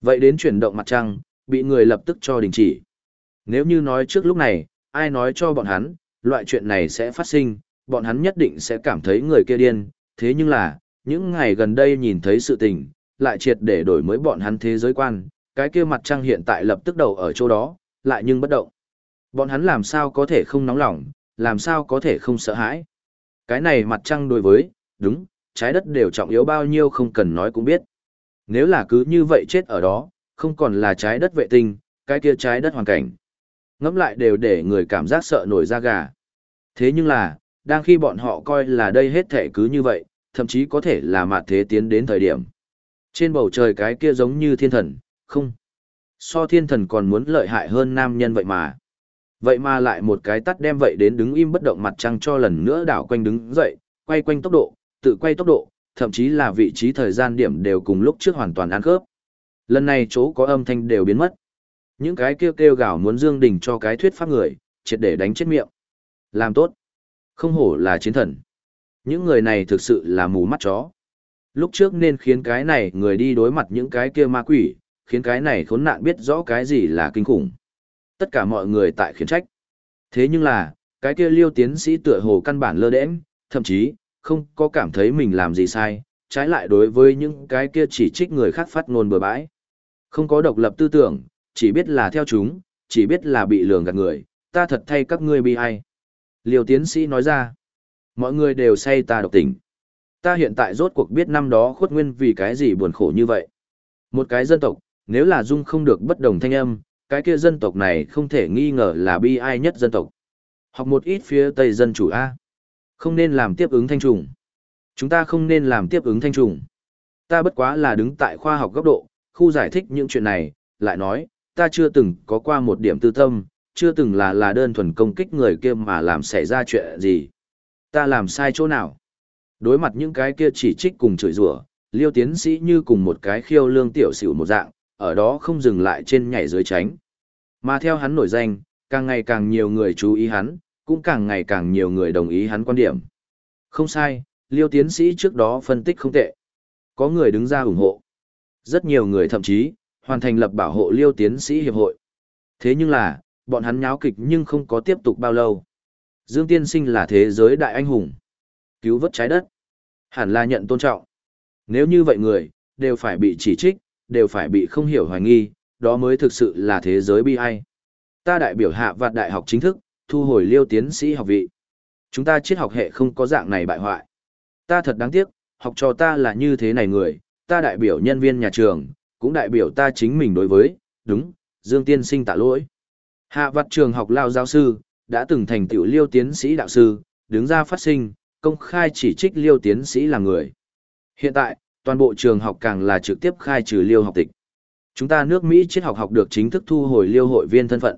Vậy đến chuyển động mặt trăng, bị người lập tức cho đình chỉ. Nếu như nói trước lúc này, ai nói cho bọn hắn, loại chuyện này sẽ phát sinh, bọn hắn nhất định sẽ cảm thấy người kia điên, thế nhưng là, những ngày gần đây nhìn thấy sự tình, lại triệt để đổi mới bọn hắn thế giới quan, cái kia mặt trăng hiện tại lập tức đầu ở chỗ đó, lại nhưng bất động. Bọn hắn làm sao có thể không nóng lòng, làm sao có thể không sợ hãi. Cái này mặt trăng đối với, đúng, trái đất đều trọng yếu bao nhiêu không cần nói cũng biết. Nếu là cứ như vậy chết ở đó, không còn là trái đất vệ tinh, cái kia trái đất hoàn cảnh. Ngẫm lại đều để người cảm giác sợ nổi da gà. Thế nhưng là, đang khi bọn họ coi là đây hết thể cứ như vậy, thậm chí có thể là mạt thế tiến đến thời điểm. Trên bầu trời cái kia giống như thiên thần, không. So thiên thần còn muốn lợi hại hơn nam nhân vậy mà. Vậy mà lại một cái tắt đem vậy đến đứng im bất động mặt trăng cho lần nữa đảo quanh đứng dậy, quay quanh tốc độ, tự quay tốc độ, thậm chí là vị trí thời gian điểm đều cùng lúc trước hoàn toàn ăn khớp. Lần này chỗ có âm thanh đều biến mất. Những cái kêu kêu gào muốn Dương Đình cho cái thuyết pháp người, triệt để đánh chết miệng. Làm tốt. Không hổ là chiến thần. Những người này thực sự là mù mắt chó. Lúc trước nên khiến cái này người đi đối mặt những cái kia ma quỷ, khiến cái này khốn nạn biết rõ cái gì là kinh khủng. Tất cả mọi người tại khiển trách. Thế nhưng là, cái kia liêu tiến sĩ tựa hồ căn bản lơ đễnh, thậm chí, không có cảm thấy mình làm gì sai, trái lại đối với những cái kia chỉ trích người khác phát ngôn bừa bãi. Không có độc lập tư tưởng, chỉ biết là theo chúng, chỉ biết là bị lường gạt người, ta thật thay các ngươi bi ai. Liều tiến sĩ nói ra, mọi người đều say ta độc tình. Ta hiện tại rốt cuộc biết năm đó khuất nguyên vì cái gì buồn khổ như vậy. Một cái dân tộc, nếu là dung không được bất đồng thanh âm, cái kia dân tộc này không thể nghi ngờ là bi ai nhất dân tộc. Học một ít phía Tây dân chủ A. Không nên làm tiếp ứng thanh trùng. Chúng ta không nên làm tiếp ứng thanh trùng. Ta bất quá là đứng tại khoa học góc độ, khu giải thích những chuyện này, lại nói, ta chưa từng có qua một điểm tư tâm, chưa từng là là đơn thuần công kích người kia mà làm xảy ra chuyện gì. Ta làm sai chỗ nào? Đối mặt những cái kia chỉ trích cùng chửi rủa, liêu tiến sĩ như cùng một cái khiêu lương tiểu xỉu một dạng, ở đó không dừng lại trên nhảy dưới tránh. Mà theo hắn nổi danh, càng ngày càng nhiều người chú ý hắn, cũng càng ngày càng nhiều người đồng ý hắn quan điểm. Không sai, liêu tiến sĩ trước đó phân tích không tệ. Có người đứng ra ủng hộ. Rất nhiều người thậm chí, hoàn thành lập bảo hộ liêu tiến sĩ hiệp hội. Thế nhưng là, bọn hắn nháo kịch nhưng không có tiếp tục bao lâu. Dương Tiên Sinh là thế giới đại anh hùng. Cứu vớt trái đất. Hẳn là nhận tôn trọng. Nếu như vậy người, đều phải bị chỉ trích, đều phải bị không hiểu hoài nghi, đó mới thực sự là thế giới bi ai. Ta đại biểu hạ vạt đại học chính thức, thu hồi liêu tiến sĩ học vị. Chúng ta triết học hệ không có dạng này bại hoại. Ta thật đáng tiếc, học trò ta là như thế này người, ta đại biểu nhân viên nhà trường, cũng đại biểu ta chính mình đối với, đúng, Dương Tiên sinh tạ lỗi. Hạ vặt trường học lao giáo sư, đã từng thành tựu liêu tiến sĩ đạo sư, đứng ra phát sinh, công khai chỉ trích liêu tiến sĩ là người. Hiện tại, toàn bộ trường học càng là trực tiếp khai trừ liêu học tịch. Chúng ta nước Mỹ triết học học được chính thức thu hồi liêu hội viên thân phận.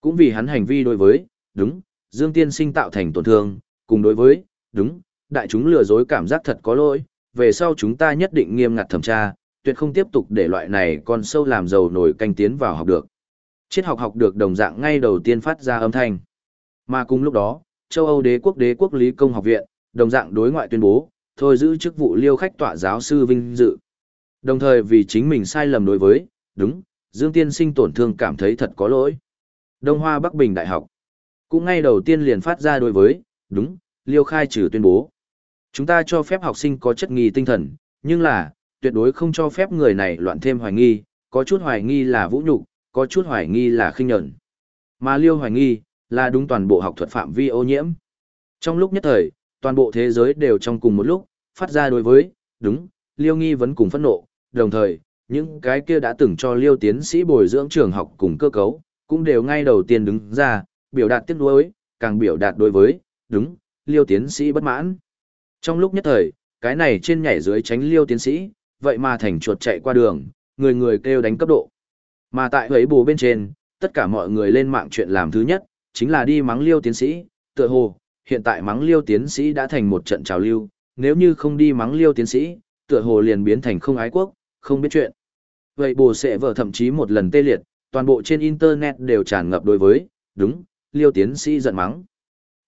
Cũng vì hắn hành vi đối với, đúng, Dương Tiên Sinh tạo thành tổn thương, cùng đối với, đúng, đại chúng lừa dối cảm giác thật có lỗi, về sau chúng ta nhất định nghiêm ngặt thẩm tra, tuyệt không tiếp tục để loại này con sâu làm giàu nổi canh tiến vào học được. Triết học học được đồng dạng ngay đầu tiên phát ra âm thanh. Mà cùng lúc đó, châu Âu đế quốc đế quốc lý công học viện, đồng dạng đối ngoại tuyên bố, thôi giữ chức vụ liêu khách tọa giáo sư vinh dự. Đồng thời vì chính mình sai lầm đối với, đúng, Dương Tiên Sinh tổn thương cảm thấy thật có lỗi. Đông Hoa Bắc Bình Đại học cũng ngay đầu tiên liền phát ra đối với, đúng, liêu khai trừ tuyên bố. Chúng ta cho phép học sinh có chất nghi tinh thần, nhưng là, tuyệt đối không cho phép người này loạn thêm hoài nghi, có chút hoài nghi là vũ nhục, có chút hoài nghi là khinh nhẫn. Mà liêu hoài nghi, là đúng toàn bộ học thuật phạm vi ô nhiễm. Trong lúc nhất thời, toàn bộ thế giới đều trong cùng một lúc, phát ra đối với, đúng, liêu nghi vẫn cùng phẫn nộ, đồng thời, những cái kia đã từng cho liêu tiến sĩ bồi dưỡng trường học cùng cơ cấu, cũng đều ngay đầu tiên đứng ra, biểu đạt tiếc nuối, càng biểu đạt đối với, đúng, liêu tiến sĩ bất mãn. Trong lúc nhất thời, cái này trên nhảy dưới tránh liêu tiến sĩ, vậy mà thành chuột chạy qua đường, người người kêu đánh cấp độ. Mà tại ấy bù bên trên, tất cả mọi người lên mạng chuyện làm thứ nhất, chính là đi mắng liêu tiến sĩ, tựa hồ, hiện tại mắng liêu tiến sĩ đã thành một trận trào lưu, nếu như không đi mắng liêu tiến sĩ, tựa hồ liền biến thành không ái quốc, không biết chuyện. Vậy bù sẽ vợ thậm chí một lần tê liệt, toàn bộ trên internet đều tràn ngập đối với, đúng, liêu tiến sĩ giận mắng.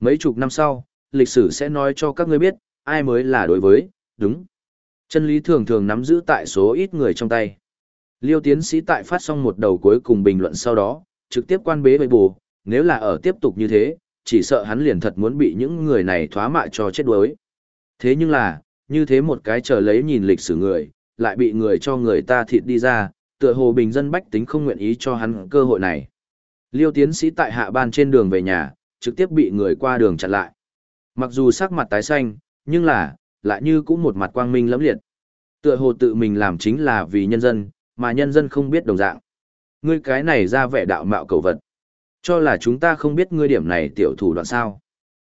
Mấy chục năm sau, lịch sử sẽ nói cho các ngươi biết, ai mới là đối với, đúng. Chân lý thường thường nắm giữ tại số ít người trong tay. Liêu tiến sĩ tại phát xong một đầu cuối cùng bình luận sau đó, trực tiếp quan bế bầy bù, nếu là ở tiếp tục như thế, chỉ sợ hắn liền thật muốn bị những người này thoá mạ cho chết đuối. Thế nhưng là, như thế một cái chờ lấy nhìn lịch sử người, lại bị người cho người ta thịt đi ra, tựa hồ bình dân bách tính không nguyện ý cho hắn cơ hội này. Liêu tiến sĩ tại hạ ban trên đường về nhà, trực tiếp bị người qua đường chặn lại. Mặc dù sắc mặt tái xanh, nhưng là, lại như cũng một mặt quang minh lẫm liệt. Tựa hồ tự mình làm chính là vì nhân dân, mà nhân dân không biết đồng dạng. Ngươi cái này ra vẻ đạo mạo cầu vật. Cho là chúng ta không biết ngươi điểm này tiểu thủ đoạn sao.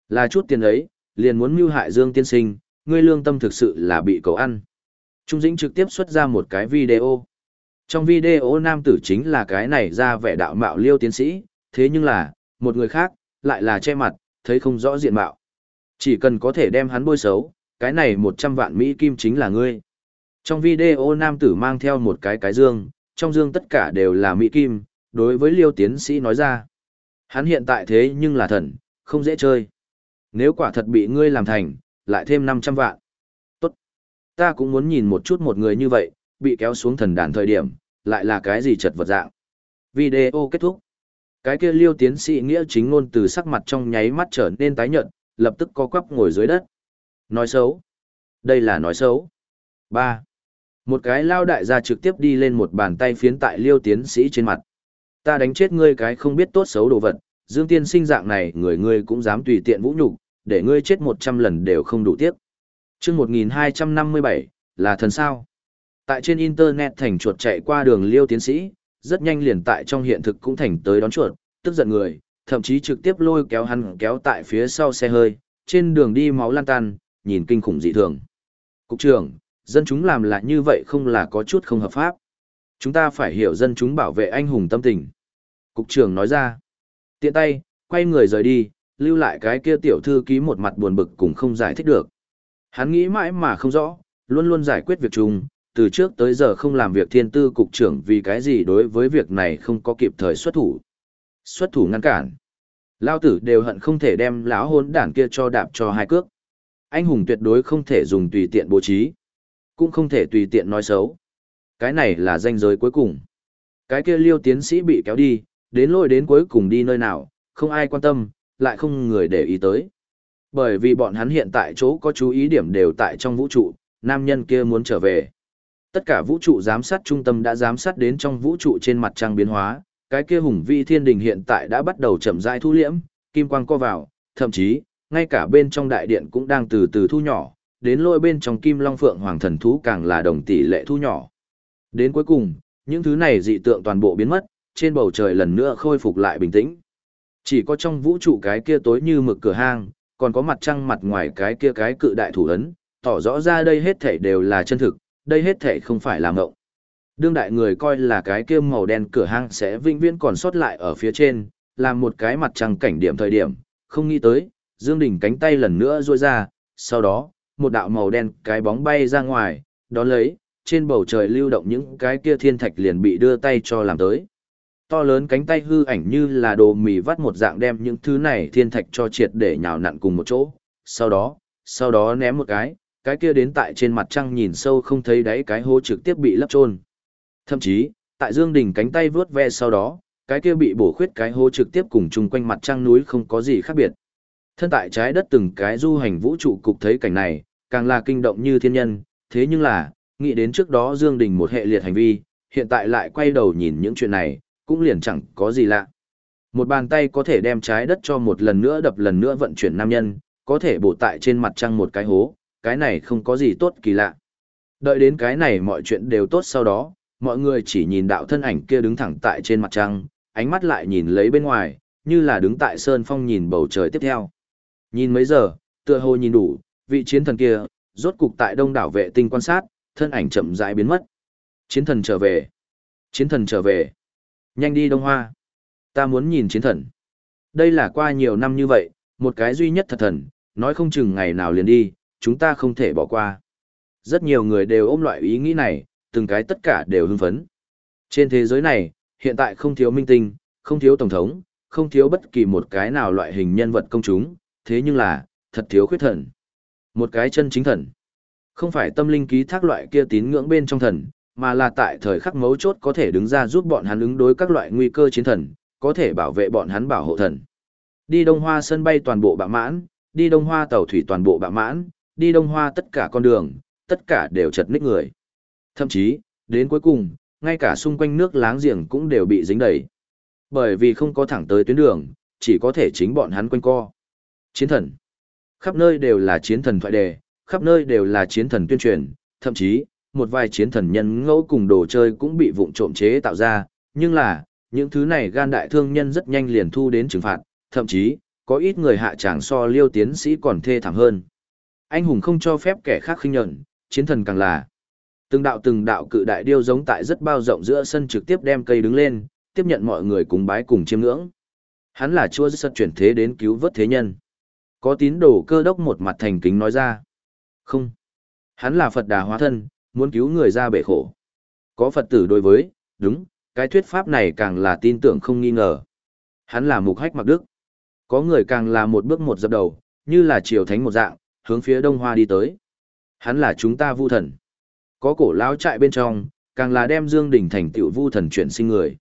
Là chút tiền ấy, liền muốn mưu hại Dương tiên sinh, ngươi lương tâm thực sự là bị cầu ăn. Trung Dĩnh trực tiếp xuất ra một cái video. Trong video nam tử chính là cái này ra vẻ đạo mạo liêu tiến sĩ, thế nhưng là, một người khác, lại là che mặt, thấy không rõ diện mạo. Chỉ cần có thể đem hắn bôi xấu, cái này 100 vạn Mỹ Kim chính là ngươi. Trong video nam tử mang theo một cái cái dương, trong dương tất cả đều là Mỹ Kim, đối với liêu tiến sĩ nói ra. Hắn hiện tại thế nhưng là thần, không dễ chơi. Nếu quả thật bị ngươi làm thành, lại thêm 500 vạn. Tốt. Ta cũng muốn nhìn một chút một người như vậy, bị kéo xuống thần đàn thời điểm, lại là cái gì chật vật dạng. Video kết thúc. Cái kia liêu tiến sĩ nghĩa chính ngôn từ sắc mặt trong nháy mắt trở nên tái nhợt, lập tức co quắp ngồi dưới đất. Nói xấu. Đây là nói xấu. 3. Một cái lao đại gia trực tiếp đi lên một bàn tay phiến tại liêu tiến sĩ trên mặt. Ta đánh chết ngươi cái không biết tốt xấu đồ vật, dương tiên sinh dạng này người ngươi cũng dám tùy tiện vũ nhục để ngươi chết 100 lần đều không đủ tiếc. chương 1257, là thần sao? Tại trên Internet thành chuột chạy qua đường liêu tiến sĩ, rất nhanh liền tại trong hiện thực cũng thành tới đón chuột, tức giận người, thậm chí trực tiếp lôi kéo hắn kéo tại phía sau xe hơi, trên đường đi máu lan tan, nhìn kinh khủng dị thường. Cục trưởng, dân chúng làm lại như vậy không là có chút không hợp pháp. Chúng ta phải hiểu dân chúng bảo vệ anh hùng tâm tình. Cục trưởng nói ra. Tiện tay, quay người rời đi, lưu lại cái kia tiểu thư ký một mặt buồn bực cũng không giải thích được. Hắn nghĩ mãi mà không rõ, luôn luôn giải quyết việc chung, từ trước tới giờ không làm việc thiên tư cục trưởng vì cái gì đối với việc này không có kịp thời xuất thủ. Xuất thủ ngăn cản. Lao tử đều hận không thể đem lão hôn đản kia cho đạp cho hai cước. Anh hùng tuyệt đối không thể dùng tùy tiện bố trí. Cũng không thể tùy tiện nói xấu. Cái này là danh giới cuối cùng. Cái kia liêu tiến sĩ bị kéo đi, đến lôi đến cuối cùng đi nơi nào, không ai quan tâm, lại không người để ý tới. Bởi vì bọn hắn hiện tại chỗ có chú ý điểm đều tại trong vũ trụ, nam nhân kia muốn trở về. Tất cả vũ trụ giám sát trung tâm đã giám sát đến trong vũ trụ trên mặt trăng biến hóa, cái kia hùng vị thiên đình hiện tại đã bắt đầu chậm rãi thu liễm, kim quang co vào, thậm chí, ngay cả bên trong đại điện cũng đang từ từ thu nhỏ, đến lôi bên trong kim long phượng hoàng thần thú càng là đồng tỷ lệ thu nhỏ. Đến cuối cùng, những thứ này dị tượng toàn bộ biến mất, trên bầu trời lần nữa khôi phục lại bình tĩnh. Chỉ có trong vũ trụ cái kia tối như mực cửa hang, còn có mặt trăng mặt ngoài cái kia cái cự đại thủ ấn, tỏ rõ ra đây hết thảy đều là chân thực, đây hết thể không phải là ngộng. Đương đại người coi là cái kia màu đen cửa hang sẽ vĩnh viễn còn sót lại ở phía trên, làm một cái mặt trăng cảnh điểm thời điểm, không nghĩ tới, Dương Đình cánh tay lần nữa duỗi ra, sau đó, một đạo màu đen cái bóng bay ra ngoài, đó lấy, trên bầu trời lưu động những cái kia thiên thạch liền bị đưa tay cho làm tới to lớn cánh tay hư ảnh như là đồ mì vắt một dạng đem những thứ này thiên thạch cho triệt để nhào nặn cùng một chỗ. Sau đó, sau đó ném một cái, cái kia đến tại trên mặt trăng nhìn sâu không thấy đáy cái hố trực tiếp bị lấp trôn. Thậm chí, tại Dương Đình cánh tay vướt ve sau đó, cái kia bị bổ khuyết cái hố trực tiếp cùng chung quanh mặt trăng núi không có gì khác biệt. Thân tại trái đất từng cái du hành vũ trụ cục thấy cảnh này, càng là kinh động như thiên nhân, thế nhưng là, nghĩ đến trước đó Dương Đình một hệ liệt hành vi, hiện tại lại quay đầu nhìn những chuyện này, cũng liền chẳng có gì lạ. Một bàn tay có thể đem trái đất cho một lần nữa đập lần nữa vận chuyển nam nhân, có thể bổ tại trên mặt trăng một cái hố, cái này không có gì tốt kỳ lạ. Đợi đến cái này mọi chuyện đều tốt sau đó, mọi người chỉ nhìn đạo thân ảnh kia đứng thẳng tại trên mặt trăng, ánh mắt lại nhìn lấy bên ngoài, như là đứng tại sơn phong nhìn bầu trời tiếp theo. Nhìn mấy giờ, tựa hồ nhìn đủ, vị chiến thần kia, rốt cục tại đông đảo vệ tinh quan sát, thân ảnh chậm rãi biến mất. Chiến thần trở về. Chiến thần trở về. Nhanh đi Đông Hoa. Ta muốn nhìn chiến thần. Đây là qua nhiều năm như vậy, một cái duy nhất thật thần, nói không chừng ngày nào liền đi, chúng ta không thể bỏ qua. Rất nhiều người đều ôm loại ý nghĩ này, từng cái tất cả đều hưng phấn. Trên thế giới này, hiện tại không thiếu minh tinh, không thiếu tổng thống, không thiếu bất kỳ một cái nào loại hình nhân vật công chúng, thế nhưng là, thật thiếu khuyết thần. Một cái chân chính thần. Không phải tâm linh ký thác loại kia tín ngưỡng bên trong thần, mà là tại thời khắc mấu chốt có thể đứng ra giúp bọn hắn ứng đối các loại nguy cơ chiến thần, có thể bảo vệ bọn hắn bảo hộ thần. Đi Đông Hoa sân bay toàn bộ bạ mãn, đi Đông Hoa tàu thủy toàn bộ bạ mãn, đi Đông Hoa tất cả con đường, tất cả đều chật ních người. Thậm chí, đến cuối cùng, ngay cả xung quanh nước láng giềng cũng đều bị dính đầy. Bởi vì không có thẳng tới tuyến đường, chỉ có thể chính bọn hắn quanh co. Chiến thần. Khắp nơi đều là chiến thần thoại đề, khắp nơi đều là chiến thần tuyên truyền, thậm chí, một vài chiến thần nhân ngẫu cùng đồ chơi cũng bị vụng trộm chế tạo ra, nhưng là, những thứ này gan đại thương nhân rất nhanh liền thu đến trừng phạt, thậm chí, có ít người hạ tràng so liêu tiến sĩ còn thê thảm hơn. Anh hùng không cho phép kẻ khác khinh nhận, chiến thần càng là. Từng đạo từng đạo cự đại điêu giống tại rất bao rộng giữa sân trực tiếp đem cây đứng lên, tiếp nhận mọi người cùng bái cùng chiêm ngưỡng. Hắn là chúa sật chuyển thế đến cứu vớt thế nhân. Có tín đồ cơ đốc một mặt thành kính nói ra. Không. Hắn là Phật đà hóa thân, muốn cứu người ra bể khổ. Có Phật tử đối với, đúng, cái thuyết pháp này càng là tin tưởng không nghi ngờ. Hắn là mục hách mặc đức. Có người càng là một bước một dập đầu, như là triều thánh một dạng, hướng phía đông hoa đi tới. Hắn là chúng ta vu thần. Có cổ lão trại bên trong, càng là đem Dương Đình thành tiểu vu thần chuyển sinh người.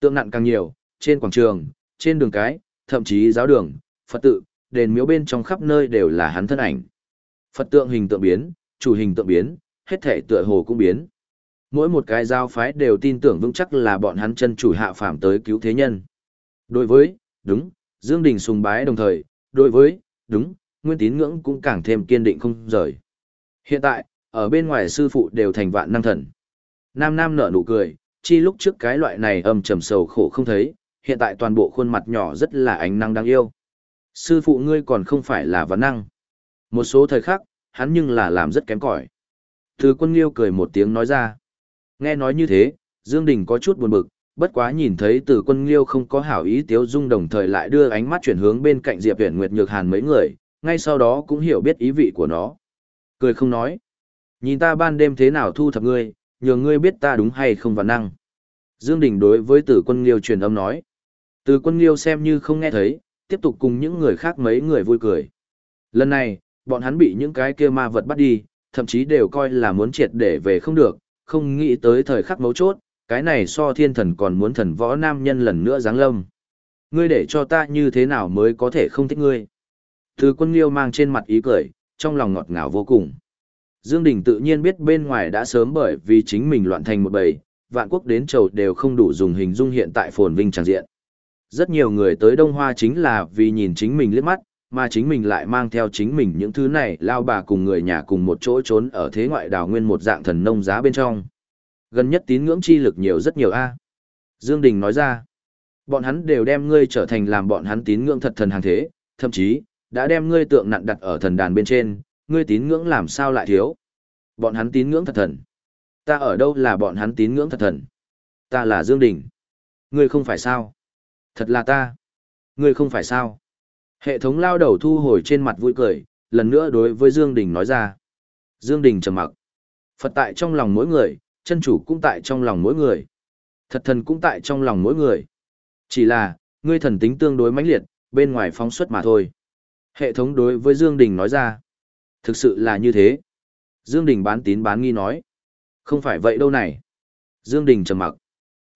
Tượng nặng càng nhiều, trên quảng trường, trên đường cái, thậm chí giáo đường, Phật tự, đền miếu bên trong khắp nơi đều là hắn thân ảnh. Phật tượng hình tượng biến, chủ hình tượng biến, hết thể tựa hồ cũng biến. Mỗi một cái giáo phái đều tin tưởng vững chắc là bọn hắn chân chủ hạ phàm tới cứu thế nhân. Đối với, đúng, Dương Đình sùng bái đồng thời, đối với, đúng, nguyên tín ngưỡng cũng càng thêm kiên định không rời. Hiện tại, ở bên ngoài sư phụ đều thành vạn năng thần. Nam Nam nở nụ cười, chi lúc trước cái loại này âm trầm sầu khổ không thấy, hiện tại toàn bộ khuôn mặt nhỏ rất là ánh năng đáng yêu. Sư phụ ngươi còn không phải là vạn năng. Một số thời khắc, hắn nhưng là làm rất kém cỏi. Thứ quân liêu cười một tiếng nói ra. Nghe nói như thế, Dương Đình có chút buồn bực, bất quá nhìn thấy từ quân liêu không có hảo ý tiếu dung đồng thời lại đưa ánh mắt chuyển hướng bên cạnh Diệp Viễn Nguyệt Nhược Hàn mấy người, ngay sau đó cũng hiểu biết ý vị của nó. Cười không nói. Nhìn ta ban đêm thế nào thu thập ngươi, nhờ ngươi biết ta đúng hay không và năng. Dương Đình đối với tử quân liêu truyền âm nói. Tử quân liêu xem như không nghe thấy, tiếp tục cùng những người khác mấy người vui cười. Lần này, bọn hắn bị những cái kia ma vật bắt đi, thậm chí đều coi là muốn triệt để về không được, không nghĩ tới thời khắc mấu chốt, cái này so thiên thần còn muốn thần võ nam nhân lần nữa giáng lâm. Ngươi để cho ta như thế nào mới có thể không thích ngươi. Thứ quân liêu mang trên mặt ý cười, trong lòng ngọt ngào vô cùng. Dương Đình tự nhiên biết bên ngoài đã sớm bởi vì chính mình loạn thành một bầy, vạn quốc đến chầu đều không đủ dùng hình dung hiện tại phồn vinh tràng diện. Rất nhiều người tới Đông Hoa chính là vì nhìn chính mình liếc mắt, mà chính mình lại mang theo chính mình những thứ này lao bà cùng người nhà cùng một chỗ trốn ở thế ngoại đảo nguyên một dạng thần nông giá bên trong. Gần nhất tín ngưỡng chi lực nhiều rất nhiều a. Dương Đình nói ra, bọn hắn đều đem ngươi trở thành làm bọn hắn tín ngưỡng thật thần hàng thế, thậm chí, đã đem ngươi tượng nặng đặt ở thần đàn bên trên, ngươi tín ngưỡng làm sao lại thiếu. Bọn hắn tín ngưỡng thật thần. Ta ở đâu là bọn hắn tín ngưỡng thật thần? Ta là Dương Đình. Ngươi không phải sao? Thật là ta. Ngươi không phải sao? Hệ thống lao đầu thu hồi trên mặt vui cười, lần nữa đối với Dương Đình nói ra. Dương Đình trầm mặc. Phật tại trong lòng mỗi người, chân chủ cũng tại trong lòng mỗi người. Thật thần cũng tại trong lòng mỗi người. Chỉ là, ngươi thần tính tương đối mãnh liệt, bên ngoài phóng xuất mà thôi. Hệ thống đối với Dương Đình nói ra. Thực sự là như thế. Dương Đình bán tín bán nghi nói. Không phải vậy đâu này. Dương Đình trầm mặc.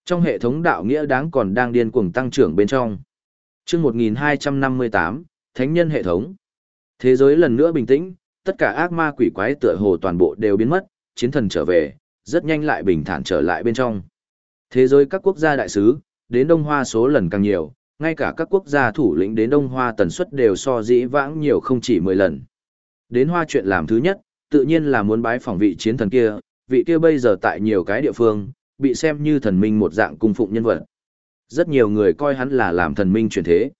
Trong hệ thống đạo nghĩa đáng còn đang điên cuồng tăng trưởng bên trong. Trước 1258, Thánh nhân hệ thống. Thế giới lần nữa bình tĩnh, tất cả ác ma quỷ quái tựa hồ toàn bộ đều biến mất, chiến thần trở về, rất nhanh lại bình thản trở lại bên trong. Thế giới các quốc gia đại sứ, đến Đông Hoa số lần càng nhiều, ngay cả các quốc gia thủ lĩnh đến Đông Hoa tần suất đều so dĩ vãng nhiều không chỉ 10 lần. Đến Hoa chuyện làm thứ nhất, tự nhiên là muốn bái phỏng vị chiến thần kia, vị kia bây giờ tại nhiều cái địa phương, bị xem như thần minh một dạng cung phụng nhân vật. Rất nhiều người coi hắn là làm thần minh truyền thế.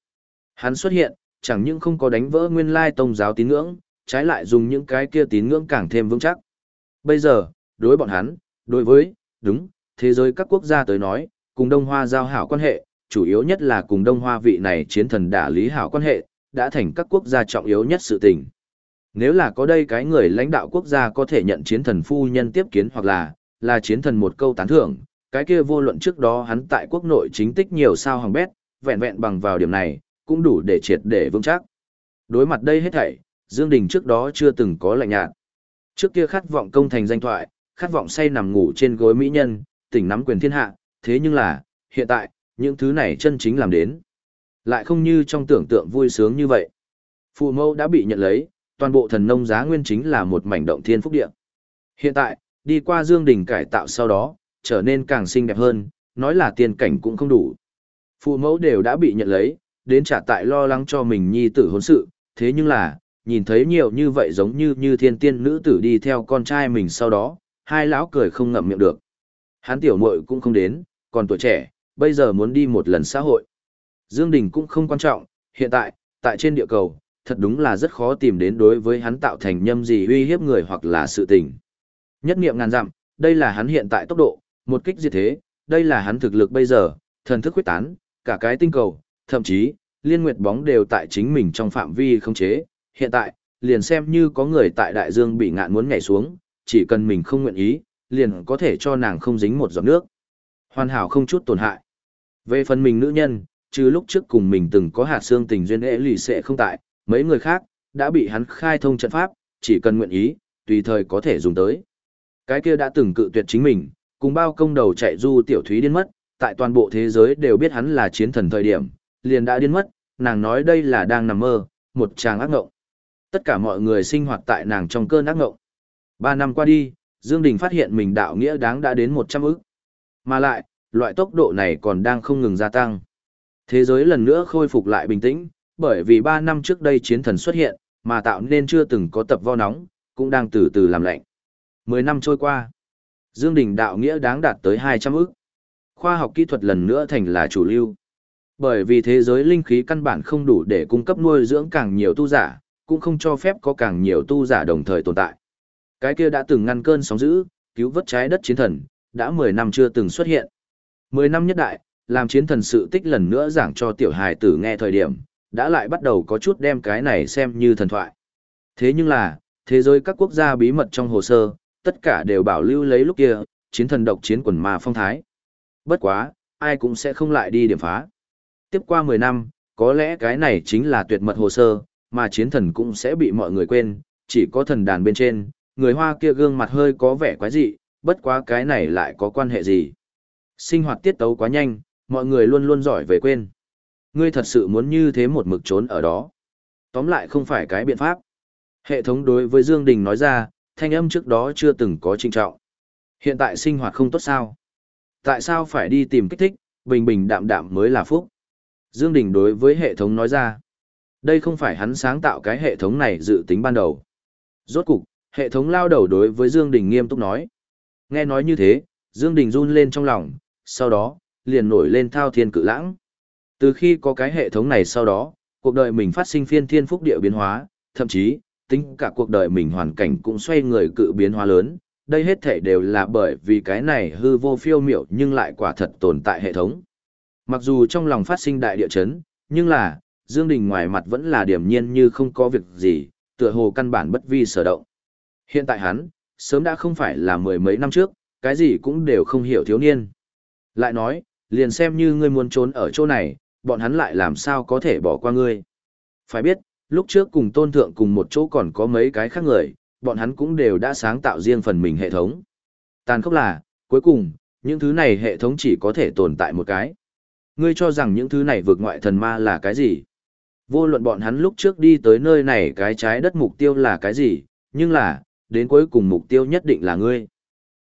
Hắn xuất hiện, chẳng những không có đánh vỡ nguyên lai tông giáo tín ngưỡng, trái lại dùng những cái kia tín ngưỡng càng thêm vững chắc. Bây giờ, đối bọn hắn, đối với, đúng, thế giới các quốc gia tới nói, cùng Đông Hoa giao hảo quan hệ, chủ yếu nhất là cùng Đông Hoa vị này chiến thần đả lý hảo quan hệ, đã thành các quốc gia trọng yếu nhất sự tình. Nếu là có đây cái người lãnh đạo quốc gia có thể nhận chiến thần phu nhân tiếp kiến hoặc là, là chiến thần một câu tán thưởng, cái kia vô luận trước đó hắn tại quốc nội chính tích nhiều sao hàng bét, vẹn vẹn bằng vào điểm này, cũng đủ để triệt để vững chắc. Đối mặt đây hết thảy, Dương Đình trước đó chưa từng có lạnh nhạt. Trước kia khát vọng công thành danh thoại, khát vọng say nằm ngủ trên gối mỹ nhân, tỉnh nắm quyền thiên hạ, thế nhưng là, hiện tại, những thứ này chân chính làm đến. Lại không như trong tưởng tượng vui sướng như vậy. Phụ mẫu đã bị nhận lấy, toàn bộ thần nông giá nguyên chính là một mảnh động thiên phúc địa. Hiện tại, đi qua dương đình cải tạo sau đó, trở nên càng xinh đẹp hơn, nói là tiền cảnh cũng không đủ. Phụ mẫu đều đã bị nhận lấy, đến trả tại lo lắng cho mình nhi tử hôn sự, thế nhưng là, nhìn thấy nhiều như vậy giống như như thiên tiên nữ tử đi theo con trai mình sau đó, hai lão cười không ngậm miệng được. Hắn tiểu muội cũng không đến, còn tuổi trẻ, bây giờ muốn đi một lần xã hội. Dương Đình cũng không quan trọng, hiện tại, tại trên địa cầu, thật đúng là rất khó tìm đến đối với hắn tạo thành nhâm gì uy hiếp người hoặc là sự tình. Nhất niệm ngàn dặm, đây là hắn hiện tại tốc độ, một kích diệt thế, đây là hắn thực lực bây giờ, thần thức quyết tán, cả cái tinh cầu, thậm chí, liên nguyệt bóng đều tại chính mình trong phạm vi không chế. Hiện tại, liền xem như có người tại đại dương bị ngạn muốn nhảy xuống, chỉ cần mình không nguyện ý, liền có thể cho nàng không dính một giọt nước. Hoàn hảo không chút tổn hại. Về phần mình nữ nhân, trừ lúc trước cùng mình từng có hạt xương tình duyên ế lì sẽ không tại, mấy người khác, đã bị hắn khai thông trận pháp, chỉ cần nguyện ý, tùy thời có thể dùng tới. Cái kia đã từng cự tuyệt chính mình, cùng bao công đầu chạy du tiểu thúy điên mất, tại toàn bộ thế giới đều biết hắn là chiến thần thời điểm, liền đã điên mất, nàng nói đây là đang nằm mơ, một chàng ác ngộng. Tất cả mọi người sinh hoạt tại nàng trong cơn ác ngộng. Ba năm qua đi, Dương Đình phát hiện mình đạo nghĩa đáng đã đến 100 ức. Mà lại, loại tốc độ này còn đang không ngừng gia tăng. Thế giới lần nữa khôi phục lại bình tĩnh, bởi vì 3 năm trước đây chiến thần xuất hiện, mà tạo nên chưa từng có tập vo nóng, cũng đang từ từ làm lạnh. 10 năm trôi qua, Dương Đình đạo nghĩa đáng đạt tới 200 ức. Khoa học kỹ thuật lần nữa thành là chủ lưu. Bởi vì thế giới linh khí căn bản không đủ để cung cấp nuôi dưỡng càng nhiều tu giả, cũng không cho phép có càng nhiều tu giả đồng thời tồn tại. Cái kia đã từng ngăn cơn sóng dữ, cứu vớt trái đất chiến thần, đã 10 năm chưa từng xuất hiện. 10 năm nhất đại, làm chiến thần sự tích lần nữa giảng cho tiểu hài tử nghe thời điểm, đã lại bắt đầu có chút đem cái này xem như thần thoại. Thế nhưng là, thế giới các quốc gia bí mật trong hồ sơ, tất cả đều bảo lưu lấy lúc kia, chiến thần độc chiến quần ma phong thái. Bất quá, ai cũng sẽ không lại đi điểm phá. Tiếp qua 10 năm, có lẽ cái này chính là tuyệt mật hồ sơ, mà chiến thần cũng sẽ bị mọi người quên, chỉ có thần đàn bên trên, người hoa kia gương mặt hơi có vẻ quái dị, bất quá cái này lại có quan hệ gì. Sinh hoạt tiết tấu quá nhanh, mọi người luôn luôn giỏi về quên. Ngươi thật sự muốn như thế một mực trốn ở đó. Tóm lại không phải cái biện pháp. Hệ thống đối với Dương Đình nói ra, thanh âm trước đó chưa từng có trinh trọng. Hiện tại sinh hoạt không tốt sao? Tại sao phải đi tìm kích thích, bình bình đạm đạm mới là phúc? Dương Đình đối với hệ thống nói ra. Đây không phải hắn sáng tạo cái hệ thống này dự tính ban đầu. Rốt cục, hệ thống lao đầu đối với Dương Đình nghiêm túc nói. Nghe nói như thế, Dương Đình run lên trong lòng, sau đó, liền nổi lên thao thiên cự lãng. Từ khi có cái hệ thống này sau đó, cuộc đời mình phát sinh phiên thiên phúc địa biến hóa, thậm chí, tính cả cuộc đời mình hoàn cảnh cũng xoay người cự biến hóa lớn. Đây hết thể đều là bởi vì cái này hư vô phiêu miểu nhưng lại quả thật tồn tại hệ thống. Mặc dù trong lòng phát sinh đại địa chấn, nhưng là, Dương Đình ngoài mặt vẫn là điểm nhiên như không có việc gì, tựa hồ căn bản bất vi sở động. Hiện tại hắn, sớm đã không phải là mười mấy năm trước, cái gì cũng đều không hiểu thiếu niên. Lại nói, liền xem như ngươi muốn trốn ở chỗ này, bọn hắn lại làm sao có thể bỏ qua ngươi. Phải biết, lúc trước cùng tôn thượng cùng một chỗ còn có mấy cái khác người, bọn hắn cũng đều đã sáng tạo riêng phần mình hệ thống. Tàn khốc là, cuối cùng, những thứ này hệ thống chỉ có thể tồn tại một cái. Ngươi cho rằng những thứ này vượt ngoại thần ma là cái gì? Vô luận bọn hắn lúc trước đi tới nơi này cái trái đất mục tiêu là cái gì, nhưng là, đến cuối cùng mục tiêu nhất định là ngươi.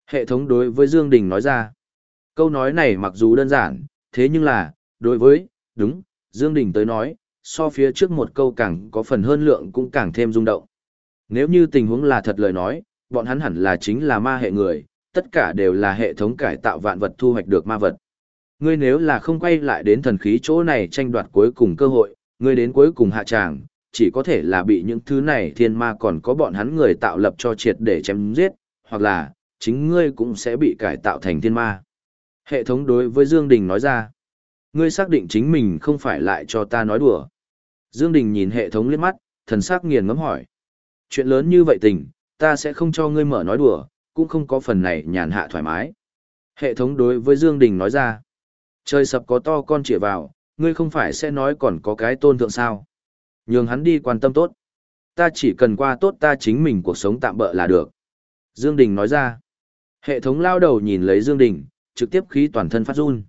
Hệ thống đối với Dương Đình nói ra. Câu nói này mặc dù đơn giản, thế nhưng là, đối với, đúng, Dương Đình tới nói, so phía trước một câu càng có phần hơn lượng cũng càng thêm rung động. Nếu như tình huống là thật lời nói, bọn hắn hẳn là chính là ma hệ người, tất cả đều là hệ thống cải tạo vạn vật thu hoạch được ma vật. Ngươi nếu là không quay lại đến thần khí chỗ này tranh đoạt cuối cùng cơ hội, ngươi đến cuối cùng hạ tràng, chỉ có thể là bị những thứ này thiên ma còn có bọn hắn người tạo lập cho triệt để chém giết, hoặc là, chính ngươi cũng sẽ bị cải tạo thành thiên ma. Hệ thống đối với Dương Đình nói ra, ngươi xác định chính mình không phải lại cho ta nói đùa. Dương Đình nhìn hệ thống liếc mắt, thần sắc nghiền ngẫm hỏi. Chuyện lớn như vậy tình, ta sẽ không cho ngươi mở nói đùa, cũng không có phần này nhàn hạ thoải mái. Hệ thống đối với Dương Đình nói ra, trời sập có to con chĩa vào, ngươi không phải sẽ nói còn có cái tôn thượng sao. Nhường hắn đi quan tâm tốt. Ta chỉ cần qua tốt ta chính mình cuộc sống tạm bỡ là được. Dương Đình nói ra, Hệ thống lao đầu nhìn lấy Dương Đình, trực tiếp khí toàn thân phát run.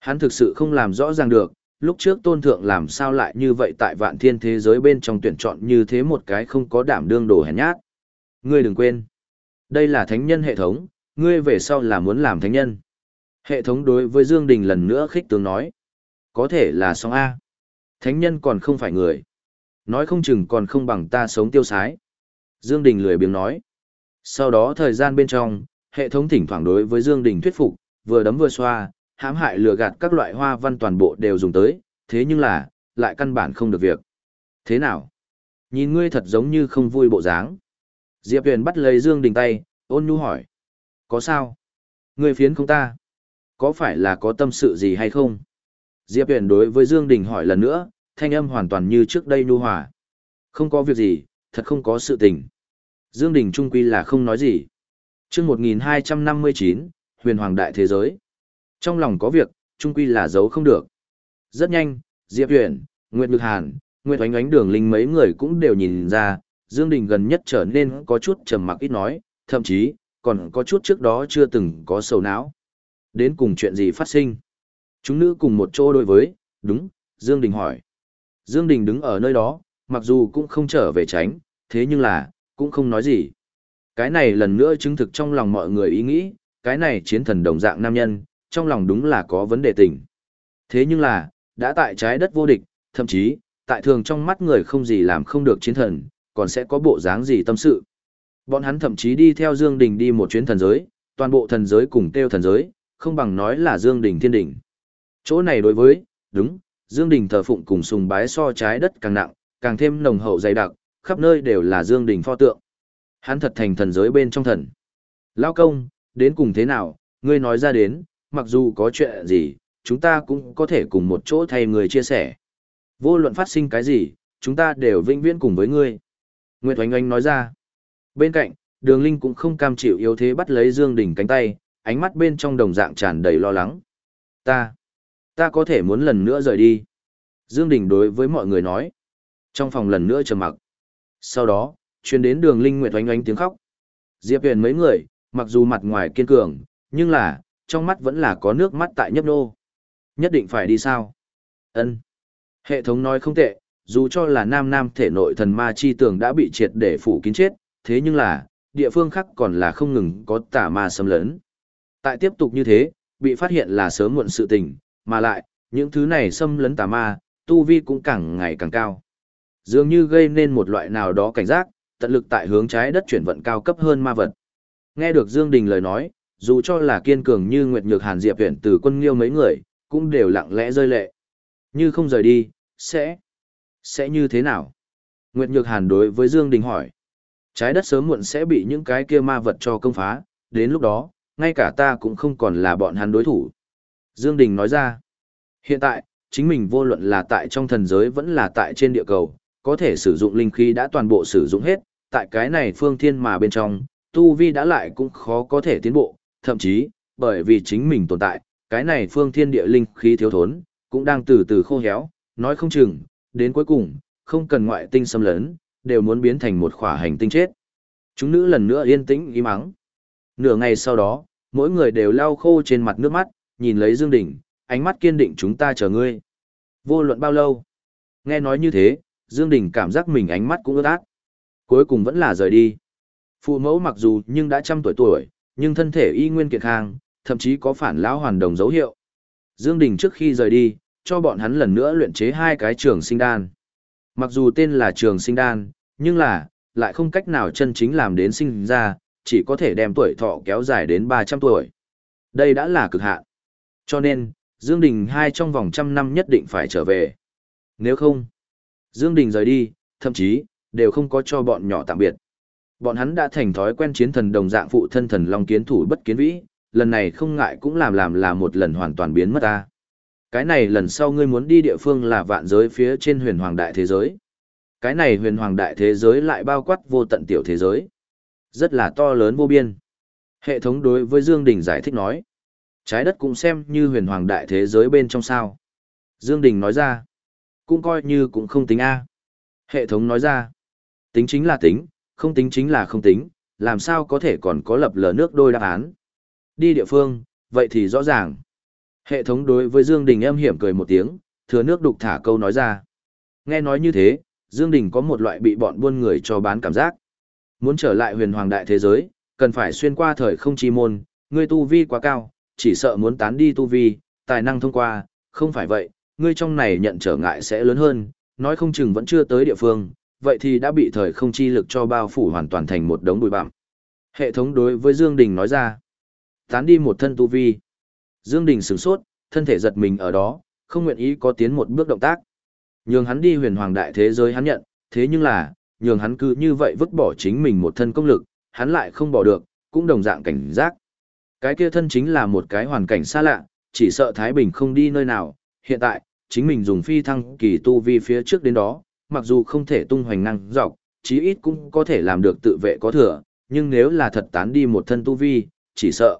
Hắn thực sự không làm rõ ràng được, lúc trước tôn thượng làm sao lại như vậy tại vạn thiên thế giới bên trong tuyển chọn như thế một cái không có đảm đương đồ hèn nhát. Ngươi đừng quên, đây là thánh nhân hệ thống, ngươi về sau là muốn làm thánh nhân. Hệ thống đối với Dương Đình lần nữa khích tướng nói, có thể là song A. Thánh nhân còn không phải người. Nói không chừng còn không bằng ta sống tiêu sái. Dương Đình lười biếng nói. Sau đó thời gian bên trong, hệ thống thỉnh thoảng đối với Dương Đình thuyết phục, vừa đấm vừa xoa, hãm hại lừa gạt các loại hoa văn toàn bộ đều dùng tới, thế nhưng là, lại căn bản không được việc. Thế nào? Nhìn ngươi thật giống như không vui bộ dáng. Diệp Huyền bắt lấy Dương Đình tay, ôn nhu hỏi. Có sao? Ngươi phiến không ta? Có phải là có tâm sự gì hay không? Diệp Huyền đối với Dương Đình hỏi lần nữa, thanh âm hoàn toàn như trước đây nhu hòa. Không có việc gì, thật không có sự tình. Dương Đình trung quy là không nói gì. Trước 1259, Huyền Hoàng Đại Thế Giới. Trong lòng có việc, trung quy là giấu không được. Rất nhanh, Diệp Huyền, Nguyệt Nhược Hàn, Nguyệt Oánh Oánh Đường Linh mấy người cũng đều nhìn ra, Dương Đình gần nhất trở nên có chút trầm mặc ít nói, thậm chí, còn có chút trước đó chưa từng có sầu não. Đến cùng chuyện gì phát sinh? Chúng nữ cùng một chỗ đối với, đúng, Dương Đình hỏi. Dương Đình đứng ở nơi đó, mặc dù cũng không trở về tránh, thế nhưng là, cũng không nói gì. Cái này lần nữa chứng thực trong lòng mọi người ý nghĩ, cái này chiến thần đồng dạng nam nhân, trong lòng đúng là có vấn đề tình. Thế nhưng là, đã tại trái đất vô địch, thậm chí, tại thường trong mắt người không gì làm không được chiến thần, còn sẽ có bộ dáng gì tâm sự. Bọn hắn thậm chí đi theo Dương Đình đi một chuyến thần giới, toàn bộ thần giới cùng tiêu thần giới, không bằng nói là Dương Đình thiên đỉnh. Chỗ này đối với, đúng, Dương Đình thờ phụng cùng sùng bái so trái đất càng nặng, càng thêm nồng hậu dày đặc, khắp nơi đều là Dương Đình pho tượng. Hắn thật thành thần giới bên trong thần. Lao công, đến cùng thế nào, ngươi nói ra đến, mặc dù có chuyện gì, chúng ta cũng có thể cùng một chỗ thay người chia sẻ. Vô luận phát sinh cái gì, chúng ta đều vĩnh viễn cùng với ngươi. Nguyệt Oanh Oanh nói ra. Bên cạnh, đường linh cũng không cam chịu yếu thế bắt lấy Dương Đình cánh tay, ánh mắt bên trong đồng dạng tràn đầy lo lắng. Ta, ta có thể muốn lần nữa rời đi. Dương Đình đối với mọi người nói. Trong phòng lần nữa trầm mặc. Sau đó, truyền đến đường linh nguyệt oanh oanh tiếng khóc. Diệp Huyền mấy người, mặc dù mặt ngoài kiên cường, nhưng là, trong mắt vẫn là có nước mắt tại nhấp nô. Nhất định phải đi sao? Ân. Hệ thống nói không tệ, dù cho là nam nam thể nội thần ma chi tường đã bị triệt để phủ kín chết, thế nhưng là, địa phương khác còn là không ngừng có tà ma xâm lấn. Tại tiếp tục như thế, bị phát hiện là sớm muộn sự tình, mà lại, những thứ này xâm lấn tà ma, tu vi cũng càng ngày càng cao. Dường như gây nên một loại nào đó cảnh giác, tận lực tại hướng trái đất chuyển vận cao cấp hơn ma vật. Nghe được Dương Đình lời nói, dù cho là kiên cường như Nguyệt Nhược Hàn Diệp Huyền từ quân liêu mấy người, cũng đều lặng lẽ rơi lệ. Như không rời đi, sẽ... sẽ như thế nào? Nguyệt Nhược Hàn đối với Dương Đình hỏi. Trái đất sớm muộn sẽ bị những cái kia ma vật cho công phá, đến lúc đó, ngay cả ta cũng không còn là bọn hắn đối thủ. Dương Đình nói ra. Hiện tại, chính mình vô luận là tại trong thần giới vẫn là tại trên địa cầu, có thể sử dụng linh khí đã toàn bộ sử dụng hết, tại cái này phương thiên mà bên trong, tu vi đã lại cũng khó có thể tiến bộ, thậm chí, bởi vì chính mình tồn tại, cái này phương thiên địa linh khí thiếu thốn, cũng đang từ từ khô héo, nói không chừng, đến cuối cùng, không cần ngoại tinh xâm lấn, đều muốn biến thành một khỏa hành tinh chết. Chúng nữ lần nữa yên tĩnh im mắng. Nửa ngày sau đó, mỗi người đều lau khô trên mặt nước mắt, nhìn lấy Dương Đình, ánh mắt kiên định chúng ta chờ ngươi. Vô luận bao lâu. Nghe nói như thế, Dương Đình cảm giác mình ánh mắt cũng ướt át. Cuối cùng vẫn là rời đi. Phụ mẫu mặc dù nhưng đã trăm tuổi tuổi, nhưng thân thể y nguyên kiệt khang, thậm chí có phản lão hoàn đồng dấu hiệu. Dương Đình trước khi rời đi, cho bọn hắn lần nữa luyện chế hai cái trường sinh đan. Mặc dù tên là trường sinh đan, nhưng là, lại không cách nào chân chính làm đến sinh ra, chỉ có thể đem tuổi thọ kéo dài đến 300 tuổi. Đây đã là cực hạn. Cho nên, Dương Đình hai trong vòng trăm năm nhất định phải trở về. Nếu không, Dương Đình rời đi, thậm chí, đều không có cho bọn nhỏ tạm biệt. Bọn hắn đã thành thói quen chiến thần đồng dạng phụ thân thần long kiến thủ bất kiến vĩ, lần này không ngại cũng làm làm là một lần hoàn toàn biến mất ta. Cái này lần sau ngươi muốn đi địa phương là vạn giới phía trên huyền hoàng đại thế giới. Cái này huyền hoàng đại thế giới lại bao quát vô tận tiểu thế giới. Rất là to lớn vô biên. Hệ thống đối với Dương Đình giải thích nói. Trái đất cũng xem như huyền hoàng đại thế giới bên trong sao. Dương Đình nói ra. Cũng coi như cũng không tính A. Hệ thống nói ra. Tính chính là tính, không tính chính là không tính, làm sao có thể còn có lập lờ nước đôi đáp án, Đi địa phương, vậy thì rõ ràng. Hệ thống đối với Dương Đình em hiểm cười một tiếng, thừa nước đục thả câu nói ra. Nghe nói như thế, Dương Đình có một loại bị bọn buôn người cho bán cảm giác. Muốn trở lại huyền hoàng đại thế giới, cần phải xuyên qua thời không chi môn, ngươi tu vi quá cao, chỉ sợ muốn tán đi tu vi, tài năng thông qua, không phải vậy, ngươi trong này nhận trở ngại sẽ lớn hơn, nói không chừng vẫn chưa tới địa phương, vậy thì đã bị thời không chi lực cho bao phủ hoàn toàn thành một đống bụi bặm. Hệ thống đối với Dương Đình nói ra, tán đi một thân tu vi. Dương Đình sửng sốt, thân thể giật mình ở đó, không nguyện ý có tiến một bước động tác. Nhường hắn đi huyền hoàng đại thế giới hắn nhận, thế nhưng là, nhường hắn cứ như vậy vứt bỏ chính mình một thân công lực, hắn lại không bỏ được, cũng đồng dạng cảnh giác. Cái kia thân chính là một cái hoàn cảnh xa lạ, chỉ sợ Thái Bình không đi nơi nào, hiện tại, chính mình dùng phi thăng kỳ tu vi phía trước đến đó, mặc dù không thể tung hoành năng dọc, chí ít cũng có thể làm được tự vệ có thừa, nhưng nếu là thật tán đi một thân tu vi, chỉ sợ.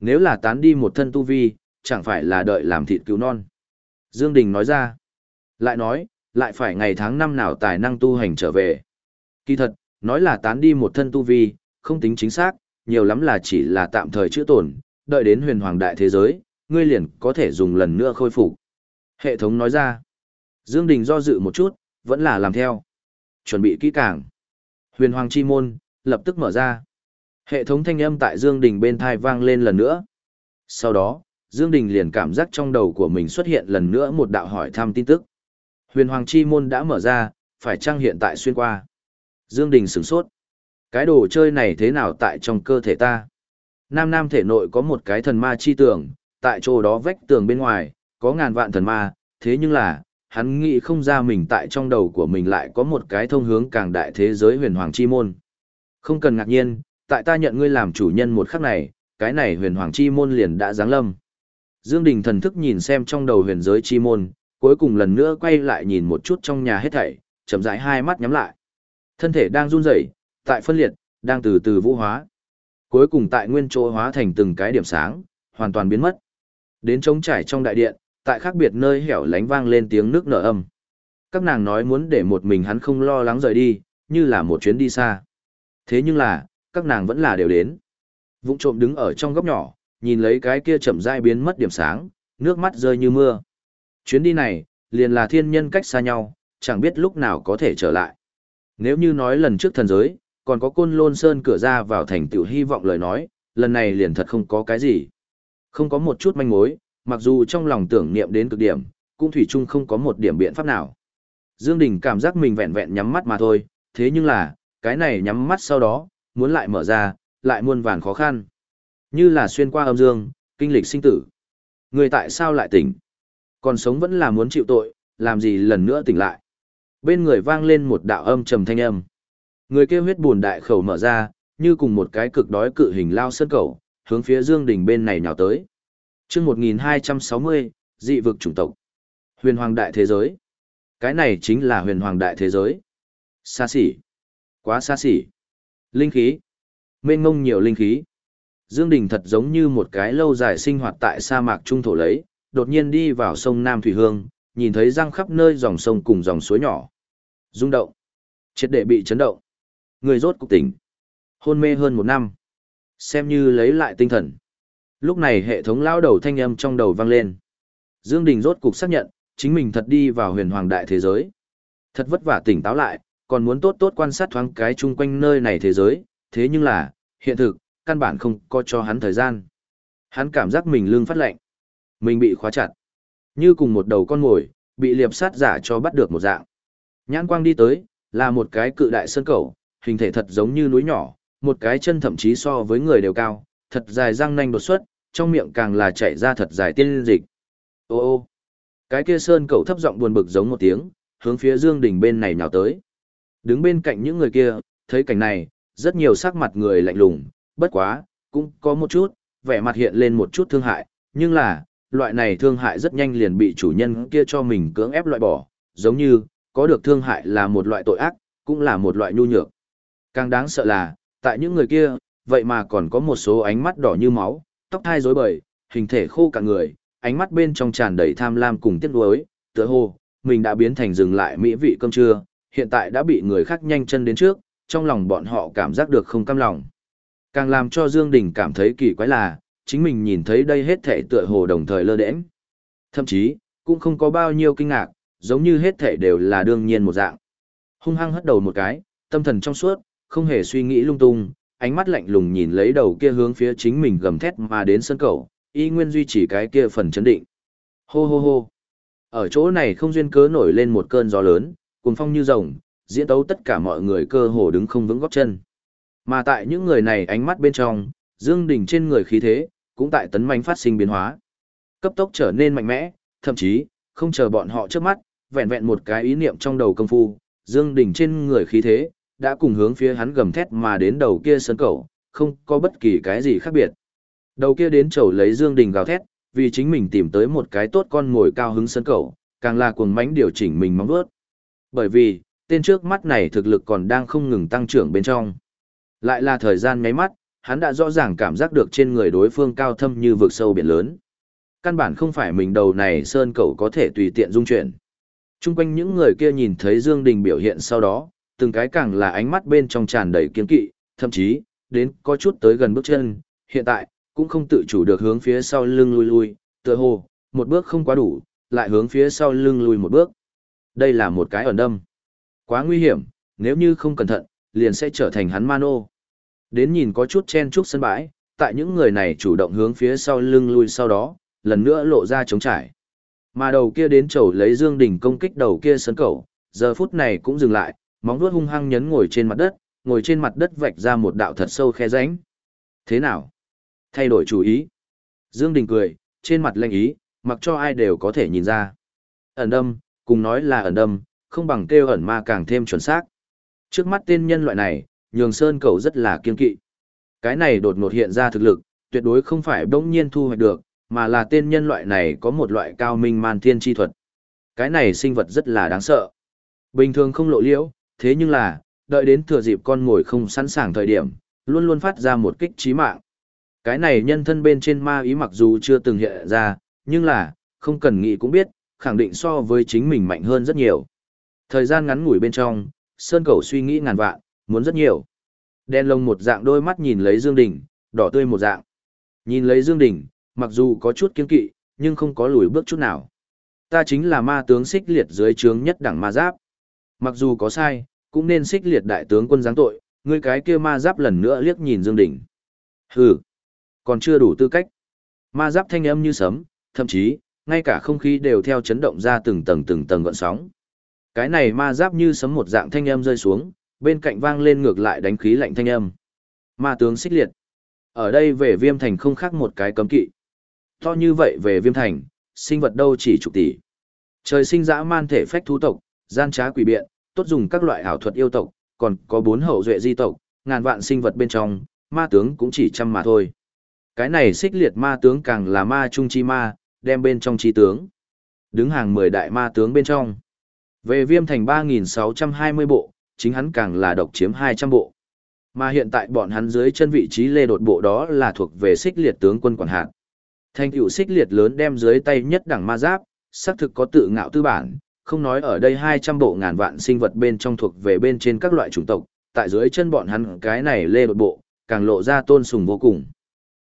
Nếu là tán đi một thân tu vi, chẳng phải là đợi làm thịt cứu non. Dương Đình nói ra. Lại nói, lại phải ngày tháng năm nào tài năng tu hành trở về. Kỳ thật, nói là tán đi một thân tu vi, không tính chính xác, nhiều lắm là chỉ là tạm thời chữa tổn, đợi đến huyền hoàng đại thế giới, ngươi liền có thể dùng lần nữa khôi phục. Hệ thống nói ra. Dương Đình do dự một chút, vẫn là làm theo. Chuẩn bị kỹ càng. Huyền hoàng chi môn, lập tức mở ra. Hệ thống thanh âm tại Dương Đình bên thai vang lên lần nữa. Sau đó, Dương Đình liền cảm giác trong đầu của mình xuất hiện lần nữa một đạo hỏi thăm tin tức. Huyền Hoàng Chi Môn đã mở ra, phải chăng hiện tại xuyên qua? Dương Đình sửng sốt. Cái đồ chơi này thế nào tại trong cơ thể ta? Nam Nam thể nội có một cái thần ma chi tường, tại chỗ đó vách tường bên ngoài, có ngàn vạn thần ma, thế nhưng là, hắn nghĩ không ra mình tại trong đầu của mình lại có một cái thông hướng càng đại thế giới huyền hoàng chi môn. Không cần ngạc nhiên, tại ta nhận ngươi làm chủ nhân một khắc này, cái này huyền hoàng chi môn liền đã giáng lâm. Dương Đình thần thức nhìn xem trong đầu huyền giới chi môn, cuối cùng lần nữa quay lại nhìn một chút trong nhà hết thảy, chậm rãi hai mắt nhắm lại. Thân thể đang run rẩy, tại phân liệt, đang từ từ vũ hóa. Cuối cùng tại nguyên chỗ hóa thành từng cái điểm sáng, hoàn toàn biến mất. Đến trống trải trong đại điện, tại khác biệt nơi hẻo lánh vang lên tiếng nước nở âm. Các nàng nói muốn để một mình hắn không lo lắng rời đi, như là một chuyến đi xa. Thế nhưng là, các nàng vẫn là đều đến. Vũng trộm đứng ở trong góc nhỏ, nhìn lấy cái kia chậm rãi biến mất điểm sáng, nước mắt rơi như mưa. Chuyến đi này, liền là thiên nhân cách xa nhau, chẳng biết lúc nào có thể trở lại. Nếu như nói lần trước thần giới, còn có côn lôn sơn cửa ra vào thành tiểu hy vọng lời nói, lần này liền thật không có cái gì. Không có một chút manh mối, mặc dù trong lòng tưởng niệm đến cực điểm, cũng thủy chung không có một điểm biện pháp nào. Dương Đình cảm giác mình vẹn vẹn nhắm mắt mà thôi, thế nhưng là, cái này nhắm mắt sau đó, muốn lại mở ra, lại muôn vàn khó khăn. Như là xuyên qua âm dương, kinh lịch sinh tử. Người tại sao lại tỉnh? Còn sống vẫn là muốn chịu tội, làm gì lần nữa tỉnh lại. Bên người vang lên một đạo âm trầm thanh âm. Người kia huyết buồn đại khẩu mở ra, như cùng một cái cực đói cự hình lao sơn cầu, hướng phía Dương Đình bên này nhào tới. Chương 1260, dị vực chủng tộc. Huyền hoàng đại thế giới. Cái này chính là huyền hoàng đại thế giới. Xa xỉ. Quá xa xỉ. Linh khí. Mênh ngông nhiều linh khí. Dương Đình thật giống như một cái lâu dài sinh hoạt tại sa mạc trung thổ lấy, đột nhiên đi vào sông Nam Thủy Hương, nhìn thấy răng khắp nơi dòng sông cùng dòng suối nhỏ. Rung động. Triệt đệ bị chấn động. Người rốt cục tỉnh. Hôn mê hơn một năm. Xem như lấy lại tinh thần. Lúc này hệ thống lao đầu thanh âm trong đầu vang lên. Dương Đình rốt cục xác nhận, chính mình thật đi vào huyền hoàng đại thế giới. Thật vất vả tỉnh táo lại, còn muốn tốt tốt quan sát thoáng cái chung quanh nơi này thế giới, thế nhưng là, hiện thực, căn bản không có cho hắn thời gian. Hắn cảm giác mình lưng phát lạnh. Mình bị khóa chặt. Như cùng một đầu con mồi, bị liệp sát giả cho bắt được một dạng. Nhãn quang đi tới, là một cái cự đại sơn cầu, hình thể thật giống như núi nhỏ, một cái chân thậm chí so với người đều cao, thật dài răng nanh đột xuất, trong miệng càng là chảy ra thật dài tiên dịch. Ô ô, cái kia sơn cầu thấp giọng buồn bực giống một tiếng, hướng phía Dương Đình bên này nhào tới. Đứng bên cạnh những người kia, thấy cảnh này, rất nhiều sắc mặt người lạnh lùng, bất quá, cũng có một chút, vẻ mặt hiện lên một chút thương hại, nhưng là, loại này thương hại rất nhanh liền bị chủ nhân kia cho mình cưỡng ép loại bỏ, giống như, có được thương hại là một loại tội ác, cũng là một loại nhu nhược. Càng đáng sợ là, tại những người kia, vậy mà còn có một số ánh mắt đỏ như máu, tóc thai rối bời, hình thể khô cả người, ánh mắt bên trong tràn đầy tham lam cùng tiếc nuối, tựa hồ mình đã biến thành dừng lại mỹ vị cơm trưa, hiện tại đã bị người khác nhanh chân đến trước, trong lòng bọn họ cảm giác được không cam lòng. Càng làm cho Dương Đình cảm thấy kỳ quái là, chính mình nhìn thấy đây hết thể tựa hồ đồng thời lơ đễnh. Thậm chí, cũng không có bao nhiêu kinh ngạc, giống như hết thể đều là đương nhiên một dạng. Hung hăng hất đầu một cái, tâm thần trong suốt, không hề suy nghĩ lung tung, ánh mắt lạnh lùng nhìn lấy đầu kia hướng phía chính mình gầm thét mà đến sân cầu, y nguyên duy trì cái kia phần chấn định. Hô hô hô. Ở chỗ này không duyên cớ nổi lên một cơn gió lớn, cuồng phong như rồng, diễn tấu tất cả mọi người cơ hồ đứng không vững góp chân. Mà tại những người này ánh mắt bên trong, Dương Đình trên người khí thế, cũng tại tấn manh phát sinh biến hóa. Cấp tốc trở nên mạnh mẽ, thậm chí, không chờ bọn họ trước mắt, vẹn vẹn một cái ý niệm trong đầu công phu, Dương Đình trên người khí thế, đã cùng hướng phía hắn gầm thét mà đến đầu kia sân cầu, không có bất kỳ cái gì khác biệt. Đầu kia đến chầu lấy Dương Đình gào thét, vì chính mình tìm tới một cái tốt con ngồi cao hứng sân cầu, càng là cuồng mãnh điều chỉnh mình mong vuốt. Bởi vì, tên trước mắt này thực lực còn đang không ngừng tăng trưởng bên trong. Lại là thời gian nháy mắt, hắn đã rõ ràng cảm giác được trên người đối phương cao thâm như vực sâu biển lớn. Căn bản không phải mình đầu này sơn cầu có thể tùy tiện dung chuyển. Trung quanh những người kia nhìn thấy Dương Đình biểu hiện sau đó, từng cái càng là ánh mắt bên trong tràn đầy kiên kỵ, thậm chí, đến có chút tới gần bước chân, hiện tại, cũng không tự chủ được hướng phía sau lưng lui lui, tựa hồ, một bước không quá đủ, lại hướng phía sau lưng lui một bước. Đây là một cái ẩn đâm. Quá nguy hiểm, nếu như không cẩn thận, liền sẽ trở thành hắn mano. Đến nhìn có chút chen chúc sân bãi, tại những người này chủ động hướng phía sau lưng lui sau đó, lần nữa lộ ra chống trải. Mà đầu kia đến chầu lấy Dương Đình công kích đầu kia sân cầu, giờ phút này cũng dừng lại, móng vuốt hung hăng nhấn ngồi trên mặt đất, ngồi trên mặt đất vạch ra một đạo thật sâu khe rãnh. Thế nào? Thay đổi chủ ý. Dương Đình cười, trên mặt lanh ý, mặc cho ai đều có thể nhìn ra. Ẩn đâm, cùng nói là ẩn đâm, không bằng kêu ẩn ma càng thêm chuẩn xác. Trước mắt tên nhân loại này, nhường sơn cầu rất là kiên kỵ. Cái này đột ngột hiện ra thực lực, tuyệt đối không phải bỗng nhiên thu hoạch được, mà là tên nhân loại này có một loại cao minh man thiên chi thuật. Cái này sinh vật rất là đáng sợ. Bình thường không lộ liễu, thế nhưng là, đợi đến thừa dịp con ngồi không sẵn sàng thời điểm, luôn luôn phát ra một kích trí mạng. Cái này nhân thân bên trên ma ý mặc dù chưa từng hiện ra, nhưng là, không cần nghĩ cũng biết, khẳng định so với chính mình mạnh hơn rất nhiều. Thời gian ngắn ngủi bên trong, Sơn Cầu suy nghĩ ngàn vạn, muốn rất nhiều. Đen lông một dạng đôi mắt nhìn lấy Dương Đình, đỏ tươi một dạng. Nhìn lấy Dương Đình, mặc dù có chút kiên kỵ, nhưng không có lùi bước chút nào. Ta chính là ma tướng xích liệt dưới trướng nhất đẳng ma giáp. Mặc dù có sai, cũng nên xích liệt đại tướng quân giáng tội, ngươi cái kia ma giáp lần nữa liếc nhìn Dương Đình. Hừ, còn chưa đủ tư cách. Ma giáp thanh âm như sấm, thậm chí, ngay cả không khí đều theo chấn động ra từng tầng từng tầng gợn sóng. Cái này ma giáp như sấm một dạng thanh âm rơi xuống, bên cạnh vang lên ngược lại đánh khí lạnh thanh âm. Ma tướng xích liệt. Ở đây về viêm thành không khác một cái cấm kỵ. To như vậy về viêm thành, sinh vật đâu chỉ chục tỷ. Trời sinh dã man thể phách thú tộc, gian trá quỷ biện, tốt dùng các loại ảo thuật yêu tộc, còn có bốn hậu duệ di tộc, ngàn vạn sinh vật bên trong, ma tướng cũng chỉ trăm mà thôi. Cái này xích liệt ma tướng càng là ma trung chi ma, đem bên trong chi tướng. Đứng hàng 10 đại ma tướng bên trong. Về viêm thành 3.620 bộ, chính hắn càng là độc chiếm 200 bộ. Mà hiện tại bọn hắn dưới chân vị trí lê đột bộ đó là thuộc về xích liệt tướng quân quản hạt. Thành tựu xích liệt lớn đem dưới tay nhất đẳng ma giáp, xác thực có tự ngạo tư bản, không nói ở đây 200 bộ ngàn vạn sinh vật bên trong thuộc về bên trên các loại chủng tộc, tại dưới chân bọn hắn cái này lê đột bộ, càng lộ ra tôn sùng vô cùng.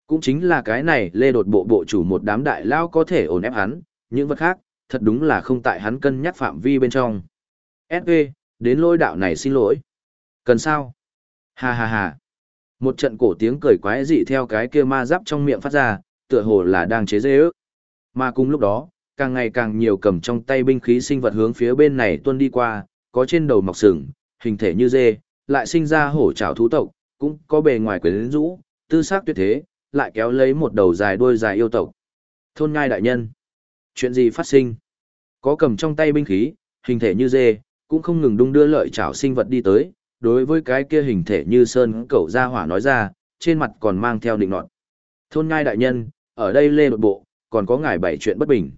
Cũng chính là cái này lê đột bộ bộ chủ một đám đại lao có thể ổn ép hắn, những vật khác, thật đúng là không tại hắn cân nhắc phạm vi bên trong. S.V. Đến lôi đạo này xin lỗi. Cần sao? Ha ha ha. Một trận cổ tiếng cười quái dị theo cái kia ma giáp trong miệng phát ra, tựa hồ là đang chế dê ước. Mà cùng lúc đó, càng ngày càng nhiều cầm trong tay binh khí sinh vật hướng phía bên này tuân đi qua, có trên đầu mọc sừng, hình thể như dê, lại sinh ra hổ trảo thú tộc, cũng có bề ngoài quyến rũ, tư sắc tuyệt thế, lại kéo lấy một đầu dài đuôi dài yêu tộc. Thôn ngai đại nhân. Chuyện gì phát sinh? Có cầm trong tay binh khí, hình thể như dê, cũng không ngừng đung đưa lợi chảo sinh vật đi tới, đối với cái kia hình thể như sơn cẩu ra hỏa nói ra, trên mặt còn mang theo định nọt. Thôn ngai đại nhân, ở đây lê đột bộ, còn có ngài bảy chuyện bất bình.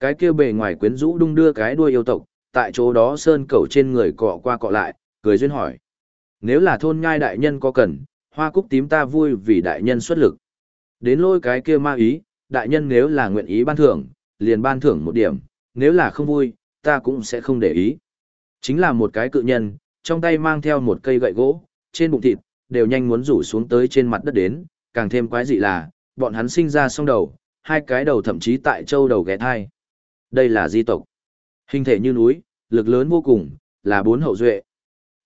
Cái kia bề ngoài quyến rũ đung đưa cái đuôi yêu tộc, tại chỗ đó sơn cẩu trên người cọ qua cọ lại, cười duyên hỏi. Nếu là thôn ngai đại nhân có cần, hoa cúc tím ta vui vì đại nhân xuất lực. Đến lôi cái kia ma ý, đại nhân nếu là nguyện ý ban thưởng, liền ban thưởng một điểm, nếu là không vui, ta cũng sẽ không để ý. Chính là một cái cự nhân, trong tay mang theo một cây gậy gỗ, trên bụng thịt, đều nhanh muốn rủ xuống tới trên mặt đất đến, càng thêm quái dị là, bọn hắn sinh ra song đầu, hai cái đầu thậm chí tại châu đầu ghé thai. Đây là di tộc. Hình thể như núi, lực lớn vô cùng, là bốn hậu duệ.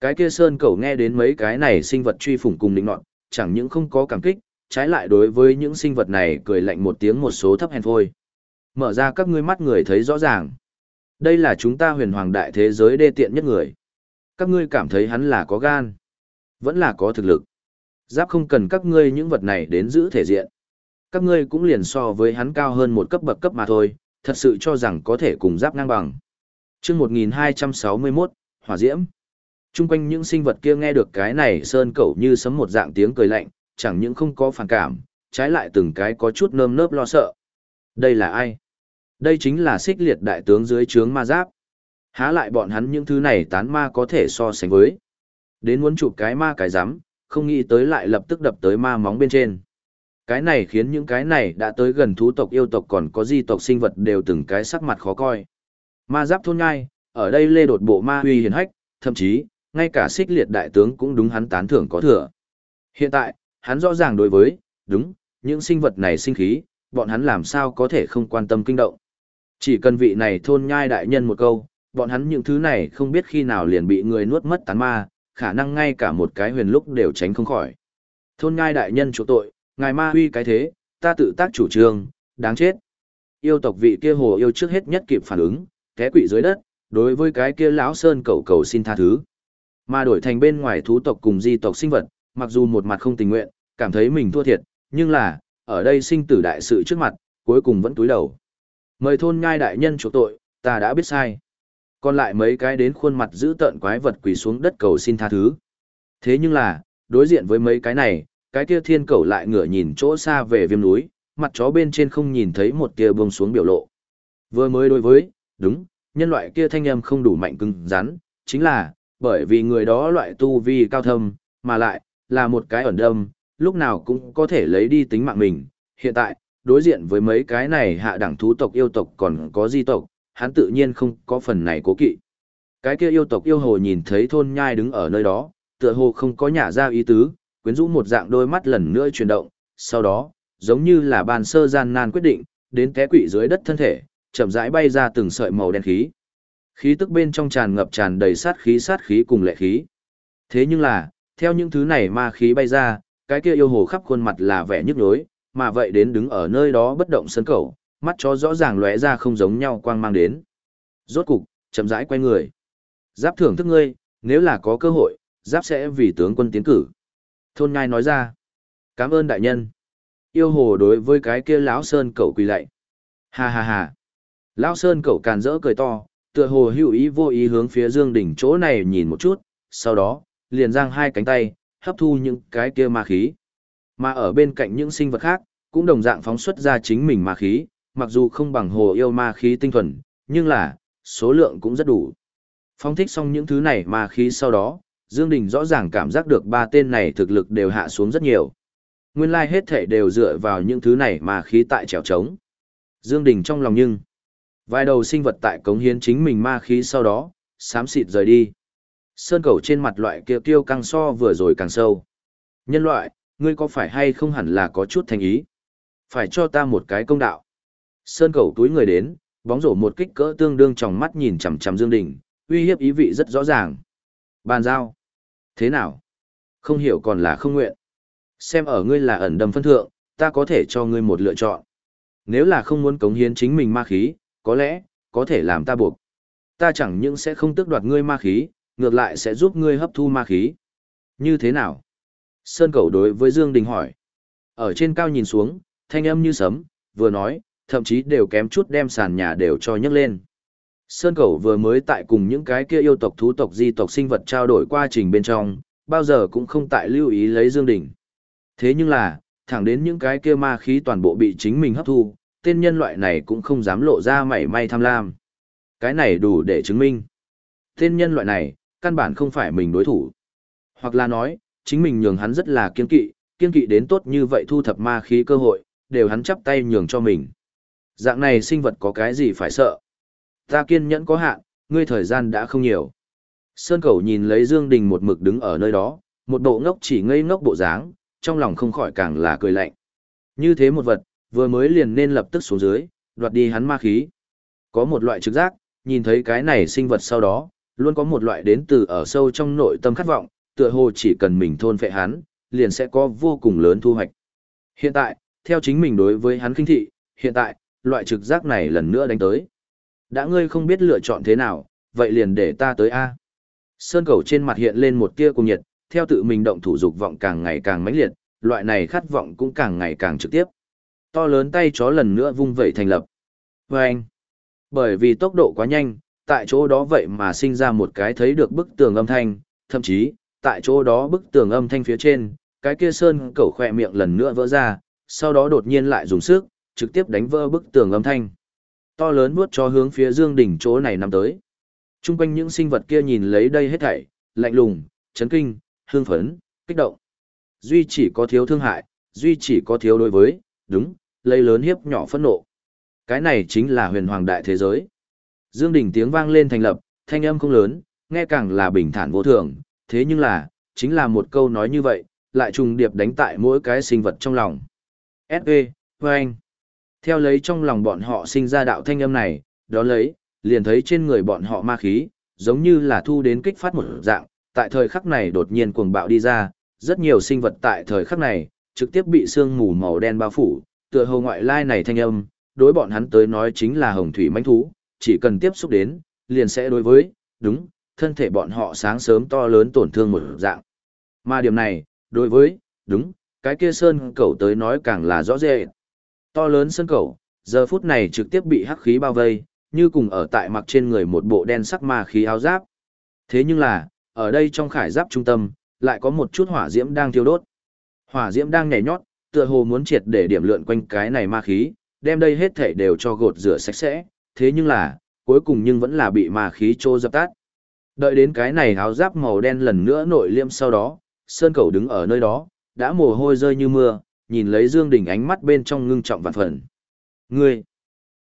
Cái kia sơn cầu nghe đến mấy cái này sinh vật truy phủng cùng định nọt, chẳng những không có cảm kích, trái lại đối với những sinh vật này cười lạnh một tiếng một số thấp hèn phôi. Mở ra các ngươi mắt người thấy rõ ràng. Đây là chúng ta huyền hoàng đại thế giới đê tiện nhất người. Các ngươi cảm thấy hắn là có gan, vẫn là có thực lực. Giáp không cần các ngươi những vật này đến giữ thể diện. Các ngươi cũng liền so với hắn cao hơn một cấp bậc cấp mà thôi, thật sự cho rằng có thể cùng giáp ngang bằng. chương 1261, Hỏa Diễm. Trung quanh những sinh vật kia nghe được cái này sơn cẩu như sấm một dạng tiếng cười lạnh, chẳng những không có phản cảm, trái lại từng cái có chút nơm nớp lo sợ. Đây là ai? Đây chính là xích liệt đại tướng dưới trướng ma giáp. Há lại bọn hắn những thứ này tán ma có thể so sánh với. Đến muốn chụp cái ma cái rắm không nghĩ tới lại lập tức đập tới ma móng bên trên. Cái này khiến những cái này đã tới gần thú tộc yêu tộc còn có di tộc sinh vật đều từng cái sắc mặt khó coi. Ma giáp thôn nhai ở đây lê đột bộ ma huy hiền hách, thậm chí, ngay cả xích liệt đại tướng cũng đúng hắn tán thưởng có thừa. Hiện tại, hắn rõ ràng đối với, đúng, những sinh vật này sinh khí, bọn hắn làm sao có thể không quan tâm kinh động. Chỉ cần vị này thôn nhai đại nhân một câu, bọn hắn những thứ này không biết khi nào liền bị người nuốt mất tán ma, khả năng ngay cả một cái huyền lúc đều tránh không khỏi. Thôn nhai đại nhân chỗ tội, ngài ma huy cái thế, ta tự tác chủ trương, đáng chết. Yêu tộc vị kia hồ yêu trước hết nhất kịp phản ứng, té quỵ dưới đất, đối với cái kia lão sơn cầu cầu xin tha thứ. Mà đổi thành bên ngoài thú tộc cùng di tộc sinh vật, mặc dù một mặt không tình nguyện, cảm thấy mình thua thiệt, nhưng là, ở đây sinh tử đại sự trước mặt, cuối cùng vẫn túi đầu. Mời thôn ngai đại nhân chủ tội, ta đã biết sai. Còn lại mấy cái đến khuôn mặt giữ tợn quái vật quỳ xuống đất cầu xin tha thứ. Thế nhưng là, đối diện với mấy cái này, cái kia thiên cầu lại ngửa nhìn chỗ xa về viêm núi, mặt chó bên trên không nhìn thấy một tia buông xuống biểu lộ. Vừa mới đối với, đúng, nhân loại kia thanh âm không đủ mạnh cứng rắn, chính là, bởi vì người đó loại tu vi cao thâm, mà lại, là một cái ẩn đâm, lúc nào cũng có thể lấy đi tính mạng mình. Hiện tại, đối diện với mấy cái này hạ đẳng thú tộc yêu tộc còn có di tộc, hắn tự nhiên không có phần này cố kỵ. Cái kia yêu tộc yêu hồ nhìn thấy thôn nhai đứng ở nơi đó, tựa hồ không có nhả ra ý tứ, quyến rũ một dạng đôi mắt lần nữa chuyển động, sau đó, giống như là bàn sơ gian nan quyết định, đến té quỵ dưới đất thân thể, chậm rãi bay ra từng sợi màu đen khí. Khí tức bên trong tràn ngập tràn đầy sát khí sát khí cùng lệ khí. Thế nhưng là, theo những thứ này ma khí bay ra, cái kia yêu hồ khắp khuôn mặt là vẻ nhức nhối, mà vậy đến đứng ở nơi đó bất động sân cầu, mắt chó rõ ràng lóe ra không giống nhau quang mang đến. Rốt cục, chậm rãi quay người. Giáp thưởng thức ngươi, nếu là có cơ hội, giáp sẽ vì tướng quân tiến cử. Thôn ngai nói ra. Cảm ơn đại nhân. Yêu hồ đối với cái kia lão sơn cậu quỳ lạy. Ha ha ha. Lão sơn cậu càn rỡ cười to, tựa hồ hữu ý vô ý hướng phía dương đỉnh chỗ này nhìn một chút, sau đó, liền giang hai cánh tay, hấp thu những cái kia ma khí. Mà ở bên cạnh những sinh vật khác, cũng đồng dạng phóng xuất ra chính mình ma khí, mặc dù không bằng hồ yêu ma khí tinh thuần, nhưng là, số lượng cũng rất đủ. Phóng thích xong những thứ này ma khí sau đó, Dương Đình rõ ràng cảm giác được ba tên này thực lực đều hạ xuống rất nhiều. Nguyên lai hết thể đều dựa vào những thứ này mà khí tại trèo trống. Dương Đình trong lòng nhưng, vài đầu sinh vật tại cống hiến chính mình ma khí sau đó, sám xịt rời đi. Sơn cầu trên mặt loại kia tiêu căng so vừa rồi càng sâu. Nhân loại, ngươi có phải hay không hẳn là có chút thành ý? Phải cho ta một cái công đạo. Sơn cầu túi người đến, bóng rổ một kích cỡ tương đương trong mắt nhìn chằm chằm Dương Đình, uy hiếp ý vị rất rõ ràng. Bàn giao. Thế nào? Không hiểu còn là không nguyện. Xem ở ngươi là ẩn đầm phân thượng, ta có thể cho ngươi một lựa chọn. Nếu là không muốn cống hiến chính mình ma khí, có lẽ, có thể làm ta buộc. Ta chẳng những sẽ không tước đoạt ngươi ma khí, ngược lại sẽ giúp ngươi hấp thu ma khí. Như thế nào? Sơn Cẩu đối với Dương Đình hỏi. Ở trên cao nhìn xuống, thanh âm như sấm, vừa nói, thậm chí đều kém chút đem sàn nhà đều cho nhấc lên. Sơn Cẩu vừa mới tại cùng những cái kia yêu tộc thú tộc di tộc sinh vật trao đổi qua trình bên trong, bao giờ cũng không tại lưu ý lấy Dương Đình. Thế nhưng là, thẳng đến những cái kia ma khí toàn bộ bị chính mình hấp thu, tên nhân loại này cũng không dám lộ ra mảy may tham lam. Cái này đủ để chứng minh. Tên nhân loại này, căn bản không phải mình đối thủ. Hoặc là nói, chính mình nhường hắn rất là kiên kỵ, kiên kỵ đến tốt như vậy thu thập ma khí cơ hội, đều hắn chắp tay nhường cho mình. Dạng này sinh vật có cái gì phải sợ. Ta kiên nhẫn có hạn, ngươi thời gian đã không nhiều. Sơn Cẩu nhìn lấy Dương Đình một mực đứng ở nơi đó, một bộ ngốc chỉ ngây ngốc bộ dáng, trong lòng không khỏi càng là cười lạnh. Như thế một vật, vừa mới liền nên lập tức xuống dưới, đoạt đi hắn ma khí. Có một loại trực giác, nhìn thấy cái này sinh vật sau đó, luôn có một loại đến từ ở sâu trong nội tâm khát vọng, tựa hồ chỉ cần mình thôn phệ hắn, liền sẽ có vô cùng lớn thu hoạch. Hiện tại, theo chính mình đối với hắn kinh thị, hiện tại, loại trực giác này lần nữa đánh tới. Đã ngươi không biết lựa chọn thế nào, vậy liền để ta tới A. Sơn cầu trên mặt hiện lên một tia cùng nhiệt, theo tự mình động thủ dục vọng càng ngày càng mãnh liệt, loại này khát vọng cũng càng ngày càng trực tiếp. To lớn tay chó lần nữa vung vẩy thành lập. Và anh, bởi vì tốc độ quá nhanh, tại chỗ đó vậy mà sinh ra một cái thấy được bức tường âm thanh, thậm chí, tại chỗ đó bức tường âm thanh phía trên, cái kia sơn cẩu khỏe miệng lần nữa vỡ ra, sau đó đột nhiên lại dùng sức, trực tiếp đánh vỡ bức tường âm thanh. To lớn vuốt cho hướng phía dương đỉnh chỗ này nằm tới. Trung quanh những sinh vật kia nhìn lấy đây hết thảy, lạnh lùng, chấn kinh, hương phấn, kích động. Duy chỉ có thiếu thương hại, duy chỉ có thiếu đối với, đúng, lấy lớn hiếp nhỏ phẫn nộ. Cái này chính là huyền hoàng đại thế giới. Dương đỉnh tiếng vang lên thành lập, thanh âm không lớn, nghe càng là bình thản vô thường, thế nhưng là, chính là một câu nói như vậy, lại trùng điệp đánh tại mỗi cái sinh vật trong lòng. S.E. Vâng. Theo lấy trong lòng bọn họ sinh ra đạo thanh âm này, đó lấy, liền thấy trên người bọn họ ma khí, giống như là thu đến kích phát một dạng, tại thời khắc này đột nhiên cuồng bạo đi ra, rất nhiều sinh vật tại thời khắc này, trực tiếp bị sương mù màu đen bao phủ, tựa hồ ngoại lai này thanh âm, đối bọn hắn tới nói chính là hồng thủy mãnh thú, chỉ cần tiếp xúc đến, liền sẽ đối với, đúng, thân thể bọn họ sáng sớm to lớn tổn thương một dạng. Mà điểm này, đối với, đúng, cái kia sơn cẩu tới nói càng là rõ rệt. To lớn sơn cầu giờ phút này trực tiếp bị hắc khí bao vây, như cùng ở tại mặc trên người một bộ đen sắc ma khí áo giáp. Thế nhưng là, ở đây trong khải giáp trung tâm, lại có một chút hỏa diễm đang thiêu đốt. Hỏa diễm đang nhảy nhót, tựa hồ muốn triệt để điểm lượn quanh cái này ma khí, đem đây hết thể đều cho gột rửa sạch sẽ, thế nhưng là, cuối cùng nhưng vẫn là bị ma khí trô dập tắt. Đợi đến cái này áo giáp màu đen lần nữa nội liêm sau đó, Sơn Cầu đứng ở nơi đó, đã mồ hôi rơi như mưa, nhìn lấy Dương Đình ánh mắt bên trong ngưng trọng vạn phần. Ngươi,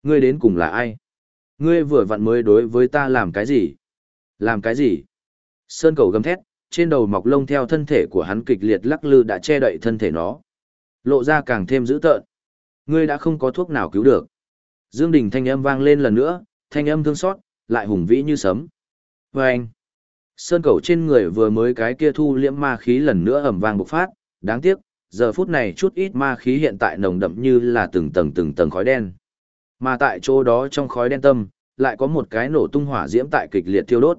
ngươi đến cùng là ai? Ngươi vừa vặn mới đối với ta làm cái gì? Làm cái gì? Sơn Cầu gầm thét, trên đầu mọc lông theo thân thể của hắn kịch liệt lắc lư đã che đậy thân thể nó. Lộ ra càng thêm dữ tợn. Ngươi đã không có thuốc nào cứu được. Dương Đình thanh âm vang lên lần nữa, thanh âm thương xót, lại hùng vĩ như sấm. Và anh, sơn cầu trên người vừa mới cái kia thu liễm ma khí lần nữa ầm vang bộc phát, đáng tiếc, giờ phút này chút ít ma khí hiện tại nồng đậm như là từng tầng từng tầng khói đen. Mà tại chỗ đó trong khói đen tâm, lại có một cái nổ tung hỏa diễm tại kịch liệt thiêu đốt.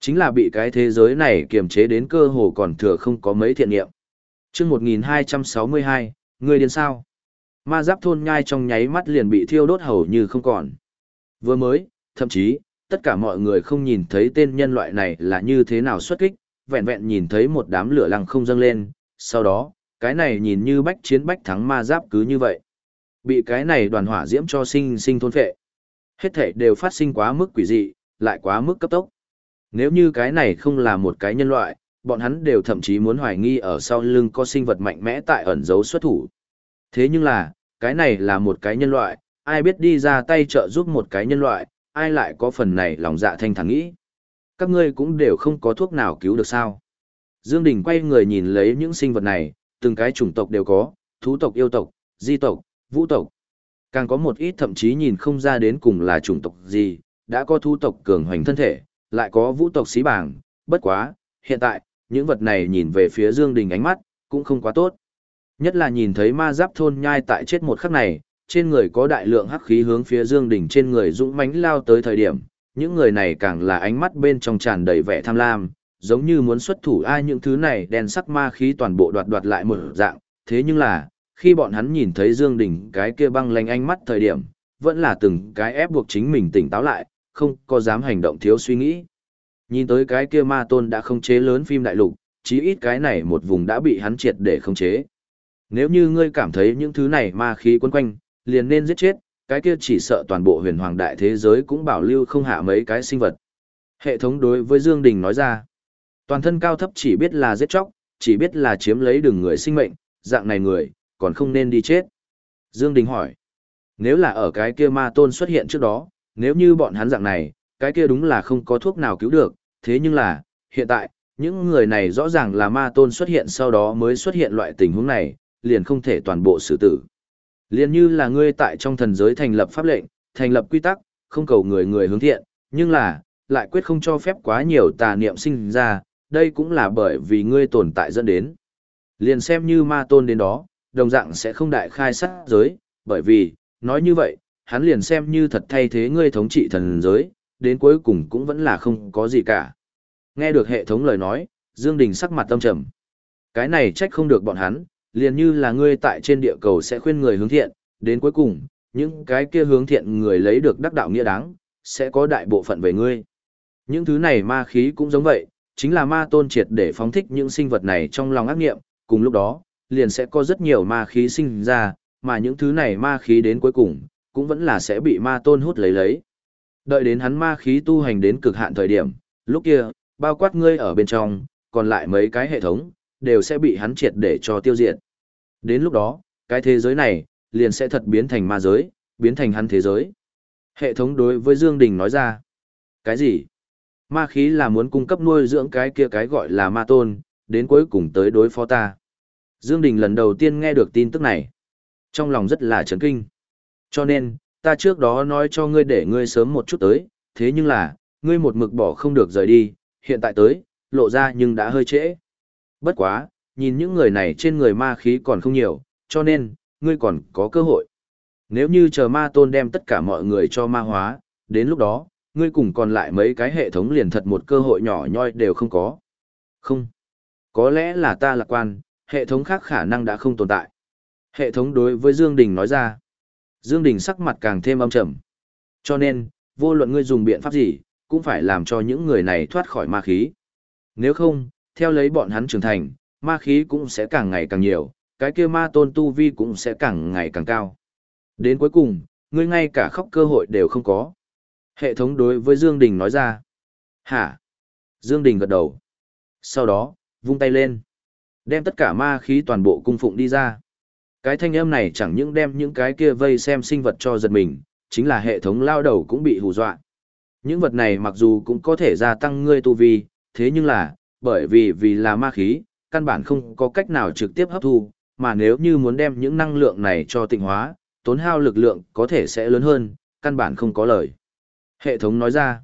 Chính là bị cái thế giới này kiềm chế đến cơ hồ còn thừa không có mấy thiện nghiệm. chương 1262, người điên sao? Ma giáp thôn nhai trong nháy mắt liền bị thiêu đốt hầu như không còn. Vừa mới, thậm chí, tất cả mọi người không nhìn thấy tên nhân loại này là như thế nào xuất kích, vẹn vẹn nhìn thấy một đám lửa lăng không dâng lên, sau đó, cái này nhìn như bách chiến bách thắng ma giáp cứ như vậy. Bị cái này đoàn hỏa diễm cho sinh sinh thôn phệ. Hết thể đều phát sinh quá mức quỷ dị, lại quá mức cấp tốc. Nếu như cái này không là một cái nhân loại, bọn hắn đều thậm chí muốn hoài nghi ở sau lưng có sinh vật mạnh mẽ tại ẩn dấu xuất thủ. Thế nhưng là, cái này là một cái nhân loại, ai biết đi ra tay trợ giúp một cái nhân loại, ai lại có phần này lòng dạ thanh thản nghĩ. Các ngươi cũng đều không có thuốc nào cứu được sao. Dương Đình quay người nhìn lấy những sinh vật này, từng cái chủng tộc đều có, thú tộc yêu tộc, di tộc, vũ tộc. Càng có một ít thậm chí nhìn không ra đến cùng là chủng tộc gì, đã có thú tộc cường hoành thân thể, lại có vũ tộc xí bảng, bất quá, hiện tại, những vật này nhìn về phía Dương Đình ánh mắt, cũng không quá tốt. Nhất là nhìn thấy ma giáp thôn nhai tại chết một khắc này, trên người có đại lượng hắc khí hướng phía Dương Đình trên người dũng mãnh lao tới thời điểm, những người này càng là ánh mắt bên trong tràn đầy vẻ tham lam, giống như muốn xuất thủ ai những thứ này đen sắc ma khí toàn bộ đoạt đoạt lại một dạng, thế nhưng là, khi bọn hắn nhìn thấy Dương Đình cái kia băng lạnh ánh mắt thời điểm, vẫn là từng cái ép buộc chính mình tỉnh táo lại, không có dám hành động thiếu suy nghĩ. Nhìn tới cái kia ma tôn đã không chế lớn phim đại lục, chí ít cái này một vùng đã bị hắn triệt để không chế. Nếu như ngươi cảm thấy những thứ này ma khí quấn quanh, liền nên giết chết, cái kia chỉ sợ toàn bộ huyền hoàng đại thế giới cũng bảo lưu không hạ mấy cái sinh vật. Hệ thống đối với Dương Đình nói ra, toàn thân cao thấp chỉ biết là giết chóc, chỉ biết là chiếm lấy đường người sinh mệnh, dạng này người, còn không nên đi chết. Dương Đình hỏi, nếu là ở cái kia ma tôn xuất hiện trước đó, nếu như bọn hắn dạng này, cái kia đúng là không có thuốc nào cứu được, thế nhưng là, hiện tại, những người này rõ ràng là ma tôn xuất hiện sau đó mới xuất hiện loại tình huống này, liền không thể toàn bộ xử tử. Liên như là ngươi tại trong thần giới thành lập pháp lệnh, thành lập quy tắc, không cầu người người hướng thiện, nhưng là, lại quyết không cho phép quá nhiều tà niệm sinh ra, đây cũng là bởi vì ngươi tồn tại dẫn đến. Liền xem như ma tôn đến đó, đồng dạng sẽ không đại khai sát giới, bởi vì, nói như vậy, hắn liền xem như thật thay thế ngươi thống trị thần giới, đến cuối cùng cũng vẫn là không có gì cả. Nghe được hệ thống lời nói, Dương Đình sắc mặt tâm trầm. Cái này trách không được bọn hắn, liền như là ngươi tại trên địa cầu sẽ khuyên người hướng thiện, đến cuối cùng, những cái kia hướng thiện người lấy được đắc đạo nghĩa đáng, sẽ có đại bộ phận về ngươi. Những thứ này ma khí cũng giống vậy, chính là ma tôn triệt để phóng thích những sinh vật này trong lòng ác nghiệm, cùng lúc đó, liền sẽ có rất nhiều ma khí sinh ra, mà những thứ này ma khí đến cuối cùng, cũng vẫn là sẽ bị ma tôn hút lấy lấy. Đợi đến hắn ma khí tu hành đến cực hạn thời điểm, lúc kia, bao quát ngươi ở bên trong, còn lại mấy cái hệ thống, đều sẽ bị hắn triệt để cho tiêu diệt. Đến lúc đó, cái thế giới này, liền sẽ thật biến thành ma giới, biến thành hắn thế giới. Hệ thống đối với Dương Đình nói ra. Cái gì? Ma khí là muốn cung cấp nuôi dưỡng cái kia cái gọi là ma tôn, đến cuối cùng tới đối phó ta. Dương Đình lần đầu tiên nghe được tin tức này. Trong lòng rất là chấn kinh. Cho nên, ta trước đó nói cho ngươi để ngươi sớm một chút tới, thế nhưng là, ngươi một mực bỏ không được rời đi, hiện tại tới, lộ ra nhưng đã hơi trễ. Bất quá, nhìn những người này trên người ma khí còn không nhiều, cho nên, ngươi còn có cơ hội. Nếu như chờ ma tôn đem tất cả mọi người cho ma hóa, đến lúc đó, ngươi cùng còn lại mấy cái hệ thống liền thật một cơ hội nhỏ nhoi đều không có. Không. Có lẽ là ta lạc quan, hệ thống khác khả năng đã không tồn tại. Hệ thống đối với Dương Đình nói ra. Dương Đình sắc mặt càng thêm âm trầm. Cho nên, vô luận ngươi dùng biện pháp gì, cũng phải làm cho những người này thoát khỏi ma khí. Nếu không, theo lấy bọn hắn trưởng thành, ma khí cũng sẽ càng ngày càng nhiều, cái kia ma tôn tu vi cũng sẽ càng ngày càng cao. Đến cuối cùng, ngươi ngay cả khóc cơ hội đều không có. Hệ thống đối với Dương Đình nói ra. Hả? Dương Đình gật đầu. Sau đó, vung tay lên. Đem tất cả ma khí toàn bộ cung phụng đi ra. Cái thanh âm này chẳng những đem những cái kia vây xem sinh vật cho giật mình, chính là hệ thống lao đầu cũng bị hù dọa. Những vật này mặc dù cũng có thể gia tăng ngươi tu vi, thế nhưng là, bởi vì vì là ma khí, căn bản không có cách nào trực tiếp hấp thu, mà nếu như muốn đem những năng lượng này cho tịnh hóa, tốn hao lực lượng có thể sẽ lớn hơn, căn bản không có lời. Hệ thống nói ra.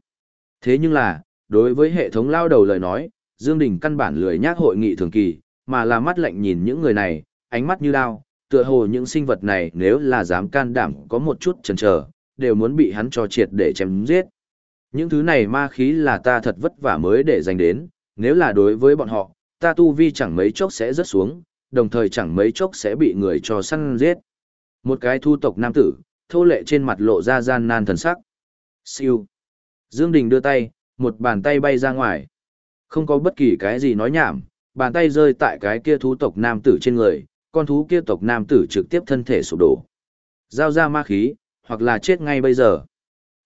Thế nhưng là, đối với hệ thống lao đầu lời nói, Dương Đình căn bản lười nhác hội nghị thường kỳ, mà là mắt lạnh nhìn những người này, ánh mắt như đao, tựa hồ những sinh vật này nếu là dám can đảm có một chút chần chờ, đều muốn bị hắn cho triệt để chém giết. Những thứ này ma khí là ta thật vất vả mới để giành đến, nếu là đối với bọn họ, ta tu vi chẳng mấy chốc sẽ rớt xuống, đồng thời chẳng mấy chốc sẽ bị người cho săn giết. Một cái thu tộc nam tử, thô lệ trên mặt lộ ra gian nan thần sắc. Siêu. Dương Đình đưa tay, một bàn tay bay ra ngoài. Không có bất kỳ cái gì nói nhảm, bàn tay rơi tại cái kia thú tộc nam tử trên người, con thú kia tộc nam tử trực tiếp thân thể sụp đổ. Giao ra ma khí, hoặc là chết ngay bây giờ.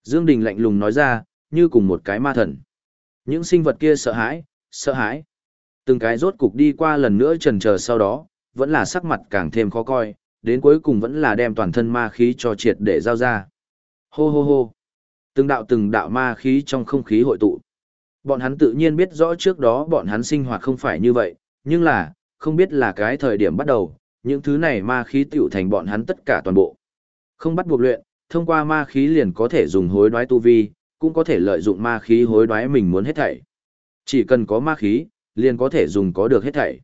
Dương Đình lạnh lùng nói ra, như cùng một cái ma thần. Những sinh vật kia sợ hãi, sợ hãi. Từng cái rốt cục đi qua lần nữa trần chờ sau đó, vẫn là sắc mặt càng thêm khó coi, đến cuối cùng vẫn là đem toàn thân ma khí cho triệt để giao ra. Hô hô hô. Từng đạo từng đạo ma khí trong không khí hội tụ. Bọn hắn tự nhiên biết rõ trước đó bọn hắn sinh hoạt không phải như vậy, nhưng là, không biết là cái thời điểm bắt đầu, những thứ này ma khí tiểu thành bọn hắn tất cả toàn bộ. Không bắt buộc luyện, thông qua ma khí liền có thể dùng hối đoái tu vi, cũng có thể lợi dụng ma khí hối đoái mình muốn hết thảy. Chỉ cần có ma khí, liền có thể dùng có được hết thảy.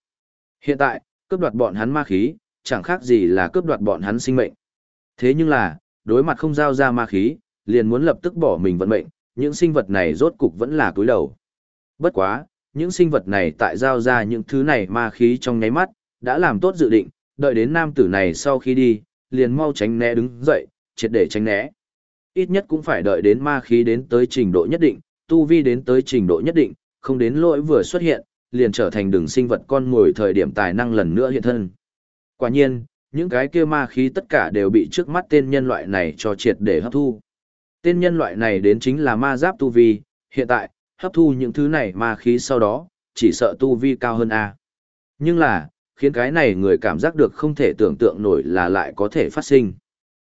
Hiện tại, cướp đoạt bọn hắn ma khí, chẳng khác gì là cướp đoạt bọn hắn sinh mệnh. Thế nhưng là, đối mặt không giao ra ma khí, liền muốn lập tức bỏ mình vận mệnh, những sinh vật này rốt cục vẫn là túi đầu. Bất quá, những sinh vật này tại giao ra những thứ này ma khí trong nháy mắt, đã làm tốt dự định, đợi đến nam tử này sau khi đi, liền mau tránh né đứng dậy, triệt để tránh né. Ít nhất cũng phải đợi đến ma khí đến tới trình độ nhất định, tu vi đến tới trình độ nhất định, không đến lỗi vừa xuất hiện, liền trở thành đường sinh vật con ngồi thời điểm tài năng lần nữa hiện thân. Quả nhiên, những cái kia ma khí tất cả đều bị trước mắt tên nhân loại này cho triệt để hấp thu. Tên nhân loại này đến chính là ma giáp tu vi, hiện tại, hấp thu những thứ này ma khí sau đó, chỉ sợ tu vi cao hơn A. Nhưng là, khiến cái này người cảm giác được không thể tưởng tượng nổi là lại có thể phát sinh.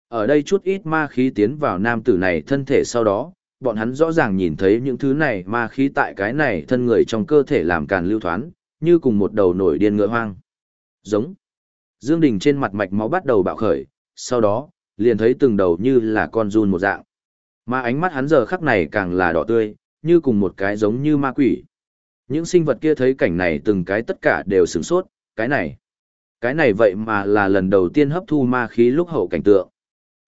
Ở đây chút ít ma khí tiến vào nam tử này thân thể sau đó, bọn hắn rõ ràng nhìn thấy những thứ này ma khí tại cái này thân người trong cơ thể làm càn lưu thoán, như cùng một đầu nổi điên ngựa hoang. Giống. Dương Đình trên mặt mạch máu bắt đầu bạo khởi, sau đó, liền thấy từng đầu như là con run một dạng. Mà ánh mắt hắn giờ khắc này càng là đỏ tươi, như cùng một cái giống như ma quỷ. Những sinh vật kia thấy cảnh này từng cái tất cả đều sửng sốt, cái này. Cái này vậy mà là lần đầu tiên hấp thu ma khí lúc hậu cảnh tượng.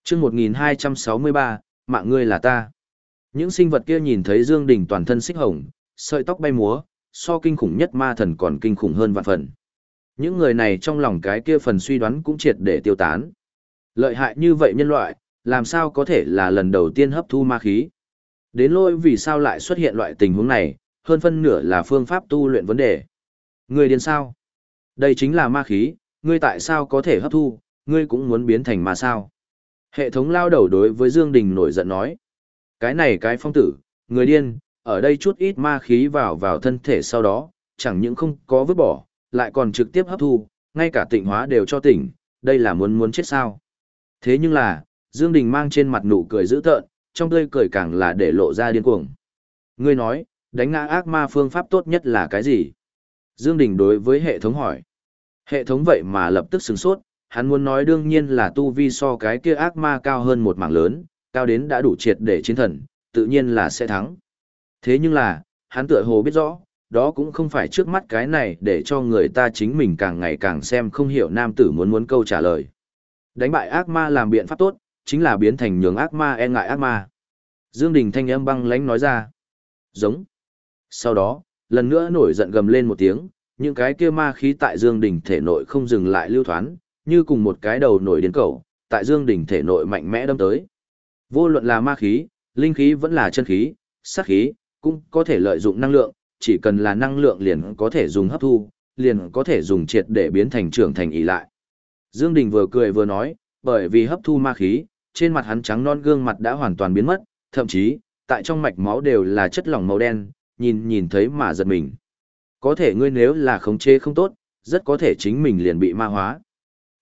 chương 1263, mạng ngươi là ta. Những sinh vật kia nhìn thấy Dương Đình toàn thân xích hồng, sợi tóc bay múa, so kinh khủng nhất ma thần còn kinh khủng hơn vạn phần. Những người này trong lòng cái kia phần suy đoán cũng triệt để tiêu tán. Lợi hại như vậy nhân loại, làm sao có thể là lần đầu tiên hấp thu ma khí. Đến lôi vì sao lại xuất hiện loại tình huống này, hơn phân nửa là phương pháp tu luyện vấn đề. Người điên sao? Đây chính là ma khí, ngươi tại sao có thể hấp thu, ngươi cũng muốn biến thành ma sao? Hệ thống lao đầu đối với Dương Đình nổi giận nói. Cái này cái phong tử, người điên, ở đây chút ít ma khí vào vào thân thể sau đó, chẳng những không có vứt bỏ, lại còn trực tiếp hấp thu, ngay cả tịnh hóa đều cho tỉnh, đây là muốn muốn chết sao. Thế nhưng là, Dương Đình mang trên mặt nụ cười dữ tợn, trong tươi cười càng là để lộ ra điên cuồng. Ngươi nói, đánh ngã ác ma phương pháp tốt nhất là cái gì? Dương Đình đối với hệ thống hỏi. Hệ thống vậy mà lập tức sừng sốt, hắn muốn nói đương nhiên là tu vi so cái kia ác ma cao hơn một mảng lớn, cao đến đã đủ triệt để chiến thần, tự nhiên là sẽ thắng. Thế nhưng là, hắn tựa hồ biết rõ, đó cũng không phải trước mắt cái này để cho người ta chính mình càng ngày càng xem không hiểu nam tử muốn muốn câu trả lời. Đánh bại ác ma làm biện pháp tốt, chính là biến thành nhường ác ma e ngại ác ma. Dương Đình thanh âm băng lãnh nói ra. Giống. Sau đó, lần nữa nổi giận gầm lên một tiếng, những cái kia ma khí tại Dương Đình thể nội không dừng lại lưu thoán, như cùng một cái đầu nổi điên cầu, tại Dương Đình thể nội mạnh mẽ đâm tới. Vô luận là ma khí, linh khí vẫn là chân khí, sát khí, cũng có thể lợi dụng năng lượng, chỉ cần là năng lượng liền có thể dùng hấp thu, liền có thể dùng triệt để biến thành trưởng thành ý lại. Dương Đình vừa cười vừa nói, bởi vì hấp thu ma khí, trên mặt hắn trắng non gương mặt đã hoàn toàn biến mất, thậm chí, tại trong mạch máu đều là chất lỏng màu đen, nhìn nhìn thấy mà giật mình. Có thể ngươi nếu là khống chế không tốt, rất có thể chính mình liền bị ma hóa.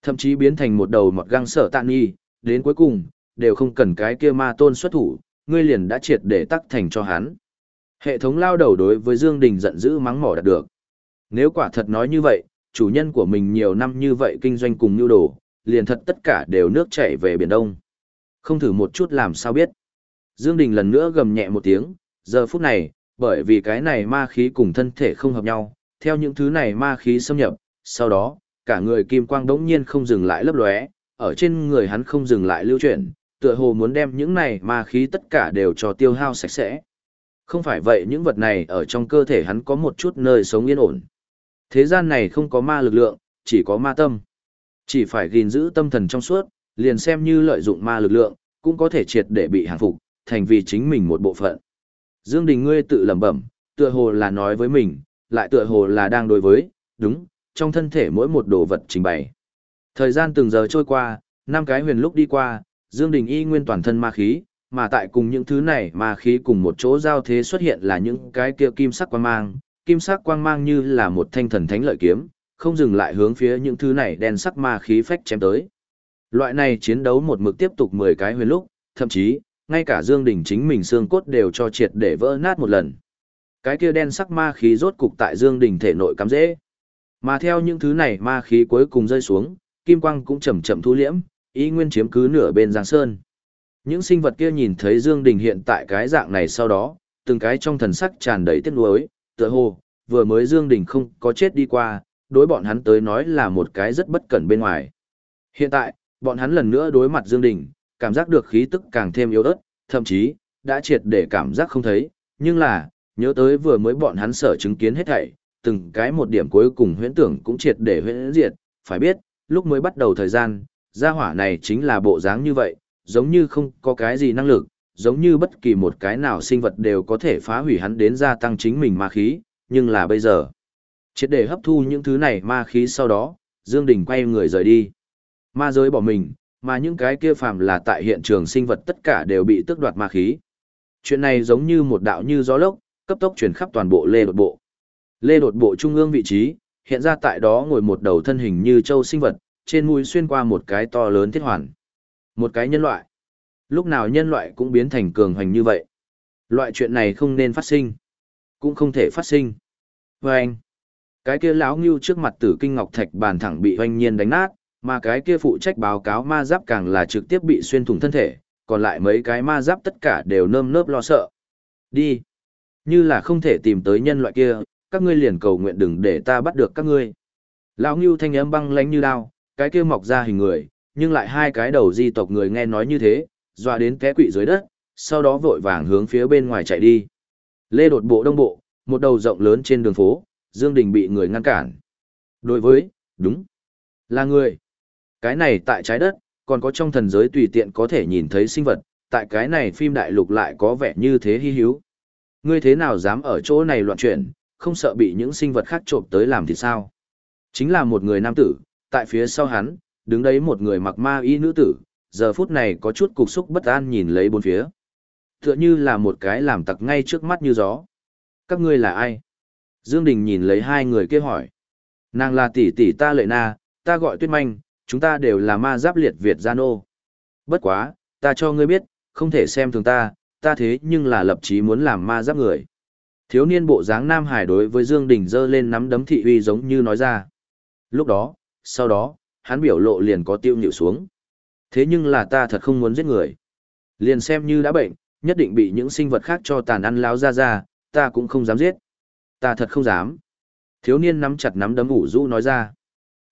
Thậm chí biến thành một đầu mọt găng sở tạn nghi, đến cuối cùng, đều không cần cái kia ma tôn xuất thủ, ngươi liền đã triệt để tắc thành cho hắn. Hệ thống lao đầu đối với Dương Đình giận dữ mắng mỏ đạt được. Nếu quả thật nói như vậy, chủ nhân của mình nhiều năm như vậy kinh doanh cùng nhu đồ, liền thật tất cả đều nước chảy về Biển Đông. Không thử một chút làm sao biết. Dương Đình lần nữa gầm nhẹ một tiếng, giờ phút này, bởi vì cái này ma khí cùng thân thể không hợp nhau, theo những thứ này ma khí xâm nhập, sau đó, cả người kim quang đống nhiên không dừng lại lấp lóe, ở trên người hắn không dừng lại lưu chuyển, tựa hồ muốn đem những này ma khí tất cả đều cho tiêu hao sạch sẽ. Không phải vậy những vật này ở trong cơ thể hắn có một chút nơi sống yên ổn. Thế gian này không có ma lực lượng, chỉ có ma tâm. Chỉ phải gìn giữ tâm thần trong suốt, liền xem như lợi dụng ma lực lượng, cũng có thể triệt để bị hàng phục, thành vì chính mình một bộ phận. Dương Đình ngươi tự lẩm bẩm, tựa hồ là nói với mình, lại tựa hồ là đang đối với, đúng, trong thân thể mỗi một đồ vật trình bày. Thời gian từng giờ trôi qua, năm cái huyền lúc đi qua, Dương Đình y nguyên toàn thân ma khí, mà tại cùng những thứ này ma khí cùng một chỗ giao thế xuất hiện là những cái kia kim sắc quang mang, kim sắc quang mang như là một thanh thần thánh lợi kiếm, không dừng lại hướng phía những thứ này đen sắc ma khí phách chém tới. Loại này chiến đấu một mực tiếp tục 10 cái huyền lúc, thậm chí, ngay cả Dương Đình chính mình xương cốt đều cho triệt để vỡ nát một lần. Cái kia đen sắc ma khí rốt cục tại Dương Đình thể nội cắm dễ. Mà theo những thứ này ma khí cuối cùng rơi xuống, kim quang cũng chậm chậm thu liễm, ý nguyên chiếm cứ nửa bên Giang Sơn. Những sinh vật kia nhìn thấy Dương Đình hiện tại cái dạng này sau đó, từng cái trong thần sắc tràn đầy tiếc nuối, tựa hồ, vừa mới Dương Đình không có chết đi qua, đối bọn hắn tới nói là một cái rất bất cẩn bên ngoài. Hiện tại, bọn hắn lần nữa đối mặt Dương Đình, cảm giác được khí tức càng thêm yếu ớt, thậm chí, đã triệt để cảm giác không thấy, nhưng là, nhớ tới vừa mới bọn hắn sở chứng kiến hết thảy, từng cái một điểm cuối cùng huyễn tưởng cũng triệt để huyễn diệt, phải biết, lúc mới bắt đầu thời gian, gia hỏa này chính là bộ dáng như vậy, giống như không có cái gì năng lực, giống như bất kỳ một cái nào sinh vật đều có thể phá hủy hắn đến gia tăng chính mình ma khí, nhưng là bây giờ, triệt để hấp thu những thứ này ma khí sau đó, Dương Đình quay người rời đi. Ma giới bỏ mình, mà những cái kia phàm là tại hiện trường sinh vật tất cả đều bị tước đoạt ma khí. Chuyện này giống như một đạo như gió lốc, cấp tốc truyền khắp toàn bộ lê đột bộ. Lê đột bộ trung ương vị trí, hiện ra tại đó ngồi một đầu thân hình như châu sinh vật, trên mũi xuyên qua một cái to lớn thiết hoàn. Một cái nhân loại. Lúc nào nhân loại cũng biến thành cường hoành như vậy. Loại chuyện này không nên phát sinh. Cũng không thể phát sinh. Và anh, cái kia lão ngưu trước mặt tử kinh ngọc thạch bàn thẳng bị hoanh nhiên đánh nát, mà cái kia phụ trách báo cáo ma giáp càng là trực tiếp bị xuyên thủng thân thể, còn lại mấy cái ma giáp tất cả đều nơm nớp lo sợ. Đi. Như là không thể tìm tới nhân loại kia, các ngươi liền cầu nguyện đừng để ta bắt được các ngươi. Lão Ngưu thanh âm băng lánh như đao, cái kia mọc ra hình người, nhưng lại hai cái đầu di tộc người nghe nói như thế, dọa đến té quỵ dưới đất, sau đó vội vàng hướng phía bên ngoài chạy đi. Lê đột bộ đông bộ, một đầu rộng lớn trên đường phố, Dương Đình bị người ngăn cản. Đối với, đúng, là người. Cái này tại trái đất, còn có trong thần giới tùy tiện có thể nhìn thấy sinh vật, tại cái này phim đại lục lại có vẻ như thế hy hữu. Ngươi thế nào dám ở chỗ này loạn chuyển, không sợ bị những sinh vật khác trộm tới làm thì sao? Chính là một người nam tử, tại phía sau hắn, đứng đấy một người mặc ma y nữ tử, giờ phút này có chút cục xúc bất an nhìn lấy bốn phía. Tựa như là một cái làm tặc ngay trước mắt như gió. Các ngươi là ai? Dương Đình nhìn lấy hai người kia hỏi. Nàng là tỷ tỷ ta lệ na, ta gọi tuyết manh, chúng ta đều là ma giáp liệt Việt gia nô. Bất quá, ta cho ngươi biết, không thể xem thường ta, ta thế nhưng là lập chí muốn làm ma giáp người. Thiếu niên bộ dáng Nam Hải đối với Dương Đình dơ lên nắm đấm thị uy giống như nói ra. Lúc đó, sau đó, hắn biểu lộ liền có tiêu nhịu xuống. Thế nhưng là ta thật không muốn giết người. Liền xem như đã bệnh, nhất định bị những sinh vật khác cho tàn ăn láo ra ra, ta cũng không dám giết. Ta thật không dám. Thiếu niên nắm chặt nắm đấm ủ rũ nói ra.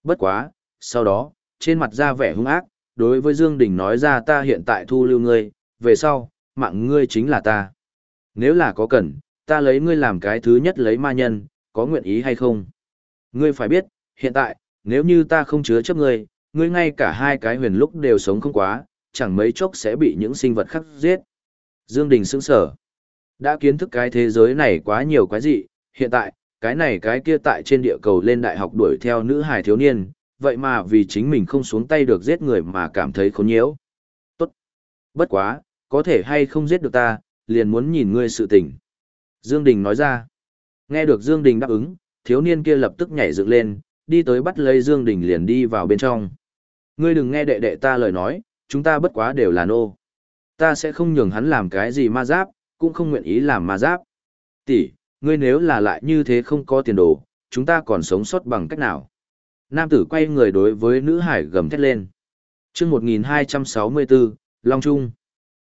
Bất quá, sau đó, trên mặt ra vẻ hung ác, đối với Dương Đình nói ra ta hiện tại thu lưu ngươi, về sau, mạng ngươi chính là ta. Nếu là có cần, ta lấy ngươi làm cái thứ nhất lấy ma nhân, có nguyện ý hay không? Ngươi phải biết, hiện tại, nếu như ta không chứa chấp ngươi, ngươi ngay cả hai cái huyền lúc đều sống không quá, chẳng mấy chốc sẽ bị những sinh vật khác giết. Dương Đình sững sờ. Đã kiến thức cái thế giới này quá nhiều quái dị, hiện tại, cái này cái kia tại trên địa cầu lên đại học đuổi theo nữ hài thiếu niên, vậy mà vì chính mình không xuống tay được giết người mà cảm thấy khốn nhiễu. Tốt. Bất quá, có thể hay không giết được ta, liền muốn nhìn ngươi sự tình. Dương Đình nói ra. Nghe được Dương Đình đáp ứng, thiếu niên kia lập tức nhảy dựng lên, đi tới bắt lấy Dương Đình liền đi vào bên trong. Ngươi đừng nghe đệ đệ ta lời nói, chúng ta bất quá đều là nô. Ta sẽ không nhường hắn làm cái gì ma giáp, cũng không nguyện ý làm ma giáp. Tỷ, ngươi nếu là lại như thế không có tiền đồ, chúng ta còn sống sót bằng cách nào? Nam tử quay người đối với nữ hải gầm thét lên. Trước 1264, Long Trung.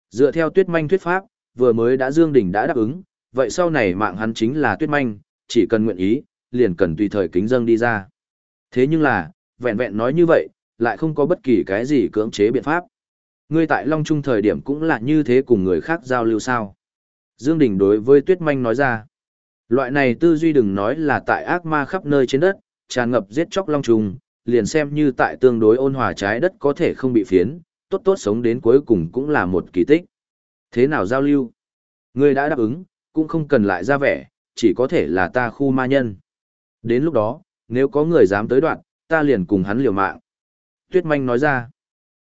Dựa theo tuyết manh thuyết pháp, vừa mới đã Dương Đình đã đáp ứng, vậy sau này mạng hắn chính là tuyết manh, chỉ cần nguyện ý, liền cần tùy thời kính dâng đi ra. Thế nhưng là, vẹn vẹn nói như vậy, lại không có bất kỳ cái gì cưỡng chế biện pháp. Ngươi tại Long Trung thời điểm cũng là như thế cùng người khác giao lưu sao. Dương Đình đối với Tuyết Manh nói ra. Loại này tư duy đừng nói là tại ác ma khắp nơi trên đất, tràn ngập giết chóc Long trùng, liền xem như tại tương đối ôn hòa trái đất có thể không bị phiến, tốt tốt sống đến cuối cùng cũng là một kỳ tích. Thế nào giao lưu? Ngươi đã đáp ứng, cũng không cần lại ra vẻ, chỉ có thể là ta khu ma nhân. Đến lúc đó, nếu có người dám tới đoạn, ta liền cùng hắn liều mạng. Tuyết Manh nói ra.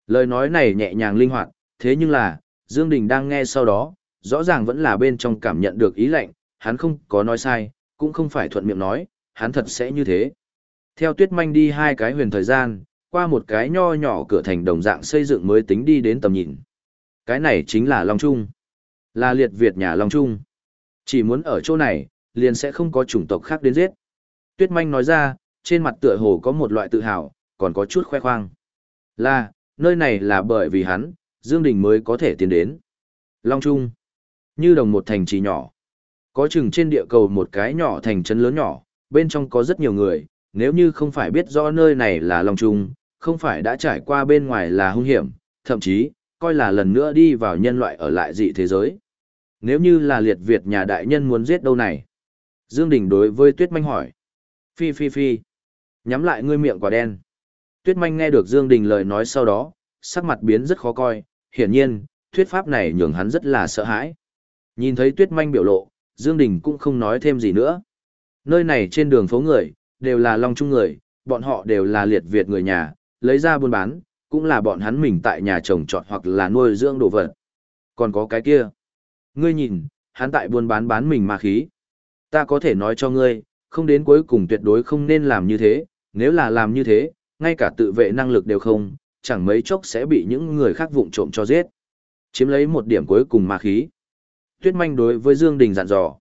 Lời nói này nhẹ nhàng linh hoạt, thế nhưng là, Dương Đình đang nghe sau đó, rõ ràng vẫn là bên trong cảm nhận được ý lệnh, hắn không có nói sai, cũng không phải thuận miệng nói, hắn thật sẽ như thế. Theo Tuyết Manh đi hai cái huyền thời gian, qua một cái nho nhỏ cửa thành đồng dạng xây dựng mới tính đi đến tầm nhìn. Cái này chính là Long Trung. Là liệt Việt nhà Long Trung. Chỉ muốn ở chỗ này, liền sẽ không có chủng tộc khác đến giết. Tuyết Manh nói ra, trên mặt tựa hồ có một loại tự hào, còn có chút khoe khoang. Là, nơi này là bởi vì hắn, Dương Đình mới có thể tiến đến. Long Trung, như đồng một thành trì nhỏ. Có chừng trên địa cầu một cái nhỏ thành trấn lớn nhỏ, bên trong có rất nhiều người, nếu như không phải biết rõ nơi này là Long Trung, không phải đã trải qua bên ngoài là hung hiểm, thậm chí, coi là lần nữa đi vào nhân loại ở lại dị thế giới. Nếu như là liệt Việt nhà đại nhân muốn giết đâu này? Dương Đình đối với Tuyết Manh hỏi. Phi phi phi. Nhắm lại ngươi miệng quả đen. Tuyết Manh nghe được Dương Đình lời nói sau đó, sắc mặt biến rất khó coi, hiển nhiên, thuyết pháp này nhường hắn rất là sợ hãi. Nhìn thấy Tuyết Manh biểu lộ, Dương Đình cũng không nói thêm gì nữa. Nơi này trên đường phố người, đều là Long Trung người, bọn họ đều là liệt Việt người nhà, lấy ra buôn bán, cũng là bọn hắn mình tại nhà trồng trọt hoặc là nuôi dưỡng đồ vật. Còn có cái kia. Ngươi nhìn, hắn tại buôn bán bán mình ma khí. Ta có thể nói cho ngươi, không đến cuối cùng tuyệt đối không nên làm như thế, nếu là làm như thế, ngay cả tự vệ năng lực đều không, chẳng mấy chốc sẽ bị những người khác vụng trộm cho giết. Chiếm lấy một điểm cuối cùng ma khí. Tuyết manh đối với Dương Đình dặn dò.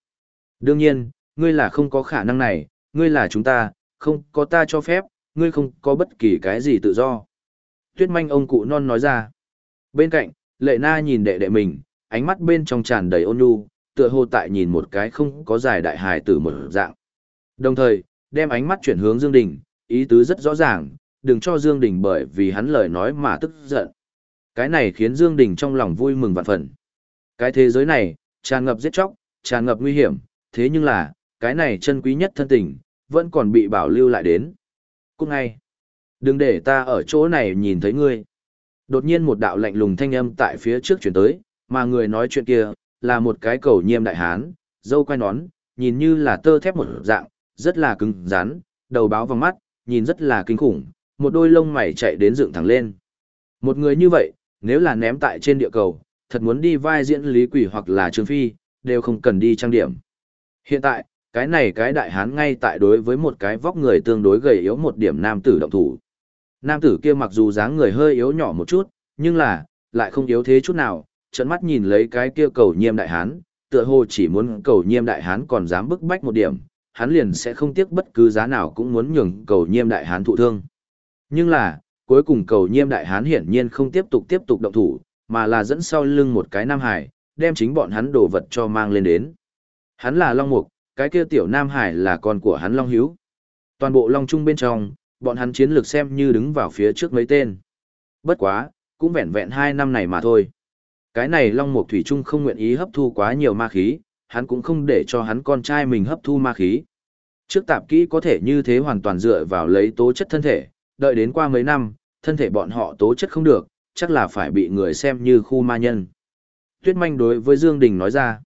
Đương nhiên, ngươi là không có khả năng này, ngươi là chúng ta, không có ta cho phép, ngươi không có bất kỳ cái gì tự do. Tuyết manh ông cụ non nói ra. Bên cạnh, lệ na nhìn đệ đệ mình, ánh mắt bên trong tràn đầy ôn nhu, tựa hồ tại nhìn một cái không có dài đại hài tử một dạng. Đồng thời, đem ánh mắt chuyển hướng Dương Đình, ý tứ rất rõ ràng, đừng cho Dương Đình bởi vì hắn lời nói mà tức giận. Cái này khiến Dương Đình trong lòng vui mừng vạn phần. Cái thế giới này, tràn ngập giết chóc, tràn ngập nguy hiểm, thế nhưng là, cái này chân quý nhất thân tình, vẫn còn bị bảo lưu lại đến. Cút ngay. Đừng để ta ở chỗ này nhìn thấy ngươi. Đột nhiên một đạo lạnh lùng thanh âm tại phía trước chuyển tới, mà người nói chuyện kia, là một cái cầu nhiêm đại hán, dâu quay nón, nhìn như là tơ thép một dạng, rất là cứng rắn, đầu báo vòng mắt, nhìn rất là kinh khủng, một đôi lông mày chạy đến dựng thẳng lên. Một người như vậy, nếu là ném tại trên địa cầu, thật muốn đi vai diễn Lý Quỷ hoặc là Trương Phi, đều không cần đi trang điểm. Hiện tại, cái này cái đại hán ngay tại đối với một cái vóc người tương đối gầy yếu một điểm nam tử động thủ. Nam tử kia mặc dù dáng người hơi yếu nhỏ một chút, nhưng là, lại không yếu thế chút nào, trận mắt nhìn lấy cái kia cầu nhiêm đại hán, tựa hồ chỉ muốn cầu nhiêm đại hán còn dám bức bách một điểm, hắn liền sẽ không tiếc bất cứ giá nào cũng muốn nhường cầu nhiêm đại hán thụ thương. Nhưng là, cuối cùng cầu nhiêm đại hán hiển nhiên không tiếp tục tiếp tục động thủ, mà là dẫn sau lưng một cái nam hải, đem chính bọn hắn đồ vật cho mang lên đến. Hắn là Long Mục, cái kia tiểu nam hải là con của hắn Long Hiếu. Toàn bộ Long Trung bên trong, bọn hắn chiến lược xem như đứng vào phía trước mấy tên. Bất quá, cũng vẹn vẹn hai năm này mà thôi. Cái này Long Mục Thủy Trung không nguyện ý hấp thu quá nhiều ma khí, hắn cũng không để cho hắn con trai mình hấp thu ma khí. Trước tạp kỹ có thể như thế hoàn toàn dựa vào lấy tố chất thân thể, đợi đến qua mấy năm, thân thể bọn họ tố chất không được, chắc là phải bị người xem như khu ma nhân. Tuyết manh đối với Dương Đình nói ra.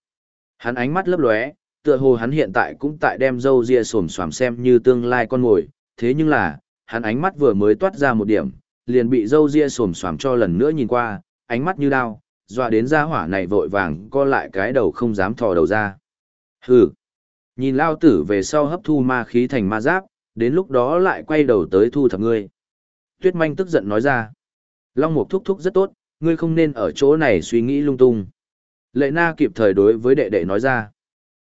Hắn ánh mắt lấp lóe, tựa hồ hắn hiện tại cũng tại đem dâu ria sồm xoàm xem như tương lai con ngồi, thế nhưng là, hắn ánh mắt vừa mới toát ra một điểm, liền bị dâu ria sồm xoàm cho lần nữa nhìn qua, ánh mắt như đao, dọa đến gia hỏa này vội vàng co lại cái đầu không dám thò đầu ra. Hừ, nhìn lao tử về sau hấp thu ma khí thành ma giáp, đến lúc đó lại quay đầu tới thu thập ngươi. Tuyết manh tức giận nói ra, Long Mục thúc thúc rất tốt, ngươi không nên ở chỗ này suy nghĩ lung tung. Lệ na kịp thời đối với đệ đệ nói ra.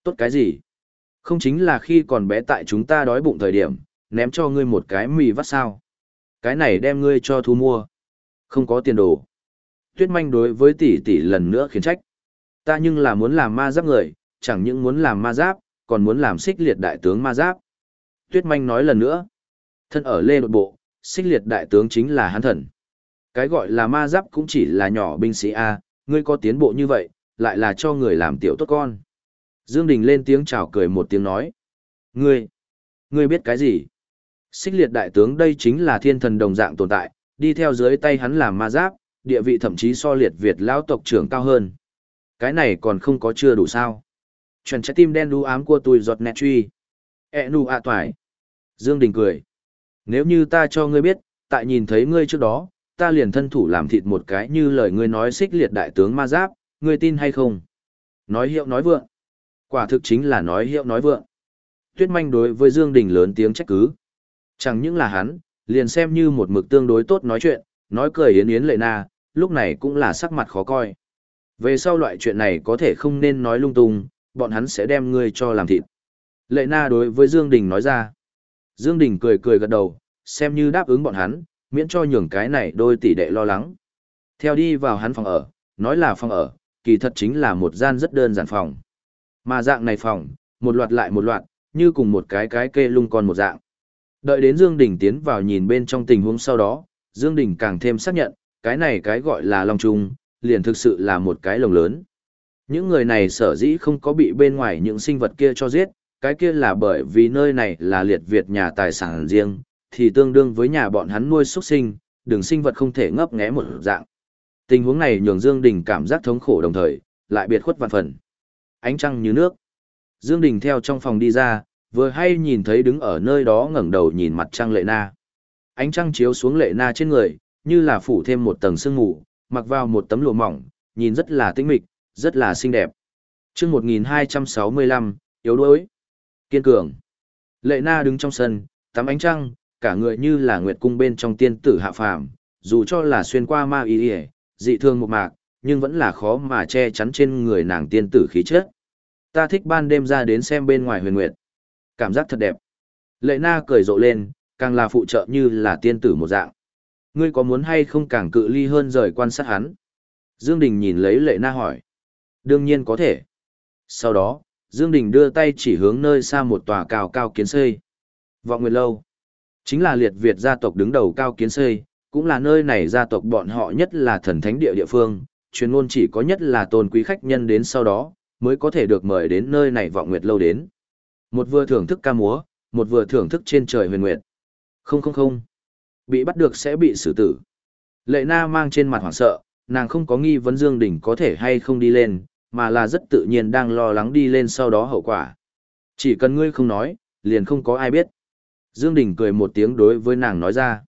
Tốt cái gì? Không chính là khi còn bé tại chúng ta đói bụng thời điểm, ném cho ngươi một cái mì vắt sao. Cái này đem ngươi cho thu mua. Không có tiền đồ. Tuyết manh đối với tỷ tỷ lần nữa khiến trách. Ta nhưng là muốn làm ma giáp người, chẳng những muốn làm ma giáp, còn muốn làm xích liệt đại tướng ma giáp. Tuyết manh nói lần nữa. Thân ở lê đột bộ, xích liệt đại tướng chính là hắn thần. Cái gọi là ma giáp cũng chỉ là nhỏ binh sĩ A, ngươi có tiến bộ như vậy, lại là cho người làm tiểu tốt con. Dương Đình lên tiếng chào cười một tiếng nói. Ngươi, ngươi biết cái gì? Xích liệt đại tướng đây chính là thiên thần đồng dạng tồn tại, đi theo dưới tay hắn làm ma giáp, địa vị thậm chí so liệt Việt lão tộc trưởng cao hơn. Cái này còn không có chưa đủ sao. Chuẩn trái tim đen đu ám của tôi giọt nẹt truy. E nu ạ toài. Dương Đình cười. Nếu như ta cho ngươi biết, tại nhìn thấy ngươi trước đó, ta liền thân thủ làm thịt một cái như lời ngươi nói xích liệt đại tướng ma giáp, ngươi tin hay không? Nói hiệu nói vượng. Quả thực chính là nói hiệu nói vượng. Tuyết manh đối với Dương Đình lớn tiếng trách cứ. Chẳng những là hắn, liền xem như một mực tương đối tốt nói chuyện, nói cười yến yến lệ na, lúc này cũng là sắc mặt khó coi. Về sau loại chuyện này có thể không nên nói lung tung, bọn hắn sẽ đem ngươi cho làm thịt. Lệ na đối với Dương Đình nói ra. Dương Đình cười cười gật đầu, xem như đáp ứng bọn hắn, miễn cho nhường cái này đôi tỷ đệ lo lắng. Theo đi vào hắn phòng ở, nói là phòng ở, kỳ thật chính là một gian rất đơn giản phòng. Mà dạng này phòng, một loạt lại một loạt, như cùng một cái cái kê lung con một dạng. Đợi đến Dương Đình tiến vào nhìn bên trong tình huống sau đó, Dương Đình càng thêm xác nhận, cái này cái gọi là Long Trung, liền thực sự là một cái lồng lớn. Những người này sở dĩ không có bị bên ngoài những sinh vật kia cho giết, cái kia là bởi vì nơi này là liệt Việt nhà tài sản riêng, thì tương đương với nhà bọn hắn nuôi xuất sinh, đường sinh vật không thể ngấp nghé một dạng. Tình huống này nhường Dương Đình cảm giác thống khổ đồng thời, lại biệt khuất vạn phần. Ánh trăng như nước. Dương Đình theo trong phòng đi ra, vừa hay nhìn thấy đứng ở nơi đó ngẩng đầu nhìn mặt trăng lệ na. Ánh trăng chiếu xuống lệ na trên người, như là phủ thêm một tầng sương mù, mặc vào một tấm lụa mỏng, nhìn rất là tinh mịch, rất là xinh đẹp. Trước 1265, yếu đuối, kiên cường. Lệ na đứng trong sân, tắm ánh trăng, cả người như là nguyệt cung bên trong tiên tử hạ phàm, dù cho là xuyên qua ma y y, dị thương một mạc, nhưng vẫn là khó mà che chắn trên người nàng tiên tử khí chất. Ta thích ban đêm ra đến xem bên ngoài huyền nguyệt. Cảm giác thật đẹp. Lệ na cười rộ lên, càng là phụ trợ như là tiên tử một dạng. Ngươi có muốn hay không càng cự ly hơn rời quan sát hắn? Dương Đình nhìn lấy lệ na hỏi. Đương nhiên có thể. Sau đó, Dương Đình đưa tay chỉ hướng nơi xa một tòa cao cao kiến xây. Vọng Nguyệt Lâu. Chính là liệt Việt gia tộc đứng đầu cao kiến xây, cũng là nơi này gia tộc bọn họ nhất là thần thánh địa địa phương, truyền ngôn chỉ có nhất là tôn quý khách nhân đến sau đó, mới có thể được mời đến nơi này Vọng Nguyệt Lâu đến. Một vừa thưởng thức ca múa, một vừa thưởng thức trên trời huyền nguyệt. Không không không. Bị bắt được sẽ bị xử tử. Lệ na mang trên mặt hoảng sợ, nàng không có nghi vấn Dương Đình có thể hay không đi lên, mà là rất tự nhiên đang lo lắng đi lên sau đó hậu quả. Chỉ cần ngươi không nói, liền không có ai biết. Dương Đình cười một tiếng đối với nàng nói ra.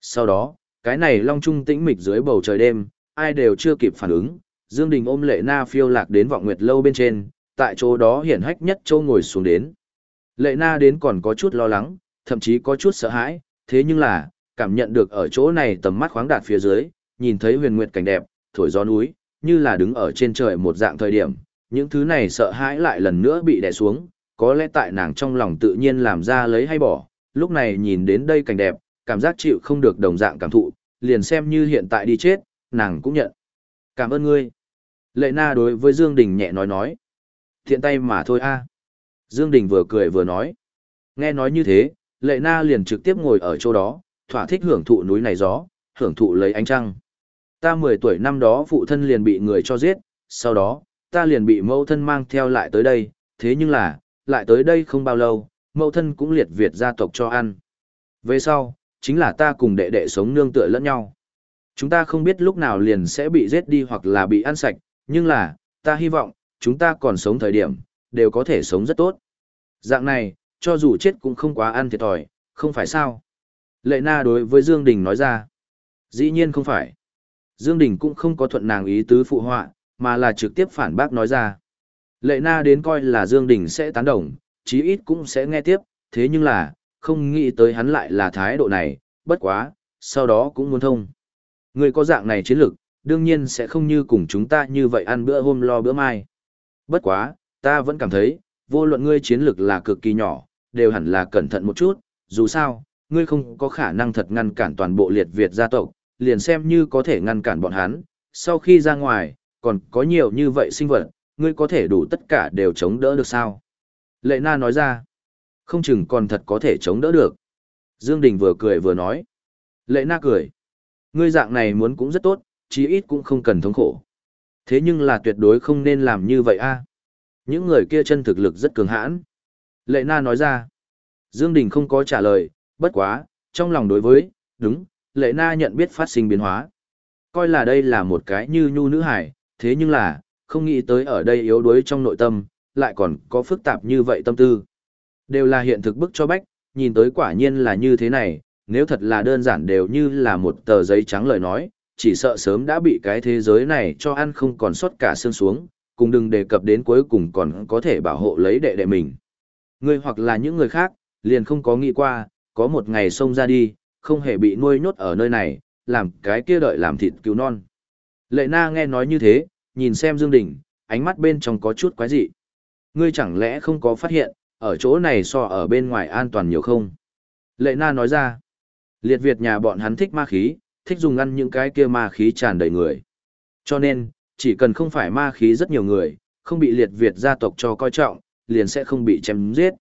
Sau đó, cái này long trung tĩnh mịch dưới bầu trời đêm, ai đều chưa kịp phản ứng. Dương Đình ôm lệ na phiêu lạc đến vọng nguyệt lâu bên trên, tại chỗ đó hiển hách nhất châu ngồi xuống đến. Lệ na đến còn có chút lo lắng, thậm chí có chút sợ hãi, thế nhưng là, cảm nhận được ở chỗ này tầm mắt khoáng đạt phía dưới, nhìn thấy huyền nguyệt cảnh đẹp, thổi gió núi, như là đứng ở trên trời một dạng thời điểm, những thứ này sợ hãi lại lần nữa bị đè xuống, có lẽ tại nàng trong lòng tự nhiên làm ra lấy hay bỏ, lúc này nhìn đến đây cảnh đẹp, cảm giác chịu không được đồng dạng cảm thụ, liền xem như hiện tại đi chết, nàng cũng nhận. Cảm ơn ngươi. Lệ na đối với Dương Đình nhẹ nói nói. Thiện tay mà thôi a. Dương Đình vừa cười vừa nói. Nghe nói như thế, lệ na liền trực tiếp ngồi ở chỗ đó, thỏa thích hưởng thụ núi này gió, hưởng thụ lấy ánh trăng. Ta 10 tuổi năm đó phụ thân liền bị người cho giết, sau đó, ta liền bị mẫu thân mang theo lại tới đây, thế nhưng là, lại tới đây không bao lâu, mẫu thân cũng liệt Việt gia tộc cho ăn. Về sau, chính là ta cùng đệ đệ sống nương tựa lẫn nhau. Chúng ta không biết lúc nào liền sẽ bị giết đi hoặc là bị ăn sạch, nhưng là, ta hy vọng, chúng ta còn sống thời điểm, đều có thể sống rất tốt. Dạng này, cho dù chết cũng không quá ăn thiệt thòi, không phải sao? Lệ na đối với Dương Đình nói ra. Dĩ nhiên không phải. Dương Đình cũng không có thuận nàng ý tứ phụ họa, mà là trực tiếp phản bác nói ra. Lệ na đến coi là Dương Đình sẽ tán đồng, chí ít cũng sẽ nghe tiếp, thế nhưng là, không nghĩ tới hắn lại là thái độ này, bất quá, sau đó cũng muốn thông. Người có dạng này chiến lược, đương nhiên sẽ không như cùng chúng ta như vậy ăn bữa hôm lo bữa mai. Bất quá, ta vẫn cảm thấy, vô luận ngươi chiến lược là cực kỳ nhỏ, đều hẳn là cẩn thận một chút, dù sao, ngươi không có khả năng thật ngăn cản toàn bộ liệt Việt gia tộc, liền xem như có thể ngăn cản bọn hắn, sau khi ra ngoài, còn có nhiều như vậy sinh vật, ngươi có thể đủ tất cả đều chống đỡ được sao? Lệ na nói ra, không chừng còn thật có thể chống đỡ được. Dương Đình vừa cười vừa nói. Lệ na cười. Ngươi dạng này muốn cũng rất tốt, chí ít cũng không cần thống khổ. Thế nhưng là tuyệt đối không nên làm như vậy a. Những người kia chân thực lực rất cường hãn. Lệ na nói ra. Dương Đình không có trả lời, bất quá, trong lòng đối với, đúng, lệ na nhận biết phát sinh biến hóa. Coi là đây là một cái như nhu nữ hải, thế nhưng là, không nghĩ tới ở đây yếu đuối trong nội tâm, lại còn có phức tạp như vậy tâm tư. Đều là hiện thực bức cho bách, nhìn tới quả nhiên là như thế này, nếu thật là đơn giản đều như là một tờ giấy trắng lời nói, chỉ sợ sớm đã bị cái thế giới này cho ăn không còn sót cả xương xuống, cùng đừng đề cập đến cuối cùng còn có thể bảo hộ lấy đệ đệ mình. Người hoặc là những người khác, liền không có nghĩ qua, có một ngày xông ra đi, không hề bị nuôi nhốt ở nơi này, làm cái kia đợi làm thịt cứu non. Lệ na nghe nói như thế, nhìn xem Dương Đình, ánh mắt bên trong có chút quái dị. Ngươi chẳng lẽ không có phát hiện, ở chỗ này so ở bên ngoài an toàn nhiều không? Lệ na nói ra, liệt Việt nhà bọn hắn thích ma khí, thích dùng ăn những cái kia ma khí tràn đầy người. Cho nên, chỉ cần không phải ma khí rất nhiều người, không bị liệt Việt gia tộc cho coi trọng, liền sẽ không bị chém giết.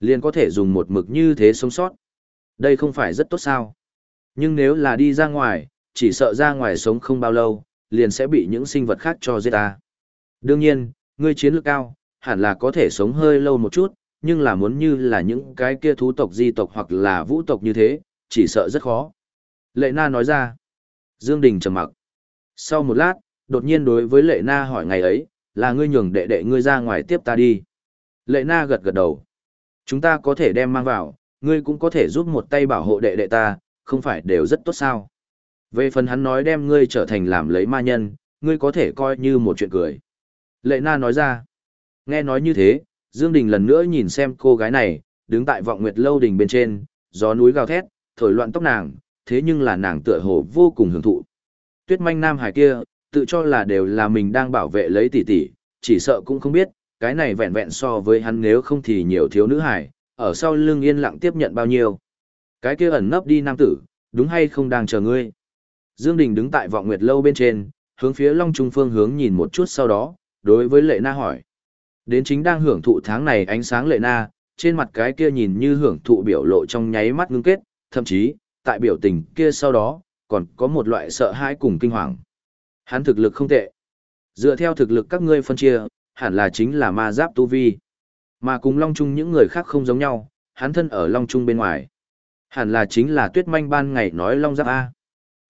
Liền có thể dùng một mực như thế sống sót. Đây không phải rất tốt sao? Nhưng nếu là đi ra ngoài, chỉ sợ ra ngoài sống không bao lâu, liền sẽ bị những sinh vật khác cho giết ta. Đương nhiên, ngươi chiến lược cao, hẳn là có thể sống hơi lâu một chút, nhưng là muốn như là những cái kia thú tộc di tộc hoặc là vũ tộc như thế, chỉ sợ rất khó. Lệ Na nói ra. Dương Đình trầm mặc. Sau một lát, đột nhiên đối với Lệ Na hỏi ngày ấy, là ngươi nhường đệ đệ ngươi ra ngoài tiếp ta đi. Lệ Na gật gật đầu. Chúng ta có thể đem mang vào, ngươi cũng có thể giúp một tay bảo hộ đệ đệ ta, không phải đều rất tốt sao. Về phần hắn nói đem ngươi trở thành làm lấy ma nhân, ngươi có thể coi như một chuyện cười. Lệ na nói ra. Nghe nói như thế, Dương Đình lần nữa nhìn xem cô gái này, đứng tại vọng nguyệt lâu đình bên trên, gió núi gào thét, thổi loạn tóc nàng, thế nhưng là nàng tựa hồ vô cùng hưởng thụ. Tuyết manh nam hải kia, tự cho là đều là mình đang bảo vệ lấy tỷ tỷ, chỉ sợ cũng không biết, cái này vẹn vẹn so với hắn nếu không thì nhiều thiếu nữ hải, ở sau lưng yên lặng tiếp nhận bao nhiêu. Cái kia ẩn nấp đi nam tử, đúng hay không đang chờ ngươi. Dương Đình đứng tại vọng nguyệt lâu bên trên, hướng phía Long Trung phương hướng nhìn một chút sau đó, đối với Lệ Na hỏi. Đến chính đang hưởng thụ tháng này ánh sáng Lệ Na, trên mặt cái kia nhìn như hưởng thụ biểu lộ trong nháy mắt ngưng kết, thậm chí, tại biểu tình kia sau đó, còn có một loại sợ hãi cùng kinh hoàng. Hắn thực lực không tệ. Dựa theo thực lực các ngươi phân chia, hẳn là chính là ma giáp tu vi. Mà cùng Long Trung những người khác không giống nhau, hắn thân ở Long Trung bên ngoài. Hẳn là chính là tuyết manh ban ngày nói Long Giáp A.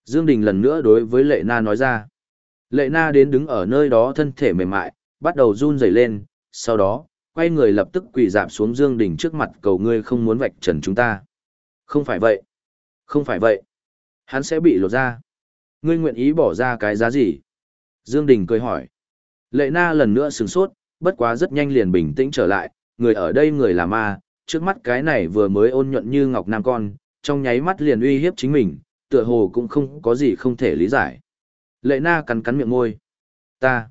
Dương Đình lần nữa đối với Lệ Na nói ra. Lệ Na đến đứng ở nơi đó thân thể mềm mại, bắt đầu run rẩy lên, sau đó, quay người lập tức quỳ dạp xuống Dương Đình trước mặt cầu ngươi không muốn vạch trần chúng ta. Không phải vậy. Không phải vậy. Hắn sẽ bị lột ra. Ngươi nguyện ý bỏ ra cái giá gì? Dương Đình cười hỏi. Lệ Na lần nữa sừng sốt, bất quá rất nhanh liền bình tĩnh trở lại, người ở đây người là ma, trước mắt cái này vừa mới ôn nhuận như ngọc nam con, trong nháy mắt liền uy hiếp chính mình, tựa hồ cũng không có gì không thể lý giải. Lệ Na cắn cắn miệng môi. Ta,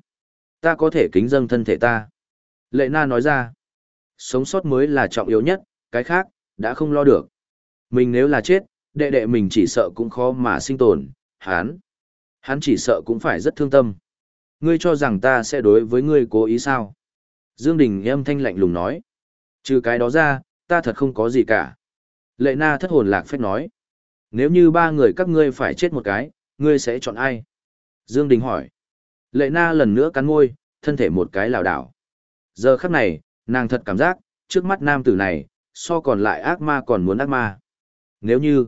ta có thể kính dâng thân thể ta. Lệ Na nói ra, sống sót mới là trọng yếu nhất, cái khác, đã không lo được. Mình nếu là chết, đệ đệ mình chỉ sợ cũng khó mà sinh tồn, hắn. Hắn chỉ sợ cũng phải rất thương tâm. Ngươi cho rằng ta sẽ đối với ngươi cố ý sao? Dương Đình âm thanh lạnh lùng nói. Trừ cái đó ra, ta thật không có gì cả. Lệ na thất hồn lạc phép nói. Nếu như ba người các ngươi phải chết một cái, ngươi sẽ chọn ai? Dương Đình hỏi. Lệ na lần nữa cắn môi, thân thể một cái lảo đảo. Giờ khắc này, nàng thật cảm giác, trước mắt nam tử này, so còn lại ác ma còn muốn ác ma. Nếu như,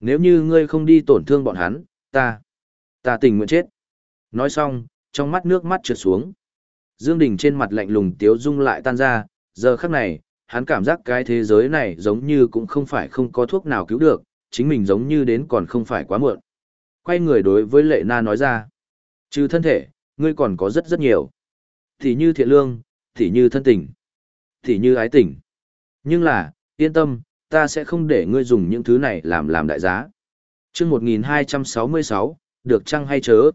nếu như ngươi không đi tổn thương bọn hắn, ta, ta tình nguyện chết. Nói xong, trong mắt nước mắt trượt xuống. Dương Đình trên mặt lạnh lùng tiếu dung lại tan ra, giờ khắc này, hắn cảm giác cái thế giới này giống như cũng không phải không có thuốc nào cứu được, chính mình giống như đến còn không phải quá muộn. Quay người đối với lệ na nói ra, trừ thân thể, ngươi còn có rất rất nhiều. Thì như thiện lương, thì như thân tình, thì như ái tình. Nhưng là, yên tâm, ta sẽ không để ngươi dùng những thứ này làm làm đại giá. chương 1266, được chăng hay chớ?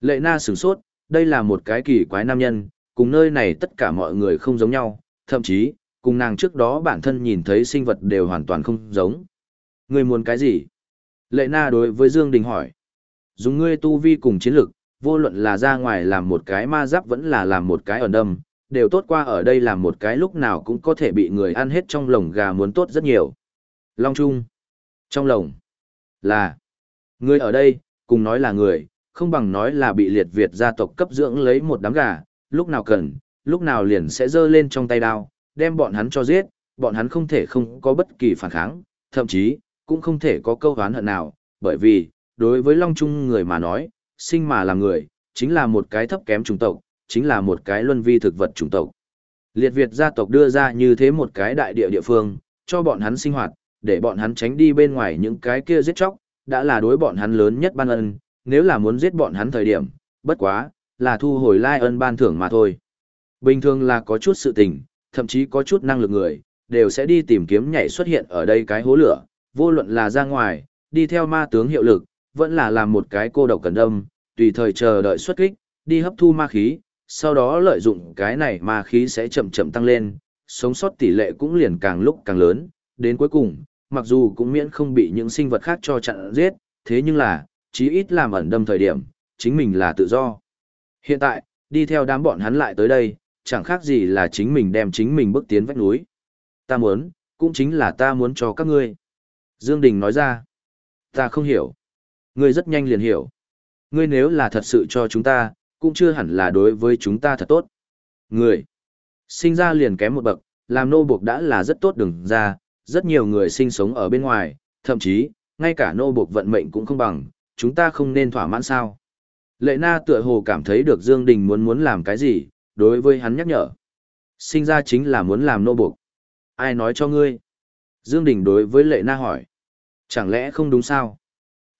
Lệ na sửng sốt, đây là một cái kỳ quái nam nhân, cùng nơi này tất cả mọi người không giống nhau, thậm chí, cùng nàng trước đó bản thân nhìn thấy sinh vật đều hoàn toàn không giống. Ngươi muốn cái gì? Lệ na đối với Dương Đình hỏi. Dùng ngươi tu vi cùng chiến lực, vô luận là ra ngoài làm một cái ma giáp vẫn là làm một cái ẩn đâm, đều tốt qua ở đây làm một cái lúc nào cũng có thể bị người ăn hết trong lồng gà muốn tốt rất nhiều. Long Trung. Trong lồng. Là. người ở đây, cùng nói là người, không bằng nói là bị liệt Việt gia tộc cấp dưỡng lấy một đám gà, lúc nào cần, lúc nào liền sẽ giơ lên trong tay đao, đem bọn hắn cho giết, bọn hắn không thể không có bất kỳ phản kháng, thậm chí, cũng không thể có câu hán hận nào, bởi vì, đối với Long Trung người mà nói, sinh mà là người, chính là một cái thấp kém chủng tộc, chính là một cái luân vi thực vật chủng tộc. Liệt Việt gia tộc đưa ra như thế một cái đại địa địa phương, cho bọn hắn sinh hoạt, để bọn hắn tránh đi bên ngoài những cái kia giết chóc, đã là đối bọn hắn lớn nhất ban ân, nếu là muốn giết bọn hắn thời điểm, bất quá, là thu hồi lai ân ban thưởng mà thôi. Bình thường là có chút sự tình, thậm chí có chút năng lực người, đều sẽ đi tìm kiếm nhảy xuất hiện ở đây cái hố lửa, vô luận là ra ngoài, đi theo ma tướng hiệu lực, vẫn là làm một cái cô độc cần đâm, tùy thời chờ đợi xuất kích, đi hấp thu ma khí, sau đó lợi dụng cái này ma khí sẽ chậm chậm tăng lên, sống sót tỷ lệ cũng liền càng lúc càng lớn, đến cuối cùng, mặc dù cũng miễn không bị những sinh vật khác cho chặn giết, thế nhưng là, chí ít làm ẩn đâm thời điểm, chính mình là tự do. Hiện tại, đi theo đám bọn hắn lại tới đây, chẳng khác gì là chính mình đem chính mình bước tiến vách núi. Ta muốn, cũng chính là ta muốn cho các ngươi. Dương Đình nói ra, ta không hiểu. Ngươi rất nhanh liền hiểu. Ngươi nếu là thật sự cho chúng ta, cũng chưa hẳn là đối với chúng ta thật tốt. Người, sinh ra liền kém một bậc, làm nô buộc đã là rất tốt đừng ra, rất nhiều người sinh sống ở bên ngoài, thậm chí, ngay cả nô buộc vận mệnh cũng không bằng, chúng ta không nên thỏa mãn sao. Lệ na tựa hồ cảm thấy được Dương Đình muốn muốn làm cái gì, đối với hắn nhắc nhở. Sinh ra chính là muốn làm nô buộc. Ai nói cho ngươi? Dương Đình đối với lệ na hỏi. Chẳng lẽ không đúng sao?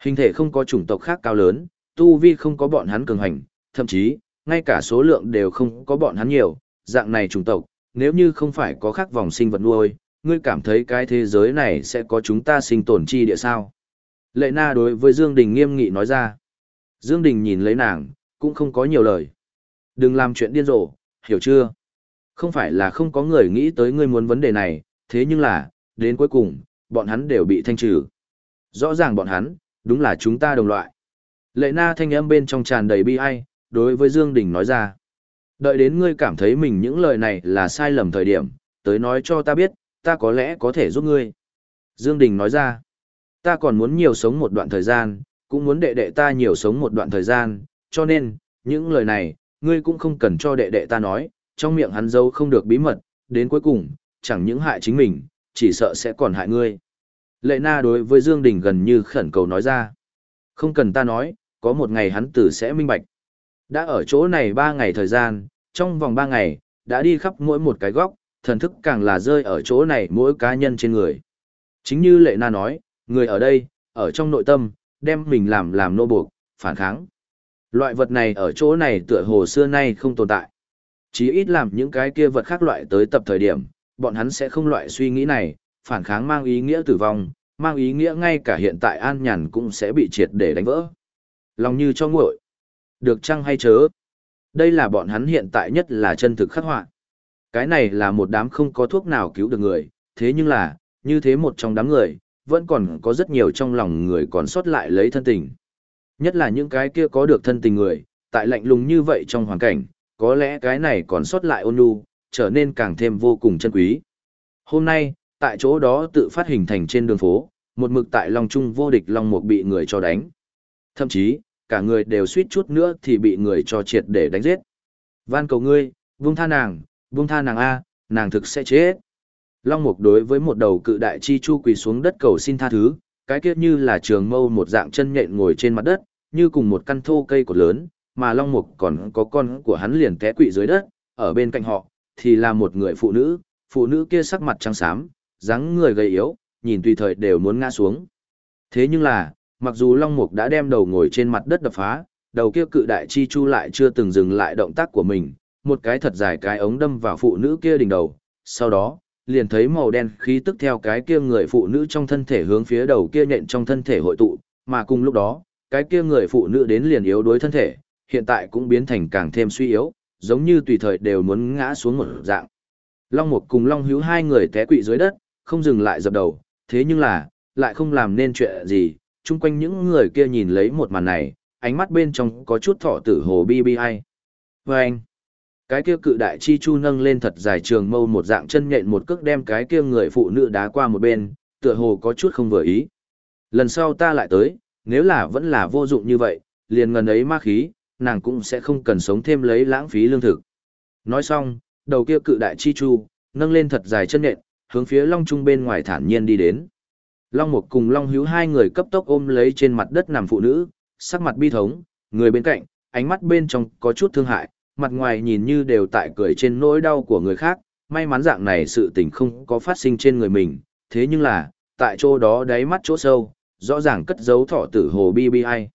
Hình thể không có chủng tộc khác cao lớn, tu vi không có bọn hắn cường hành, thậm chí, ngay cả số lượng đều không có bọn hắn nhiều, dạng này chủng tộc, nếu như không phải có khác vòng sinh vật nuôi, ngươi cảm thấy cái thế giới này sẽ có chúng ta sinh tồn chi địa sao? Lệ na đối với Dương Đình nghiêm nghị nói ra. Dương Đình nhìn lấy nàng, cũng không có nhiều lời. Đừng làm chuyện điên rồ, hiểu chưa? Không phải là không có người nghĩ tới ngươi muốn vấn đề này, thế nhưng là, đến cuối cùng, bọn hắn đều bị thanh trừ. Rõ ràng bọn hắn, đúng là chúng ta đồng loại. Lệ na thanh âm bên trong tràn đầy bi ai, đối với Dương Đình nói ra. Đợi đến ngươi cảm thấy mình những lời này là sai lầm thời điểm, tới nói cho ta biết, ta có lẽ có thể giúp ngươi. Dương Đình nói ra, ta còn muốn nhiều sống một đoạn thời gian, cũng muốn đệ đệ ta nhiều sống một đoạn thời gian, cho nên, những lời này, ngươi cũng không cần cho đệ đệ ta nói, trong miệng hắn dâu không được bí mật, đến cuối cùng, chẳng những hại chính mình, chỉ sợ sẽ còn hại ngươi. Lệ na đối với Dương Đình gần như khẩn cầu nói ra. Không cần ta nói, có một ngày hắn tử sẽ minh bạch. Đã ở chỗ này ba ngày thời gian, trong vòng ba ngày, đã đi khắp mỗi một cái góc, thần thức càng là rơi ở chỗ này mỗi cá nhân trên người. Chính như lệ na nói, người ở đây, ở trong nội tâm, đem mình làm làm nô buộc, phản kháng. Loại vật này ở chỗ này tựa hồ xưa nay không tồn tại. Chí ít làm những cái kia vật khác loại tới tập thời điểm, bọn hắn sẽ không loại suy nghĩ này, phản kháng mang ý nghĩa tử vong, mang ý nghĩa ngay cả hiện tại an nhàn cũng sẽ bị triệt để đánh vỡ. Lòng như cho nguội. Được chăng hay chớ? Đây là bọn hắn hiện tại nhất là chân thực khắc họa. Cái này là một đám không có thuốc nào cứu được người, thế nhưng là, như thế một trong đám người, vẫn còn có rất nhiều trong lòng người còn sót lại lấy thân tình. Nhất là những cái kia có được thân tình người, tại lạnh lùng như vậy trong hoàn cảnh, có lẽ cái này còn sót lại ôn nhu, trở nên càng thêm vô cùng chân quý. Hôm nay, tại chỗ đó tự phát hình thành trên đường phố, một mực tại Long Trung vô địch Long Mục bị người cho đánh. Thậm chí, cả người đều suýt chút nữa thì bị người cho triệt để đánh giết. Van cầu ngươi, vung tha nàng, vung tha nàng A, nàng thực sẽ chết. Long Mục đối với một đầu cự đại chi chu quỳ xuống đất cầu xin tha thứ, cái kia như là trường mâu một dạng chân nhện ngồi trên mặt đất, như cùng một căn thô cây cột lớn, mà Long Mục còn có con của hắn liền té quỵ dưới đất, ở bên cạnh họ, thì là một người phụ nữ, phụ nữ kia sắc mặt trắng xám, dáng người gầy yếu, nhìn tùy thời đều muốn ngã xuống. Thế nhưng là, mặc dù Long Mục đã đem đầu ngồi trên mặt đất đập phá, đầu kia cự đại chi chu lại chưa từng dừng lại động tác của mình, một cái thật dài cái ống đâm vào phụ nữ kia đỉnh đầu, sau đó, liền thấy màu đen khí tức theo cái kia người phụ nữ trong thân thể hướng phía đầu kia nhện trong thân thể hội tụ, mà cùng lúc đó, cái kia người phụ nữ đến liền yếu đuối thân thể, hiện tại cũng biến thành càng thêm suy yếu, giống như tùy thời đều muốn ngã xuống một dạng. Long Mục cùng Long Hữu hai người té quỵ dưới đất, không dừng lại dập đầu, thế nhưng là, lại không làm nên chuyện gì, chung quanh những người kia nhìn lấy một màn này, ánh mắt bên trong có chút thọ tử hồ bi bi ai. Vâng! anh, cái kia cự đại chi chu nâng lên thật dài trường mâu một dạng chân nhện một cước đem cái kia người phụ nữ đá qua một bên, tựa hồ có chút không vừa ý. Lần sau ta lại tới, nếu là vẫn là vô dụng như vậy, liền ngần ấy ma khí, nàng cũng sẽ không cần sống thêm lấy lãng phí lương thực. Nói xong, đầu kia cự đại chi chu, nâng lên thật dài chân nện, hướng phía Long Trung bên ngoài thản nhiên đi đến. Long Mục cùng Long Hữu hai người cấp tốc ôm lấy trên mặt đất nằm phụ nữ, sắc mặt bi thống, người bên cạnh, ánh mắt bên trong có chút thương hại, mặt ngoài nhìn như đều tại cười trên nỗi đau của người khác, may mắn dạng này sự tình không có phát sinh trên người mình, thế nhưng là, tại chỗ đó đáy mắt chỗ sâu, rõ ràng cất giấu thọ tử hồ bi bi ai.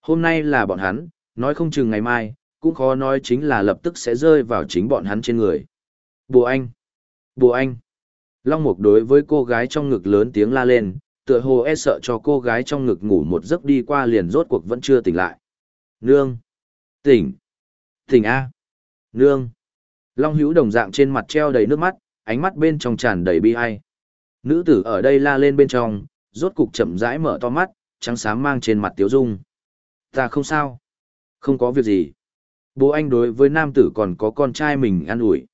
Hôm nay là bọn hắn, nói không chừng ngày mai, cũng khó nói chính là lập tức sẽ rơi vào chính bọn hắn trên người. Bùa anh! Bùa anh! Long Mục đối với cô gái trong ngực lớn tiếng la lên, tựa hồ e sợ cho cô gái trong ngực ngủ một giấc đi qua liền rốt cuộc vẫn chưa tỉnh lại. Nương! Tỉnh! Tỉnh A! Nương! Long hữu đồng dạng trên mặt treo đầy nước mắt, ánh mắt bên trong tràn đầy bi ai. Nữ tử ở đây la lên bên trong, rốt cục chậm rãi mở to mắt, trắng sáng mang trên mặt tiếu dung. Ta không sao. Không có việc gì. Bố anh đối với nam tử còn có con trai mình ăn ủi.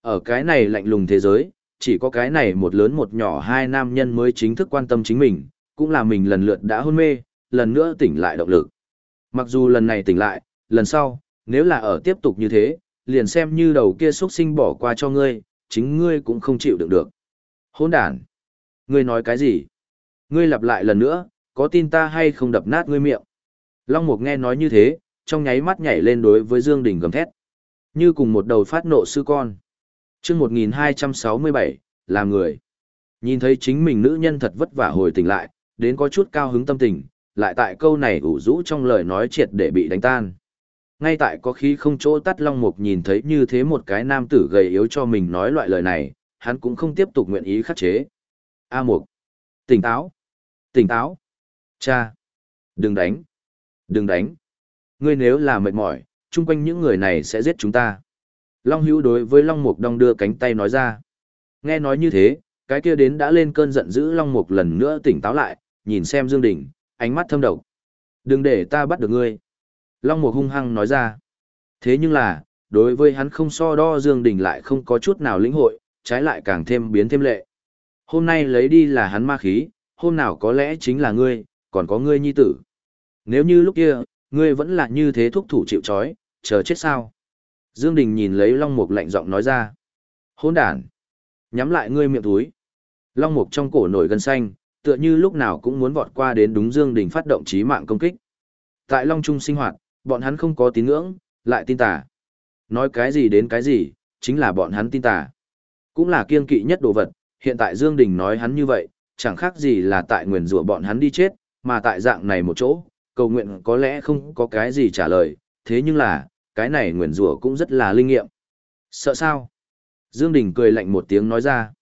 Ở cái này lạnh lùng thế giới, chỉ có cái này một lớn một nhỏ hai nam nhân mới chính thức quan tâm chính mình, cũng là mình lần lượt đã hôn mê, lần nữa tỉnh lại động lực. Mặc dù lần này tỉnh lại, lần sau, nếu là ở tiếp tục như thế, liền xem như đầu kia xuất sinh bỏ qua cho ngươi, chính ngươi cũng không chịu đựng được. Hôn đàn! Ngươi nói cái gì? Ngươi lặp lại lần nữa, có tin ta hay không đập nát ngươi miệng? Long Mục nghe nói như thế, trong nháy mắt nhảy lên đối với Dương Đình gầm thét. Như cùng một đầu phát nộ sư con. Trước 1267, làm người. Nhìn thấy chính mình nữ nhân thật vất vả hồi tỉnh lại, đến có chút cao hứng tâm tình, lại tại câu này ủ rũ trong lời nói triệt để bị đánh tan. Ngay tại có khí không chỗ tắt Long Mục nhìn thấy như thế một cái nam tử gầy yếu cho mình nói loại lời này, hắn cũng không tiếp tục nguyện ý khắc chế. A Mục. Tỉnh táo. Tỉnh táo. Cha. Đừng đánh. Đừng đánh ngươi nếu là mệt mỏi, chung quanh những người này sẽ giết chúng ta. Long hữu đối với Long Mục đong đưa cánh tay nói ra. Nghe nói như thế, cái kia đến đã lên cơn giận dữ Long Mục lần nữa tỉnh táo lại, nhìn xem Dương Đình, ánh mắt thâm độc. Đừng để ta bắt được ngươi. Long Mục hung hăng nói ra. Thế nhưng là, đối với hắn không so đo Dương Đình lại không có chút nào lĩnh hội, trái lại càng thêm biến thêm lệ. Hôm nay lấy đi là hắn ma khí, hôm nào có lẽ chính là ngươi, còn có ngươi nhi tử. Nếu như lúc kia, ngươi vẫn là như thế thúc thủ chịu chói, chờ chết sao? Dương Đình nhìn lấy Long Mục lạnh giọng nói ra. Hỗn đản! Nhắm lại ngươi miệng túi. Long Mục trong cổ nổi gân xanh, tựa như lúc nào cũng muốn vọt qua đến đúng Dương Đình phát động chí mạng công kích. Tại Long Trung sinh hoạt, bọn hắn không có tín ngưỡng, lại tin tà. Nói cái gì đến cái gì, chính là bọn hắn tin tà. Cũng là kiên kỵ nhất đồ vật, hiện tại Dương Đình nói hắn như vậy, chẳng khác gì là tại nguyền rủa bọn hắn đi chết, mà tại dạng này một chỗ, cầu nguyện có lẽ không có cái gì trả lời, thế nhưng là, cái này nguyền rủa cũng rất là linh nghiệm. Sợ sao? Dương Đình cười lạnh một tiếng nói ra.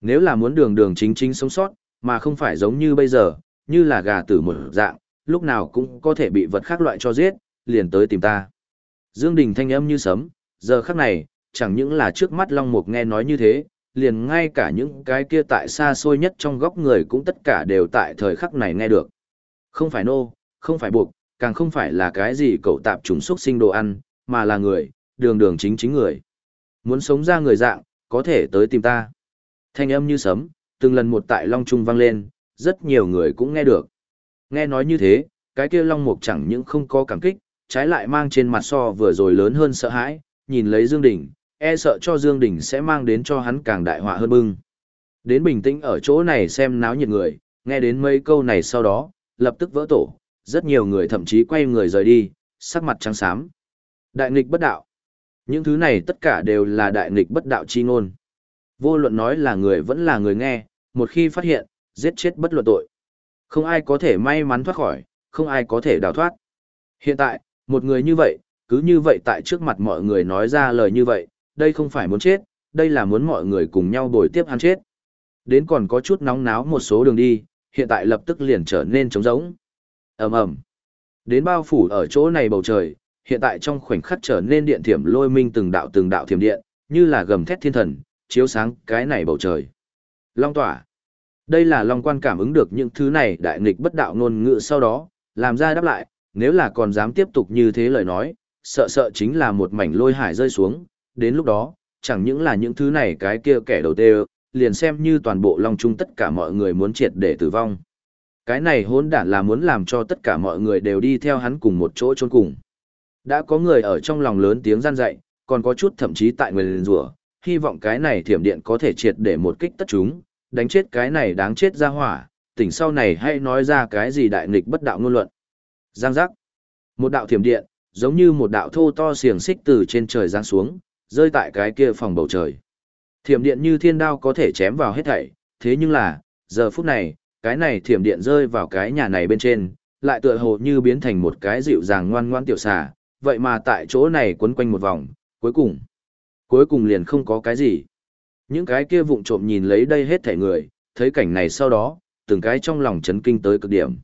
Nếu là muốn đường đường chính chính sống sót, mà không phải giống như bây giờ, như là gà tử một dạng, lúc nào cũng có thể bị vật khác loại cho giết, liền tới tìm ta. Dương Đình thanh âm như sấm, giờ khắc này, chẳng những là trước mắt Long Mục nghe nói như thế, liền ngay cả những cái kia tại xa xôi nhất trong góc người cũng tất cả đều tại thời khắc này nghe được. Không phải nô, không phải buộc, càng không phải là cái gì cậu tạp trùng xuất sinh đồ ăn, mà là người, đường đường chính chính người. Muốn sống ra người dạng, có thể tới tìm ta. Thanh âm như sấm, từng lần một tại Long Trung vang lên, rất nhiều người cũng nghe được. Nghe nói như thế, cái kia Long Mục chẳng những không có cảm kích, trái lại mang trên mặt so vừa rồi lớn hơn sợ hãi, nhìn lấy Dương Đình, e sợ cho Dương Đình sẽ mang đến cho hắn càng đại họa hơn bưng. Đến bình tĩnh ở chỗ này xem náo nhiệt người, nghe đến mấy câu này sau đó, lập tức vỡ tổ, rất nhiều người thậm chí quay người rời đi, sắc mặt trắng xám. Đại nghịch bất đạo. Những thứ này tất cả đều là đại nghịch bất đạo chi ngôn. Vô luận nói là người vẫn là người nghe, một khi phát hiện, giết chết bất luận tội. Không ai có thể may mắn thoát khỏi, không ai có thể đào thoát. Hiện tại, một người như vậy, cứ như vậy tại trước mặt mọi người nói ra lời như vậy, đây không phải muốn chết, đây là muốn mọi người cùng nhau bồi tiếp hắn chết. Đến còn có chút nóng náo một số đường đi, hiện tại lập tức liền trở nên trống rỗng. ầm ầm Đến bao phủ ở chỗ này bầu trời, hiện tại trong khoảnh khắc trở nên điện thiểm lôi minh từng đạo từng đạo thiểm điện, như là gầm thét thiên thần, chiếu sáng cái này bầu trời. Long tỏa. Đây là Long quan cảm ứng được những thứ này đại nghịch bất đạo ngôn ngữ sau đó, làm ra đáp lại, nếu là còn dám tiếp tục như thế lời nói, sợ sợ chính là một mảnh lôi hải rơi xuống, đến lúc đó, chẳng những là những thứ này cái kia kẻ đầu tê liền xem như toàn bộ Long Trung tất cả mọi người muốn triệt để tử vong. Cái này hỗn đản là muốn làm cho tất cả mọi người đều đi theo hắn cùng một chỗ chôn cùng. Đã có người ở trong lòng lớn tiếng gian dạy, còn có chút thậm chí tại người liền rủa, hy vọng cái này thiểm điện có thể triệt để một kích tất chúng, đánh chết cái này đáng chết ra hỏa, tỉnh sau này hay nói ra cái gì đại nghịch bất đạo ngôn luận. Giang giác. Một đạo thiểm điện, giống như một đạo thô to xiềng xích từ trên trời giáng xuống, rơi tại cái kia phòng bầu trời. Thiểm điện như thiên đao có thể chém vào hết thảy, thế nhưng là, giờ phút này, cái này thiểm điện rơi vào cái nhà này bên trên, lại tựa hồ như biến thành một cái dịu dàng ngoan ngoan tiểu xà, vậy mà tại chỗ này quấn quanh một vòng, cuối cùng, cuối cùng liền không có cái gì. Những cái kia vụng trộm nhìn lấy đây hết thảy người, thấy cảnh này sau đó, từng cái trong lòng chấn kinh tới cực điểm.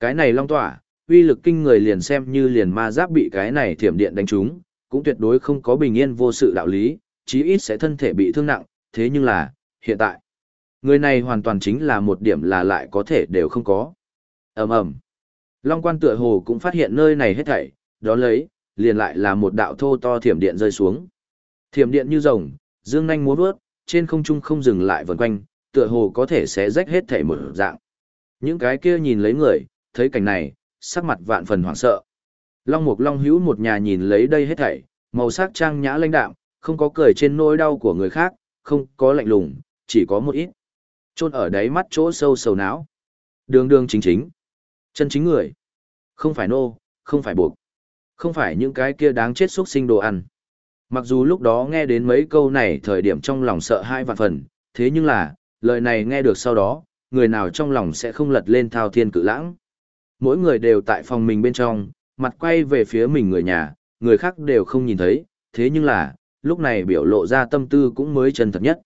Cái này long tỏa, uy lực kinh người liền xem như liền ma giáp bị cái này thiểm điện đánh trúng, cũng tuyệt đối không có bình yên vô sự đạo lý, chí ít sẽ thân thể bị thương nặng, thế nhưng là, hiện tại, người này hoàn toàn chính là một điểm là lại có thể đều không có. ầm ầm Long quan tựa hồ cũng phát hiện nơi này hết thảy, đó lấy, liền lại là một đạo thô to thiểm điện rơi xuống. Thiểm điện như rồng, dương nhanh múa vớt, trên không trung không dừng lại vần quanh, tựa hồ có thể sẽ rách hết thể một dạng. Những cái kia nhìn lấy người, thấy cảnh này, sắc mặt vạn phần hoảng sợ. Long Mục Long Hữu một nhà nhìn lấy đây hết thảy, màu sắc trang nhã lãnh đạm, không có cười trên nỗi đau của người khác, không có lạnh lùng, chỉ có một ít. Chôn ở đáy mắt chỗ sâu sầu não. Đường đường chính chính. Chân chính người. Không phải nô, không phải buộc. Không phải những cái kia đáng chết xúc sinh đồ ăn. Mặc dù lúc đó nghe đến mấy câu này thời điểm trong lòng sợ hai vạn phần, thế nhưng là, lời này nghe được sau đó, người nào trong lòng sẽ không lật lên thao thiên cự lãng. Mỗi người đều tại phòng mình bên trong, mặt quay về phía mình người nhà, người khác đều không nhìn thấy, thế nhưng là, lúc này biểu lộ ra tâm tư cũng mới chân thật nhất.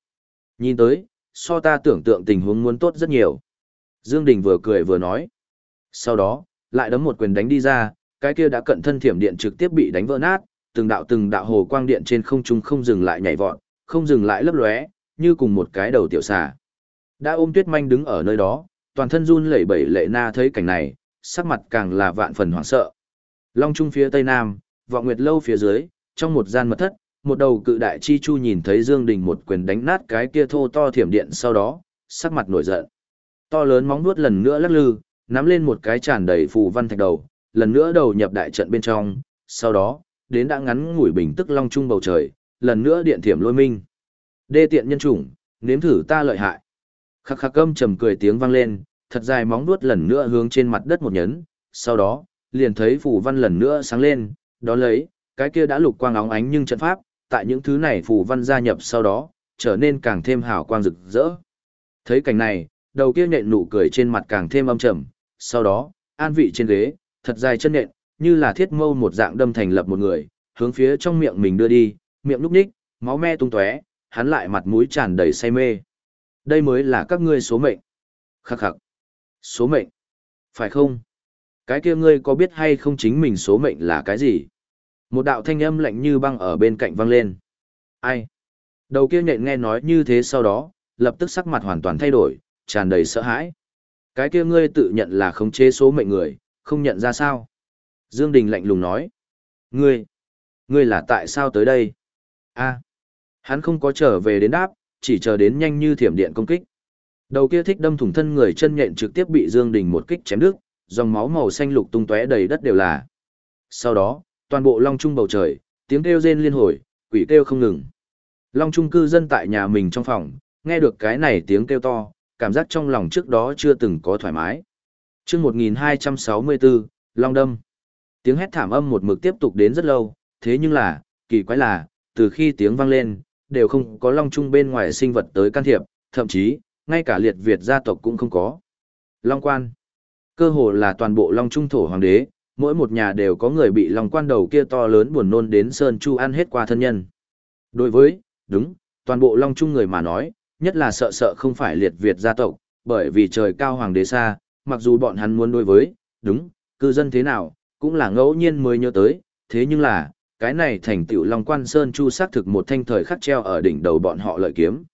Nhìn tới, so ta tưởng tượng tình huống muốn tốt rất nhiều. Dương Đình vừa cười vừa nói. Sau đó, lại đấm một quyền đánh đi ra, cái kia đã cận thân thiểm điện trực tiếp bị đánh vỡ nát, từng đạo từng đạo hồ quang điện trên không trung không dừng lại nhảy vọt, không dừng lại lấp lóe, như cùng một cái đầu tiểu xà. Đã ôm Tuyết Manh đứng ở nơi đó, toàn thân run lẩy bẩy lệ na thấy cảnh này, sắc mặt càng là vạn phần hoảng sợ. Long trung phía tây nam, vọng nguyệt lâu phía dưới, trong một gian mật thất, một đầu cự đại chi chu nhìn thấy Dương Đình một quyền đánh nát cái kia thô to thiểm điện sau đó, sắc mặt nổi giận. To lớn móng vuốt lần nữa lắc lư, nắm lên một cái tràn đầy phù văn thạch đầu, lần nữa đầu nhập đại trận bên trong, sau đó, đến đã ngắn ngủi bình tức long trung bầu trời, lần nữa điện thiểm lôi minh. Đê tiện nhân chủng, nếm thử ta lợi hại. Khắc khắc âm trầm cười tiếng vang lên, thật dài móng vuốt lần nữa hướng trên mặt đất một nhấn, sau đó, liền thấy phù văn lần nữa sáng lên, đó lấy, cái kia đã lục quang óng ánh nhưng trận pháp, tại những thứ này phù văn gia nhập sau đó, trở nên càng thêm hào quang rực rỡ. Thấy cảnh này, đầu kia nhện nụ cười trên mặt càng thêm âm trầm, sau đó, an vị trên ghế, thật dài chân nện, như là thiết mâu một dạng đâm thành lập một người, hướng phía trong miệng mình đưa đi, miệng lúc ních, máu me tung tóe, hắn lại mặt mũi tràn đầy say mê. Đây mới là các ngươi số mệnh. Khắc khắc. Số mệnh. Phải không? Cái kia ngươi có biết hay không chính mình số mệnh là cái gì? Một đạo thanh âm lạnh như băng ở bên cạnh vang lên. Ai? Đầu kia nhện nghe nói như thế sau đó, lập tức sắc mặt hoàn toàn thay đổi, tràn đầy sợ hãi. Cái kia ngươi tự nhận là khống chế số mệnh người, không nhận ra sao? Dương Đình lạnh lùng nói. Ngươi, ngươi là tại sao tới đây? A, hắn không có trở về đến đáp, chỉ chờ đến nhanh như thiểm điện công kích. Đầu kia thích đâm thủng thân người chân nhện trực tiếp bị Dương Đình một kích chém đứt, dòng máu màu xanh lục tung tóe đầy đất đều là. Sau đó, toàn bộ long trung bầu trời, tiếng kêu rên liên hồi, quỷ kêu không ngừng. Long trung cư dân tại nhà mình trong phòng, nghe được cái này tiếng kêu to, cảm giác trong lòng trước đó chưa từng có thoải mái. Trước 1264, Long Đâm. Tiếng hét thảm âm một mực tiếp tục đến rất lâu, thế nhưng là, kỳ quái là, từ khi tiếng vang lên, đều không có Long Trung bên ngoài sinh vật tới can thiệp, thậm chí, ngay cả liệt Việt gia tộc cũng không có. Long Quan. Cơ hồ là toàn bộ Long Trung thổ hoàng đế, mỗi một nhà đều có người bị Long Quan đầu kia to lớn buồn nôn đến Sơn Chu ăn hết qua thân nhân. Đối với, đúng, toàn bộ Long Trung người mà nói, nhất là sợ sợ không phải liệt Việt gia tộc, bởi vì trời cao hoàng đế xa, mặc dù bọn hắn muốn đối với, đúng, cư dân thế nào, cũng là ngẫu nhiên mới nhớ tới, thế nhưng là, cái này thành tựu Long Quan Sơn Chu xác thực một thanh thời khắc treo ở đỉnh đầu bọn họ lợi kiếm.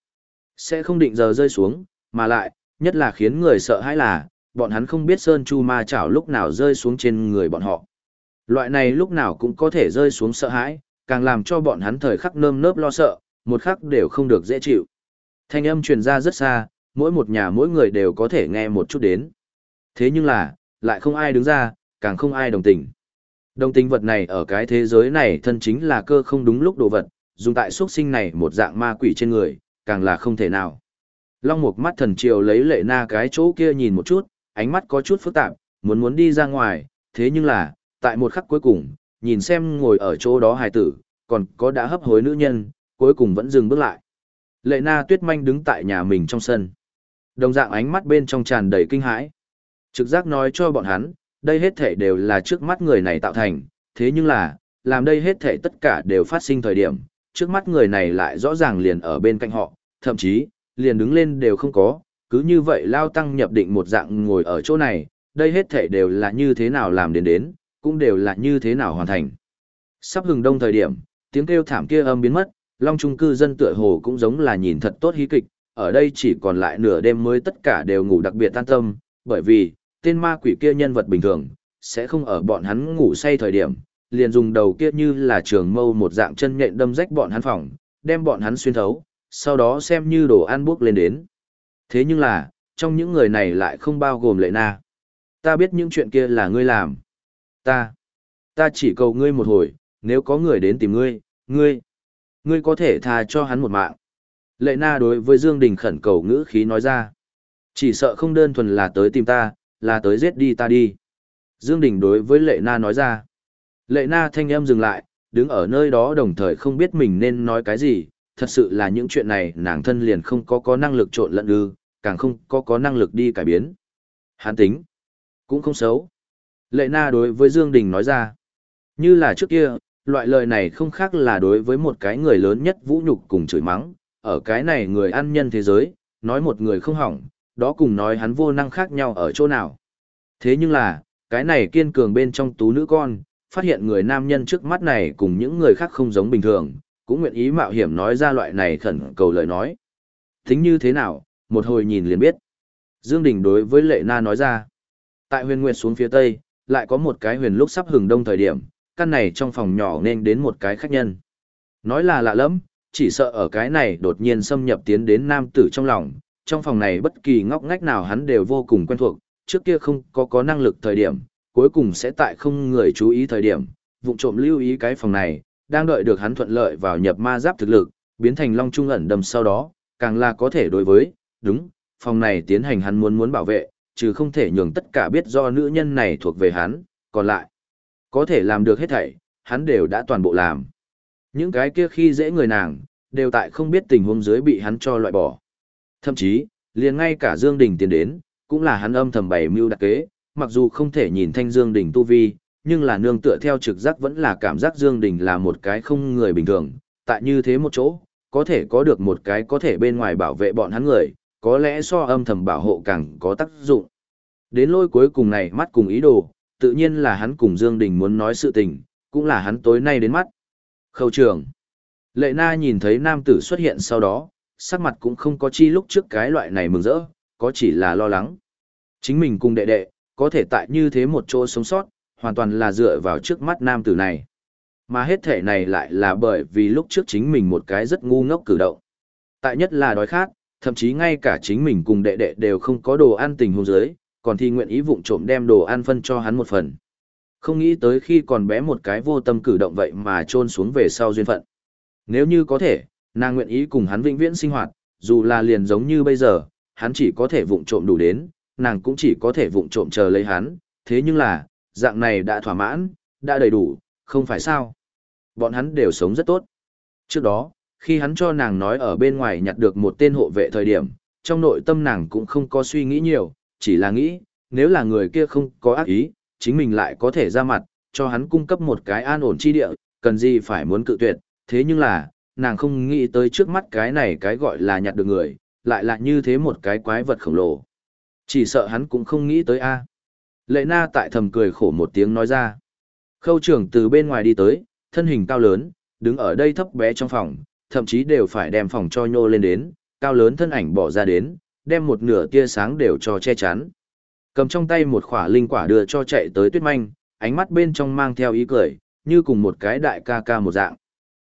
Sẽ không định giờ rơi xuống, mà lại, nhất là khiến người sợ hãi là, bọn hắn không biết Sơn Chu ma chảo lúc nào rơi xuống trên người bọn họ. Loại này lúc nào cũng có thể rơi xuống sợ hãi, càng làm cho bọn hắn thời khắc nơm nớp lo sợ, một khắc đều không được dễ chịu. Thanh âm truyền ra rất xa, mỗi một nhà mỗi người đều có thể nghe một chút đến. Thế nhưng là, lại không ai đứng ra, càng không ai đồng tình. Đồng tình vật này ở cái thế giới này thân chính là cơ không đúng lúc đồ vật, dùng tại xuất sinh này một dạng ma quỷ trên người, càng là không thể nào. Long mục mắt thần triều lấy lệ na cái chỗ kia nhìn một chút, ánh mắt có chút phức tạp, muốn muốn đi ra ngoài, thế nhưng là, tại một khắc cuối cùng, nhìn xem ngồi ở chỗ đó hài tử, còn có đã hấp hối nữ nhân, cuối cùng vẫn dừng bước lại. Lệ na tuyết manh đứng tại nhà mình trong sân. Đồng dạng ánh mắt bên trong tràn đầy kinh hãi. Trực giác nói cho bọn hắn, đây hết thể đều là trước mắt người này tạo thành, thế nhưng là, làm đây hết thể tất cả đều phát sinh thời điểm, trước mắt người này lại rõ ràng liền ở bên cạnh họ, thậm chí, liền đứng lên đều không có, cứ như vậy lao tăng nhập định một dạng ngồi ở chỗ này, đây hết thể đều là như thế nào làm đến đến, cũng đều là như thế nào hoàn thành. Sắp hừng đông thời điểm, tiếng kêu thảm kia âm biến mất, long trung cư dân tựa hồ cũng giống là nhìn thật tốt hí kịch, ở đây chỉ còn lại nửa đêm mới tất cả đều ngủ đặc biệt tan tâm, bởi vì, tên ma quỷ kia nhân vật bình thường, sẽ không ở bọn hắn ngủ say thời điểm, liền dùng đầu kia như là trường mâu một dạng chân nhện đâm rách bọn hắn phòng, đem bọn hắn xuyên thấu, sau đó xem như đồ ăn bước lên đến. Thế nhưng là, trong những người này lại không bao gồm lệ na. Ta biết những chuyện kia là ngươi làm. Ta, ta chỉ cầu ngươi một hồi, nếu có người đến tìm ngươi, ngươi, ngươi có thể tha cho hắn một mạng. Lệ na đối với Dương Đình khẩn cầu ngữ khí nói ra. Chỉ sợ không đơn thuần là tới tìm ta, là tới giết đi ta đi. Dương Đình đối với Lệ Na nói ra. Lệ Na thanh âm dừng lại, đứng ở nơi đó đồng thời không biết mình nên nói cái gì, thật sự là những chuyện này nàng thân liền không có có năng lực trộn lẫn ư, càng không có có năng lực đi cải biến. Hán tính, cũng không xấu. Lệ Na đối với Dương Đình nói ra. Như là trước kia, loại lời này không khác là đối với một cái người lớn nhất vũ nhục cùng chửi mắng, ở cái này người ăn nhân thế giới, nói một người không hỏng, đó cùng nói hắn vô năng khác nhau ở chỗ nào. Thế nhưng là, cái này kiên cường bên trong tú nữ con, phát hiện người nam nhân trước mắt này cùng những người khác không giống bình thường, cũng nguyện ý mạo hiểm nói ra loại này khẩn cầu lời nói. Tính như thế nào, một hồi nhìn liền biết. Dương Đình đối với Lệ Na nói ra. Tại huyền nguyệt xuống phía tây, lại có một cái huyền lúc sắp hừng đông thời điểm, căn này trong phòng nhỏ nên đến một cái khách nhân. Nói là lạ lắm, chỉ sợ ở cái này đột nhiên xâm nhập tiến đến nam tử trong lòng, trong phòng này bất kỳ ngóc ngách nào hắn đều vô cùng quen thuộc, trước kia không có có năng lực thời điểm, cuối cùng sẽ tại không người chú ý thời điểm, vụng trộm lưu ý cái phòng này, đang đợi được hắn thuận lợi vào nhập ma giáp thực lực, biến thành long trung ẩn đầm sau đó, càng là có thể đối với, đúng, phòng này tiến hành hắn muốn muốn bảo vệ, chứ không thể nhường tất cả biết do nữ nhân này thuộc về hắn, còn lại, có thể làm được hết thảy, hắn đều đã toàn bộ làm. Những cái kia khi dễ người nàng, đều tại không biết tình huống dưới bị hắn cho loại bỏ. Thậm chí, liền ngay cả Dương Đình tiến đến, cũng là hắn âm thầm bày mưu đặc kế, mặc dù không thể nhìn thanh Dương Đình tu vi, nhưng là nương tựa theo trực giác vẫn là cảm giác Dương Đình là một cái không người bình thường, tại như thế một chỗ, có thể có được một cái có thể bên ngoài bảo vệ bọn hắn người, có lẽ so âm thầm bảo hộ càng có tác dụng. Đến lôi cuối cùng này mắt cùng ý đồ, tự nhiên là hắn cùng Dương Đình muốn nói sự tình, cũng là hắn tối nay đến mắt. Khâu trường. Lệ na nhìn thấy nam tử xuất hiện sau đó, sắc mặt cũng không có chi lúc trước cái loại này mừng rỡ, có chỉ là lo lắng. Chính mình cùng đệ đệ, có thể tại như thế một chỗ sống sót, hoàn toàn là dựa vào trước mắt nam tử này. Mà hết thể này lại là bởi vì lúc trước chính mình một cái rất ngu ngốc cử động. Tại nhất là đói khát, thậm chí ngay cả chính mình cùng đệ đệ đều không có đồ ăn tình hôn giới, còn thì nguyện ý vụng trộm đem đồ ăn phân cho hắn một phần. Không nghĩ tới khi còn bé một cái vô tâm cử động vậy mà trôn xuống về sau duyên phận. Nếu như có thể, nàng nguyện ý cùng hắn vĩnh viễn sinh hoạt, dù là liền giống như bây giờ, hắn chỉ có thể vụng trộm đủ đến, nàng cũng chỉ có thể vụng trộm chờ lấy hắn, thế nhưng là, dạng này đã thỏa mãn, đã đầy đủ, không phải sao. Bọn hắn đều sống rất tốt. Trước đó, khi hắn cho nàng nói ở bên ngoài nhặt được một tên hộ vệ thời điểm, trong nội tâm nàng cũng không có suy nghĩ nhiều, chỉ là nghĩ, nếu là người kia không có ác ý, chính mình lại có thể ra mặt, cho hắn cung cấp một cái an ổn chi địa, cần gì phải muốn cự tuyệt, thế nhưng là, nàng không nghĩ tới trước mắt cái này cái gọi là nhặt được người, lại là như thế một cái quái vật khổng lồ. Chỉ sợ hắn cũng không nghĩ tới a. Lệ na tại thầm cười khổ một tiếng nói ra. Khâu trưởng từ bên ngoài đi tới, thân hình cao lớn, đứng ở đây thấp bé trong phòng, thậm chí đều phải đem phòng cho nhô lên đến, cao lớn thân ảnh bỏ ra đến, đem một nửa tia sáng đều cho che chắn. Cầm trong tay một khỏa linh quả đưa cho chạy tới tuyết manh, ánh mắt bên trong mang theo ý cười, như cùng một cái đại ca ca một dạng.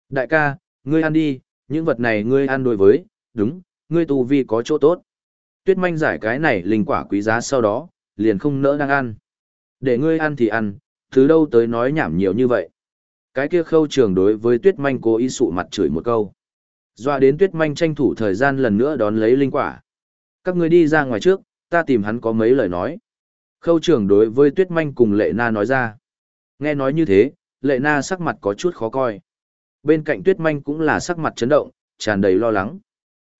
Đại ca, ngươi ăn đi, những vật này ngươi ăn đối với, đúng, ngươi tu vi có chỗ tốt. Tuyết manh giải cái này linh quả quý giá sau đó, liền không nỡ đang ăn. Để ngươi ăn thì ăn, thứ đâu tới nói nhảm nhiều như vậy. Cái kia khâu trường đối với tuyết manh cố ý sụ mặt chửi một câu. Doa đến tuyết manh tranh thủ thời gian lần nữa đón lấy linh quả. Các ngươi đi ra ngoài trước, ta tìm hắn có mấy lời nói. Khâu trường đối với tuyết manh cùng lệ na nói ra. Nghe nói như thế, lệ na sắc mặt có chút khó coi. Bên cạnh tuyết manh cũng là sắc mặt chấn động, tràn đầy lo lắng.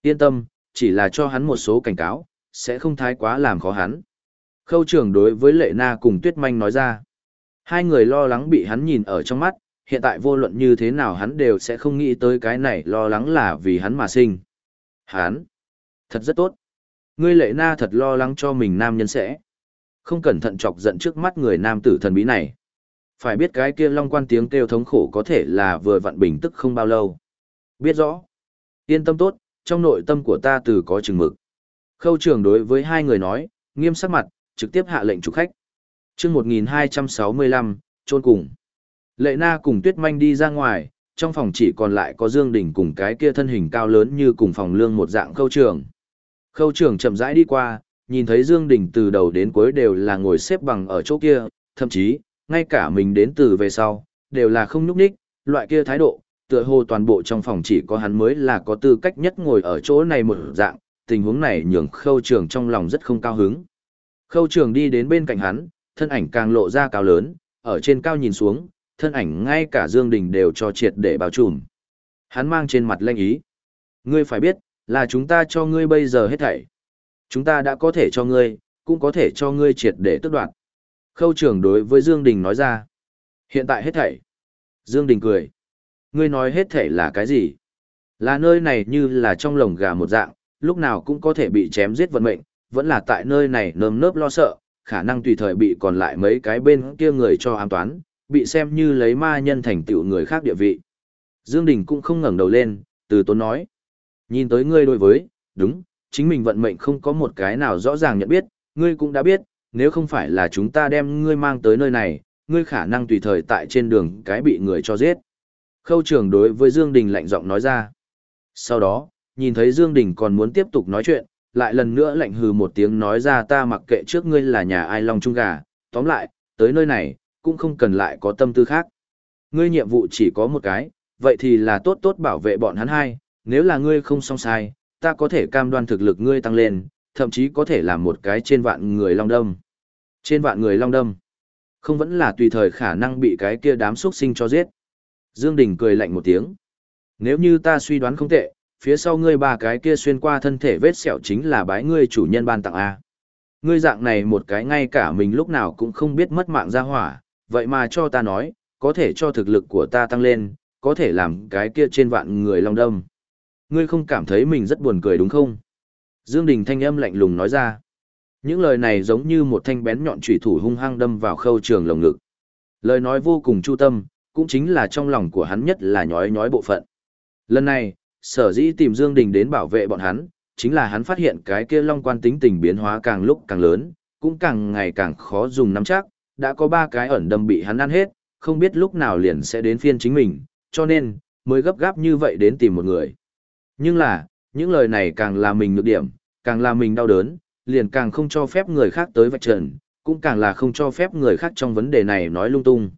Yên tâm, chỉ là cho hắn một số cảnh cáo, sẽ không thái quá làm khó hắn. Khâu trưởng đối với lệ na cùng tuyết manh nói ra. Hai người lo lắng bị hắn nhìn ở trong mắt, hiện tại vô luận như thế nào hắn đều sẽ không nghĩ tới cái này lo lắng là vì hắn mà sinh. Hắn, thật rất tốt. Ngươi lệ na thật lo lắng cho mình nam nhân sẽ. Không cẩn thận chọc giận trước mắt người nam tử thần bí này. Phải biết cái kia long quan tiếng kêu thống khổ có thể là vừa vặn bình tức không bao lâu. Biết rõ. Yên tâm tốt, trong nội tâm của ta từ có chừng mực. Khâu trưởng đối với hai người nói, nghiêm sắc mặt, trực tiếp hạ lệnh chủ khách. chương 1265, trôn cùng. Lệ na cùng tuyết manh đi ra ngoài, trong phòng chỉ còn lại có Dương Đình cùng cái kia thân hình cao lớn như cùng phòng lương một dạng khâu trưởng. Khâu trưởng chậm rãi đi qua, nhìn thấy Dương Đình từ đầu đến cuối đều là ngồi xếp bằng ở chỗ kia, thậm chí, ngay cả mình đến từ về sau, đều là không nhúc nhích, loại kia thái độ, tựa hồ toàn bộ trong phòng chỉ có hắn mới là có tư cách nhất ngồi ở chỗ này một dạng, tình huống này nhường khâu Trường trong lòng rất không cao hứng. Khâu Trường đi đến bên cạnh hắn, thân ảnh càng lộ ra cao lớn, ở trên cao nhìn xuống, thân ảnh ngay cả Dương Đình đều cho triệt để bao trùm. Hắn mang trên mặt lanh ý. Ngươi phải biết, là chúng ta cho ngươi bây giờ hết thảy. Chúng ta đã có thể cho ngươi, cũng có thể cho ngươi triệt để tước đoạt. Khâu trưởng đối với Dương Đình nói ra. Hiện tại hết thảy. Dương Đình cười. Ngươi nói hết thảy là cái gì? Là nơi này như là trong lồng gà một dạng, lúc nào cũng có thể bị chém giết vận mệnh, vẫn là tại nơi này nơm nớp lo sợ, khả năng tùy thời bị còn lại mấy cái bên kia người cho ám toán, bị xem như lấy ma nhân thành tựu người khác địa vị. Dương Đình cũng không ngẩng đầu lên, từ tốn nói. Nhìn tới ngươi đối với, đúng, chính mình vận mệnh không có một cái nào rõ ràng nhận biết, ngươi cũng đã biết, nếu không phải là chúng ta đem ngươi mang tới nơi này, ngươi khả năng tùy thời tại trên đường cái bị người cho giết. Khâu trường đối với Dương Đình lạnh giọng nói ra. Sau đó, nhìn thấy Dương Đình còn muốn tiếp tục nói chuyện, lại lần nữa lạnh hừ một tiếng nói ra ta mặc kệ trước ngươi là nhà ai long trung gà, tóm lại, tới nơi này, cũng không cần lại có tâm tư khác. Ngươi nhiệm vụ chỉ có một cái, vậy thì là tốt tốt bảo vệ bọn hắn hai, nếu là ngươi không song sai, ta có thể cam đoan thực lực ngươi tăng lên, thậm chí có thể làm một cái trên vạn người long đâm. Trên vạn người long đâm, không vẫn là tùy thời khả năng bị cái kia đám xuất sinh cho giết. Dương Đình cười lạnh một tiếng. Nếu như ta suy đoán không tệ, phía sau ngươi ba cái kia xuyên qua thân thể vết sẹo chính là bái ngươi chủ nhân ban tặng A. Ngươi dạng này một cái ngay cả mình lúc nào cũng không biết mất mạng ra hỏa, vậy mà cho ta nói, có thể cho thực lực của ta tăng lên, có thể làm cái kia trên vạn người long đâm. Ngươi không cảm thấy mình rất buồn cười đúng không? Dương Đình thanh âm lạnh lùng nói ra. Những lời này giống như một thanh bén nhọn chủy thủ hung hăng đâm vào khâu trường lồng ngực. Lời nói vô cùng chu tâm, cũng chính là trong lòng của hắn nhất là nhói nhói bộ phận. Lần này, sở dĩ tìm Dương Đình đến bảo vệ bọn hắn, chính là hắn phát hiện cái kia long quan tính tình biến hóa càng lúc càng lớn, cũng càng ngày càng khó dùng nắm chắc, đã có ba cái ẩn đâm bị hắn ăn hết, không biết lúc nào liền sẽ đến phiên chính mình, cho nên, mới gấp gáp như vậy đến tìm một người. Nhưng là, những lời này càng là mình nhược điểm, càng là mình đau đớn, liền càng không cho phép người khác tới vạch trần, cũng càng là không cho phép người khác trong vấn đề này nói lung tung.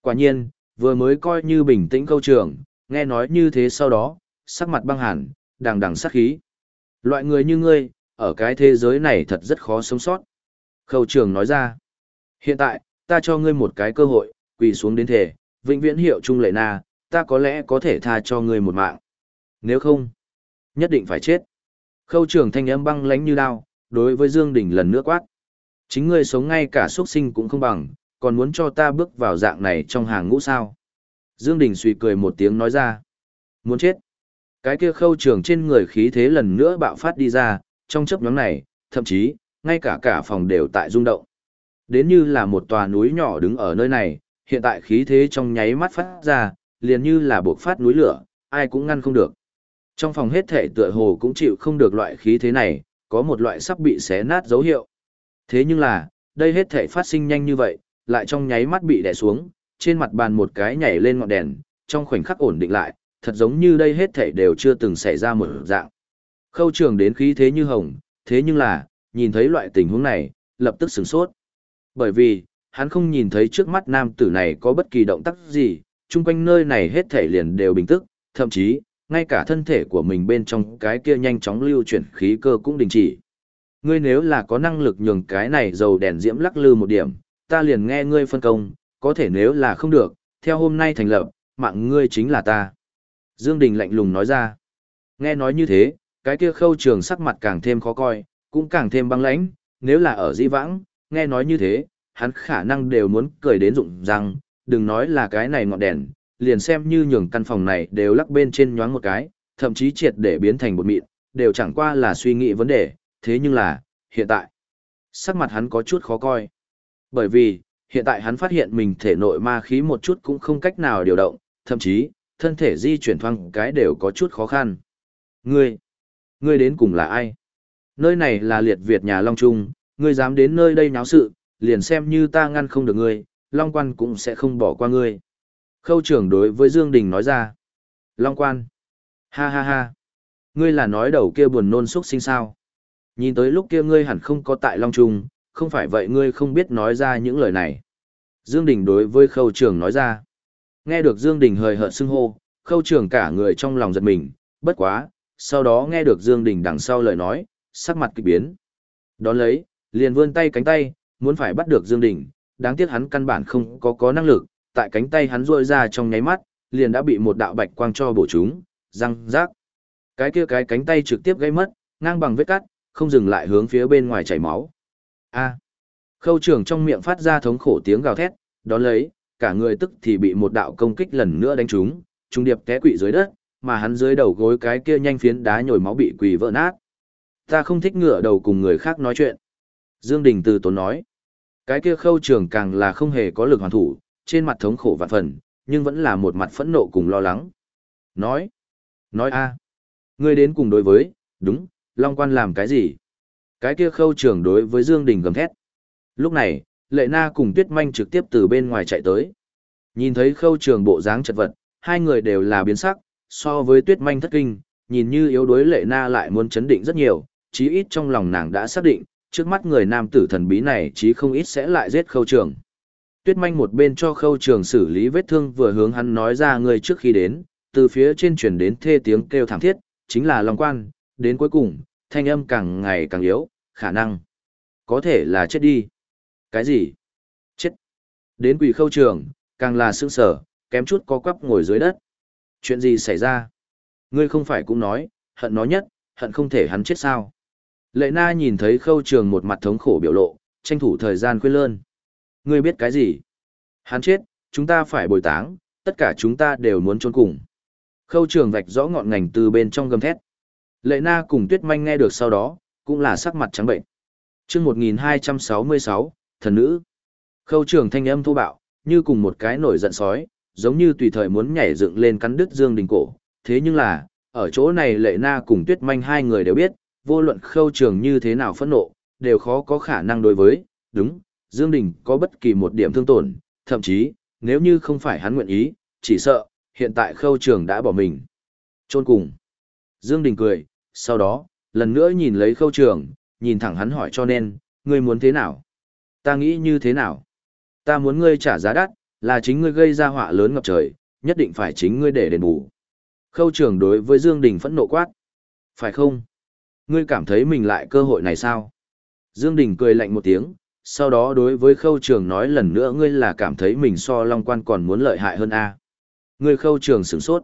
Quả nhiên, vừa mới coi như bình tĩnh câu trường, nghe nói như thế sau đó, sắc mặt băng hẳn, đằng đằng sát khí. Loại người như ngươi, ở cái thế giới này thật rất khó sống sót. Khâu trường nói ra, hiện tại, ta cho ngươi một cái cơ hội, quỳ xuống đến thể, vĩnh viễn hiệu trung lệ na, ta có lẽ có thể tha cho ngươi một mạng. Nếu không, nhất định phải chết. Khâu trường thanh âm băng lánh như đao, đối với Dương Đình lần nữa quát. Chính ngươi sống ngay cả xuất sinh cũng không bằng, còn muốn cho ta bước vào dạng này trong hàng ngũ sao. Dương Đình suy cười một tiếng nói ra. Muốn chết. Cái kia khâu trường trên người khí thế lần nữa bạo phát đi ra, trong chấp nhóm này, thậm chí, ngay cả cả phòng đều tại rung động. Đến như là một tòa núi nhỏ đứng ở nơi này, hiện tại khí thế trong nháy mắt phát ra, liền như là buộc phát núi lửa, ai cũng ngăn không được. Trong phòng hết thể tựa hồ cũng chịu không được loại khí thế này, có một loại sắp bị xé nát dấu hiệu. Thế nhưng là, đây hết thể phát sinh nhanh như vậy, lại trong nháy mắt bị đè xuống, trên mặt bàn một cái nhảy lên ngọn đèn, trong khoảnh khắc ổn định lại, thật giống như đây hết thể đều chưa từng xảy ra một dạng. Khâu trường đến khí thế như hồng, thế nhưng là, nhìn thấy loại tình huống này, lập tức sửng sốt. Bởi vì, hắn không nhìn thấy trước mắt nam tử này có bất kỳ động tác gì, chung quanh nơi này hết thể liền đều bình tức, thậm chí, ngay cả thân thể của mình bên trong cái kia nhanh chóng lưu chuyển khí cơ cũng đình chỉ. Ngươi nếu là có năng lực nhường cái này dầu đèn diễm lắc lư một điểm, ta liền nghe ngươi phân công, có thể nếu là không được, theo hôm nay thành lập, mạng ngươi chính là ta. Dương Đình lạnh lùng nói ra. Nghe nói như thế, cái kia khâu trường sắc mặt càng thêm khó coi, cũng càng thêm băng lãnh, nếu là ở di vãng, nghe nói như thế, hắn khả năng đều muốn cười đến rụng răng, đừng nói là cái này ngọn đèn, liền xem như nhường căn phòng này đều lắc bên trên nhoáng một cái, thậm chí triệt để biến thành bột mịn, đều chẳng qua là suy nghĩ vấn đề, thế nhưng là, hiện tại, sắc mặt hắn có chút khó coi. Bởi vì, hiện tại hắn phát hiện mình thể nội ma khí một chút cũng không cách nào điều động, thậm chí, thân thể di chuyển thoang cái đều có chút khó khăn. Ngươi, ngươi đến cùng là ai? Nơi này là liệt Việt nhà Long Trung, ngươi dám đến nơi đây náo sự, liền xem như ta ngăn không được ngươi, Long Quan cũng sẽ không bỏ qua ngươi. Khâu trưởng đối với Dương Đình nói ra. Long Quan. Ha ha ha. Ngươi là nói đầu kia buồn nôn xuất sinh sao. Nhìn tới lúc kia ngươi hẳn không có tại Long Trung, không phải vậy ngươi không biết nói ra những lời này. Dương Đình đối với khâu trưởng nói ra. Nghe được Dương Đình hời hợt xưng hô, khâu trưởng cả người trong lòng giật mình, bất quá, sau đó nghe được Dương Đình đằng sau lời nói, sắc mặt kỳ biến. Đón lấy, liền vươn tay cánh tay, muốn phải bắt được Dương Đình, đáng tiếc hắn căn bản không có có năng lực, tại cánh tay hắn rôi ra trong nháy mắt, liền đã bị một đạo bạch quang cho bổ chúng răng rác. Cái kia cái cánh tay trực tiếp gây mất, ngang bằng vết cắt, không dừng lại hướng phía bên ngoài chảy máu. A. Khâu trưởng trong miệng phát ra thống khổ tiếng gào thét, đón lấy, cả người tức thì bị một đạo công kích lần nữa đánh trúng, trung điệp té quỵ dưới đất, mà hắn dưới đầu gối cái kia nhanh phiến đá nhồi máu bị quỳ vỡ nát. Ta không thích ngựa đầu cùng người khác nói chuyện. Dương Đình từ tốn nói. Cái kia khâu trưởng càng là không hề có lực hoàn thủ, trên mặt thống khổ vạn phần, nhưng vẫn là một mặt phẫn nộ cùng lo lắng. Nói. Nói a, Ngươi đến cùng đối với, đúng, Long quan làm cái gì? Cái kia khâu trường đối với Dương Đình gầm thét. Lúc này, Lệ Na cùng Tuyết Manh trực tiếp từ bên ngoài chạy tới. Nhìn thấy khâu trường bộ dáng chật vật, hai người đều là biến sắc, so với Tuyết Manh thất kinh, nhìn như yếu đuối Lệ Na lại muốn chấn định rất nhiều, chí ít trong lòng nàng đã xác định, trước mắt người nam tử thần bí này chí không ít sẽ lại giết khâu trường. Tuyết Manh một bên cho khâu trường xử lý vết thương vừa hướng hắn nói ra người trước khi đến, từ phía trên truyền đến thê tiếng kêu thảm thiết, chính là Long Quan, đến cuối cùng, thanh âm càng ngày càng yếu, khả năng có thể là chết đi. Cái gì? Chết. Đến quỷ khâu trường, càng là sững sở, kém chút có quắp ngồi dưới đất. Chuyện gì xảy ra? Ngươi không phải cũng nói, hận nó nhất, hận không thể hắn chết sao? Lệ na nhìn thấy khâu trường một mặt thống khổ biểu lộ, tranh thủ thời gian khuyên lơn. Ngươi biết cái gì? Hắn chết, chúng ta phải bồi táng, tất cả chúng ta đều muốn trốn cùng. Khâu trường vạch rõ ngọn ngành từ bên trong gầm thét. Lệ na cùng tuyết manh nghe được sau đó, cũng là sắc mặt trắng bệnh. chương 1266, thần nữ. Khâu trường thanh âm thô bạo, như cùng một cái nổi giận sói, giống như tùy thời muốn nhảy dựng lên cắn đứt Dương Đình cổ. Thế nhưng là, ở chỗ này lệ na cùng tuyết manh hai người đều biết, vô luận khâu trường như thế nào phẫn nộ, đều khó có khả năng đối với, đúng, Dương Đình có bất kỳ một điểm thương tổn, thậm chí, nếu như không phải hắn nguyện ý, chỉ sợ, hiện tại khâu trường đã bỏ mình. Trôn cùng. Dương Đình cười, sau đó, lần nữa nhìn lấy khâu trường, nhìn thẳng hắn hỏi cho nên, ngươi muốn thế nào? Ta nghĩ như thế nào? Ta muốn ngươi trả giá đắt, là chính ngươi gây ra họa lớn ngập trời, nhất định phải chính ngươi để đền bù. Khâu trường đối với Dương Đình phẫn nộ quát. Phải không? Ngươi cảm thấy mình lại cơ hội này sao? Dương Đình cười lạnh một tiếng, sau đó đối với khâu trường nói lần nữa ngươi là cảm thấy mình so long quan còn muốn lợi hại hơn a Ngươi khâu trường sửng sốt.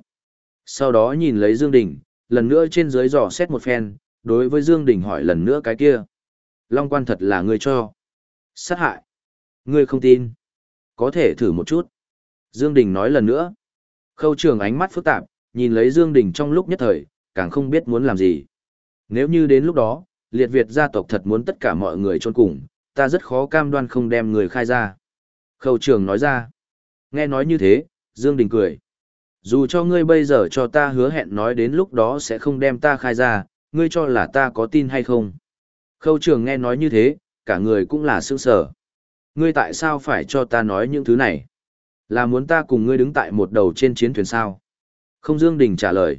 Sau đó nhìn lấy Dương Đình, lần nữa trên dưới dò xét một phen, đối với Dương Đình hỏi lần nữa cái kia. Long quan thật là ngươi cho. Sát hại. Ngươi không tin. Có thể thử một chút. Dương Đình nói lần nữa. Khâu trường ánh mắt phức tạp, nhìn lấy Dương Đình trong lúc nhất thời, càng không biết muốn làm gì. Nếu như đến lúc đó, liệt Việt gia tộc thật muốn tất cả mọi người trôn cùng, ta rất khó cam đoan không đem người khai ra. Khâu trường nói ra. Nghe nói như thế, Dương Đình cười. Dù cho ngươi bây giờ cho ta hứa hẹn nói đến lúc đó sẽ không đem ta khai ra, ngươi cho là ta có tin hay không? Khâu trường nghe nói như thế, cả người cũng là sương sở. Ngươi tại sao phải cho ta nói những thứ này? Là muốn ta cùng ngươi đứng tại một đầu trên chiến thuyền sao? Không Dương Đình trả lời.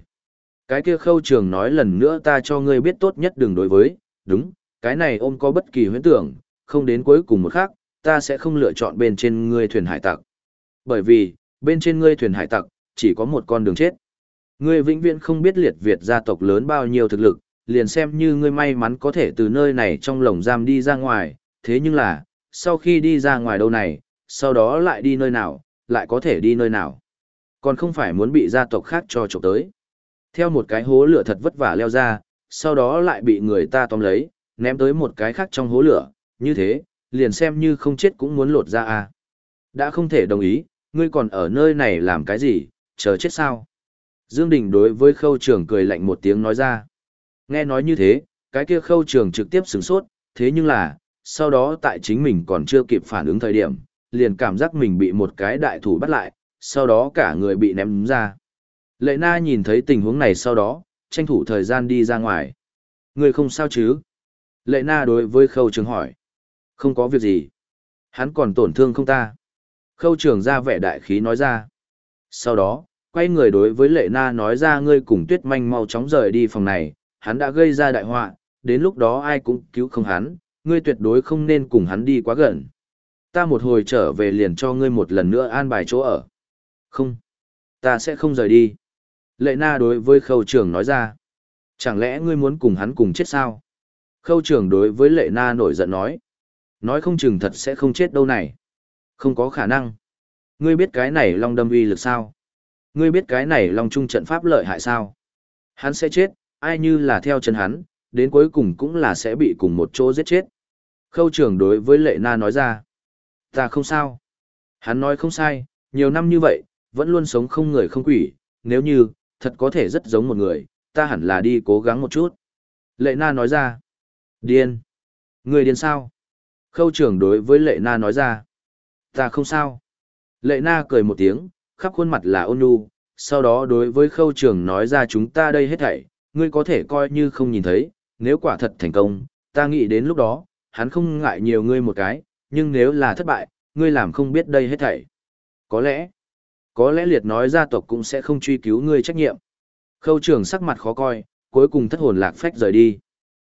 Cái kia khâu trường nói lần nữa ta cho ngươi biết tốt nhất đừng đối với, đúng, cái này ôm có bất kỳ huyễn tưởng, không đến cuối cùng một khắc, ta sẽ không lựa chọn bên trên ngươi thuyền hải tặc. Bởi vì, bên trên ngươi thuyền hải tặc, chỉ có một con đường chết. Ngươi vĩnh viễn không biết liệt Việt gia tộc lớn bao nhiêu thực lực, liền xem như ngươi may mắn có thể từ nơi này trong lồng giam đi ra ngoài, thế nhưng là, sau khi đi ra ngoài đâu này, sau đó lại đi nơi nào, lại có thể đi nơi nào. Còn không phải muốn bị gia tộc khác cho chụp tới. Theo một cái hố lửa thật vất vả leo ra, sau đó lại bị người ta tóm lấy, ném tới một cái khác trong hố lửa, như thế, liền xem như không chết cũng muốn lột ra à. Đã không thể đồng ý, ngươi còn ở nơi này làm cái gì, chờ chết sao? Dương Đình đối với khâu trường cười lạnh một tiếng nói ra. Nghe nói như thế, cái kia khâu trường trực tiếp sửng sốt, thế nhưng là, sau đó tại chính mình còn chưa kịp phản ứng thời điểm, liền cảm giác mình bị một cái đại thủ bắt lại, sau đó cả người bị ném ra. Lệ na nhìn thấy tình huống này sau đó, tranh thủ thời gian đi ra ngoài. Người không sao chứ? Lệ na đối với khâu trường hỏi. Không có việc gì. Hắn còn tổn thương không ta? Khâu trường ra vẻ đại khí nói ra. Sau đó, quay người đối với lệ na nói ra ngươi cùng tuyết manh mau chóng rời đi phòng này, hắn đã gây ra đại họa, đến lúc đó ai cũng cứu không hắn, ngươi tuyệt đối không nên cùng hắn đi quá gần. Ta một hồi trở về liền cho ngươi một lần nữa an bài chỗ ở. Không, ta sẽ không rời đi. Lệ na đối với khâu trưởng nói ra. Chẳng lẽ ngươi muốn cùng hắn cùng chết sao? Khâu trưởng đối với lệ na nổi giận nói. Nói không chừng thật sẽ không chết đâu này. Không có khả năng. Ngươi biết cái này long đâm uy lực sao? Ngươi biết cái này long trung trận pháp lợi hại sao? Hắn sẽ chết, ai như là theo chân hắn, đến cuối cùng cũng là sẽ bị cùng một chỗ giết chết. Khâu trưởng đối với lệ na nói ra. Ta không sao. Hắn nói không sai, nhiều năm như vậy, vẫn luôn sống không người không quỷ, nếu như, thật có thể rất giống một người, ta hẳn là đi cố gắng một chút. Lệ na nói ra. Điên. Người điên sao? Khâu trưởng đối với lệ na nói ra. Ta không sao. Lệ na cười một tiếng, khắp khuôn mặt là ôn nhu, sau đó đối với khâu trưởng nói ra chúng ta đây hết thảy, ngươi có thể coi như không nhìn thấy, nếu quả thật thành công, ta nghĩ đến lúc đó, hắn không ngại nhiều ngươi một cái, nhưng nếu là thất bại, ngươi làm không biết đây hết thảy. Có lẽ, có lẽ liệt nói gia tộc cũng sẽ không truy cứu ngươi trách nhiệm. Khâu trường sắc mặt khó coi, cuối cùng thất hồn lạc phách rời đi.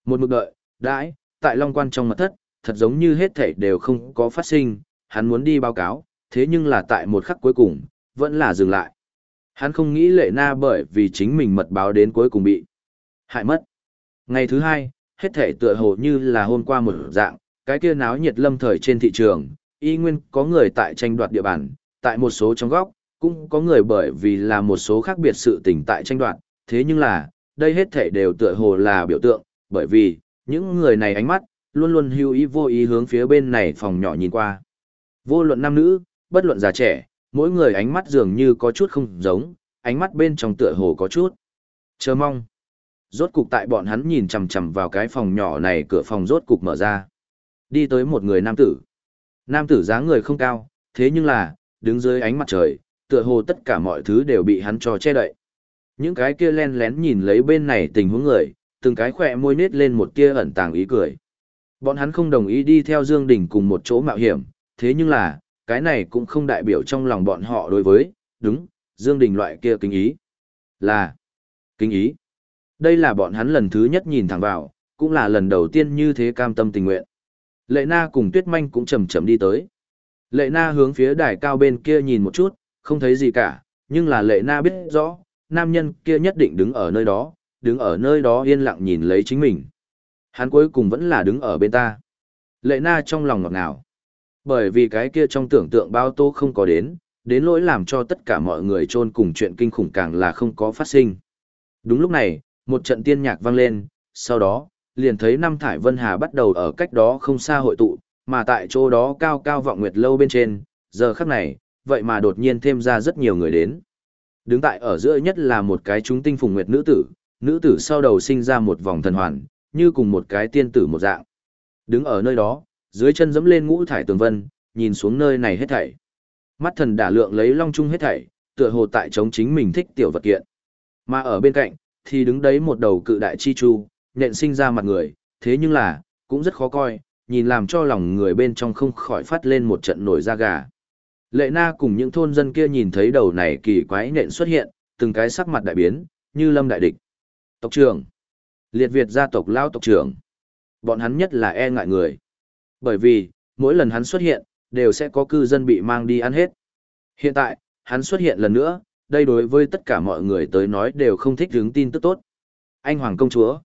Một mực đợi, đãi, tại Long Quan trong mật thất, thật giống như hết thảy đều không có phát sinh, hắn muốn đi báo cáo, thế nhưng là tại một khắc cuối cùng, vẫn là dừng lại. Hắn không nghĩ lệ na bởi vì chính mình mật báo đến cuối cùng bị hại mất. Ngày thứ hai, hết thảy tựa hồ như là hôm qua một dạng, cái kia náo nhiệt lâm thời trên thị trường, y nguyên có người tại tranh đoạt địa bàn, tại một số trong góc, cũng có người bởi vì là một số khác biệt sự tình tại tranh đoạt, thế nhưng là, đây hết thảy đều tựa hồ là biểu tượng, bởi vì, những người này ánh mắt, luôn luôn hưu ý vô ý hướng phía bên này phòng nhỏ nhìn qua. Vô luận nam nữ, bất luận già trẻ, mỗi người ánh mắt dường như có chút không giống, ánh mắt bên trong tựa hồ có chút. Chờ mong. Rốt cục tại bọn hắn nhìn chằm chằm vào cái phòng nhỏ này cửa phòng rốt cục mở ra. Đi tới một người nam tử. Nam tử dáng người không cao, thế nhưng là, đứng dưới ánh mặt trời, tựa hồ tất cả mọi thứ đều bị hắn cho che đậy. Những cái kia len lén nhìn lấy bên này tình huống người, từng cái khỏe môi nết lên một kia ẩn tàng ý cười. Bọn hắn không đồng ý đi theo Dương Đình cùng một chỗ mạo hiểm, thế nhưng là, cái này cũng không đại biểu trong lòng bọn họ đối với, đúng, Dương Đình loại kia kinh ý. Là, kinh ý. Đây là bọn hắn lần thứ nhất nhìn thẳng vào, cũng là lần đầu tiên như thế cam tâm tình nguyện. Lệ Na cùng Tuyết Manh cũng chậm chậm đi tới. Lệ Na hướng phía đài cao bên kia nhìn một chút, không thấy gì cả, nhưng là Lệ Na biết rõ, nam nhân kia nhất định đứng ở nơi đó, đứng ở nơi đó yên lặng nhìn lấy chính mình. Hắn cuối cùng vẫn là đứng ở bên ta. Lệ Na trong lòng ngọt ngào. Bởi vì cái kia trong tưởng tượng bao tô không có đến, đến lỗi làm cho tất cả mọi người chôn cùng chuyện kinh khủng càng là không có phát sinh. Đúng lúc này, một trận tiên nhạc vang lên, sau đó, liền thấy năm thải vân hà bắt đầu ở cách đó không xa hội tụ, mà tại chỗ đó cao cao vọng nguyệt lâu bên trên, giờ khắc này, vậy mà đột nhiên thêm ra rất nhiều người đến. Đứng tại ở giữa nhất là một cái chúng tinh phùng nguyệt nữ tử, nữ tử sau đầu sinh ra một vòng thần hoàn, như cùng một cái tiên tử một dạng. Đứng ở nơi đó, dưới chân dẫm lên ngũ thải tường vân, nhìn xuống nơi này hết thảy. Mắt thần đả lượng lấy long trung hết thảy, tựa hồ tại chống chính mình thích tiểu vật kiện. Mà ở bên cạnh, thì đứng đấy một đầu cự đại chi chu, nện sinh ra mặt người, thế nhưng là, cũng rất khó coi, nhìn làm cho lòng người bên trong không khỏi phát lên một trận nổi da gà. Lệ na cùng những thôn dân kia nhìn thấy đầu này kỳ quái nện xuất hiện, từng cái sắc mặt đại biến, như lâm đại địch. Tộc trưởng, liệt Việt gia tộc lao tộc trưởng. Bọn hắn nhất là e ngại người. Bởi vì, mỗi lần hắn xuất hiện, đều sẽ có cư dân bị mang đi ăn hết. Hiện tại, hắn xuất hiện lần nữa, đây đối với tất cả mọi người tới nói đều không thích đứng tin tức tốt. Anh Hoàng công chúa,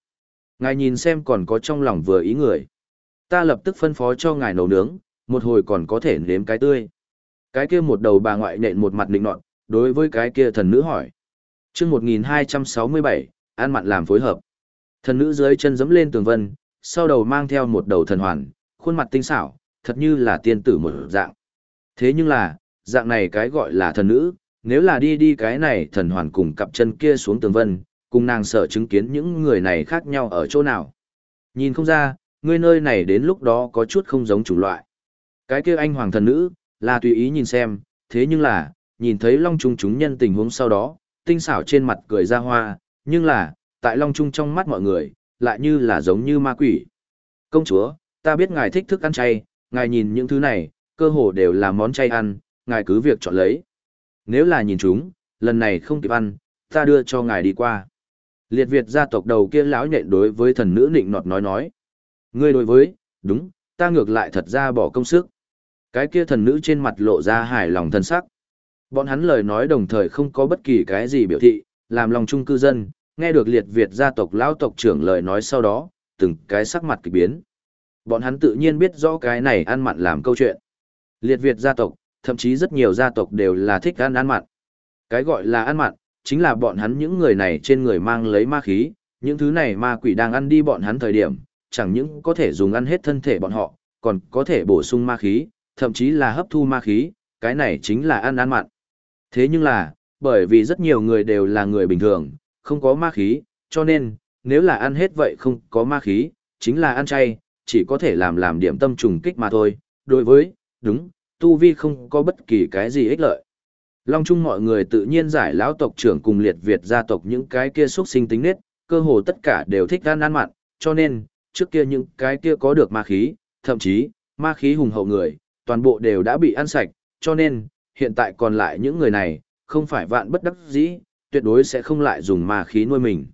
ngài nhìn xem còn có trong lòng vừa ý người. Ta lập tức phân phó cho ngài nấu nướng, một hồi còn có thể nếm cái tươi. Cái kia một đầu bà ngoại nện một mặt định nọt, đối với cái kia thần nữ hỏi. chương 1267, ăn mặn làm phối hợp. Thần nữ dưới chân dẫm lên tường vân, sau đầu mang theo một đầu thần hoàn, khuôn mặt tinh xảo, thật như là tiên tử một dạng. Thế nhưng là, dạng này cái gọi là thần nữ, nếu là đi đi cái này thần hoàn cùng cặp chân kia xuống tường vân, cùng nàng sợ chứng kiến những người này khác nhau ở chỗ nào. Nhìn không ra, ngươi nơi này đến lúc đó có chút không giống chủng loại. Cái kia anh hoàng thần nữ, là tùy ý nhìn xem, thế nhưng là, nhìn thấy long trung chúng nhân tình huống sau đó, tinh xảo trên mặt cười ra hoa, nhưng là, tại long trung trong mắt mọi người, lại như là giống như ma quỷ. Công chúa, ta biết ngài thích thức ăn chay, ngài nhìn những thứ này, cơ hồ đều là món chay ăn, ngài cứ việc chọn lấy. Nếu là nhìn chúng, lần này không kịp ăn, ta đưa cho ngài đi qua. Liệt Việt gia tộc đầu kia lão nhện đối với thần nữ nịnh nọt nói nói. Ngươi đối với, đúng, ta ngược lại thật ra bỏ công sức. Cái kia thần nữ trên mặt lộ ra hài lòng thân sắc. Bọn hắn lời nói đồng thời không có bất kỳ cái gì biểu thị, làm lòng trung cư dân, nghe được liệt Việt gia tộc lão tộc trưởng lời nói sau đó, từng cái sắc mặt kỳ biến. Bọn hắn tự nhiên biết rõ cái này ăn mặn làm câu chuyện. Liệt Việt gia tộc, thậm chí rất nhiều gia tộc đều là thích ăn ăn mặn. Cái gọi là ăn mặn, chính là bọn hắn những người này trên người mang lấy ma khí, những thứ này ma quỷ đang ăn đi bọn hắn thời điểm, chẳng những có thể dùng ăn hết thân thể bọn họ, còn có thể bổ sung ma khí, thậm chí là hấp thu ma khí, cái này chính là ăn ăn mặn. Thế nhưng là, bởi vì rất nhiều người đều là người bình thường, không có ma khí, cho nên, nếu là ăn hết vậy không có ma khí, chính là ăn chay, chỉ có thể làm làm điểm tâm trùng kích mà thôi. Đối với, đúng, tu vi không có bất kỳ cái gì ích lợi. Long Trung mọi người tự nhiên giải lão tộc trưởng cùng liệt Việt gia tộc những cái kia xuất sinh tính nết, cơ hồ tất cả đều thích ăn ăn mặn, cho nên, trước kia những cái kia có được ma khí, thậm chí, ma khí hùng hậu người, toàn bộ đều đã bị ăn sạch, cho nên, hiện tại còn lại những người này, không phải vạn bất đắc dĩ, tuyệt đối sẽ không lại dùng ma khí nuôi mình.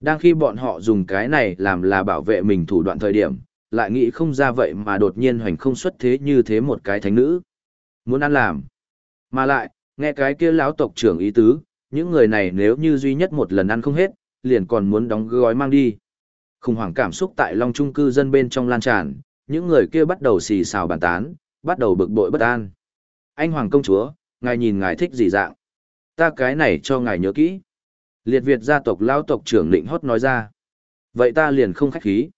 Đang khi bọn họ dùng cái này làm là bảo vệ mình thủ đoạn thời điểm, lại nghĩ không ra vậy mà đột nhiên hoành không xuất thế như thế một cái thánh nữ. Muốn ăn làm. Mà lại, nghe cái kia lão tộc trưởng ý tứ, những người này nếu như duy nhất một lần ăn không hết, liền còn muốn đóng gói mang đi. Khủng hoảng cảm xúc tại Long Trung cư dân bên trong lan tràn, những người kia bắt đầu xì xào bàn tán, bắt đầu bực bội bất an. Anh Hoàng công chúa, ngài nhìn ngài thích gì dạng? Ta cái này cho ngài nhớ kỹ. Liệt Việt gia tộc lão tộc trưởng định hót nói ra. Vậy ta liền không khách khí.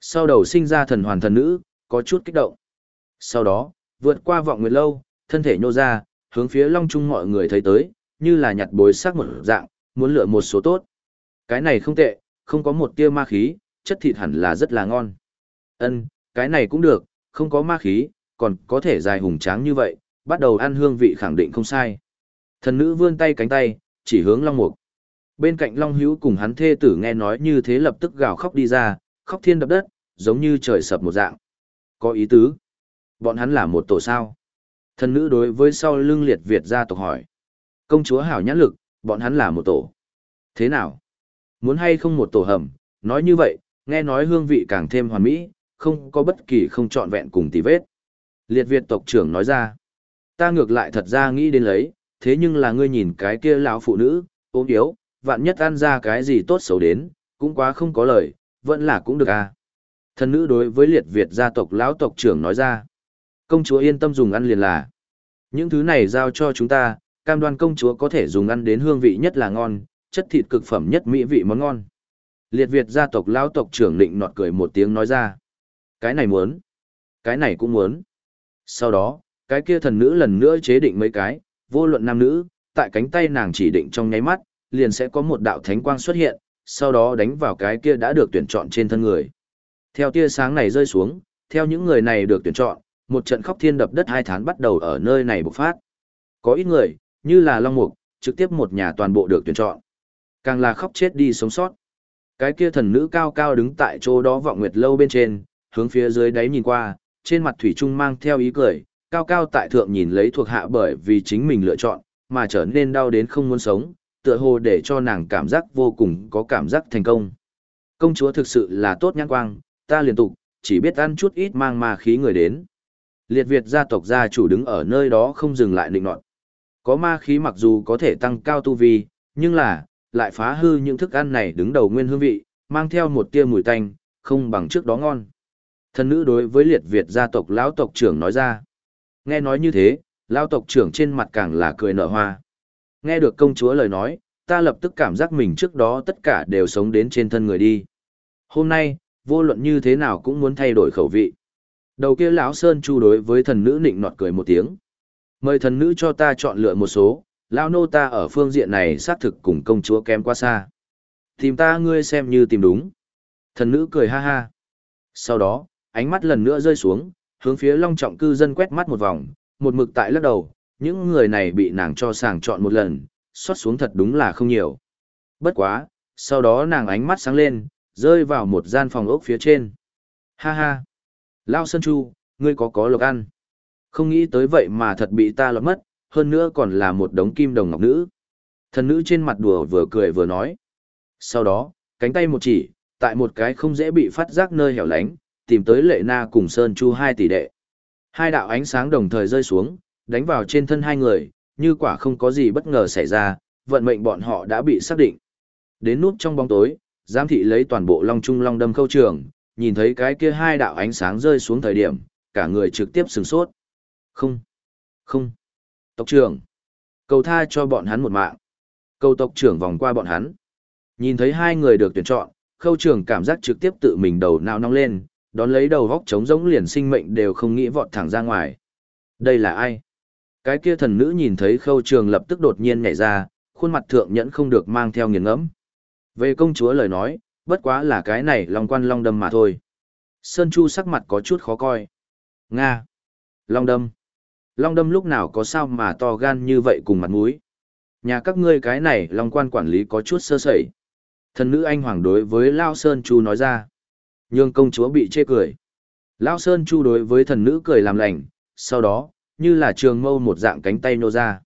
Sau đầu sinh ra thần hoàn thần nữ, có chút kích động. Sau đó, vượt qua vọng nguyệt lâu, thân thể nhô ra, hướng phía Long Trung mọi người thấy tới, như là nhặt bối xác một dạng, muốn lựa một số tốt. Cái này không tệ, không có một tia ma khí, chất thịt hẳn là rất là ngon. Ân, cái này cũng được, không có ma khí, còn có thể dài hùng tráng như vậy, bắt đầu ăn hương vị khẳng định không sai. Thần nữ vươn tay cánh tay, chỉ hướng Long Mục. Bên cạnh Long Hữu cùng hắn thê tử nghe nói như thế lập tức gào khóc đi ra, khóc thiên đập đất, giống như trời sập một dạng. Có ý tứ. Bọn hắn là một tổ sao. Thần nữ đối với sau lưng liệt Việt gia tộc hỏi. Công chúa hảo nhãn lực, bọn hắn là một tổ. Thế nào? Muốn hay không một tổ hầm, nói như vậy, nghe nói hương vị càng thêm hoàn mỹ, không có bất kỳ không trọn vẹn cùng tì vết. Liệt Việt tộc trưởng nói ra. Ta ngược lại thật ra nghĩ đến lấy, thế nhưng là ngươi nhìn cái kia lão phụ nữ, ốm yếu, vạn nhất ăn ra cái gì tốt xấu đến, cũng quá không có lời, vẫn là cũng được à. Thần nữ đối với liệt Việt gia tộc lão tộc trưởng nói ra. Công chúa yên tâm dùng ăn liền là. Những thứ này giao cho chúng ta, cam đoan công chúa có thể dùng ăn đến hương vị nhất là ngon, chất thịt cực phẩm nhất mỹ vị món ngon. Liệt Việt gia tộc lão tộc trưởng định nọt cười một tiếng nói ra. Cái này muốn. Cái này cũng muốn. Sau đó, cái kia thần nữ lần nữa chế định mấy cái, vô luận nam nữ, tại cánh tay nàng chỉ định trong nháy mắt, liền sẽ có một đạo thánh quang xuất hiện, sau đó đánh vào cái kia đã được tuyển chọn trên thân người. Theo tia sáng này rơi xuống, theo những người này được tuyển chọn, một trận khóc thiên đập đất hai tháng bắt đầu ở nơi này bộc phát. Có ít người, như là Long Mục, trực tiếp một nhà toàn bộ được tuyển chọn. Càng là khóc chết đi sống sót. Cái kia thần nữ cao cao đứng tại chỗ đó vọng nguyệt lâu bên trên, hướng phía dưới đáy nhìn qua, trên mặt thủy trung mang theo ý cười, cao cao tại thượng nhìn lấy thuộc hạ bởi vì chính mình lựa chọn, mà trở nên đau đến không muốn sống, tựa hồ để cho nàng cảm giác vô cùng có cảm giác thành công. Công chúa thực sự là tốt nhãn quang, ta liên tục, chỉ biết ăn chút ít mang ma khí người đến. Liệt Việt gia tộc gia chủ đứng ở nơi đó không dừng lại định nọt. Có ma khí mặc dù có thể tăng cao tu vi, nhưng là, lại phá hư những thức ăn này đứng đầu nguyên hương vị, mang theo một tia mùi tanh, không bằng trước đó ngon. Thần nữ đối với liệt Việt gia tộc lão tộc trưởng nói ra. Nghe nói như thế, lão tộc trưởng trên mặt càng là cười nở hoa. Nghe được công chúa lời nói, ta lập tức cảm giác mình trước đó tất cả đều sống đến trên thân người đi. Hôm nay, vô luận như thế nào cũng muốn thay đổi khẩu vị. Đầu kia lão Sơn Chu đối với thần nữ nịnh nọt cười một tiếng. Mời thần nữ cho ta chọn lựa một số, lão nô ta ở phương diện này xác thực cùng công chúa kém quá xa. Tìm ta ngươi xem như tìm đúng. Thần nữ cười ha ha. Sau đó, ánh mắt lần nữa rơi xuống, hướng phía long trọng cư dân quét mắt một vòng, một mực tại lắc đầu, những người này bị nàng cho sàng chọn một lần, xót xuống thật đúng là không nhiều. Bất quá, sau đó nàng ánh mắt sáng lên, rơi vào một gian phòng ốc phía trên. Ha ha! Lao Sơn Chu, ngươi có có lộc ăn. Không nghĩ tới vậy mà thật bị ta lọt mất, hơn nữa còn là một đống kim đồng ngọc nữ. Thần nữ trên mặt đùa vừa cười vừa nói. Sau đó, cánh tay một chỉ, tại một cái không dễ bị phát giác nơi hẻo lánh, tìm tới lệ na cùng Sơn Chu hai tỷ đệ. Hai đạo ánh sáng đồng thời rơi xuống, đánh vào trên thân hai người, như quả không có gì bất ngờ xảy ra, vận mệnh bọn họ đã bị xác định. Đến nút trong bóng tối, giám thị lấy toàn bộ long trung long đâm khâu trường, nhìn thấy cái kia hai đạo ánh sáng rơi xuống thời điểm, cả người trực tiếp sửng sốt. Không, không, tộc trưởng, cầu tha cho bọn hắn một mạng. Cầu tộc trưởng vòng qua bọn hắn. Nhìn thấy hai người được tuyển chọn, khâu trường cảm giác trực tiếp tự mình đầu nao nóng lên, đón lấy đầu góc trống rỗng liền sinh mệnh đều không nghĩ vọt thẳng ra ngoài. Đây là ai? Cái kia thần nữ nhìn thấy khâu trường lập tức đột nhiên nhảy ra, khuôn mặt thượng nhẫn không được mang theo nghiền ngẫm. Về công chúa lời nói, bất quá là cái này long quan long đâm mà thôi. Sơn Chu sắc mặt có chút khó coi. Nga. Long đâm. Long đâm lúc nào có sao mà to gan như vậy cùng mặt mũi. Nhà các ngươi cái này long quan quản lý có chút sơ sẩy. Thần nữ anh hoàng đối với Lao Sơn Chu nói ra. Nhưng công chúa bị chê cười. Lão Sơn Chu đối với thần nữ cười làm lành, sau đó, như là trường mâu một dạng cánh tay nô ra.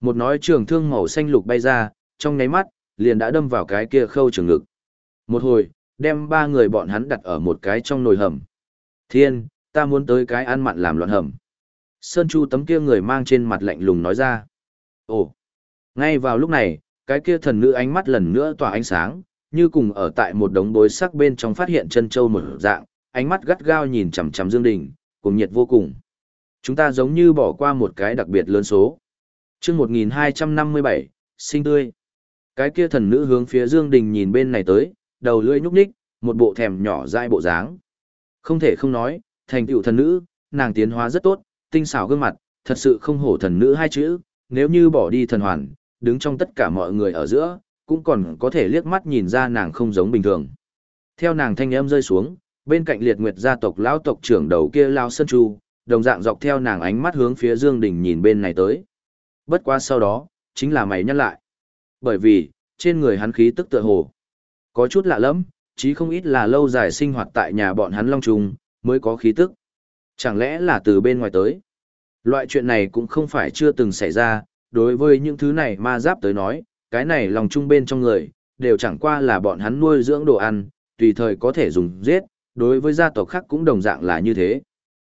Một nói trường thương màu xanh lục bay ra, trong nháy mắt, liền đã đâm vào cái kia khâu trường ngực. Một hồi, đem ba người bọn hắn đặt ở một cái trong nồi hầm. Thiên, ta muốn tới cái ăn mặn làm loạn hầm. Sơn Chu tấm kia người mang trên mặt lạnh lùng nói ra. Ồ, ngay vào lúc này, cái kia thần nữ ánh mắt lần nữa tỏa ánh sáng, như cùng ở tại một đống bối sắc bên trong phát hiện chân châu một dạng, ánh mắt gắt gao nhìn chằm chằm Dương Đình, cùng nhiệt vô cùng. Chúng ta giống như bỏ qua một cái đặc biệt lớn số. Trước 1257, sinh tươi. Cái kia thần nữ hướng phía Dương Đình nhìn bên này tới, đầu lưỡi nhúc nhích, một bộ thèm nhỏ dai bộ dáng. Không thể không nói, thành tựu thần nữ, nàng tiến hóa rất tốt, tinh xảo gương mặt, thật sự không hổ thần nữ hai chữ, nếu như bỏ đi thần hoàn, đứng trong tất cả mọi người ở giữa, cũng còn có thể liếc mắt nhìn ra nàng không giống bình thường. Theo nàng thanh âm rơi xuống, bên cạnh liệt nguyệt gia tộc lão tộc trưởng đầu kia lao sơn chu, đồng dạng dọc theo nàng ánh mắt hướng phía Dương Đình nhìn bên này tới. Bất quá sau đó, chính là mày nhăn lại. Bởi vì, trên người hắn khí tức tựa hồ. Có chút lạ lắm, chí không ít là lâu dài sinh hoạt tại nhà bọn hắn Long Trung, mới có khí tức. Chẳng lẽ là từ bên ngoài tới? Loại chuyện này cũng không phải chưa từng xảy ra, đối với những thứ này ma giáp tới nói, cái này lòng trung bên trong người, đều chẳng qua là bọn hắn nuôi dưỡng đồ ăn, tùy thời có thể dùng giết, đối với gia tộc khác cũng đồng dạng là như thế.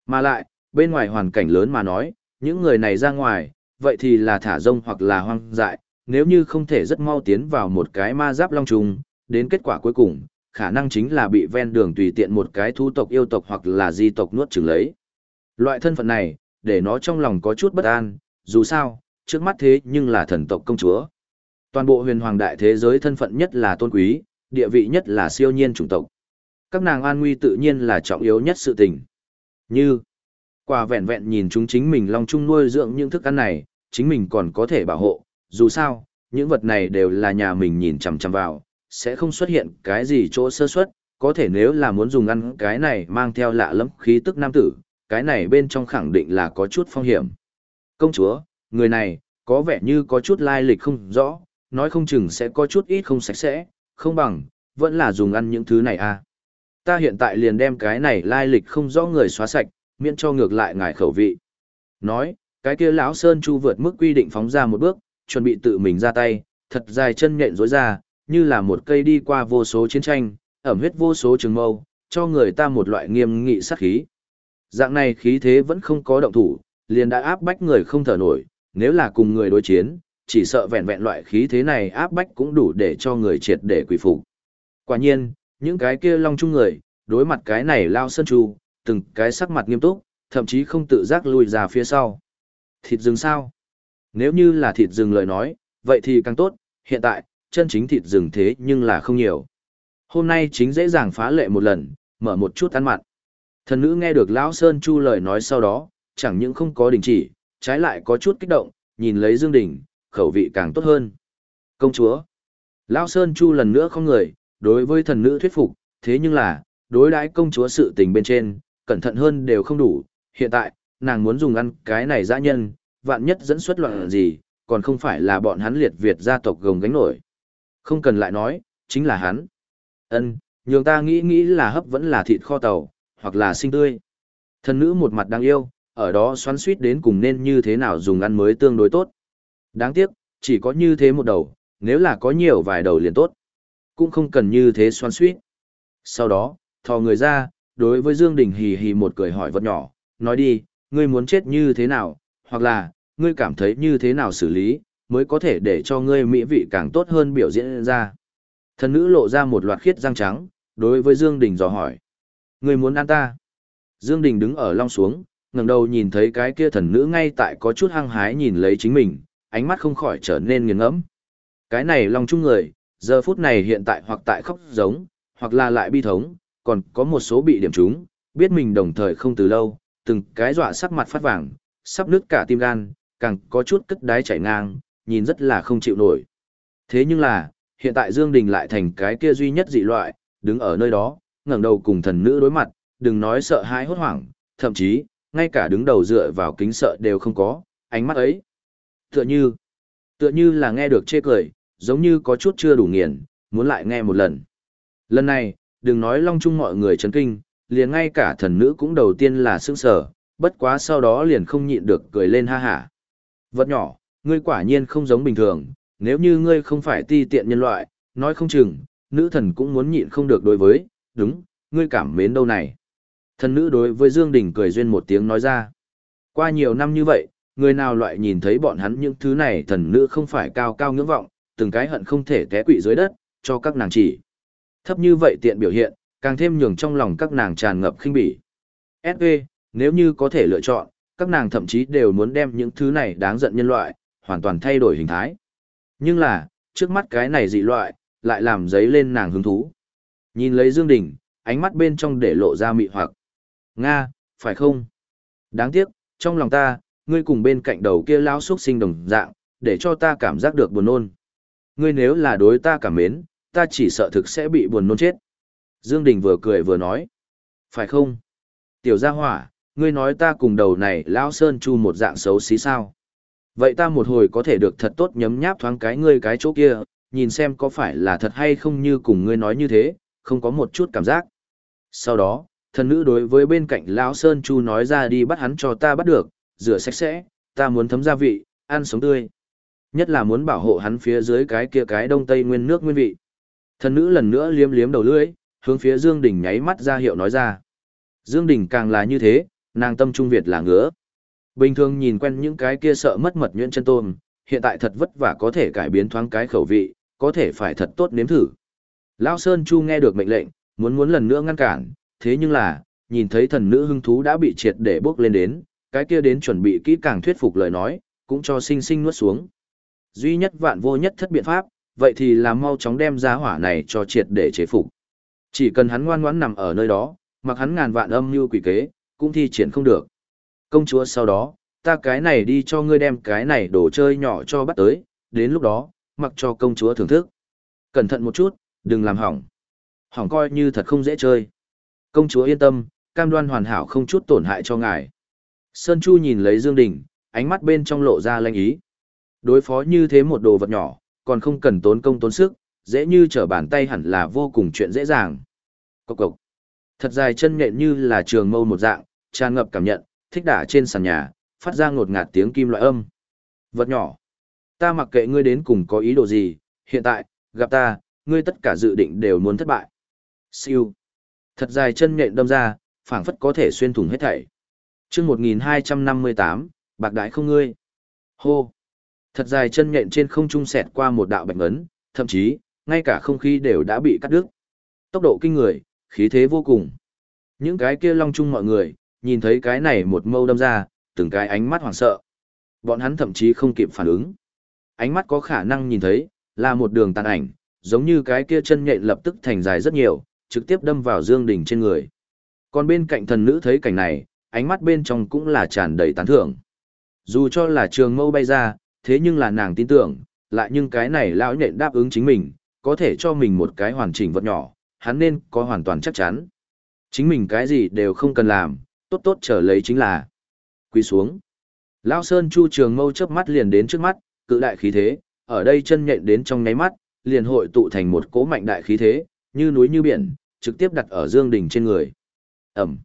Mà lại, bên ngoài hoàn cảnh lớn mà nói, những người này ra ngoài, vậy thì là thả rông hoặc là hoang dại, nếu như không thể rất mau tiến vào một cái ma giáp long trùng, đến kết quả cuối cùng, khả năng chính là bị ven đường tùy tiện một cái thu tộc yêu tộc hoặc là di tộc nuốt chửng lấy. Loại thân phận này, để nó trong lòng có chút bất an, dù sao, trước mắt thế nhưng là thần tộc công chúa. Toàn bộ huyền hoàng đại thế giới thân phận nhất là tôn quý, địa vị nhất là siêu nhiên chủng tộc. Các nàng an nguy tự nhiên là trọng yếu nhất sự tình. Như, quả vẹn vẹn nhìn chúng chính mình long chung nuôi dưỡng những thức ăn này, chính mình còn có thể bảo hộ, dù sao, những vật này đều là nhà mình nhìn chằm chằm vào, sẽ không xuất hiện cái gì chỗ sơ suất, có thể nếu là muốn dùng ăn cái này mang theo lạ lẫm khí tức nam tử, cái này bên trong khẳng định là có chút phong hiểm. Công chúa, người này, có vẻ như có chút lai lịch không rõ, nói không chừng sẽ có chút ít không sạch sẽ, không bằng, vẫn là dùng ăn những thứ này à. Ta hiện tại liền đem cái này lai lịch không rõ người xóa sạch, miễn cho ngược lại ngài khẩu vị. Nói, cái kia lão Sơn Chu vượt mức quy định phóng ra một bước, chuẩn bị tự mình ra tay, thật dài chân nhện rối ra, như là một cây đi qua vô số chiến tranh, ẩm huyết vô số trường mâu, cho người ta một loại nghiêm nghị sát khí. Dạng này khí thế vẫn không có động thủ, liền đã áp bách người không thở nổi, nếu là cùng người đối chiến, chỉ sợ vẹn vẹn loại khí thế này áp bách cũng đủ để cho người triệt để quỳ phục. Quả nhiên, những cái kia long chung người, đối mặt cái này lao sơn chu, từng cái sắc mặt nghiêm túc, thậm chí không tự giác lùi ra phía sau. Thịt rừng sao? Nếu như là thịt rừng lời nói, vậy thì càng tốt, hiện tại, chân chính thịt rừng thế nhưng là không nhiều. Hôm nay chính dễ dàng phá lệ một lần, mở một chút ăn mặn. Thần nữ nghe được Lão Sơn Chu lời nói sau đó, chẳng những không có đình chỉ, trái lại có chút kích động, nhìn lấy Dương Đình, khẩu vị càng tốt hơn. Công chúa. Lão Sơn Chu lần nữa không người, đối với thần nữ thuyết phục, thế nhưng là, đối đãi công chúa sự tình bên trên, cẩn thận hơn đều không đủ. Hiện tại, nàng muốn dùng ăn cái này dã nhân, vạn nhất dẫn xuất loạn gì, còn không phải là bọn hắn liệt Việt gia tộc gồng gánh nổi. Không cần lại nói, chính là hắn. Ân, nhường ta nghĩ nghĩ là hấp vẫn là thịt kho tàu, hoặc là sinh tươi. Thần nữ một mặt đáng yêu, ở đó xoắn suýt đến cùng nên như thế nào dùng ăn mới tương đối tốt. Đáng tiếc, chỉ có như thế một đầu, nếu là có nhiều vài đầu liền tốt. Cũng không cần như thế xoan suýt. Sau đó, thò người ra, đối với Dương Đình hì hì một cười hỏi vật nhỏ, nói đi, ngươi muốn chết như thế nào, hoặc là, ngươi cảm thấy như thế nào xử lý, mới có thể để cho ngươi mỹ vị càng tốt hơn biểu diễn ra. Thần nữ lộ ra một loạt khiết răng trắng, đối với Dương Đình dò hỏi. Ngươi muốn ăn ta? Dương Đình đứng ở long xuống, ngẩng đầu nhìn thấy cái kia thần nữ ngay tại có chút hăng hái nhìn lấy chính mình, ánh mắt không khỏi trở nên nghiền ngẫm. Cái này lòng chung người, giờ phút này hiện tại hoặc tại khóc giống, hoặc là lại bi thống, còn có một số bị điểm trúng, biết mình đồng thời không từ lâu, từng cái dọa sắc mặt phát vàng, sắp nứt cả tim gan, càng có chút cất đái chảy ngang, nhìn rất là không chịu nổi. Thế nhưng là, hiện tại Dương Đình lại thành cái kia duy nhất dị loại, đứng ở nơi đó, ngẩng đầu cùng thần nữ đối mặt, đừng nói sợ hãi hốt hoảng, thậm chí, ngay cả đứng đầu dựa vào kính sợ đều không có, ánh mắt ấy. Tựa như, tựa như là nghe được chê cười, giống như có chút chưa đủ nghiền, muốn lại nghe một lần. Lần này, đừng nói long trung mọi người chấn kinh, liền ngay cả thần nữ cũng đầu tiên là sững sờ, bất quá sau đó liền không nhịn được cười lên ha hả. Vật nhỏ, ngươi quả nhiên không giống bình thường, nếu như ngươi không phải ti tiện nhân loại, nói không chừng, nữ thần cũng muốn nhịn không được đối với, đúng, ngươi cảm mến đâu này. Thần nữ đối với Dương Đình cười duyên một tiếng nói ra. Qua nhiều năm như vậy, người nào loại nhìn thấy bọn hắn những thứ này thần nữ không phải cao cao ngưỡng vọng, từng cái hận không thể té quỵ dưới đất, cho các nàng chỉ. Thấp như vậy tiện biểu hiện, càng thêm nhường trong lòng các nàng tràn ngập khinh bỉ. SV, nếu như có thể lựa chọn, các nàng thậm chí đều muốn đem những thứ này đáng giận nhân loại, hoàn toàn thay đổi hình thái. Nhưng là, trước mắt cái này dị loại, lại làm giấy lên nàng hứng thú. Nhìn lấy Dương Đình, ánh mắt bên trong để lộ ra mị hoặc. Nga, phải không? Đáng tiếc, trong lòng ta, ngươi cùng bên cạnh đầu kia lão xuất sinh đồng dạng, để cho ta cảm giác được buồn nôn. Ngươi nếu là đối ta cảm mến, ta chỉ sợ thực sẽ bị buồn nôn chết. Dương Đình vừa cười vừa nói. Phải không? Tiểu gia hỏa, ngươi nói ta cùng đầu này lão sơn chu một dạng xấu xí sao? Vậy ta một hồi có thể được thật tốt nhấm nháp thoáng cái ngươi cái chỗ kia, nhìn xem có phải là thật hay không như cùng ngươi nói như thế, không có một chút cảm giác. Sau đó, thần nữ đối với bên cạnh lão Sơn Chu nói ra đi bắt hắn cho ta bắt được, rửa sạch sẽ, ta muốn thấm gia vị, ăn sống tươi. Nhất là muốn bảo hộ hắn phía dưới cái kia cái đông tây nguyên nước nguyên vị. Thần nữ lần nữa liếm liếm đầu lưỡi, hướng phía Dương Đình nháy mắt ra hiệu nói ra. Dương Đình càng là như thế, nàng tâm trung Việt là ngứa. Bình thường nhìn quen những cái kia sợ mất mật nhuyễn chân tôm, hiện tại thật vất vả có thể cải biến thoáng cái khẩu vị, có thể phải thật tốt nếm thử. Lão Sơn Chu nghe được mệnh lệnh, muốn muốn lần nữa ngăn cản, thế nhưng là, nhìn thấy thần nữ hưng thú đã bị triệt để bước lên đến, cái kia đến chuẩn bị kỹ càng thuyết phục lời nói, cũng cho sinh sinh nuốt xuống. Duy nhất vạn vô nhất thất biện pháp, vậy thì là mau chóng đem giá hỏa này cho triệt để chế phục. Chỉ cần hắn ngoan ngoãn nằm ở nơi đó, mặc hắn ngàn vạn âm mưu quỷ kế, cũng thi triển không được. Công chúa sau đó, ta cái này đi cho ngươi đem cái này đồ chơi nhỏ cho bắt tới, đến lúc đó, mặc cho công chúa thưởng thức. Cẩn thận một chút, đừng làm hỏng. Hỏng coi như thật không dễ chơi. Công chúa yên tâm, cam đoan hoàn hảo không chút tổn hại cho ngài. Sơn Chu nhìn lấy Dương Đình, ánh mắt bên trong lộ ra lanh ý. Đối phó như thế một đồ vật nhỏ, còn không cần tốn công tốn sức, dễ như trở bàn tay hẳn là vô cùng chuyện dễ dàng. Cốc cốc. Thật dài chân nhện như là trường mâu một dạng, tràn ngập cảm nhận, thích đả trên sàn nhà, phát ra ngột ngạt tiếng kim loại âm. Vật nhỏ. Ta mặc kệ ngươi đến cùng có ý đồ gì, hiện tại, gặp ta, ngươi tất cả dự định đều muốn thất bại. Siêu. Thật dài chân nhện đâm ra, phảng phất có thể xuyên thủng hết thảy. Chương 1258, bạc đại không ngươi. Hô. Thật dài chân nhện trên không trung sẹt qua một đạo bạch ấn, thậm chí, ngay cả không khí đều đã bị cắt đứt. Tốc độ kinh người, khí thế vô cùng. Những cái kia long chung mọi người, nhìn thấy cái này một mâu đâm ra, từng cái ánh mắt hoảng sợ. Bọn hắn thậm chí không kịp phản ứng. Ánh mắt có khả năng nhìn thấy, là một đường tàn ảnh, giống như cái kia chân nhện lập tức thành dài rất nhiều, trực tiếp đâm vào Dương Đình trên người. Còn bên cạnh thần nữ thấy cảnh này, ánh mắt bên trong cũng là tràn đầy tán thưởng. Dù cho là trường mâu bay ra, thế nhưng là nàng tin tưởng, lại nhưng cái này lão nhện đáp ứng chính mình, có thể cho mình một cái hoàn chỉnh vật nhỏ, hắn nên có hoàn toàn chắc chắn. Chính mình cái gì đều không cần làm, tốt tốt trở lấy chính là quỳ xuống. Lão Sơn Chu Trường Mâu chớp mắt liền đến trước mắt, cự đại khí thế, ở đây chân nhện đến trong nháy mắt, liền hội tụ thành một cỗ mạnh đại khí thế, như núi như biển, trực tiếp đặt ở Dương Đình trên người. Ẩm.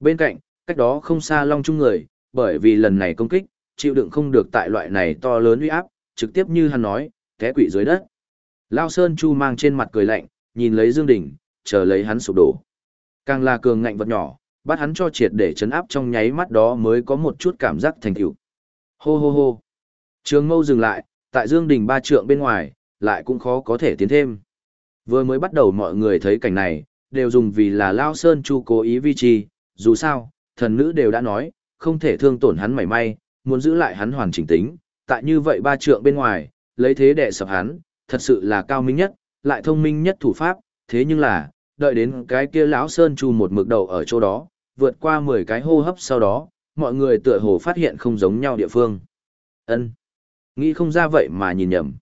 Bên cạnh, cách đó không xa Long Trung người, bởi vì lần này công kích, chịu đựng không được tại loại này to lớn uy áp, trực tiếp như hắn nói, té quỵ dưới đất. Lao Sơn Chu mang trên mặt cười lạnh, nhìn lấy Dương Đình, chờ lấy hắn sụp đổ. Càng là cường ngạnh vật nhỏ, bắt hắn cho triệt để chấn áp trong nháy mắt đó mới có một chút cảm giác thành tựu. Hô hô hô. Trường mâu dừng lại, tại Dương Đình ba trượng bên ngoài, lại cũng khó có thể tiến thêm. Vừa mới bắt đầu mọi người thấy cảnh này, đều dùng vì là Lao Sơn Chu cố ý vi trì, dù sao, thần nữ đều đã nói, không thể thương tổn hắn mảy may, muốn giữ lại hắn hoàn chỉnh tính, tại như vậy ba trượng bên ngoài, lấy thế đệ sập hắn, thật sự là cao minh nhất, lại thông minh nhất thủ pháp, thế nhưng là, đợi đến cái kia lão Sơn Chu một mực đầu ở chỗ đó, vượt qua 10 cái hô hấp sau đó, mọi người tựa hồ phát hiện không giống nhau địa phương. Ân, Nghĩ không ra vậy mà nhìn nhầm.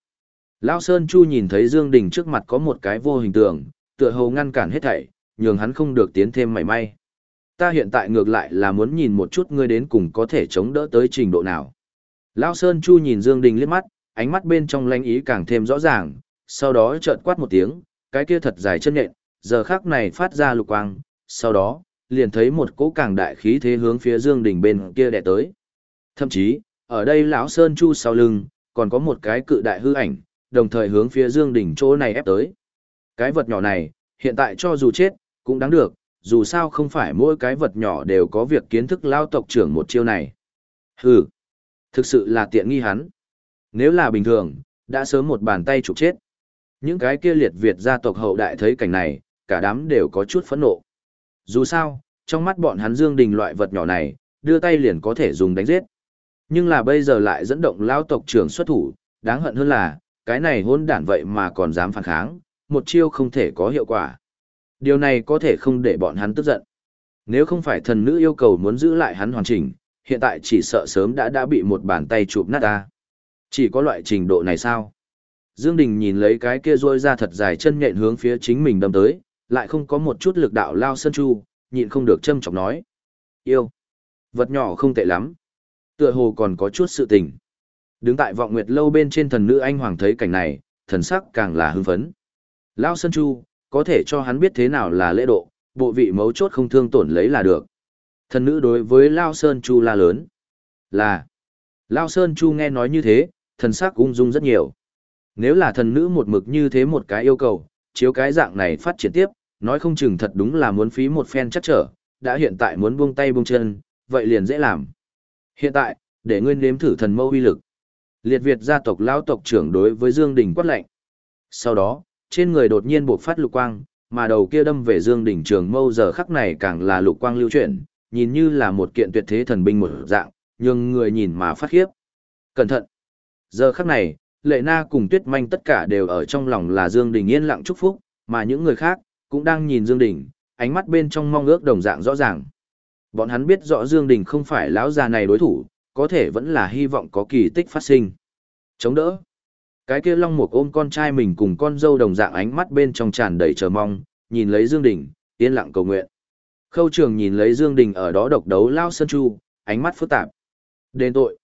Lão Sơn Chu nhìn thấy Dương Đình trước mặt có một cái vô hình tượng, tựa hồ ngăn cản hết thảy, nhường hắn không được tiến thêm mảy may. Ta hiện tại ngược lại là muốn nhìn một chút ngươi đến cùng có thể chống đỡ tới trình độ nào. Lão Sơn Chu nhìn Dương Đình liếc mắt, ánh mắt bên trong lanh ý càng thêm rõ ràng, sau đó chợt quát một tiếng, cái kia thật dài chân nhện, giờ khắc này phát ra lục quang, sau đó, liền thấy một cỗ càng đại khí thế hướng phía Dương Đình bên kia đè tới. Thậm chí, ở đây lão Sơn Chu sau lưng, còn có một cái cự đại hư ảnh, đồng thời hướng phía Dương Đình chỗ này ép tới. Cái vật nhỏ này, hiện tại cho dù chết, cũng đáng được, dù sao không phải mỗi cái vật nhỏ đều có việc kiến thức lao tộc trưởng một chiêu này. Hừ, thực sự là tiện nghi hắn. Nếu là bình thường, đã sớm một bàn tay chụp chết. Những cái kia liệt Việt gia tộc hậu đại thấy cảnh này, cả đám đều có chút phẫn nộ. Dù sao, trong mắt bọn hắn Dương Đình loại vật nhỏ này, đưa tay liền có thể dùng đánh giết. Nhưng là bây giờ lại dẫn động lao tộc trưởng xuất thủ, đáng hận hơn là, cái này hôn đản vậy mà còn dám phản kháng, một chiêu không thể có hiệu quả. Điều này có thể không để bọn hắn tức giận. Nếu không phải thần nữ yêu cầu muốn giữ lại hắn hoàn chỉnh, hiện tại chỉ sợ sớm đã đã bị một bàn tay chụp nát ta. Chỉ có loại trình độ này sao? Dương Đình nhìn lấy cái kia rôi ra thật dài chân nhện hướng phía chính mình đâm tới, lại không có một chút lực đạo lao sơn chu, nhịn không được châm chọc nói. Yêu. Vật nhỏ không tệ lắm. Tựa hồ còn có chút sự tình. Đứng tại vọng nguyệt lâu bên trên thần nữ anh hoàng thấy cảnh này, thần sắc càng là hưng phấn. Lao Sơn Chu, có thể cho hắn biết thế nào là lễ độ, bộ vị mấu chốt không thương tổn lấy là được. Thần nữ đối với Lao Sơn Chu la lớn. Là. Lao Sơn Chu nghe nói như thế, thần sắc ung dung rất nhiều. Nếu là thần nữ một mực như thế một cái yêu cầu, chiếu cái dạng này phát triển tiếp, nói không chừng thật đúng là muốn phí một phen chắc trở, đã hiện tại muốn buông tay buông chân, vậy liền dễ làm. Hiện tại, để nguyên nếm thử thần mâu uy lực. Liệt Việt gia tộc lão tộc trưởng đối với Dương Đình quát lệnh. Sau đó, trên người đột nhiên bộc phát lục quang, mà đầu kia đâm về Dương Đình trường mâu giờ khắc này càng là lục quang lưu chuyển, nhìn như là một kiện tuyệt thế thần binh một dạng, nhưng người nhìn mà phát khiếp. Cẩn thận! Giờ khắc này, Lệ Na cùng Tuyết Manh tất cả đều ở trong lòng là Dương Đình yên lặng chúc phúc, mà những người khác cũng đang nhìn Dương Đình, ánh mắt bên trong mong ước đồng dạng rõ ràng. Bọn hắn biết rõ Dương Đình không phải lão già này đối thủ, có thể vẫn là hy vọng có kỳ tích phát sinh. Chống đỡ. Cái kia Long Mục ôm con trai mình cùng con dâu đồng dạng ánh mắt bên trong tràn đầy chờ mong, nhìn lấy Dương Đình, yên lặng cầu nguyện. Khâu Trường nhìn lấy Dương Đình ở đó độc đấu Lao Sơn Chu, ánh mắt phức tạp. Đền tội.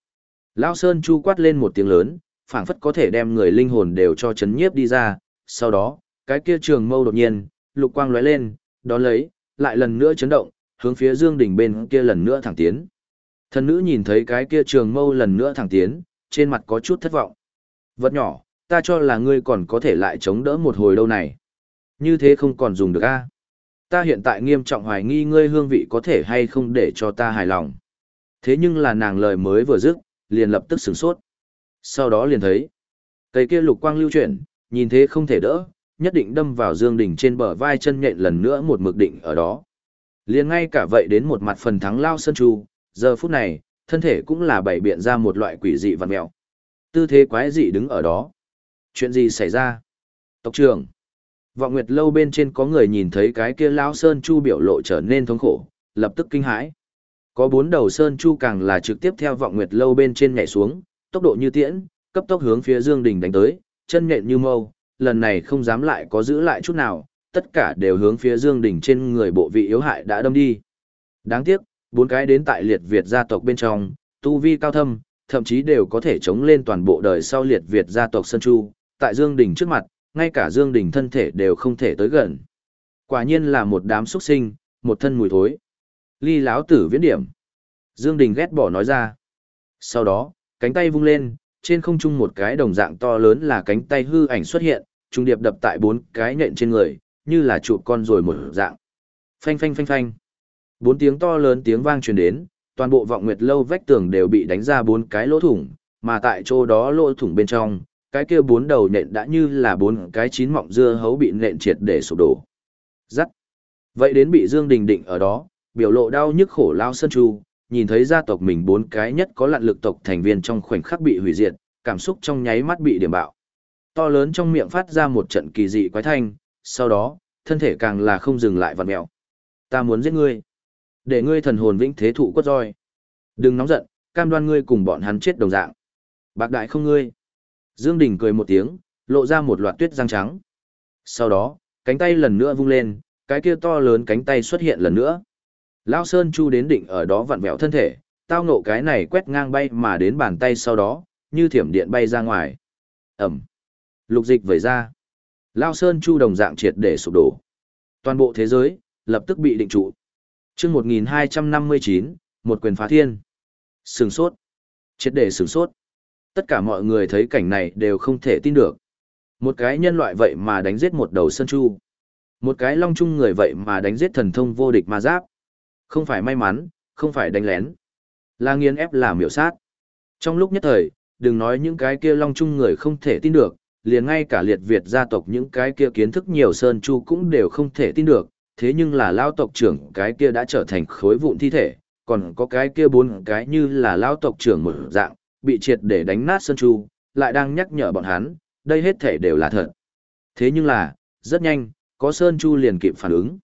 Lao Sơn Chu quát lên một tiếng lớn, phảng phất có thể đem người linh hồn đều cho chấn nhiếp đi ra, sau đó, cái kia trường mâu đột nhiên, lục quang lóe lên, đón lấy, lại lần nữa chấn động, hướng phía Dương Đình bên kia lần nữa thẳng tiến. Thần nữ nhìn thấy cái kia trường mâu lần nữa thẳng tiến, trên mặt có chút thất vọng. Vật nhỏ, ta cho là ngươi còn có thể lại chống đỡ một hồi đâu này. Như thế không còn dùng được a. Ta hiện tại nghiêm trọng hoài nghi ngươi hương vị có thể hay không để cho ta hài lòng. Thế nhưng là nàng lời mới vừa dứt, liền lập tức sửng sốt. Sau đó liền thấy, cây kia lục quang lưu chuyển, nhìn thế không thể đỡ, nhất định đâm vào Dương Đình trên bờ vai chân nhện lần nữa một mực định ở đó. Liền ngay cả vậy đến một mặt phần thắng lao sân chu, giờ phút này, thân thể cũng là bảy biện ra một loại quỷ dị vằn mèo. Tư thế quái dị đứng ở đó. Chuyện gì xảy ra? Tộc trưởng. Vọng Nguyệt lâu bên trên có người nhìn thấy cái kia Lão sơn chu biểu lộ trở nên thống khổ, lập tức kinh hãi. Có bốn đầu sơn chu càng là trực tiếp theo Vọng Nguyệt lâu bên trên nhảy xuống, tốc độ như tiễn, cấp tốc hướng phía Dương Đình đánh tới, chân nhện như mâu, lần này không dám lại có giữ lại chút nào, tất cả đều hướng phía Dương Đình trên người bộ vị yếu hại đã đâm đi. Đáng tiếc, bốn cái đến tại liệt Việt gia tộc bên trong, tu vi cao thâm, thậm chí đều có thể chống lên toàn bộ đời sau liệt Việt gia tộc Sơn Chu, tại Dương Đình trước mặt, ngay cả Dương Đình thân thể đều không thể tới gần. Quả nhiên là một đám xuất sinh, một thân mùi thối. Ly láo tử viễn điểm. Dương Đình ghét bỏ nói ra. Sau đó, cánh tay vung lên, trên không trung một cái đồng dạng to lớn là cánh tay hư ảnh xuất hiện, trung điệp đập tại bốn cái nện trên người, như là trụ con rồi một dạng. Phanh phanh phanh phanh. Bốn tiếng to lớn tiếng vang truyền đến, toàn bộ vọng nguyệt lâu vách tường đều bị đánh ra bốn cái lỗ thủng, mà tại chỗ đó lỗ thủng bên trong, cái kia bốn đầu nện đã như là bốn cái chín mọng dưa hấu bị nện triệt để sụp đổ. Rắc. Vậy đến bị Dương Đình định ở đó, biểu lộ đau nhức khổ lao sân chu, nhìn thấy gia tộc mình bốn cái nhất có lạn lực tộc thành viên trong khoảnh khắc bị hủy diệt, cảm xúc trong nháy mắt bị điểm bạo. To lớn trong miệng phát ra một trận kỳ dị quái thanh, sau đó, thân thể càng là không dừng lại vặn mèo. Ta muốn giết ngươi. Để ngươi thần hồn vĩnh thế thụ quất roi. Đừng nóng giận, cam đoan ngươi cùng bọn hắn chết đồng dạng. Bạc đại không ngươi. Dương Đình cười một tiếng, lộ ra một loạt tuyết răng trắng. Sau đó, cánh tay lần nữa vung lên, cái kia to lớn cánh tay xuất hiện lần nữa. Lão Sơn Chu đến định ở đó vặn vẹo thân thể, tao ngộ cái này quét ngang bay mà đến bàn tay sau đó, như thiểm điện bay ra ngoài. Ẩm. Lục dịch vẩy ra. Lão Sơn Chu đồng dạng triệt để sụp đổ. Toàn bộ thế giới, lập tức bị định trụ chương 1259, một quyền phá thiên. Sừng sốt. Chết để sừng sốt. Tất cả mọi người thấy cảnh này đều không thể tin được. Một cái nhân loại vậy mà đánh giết một đầu sơn chu. Một cái long chung người vậy mà đánh giết thần thông vô địch ma giáp. Không phải may mắn, không phải đánh lén. Là nghiên ép là miểu sát. Trong lúc nhất thời, đừng nói những cái kia long chung người không thể tin được, liền ngay cả liệt Việt gia tộc những cái kia kiến thức nhiều sơn chu cũng đều không thể tin được, thế nhưng là lao tộc trưởng cái kia đã trở thành khối vụn thi thể, còn có cái kia bốn cái như là lao tộc trưởng một dạng, bị triệt để đánh nát sơn chu, lại đang nhắc nhở bọn hắn, đây hết thể đều là thật. Thế nhưng là, rất nhanh, có sơn chu liền kịp phản ứng.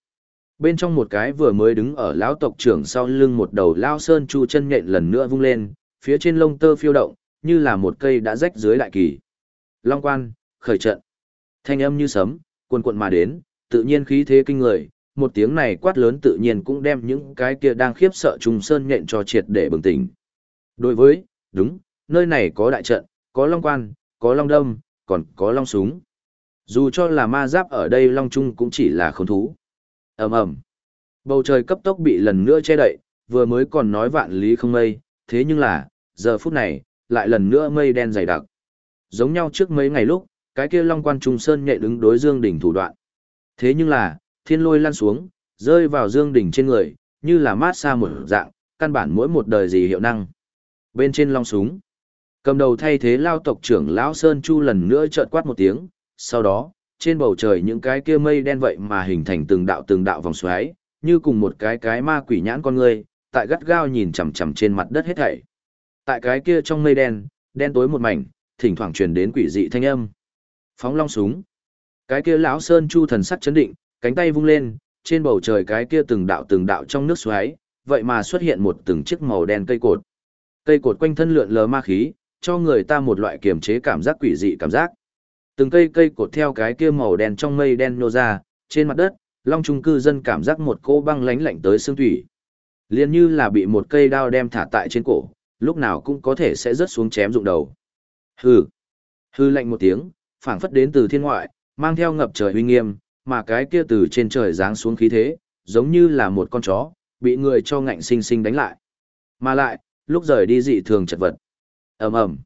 Bên trong một cái vừa mới đứng ở lão tộc trưởng sau lưng một đầu lao sơn chu chân nhện lần nữa vung lên, phía trên lông tơ phiêu động, như là một cây đã rách dưới đại kỳ. Long quan, khởi trận. Thanh âm như sấm, cuồn cuộn mà đến, tự nhiên khí thế kinh người, một tiếng này quát lớn tự nhiên cũng đem những cái kia đang khiếp sợ trùng sơn nhện cho triệt để bừng tỉnh. Đối với, đúng, nơi này có đại trận, có long quan, có long đâm, còn có long súng. Dù cho là ma giáp ở đây long trung cũng chỉ là khốn thú. ầm ầm Bầu trời cấp tốc bị lần nữa che đậy, vừa mới còn nói vạn lý không mây, thế nhưng là, giờ phút này, lại lần nữa mây đen dày đặc. Giống nhau trước mấy ngày lúc, cái kia long quan trung sơn nhện đứng đối Dương Đỉnh thủ đoạn. Thế nhưng là, thiên lôi lăn xuống, rơi vào Dương Đỉnh trên người, như là mát xa một dạng, căn bản mỗi một đời gì hiệu năng. Bên trên long súng, cầm đầu thay thế lao tộc trưởng lão Sơn Chu lần nữa trợn quát một tiếng, sau đó, trên bầu trời những cái kia mây đen vậy mà hình thành từng đạo từng đạo vòng xoáy, như cùng một cái cái ma quỷ nhãn con người, tại gắt gao nhìn chằm chằm trên mặt đất hết thảy. Tại cái kia trong mây đen, đen tối một mảnh, thỉnh thoảng truyền đến quỷ dị thanh âm. Phóng long súng. Cái kia lão sơn chu thần sắc chấn định, cánh tay vung lên, trên bầu trời cái kia từng đạo từng đạo trong nước xoáy, vậy mà xuất hiện một từng chiếc màu đen cây cột. Cây cột quanh thân lượn lờ ma khí, cho người ta một loại kiềm chế cảm giác quỷ dị cảm giác. Từng cây cây cột theo cái kia màu đen trong mây đen nô ra, trên mặt đất, long trung cư dân cảm giác một cô băng lánh lạnh tới xương thủy. Liên như là bị một cây đao đem thả tại trên cổ, lúc nào cũng có thể sẽ rớt xuống chém rụng đầu. Hừ. Hừ lạnh một tiếng, phảng phất đến từ thiên ngoại, mang theo ngập trời uy nghiêm, mà cái kia từ trên trời giáng xuống khí thế, giống như là một con chó, bị người cho ngạnh sinh sinh đánh lại. Mà lại, lúc rời đi dị thường chật vật. ầm ầm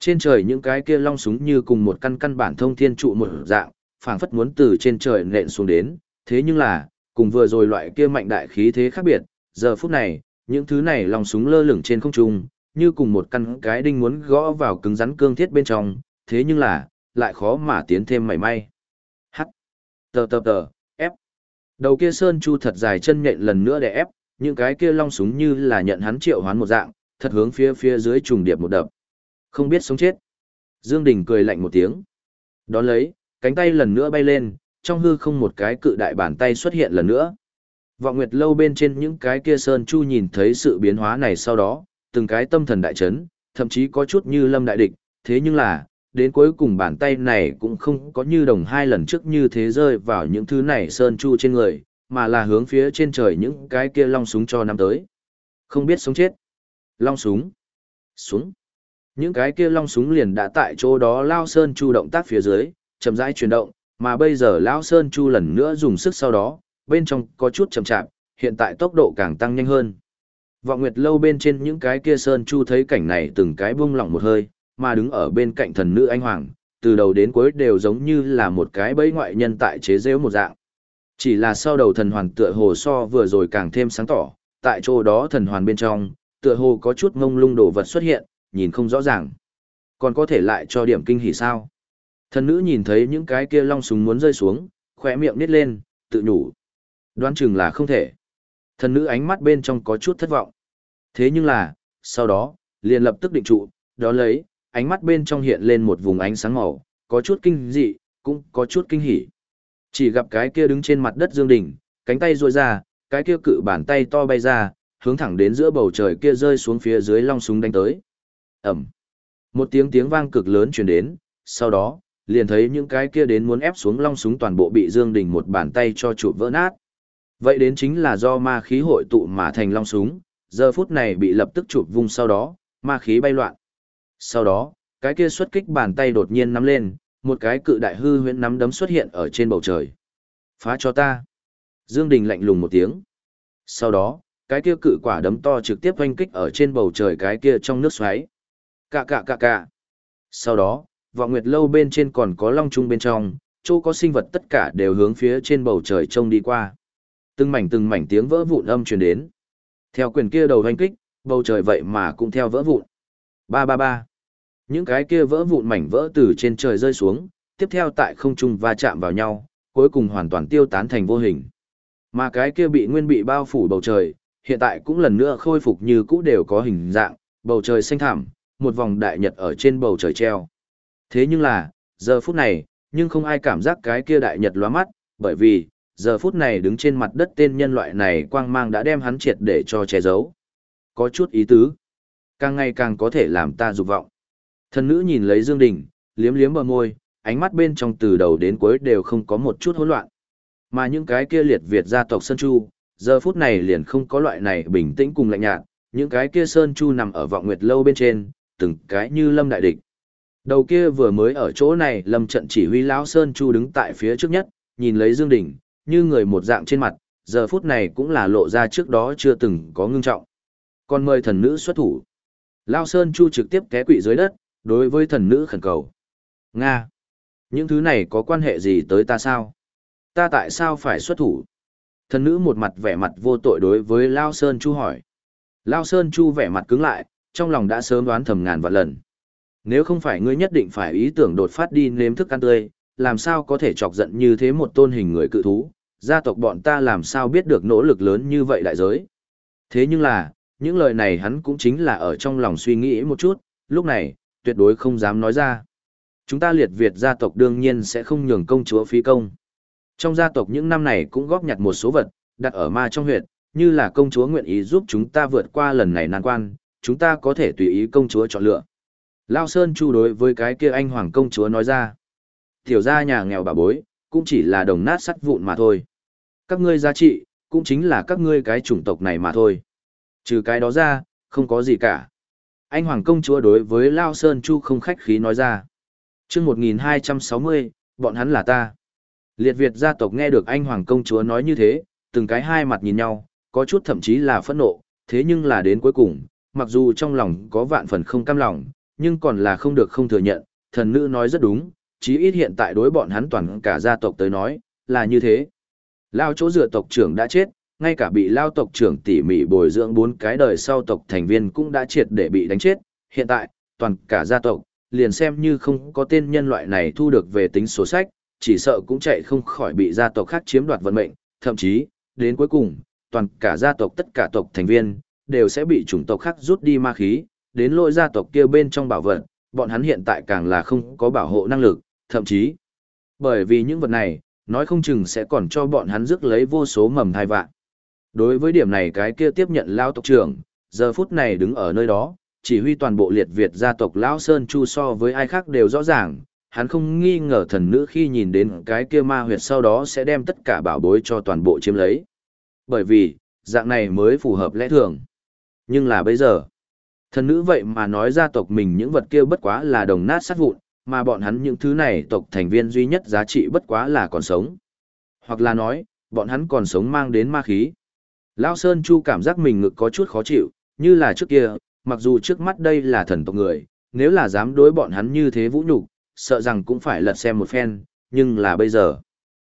Trên trời những cái kia long súng như cùng một căn căn bản thông thiên trụ một dạng, phảng phất muốn từ trên trời nện xuống đến, thế nhưng là, cùng vừa rồi loại kia mạnh đại khí thế khác biệt, giờ phút này, những thứ này long súng lơ lửng trên không trung, như cùng một căn cái đinh muốn gõ vào cứng rắn cương thiết bên trong, thế nhưng là, lại khó mà tiến thêm mảy may. Tờ tờ tờ, ép. Đầu kia Sơn Chu thật dài chân nhện lần nữa để ép, những cái kia long súng như là nhận hắn triệu hoán một dạng, thật hướng phía phía dưới trùng điệp một đập. Không biết sống chết. Dương Đình cười lạnh một tiếng. Đón lấy, cánh tay lần nữa bay lên, trong hư không một cái cự đại bàn tay xuất hiện lần nữa. Vọng Nguyệt lâu bên trên những cái kia Sơn Chu nhìn thấy sự biến hóa này sau đó, từng cái tâm thần đại chấn, thậm chí có chút như lâm đại địch, thế nhưng là, đến cuối cùng bàn tay này cũng không có như đồng hai lần trước như thế rơi vào những thứ này sơn chu trên người, mà là hướng phía trên trời những cái kia long súng cho năm tới. Không biết sống chết. Long súng. Xuống. Những cái kia long súng liền đã tại chỗ đó lao sơn chu động tác phía dưới, chậm rãi chuyển động, mà bây giờ lao sơn chu lần nữa dùng sức sau đó, bên trong có chút chậm chạp, hiện tại tốc độ càng tăng nhanh hơn. Vọng Nguyệt lâu bên trên những cái kia sơn chu thấy cảnh này từng cái buông lỏng một hơi, mà đứng ở bên cạnh thần nữ anh hoàng, từ đầu đến cuối đều giống như là một cái bẫy ngoại nhân tại chế giễu một dạng. Chỉ là sau đầu thần hoàn tựa hồ so vừa rồi càng thêm sáng tỏ, tại chỗ đó thần hoàn bên trong, tựa hồ có chút ngông lung đồ vật xuất hiện, nhìn không rõ ràng. Còn có thể lại cho điểm kinh hỉ sao? Thần nữ nhìn thấy những cái kia long súng muốn rơi xuống, khỏe miệng nít lên, tự nhủ. Đoán chừng là không thể. Thần nữ ánh mắt bên trong có chút thất vọng. Thế nhưng là, sau đó, liền lập tức định trụ, đó lấy, ánh mắt bên trong hiện lên một vùng ánh sáng màu, có chút kinh dị, cũng có chút kinh hỉ. Chỉ gặp cái kia đứng trên mặt đất Dương Đình, cánh tay duỗi ra, cái kia cự bàn tay to bay ra, hướng thẳng đến giữa bầu trời kia rơi xuống phía dưới long súng đánh tới. Ầm. Một tiếng tiếng vang cực lớn truyền đến, sau đó, liền thấy những cái kia đến muốn ép xuống long súng toàn bộ bị Dương Đình một bàn tay cho chụp vỡ nát. Vậy đến chính là do ma khí hội tụ mà thành long súng, giờ phút này bị lập tức chụp vung sau đó, ma khí bay loạn. Sau đó, cái kia xuất kích bàn tay đột nhiên nắm lên, một cái cự đại hư huyễn nắm đấm xuất hiện ở trên bầu trời. Phá cho ta. Dương Đình lạnh lùng một tiếng. Sau đó, cái kia cự quả đấm to trực tiếp hoanh kích ở trên bầu trời cái kia trong nước xoáy. Cạ cạ cạ cạ. Sau đó, vọng nguyệt lâu bên trên còn có long trung bên trong, chỗ có sinh vật tất cả đều hướng phía trên bầu trời trông đi qua. Từng mảnh từng mảnh tiếng vỡ vụn âm truyền đến. Theo quyền kia đầu hoanh kích, bầu trời vậy mà cũng theo vỡ vụn. Ba ba ba. Những cái kia vỡ vụn mảnh vỡ từ trên trời rơi xuống, tiếp theo tại không trung va chạm vào nhau, cuối cùng hoàn toàn tiêu tán thành vô hình. Mà cái kia bị nguyên bị bao phủ bầu trời, hiện tại cũng lần nữa khôi phục như cũ đều có hình dạng, bầu trời xanh thẳm, một vòng đại nhật ở trên bầu trời treo. Thế nhưng là, giờ phút này, nhưng không ai cảm giác cái kia đại nhật lóa mắt, bởi vì, giờ phút này đứng trên mặt đất tên nhân loại này quang mang đã đem hắn triệt để cho che giấu. Có chút ý tứ. Càng ngày càng có thể làm ta dục vọng. Thần nữ nhìn lấy Dương Đình, liếm liếm bờ môi, ánh mắt bên trong từ đầu đến cuối đều không có một chút hỗn loạn. Mà những cái kia liệt Việt gia tộc Sơn Chu, giờ phút này liền không có loại này bình tĩnh cùng lạnh nhạt, những cái kia Sơn Chu nằm ở vọng nguyệt lâu bên trên, từng cái như lâm đại địch. Đầu kia vừa mới ở chỗ này lâm trận chỉ huy lão Sơn Chu đứng tại phía trước nhất, nhìn lấy Dương Đình, như người một dạng trên mặt, giờ phút này cũng là lộ ra trước đó chưa từng có ngưng trọng. Còn mời thần nữ xuất thủ. Lao Sơn Chu trực tiếp té quỵ dưới đất, đối với thần nữ khẩn cầu. Nga! Những thứ này có quan hệ gì tới ta sao? Ta tại sao phải xuất thủ? Thần nữ một mặt vẻ mặt vô tội đối với Lao Sơn Chu hỏi. Lao Sơn Chu vẻ mặt cứng lại, trong lòng đã sớm đoán thầm ngàn vạn lần. Nếu không phải ngươi nhất định phải ý tưởng đột phát đi nếm thức ăn tươi, làm sao có thể chọc giận như thế một tôn hình người cự thú, gia tộc bọn ta làm sao biết được nỗ lực lớn như vậy đại giới. Thế nhưng là, những lời này hắn cũng chính là ở trong lòng suy nghĩ một chút, lúc này, tuyệt đối không dám nói ra. Chúng ta liệt Việt gia tộc đương nhiên sẽ không nhường công chúa phí công. Trong gia tộc những năm này cũng góp nhặt một số vật, đặt ở ma trong huyệt, như là công chúa nguyện ý giúp chúng ta vượt qua lần này nan quan, chúng ta có thể tùy ý công chúa chọn lựa. Lao Sơn Chu đối với cái kia anh hoàng công chúa nói ra. Tiểu gia nhà nghèo bà bối, cũng chỉ là đồng nát sắt vụn mà thôi. Các ngươi giá trị, cũng chính là các ngươi cái chủng tộc này mà thôi. Trừ cái đó ra, không có gì cả. Anh Hoàng công chúa đối với Lao Sơn Chu không khách khí nói ra. chương 1260, bọn hắn là ta. Liệt Việt gia tộc nghe được anh Hoàng công chúa nói như thế, từng cái hai mặt nhìn nhau, có chút thậm chí là phẫn nộ, thế nhưng là đến cuối cùng, mặc dù trong lòng có vạn phần không cam lòng, nhưng còn là không được không thừa nhận, thần nữ nói rất đúng, chí ít hiện tại đối bọn hắn toàn cả gia tộc tới nói, là như thế. Lao chỗ dựa tộc trưởng đã chết, ngay cả bị lao tộc trưởng tỉ mỉ bồi dưỡng bốn cái đời sau tộc thành viên cũng đã triệt để bị đánh chết. Hiện tại, toàn cả gia tộc, liền xem như không có tên nhân loại này thu được về tính số sách, chỉ sợ cũng chạy không khỏi bị gia tộc khác chiếm đoạt vận mệnh, thậm chí, đến cuối cùng, toàn cả gia tộc tất cả tộc thành viên, đều sẽ bị chủng tộc khác rút đi ma khí, đến lỗi gia tộc kia bên trong bảo vật, bọn hắn hiện tại càng là không có bảo hộ năng lực, thậm chí, bởi vì những vật này, nói không chừng sẽ còn cho bọn hắn rước lấy vô số mầm thai vạn. Đối với điểm này cái kia tiếp nhận lao tộc trưởng, giờ phút này đứng ở nơi đó, chỉ huy toàn bộ liệt Việt gia tộc Lão Sơn Chu so với ai khác đều rõ ràng, hắn không nghi ngờ thần nữ khi nhìn đến cái kia ma huyệt sau đó sẽ đem tất cả bảo bối cho toàn bộ chiếm lấy. Bởi vì, dạng này mới phù hợp lẽ thường. Nhưng là bây giờ, thần nữ vậy mà nói gia tộc mình những vật kia bất quá là đồng nát sát vụn, mà bọn hắn những thứ này tộc thành viên duy nhất giá trị bất quá là còn sống. Hoặc là nói, bọn hắn còn sống mang đến ma khí. Lão Sơn Chu cảm giác mình ngực có chút khó chịu, như là trước kia, mặc dù trước mắt đây là thần tộc người, nếu là dám đối bọn hắn như thế vũ nhục, sợ rằng cũng phải lật xem một phen, nhưng là bây giờ,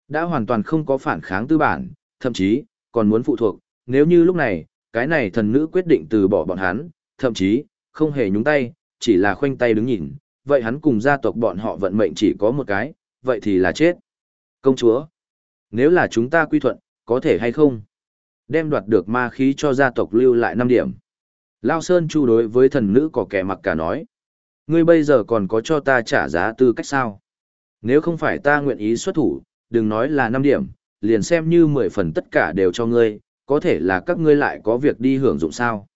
đã hoàn toàn không có phản kháng tư bản, thậm chí, còn muốn phụ thuộc, nếu như lúc này, cái này thần nữ quyết định từ bỏ bọn hắn, thậm chí, không hề nhúng tay, chỉ là khoanh tay đứng nhìn, vậy hắn cùng gia tộc bọn họ vận mệnh chỉ có một cái, vậy thì là chết. Công chúa, nếu là chúng ta quy thuận, có thể hay không? Đem đoạt được ma khí cho gia tộc lưu lại 5 điểm. Lao Sơn Chu đối với thần nữ có kẻ mặc cả nói. Ngươi bây giờ còn có cho ta trả giá tư cách sao? Nếu không phải ta nguyện ý xuất thủ, đừng nói là 5 điểm, liền xem như 10 phần tất cả đều cho ngươi, có thể là các ngươi lại có việc đi hưởng dụng sao?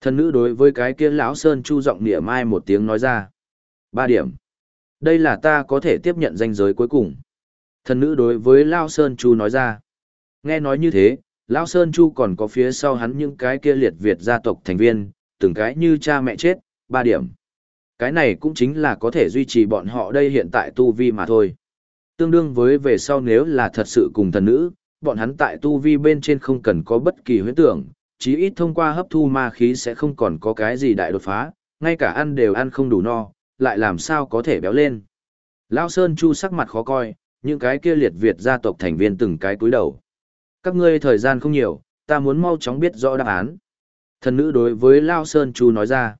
Thần nữ đối với cái kia lão Sơn Chu giọng nịa mai một tiếng nói ra. Ba điểm. Đây là ta có thể tiếp nhận danh giới cuối cùng. Thần nữ đối với Lao Sơn Chu nói ra. Nghe nói như thế, Lão Sơn Chu còn có phía sau hắn những cái kia liệt Việt gia tộc thành viên, từng cái như cha mẹ chết, ba điểm. Cái này cũng chính là có thể duy trì bọn họ đây hiện tại tu vi mà thôi. Tương đương với về sau nếu là thật sự cùng thần nữ, bọn hắn tại tu vi bên trên không cần có bất kỳ huyễn tưởng, chí ít thông qua hấp thu ma khí sẽ không còn có cái gì đại đột phá, ngay cả ăn đều ăn không đủ no, lại làm sao có thể béo lên. Lão Sơn Chu sắc mặt khó coi, những cái kia liệt Việt gia tộc thành viên từng cái cúi đầu. Các ngươi thời gian không nhiều, ta muốn mau chóng biết rõ đáp án. Thần nữ đối với Lao Sơn Chu nói ra.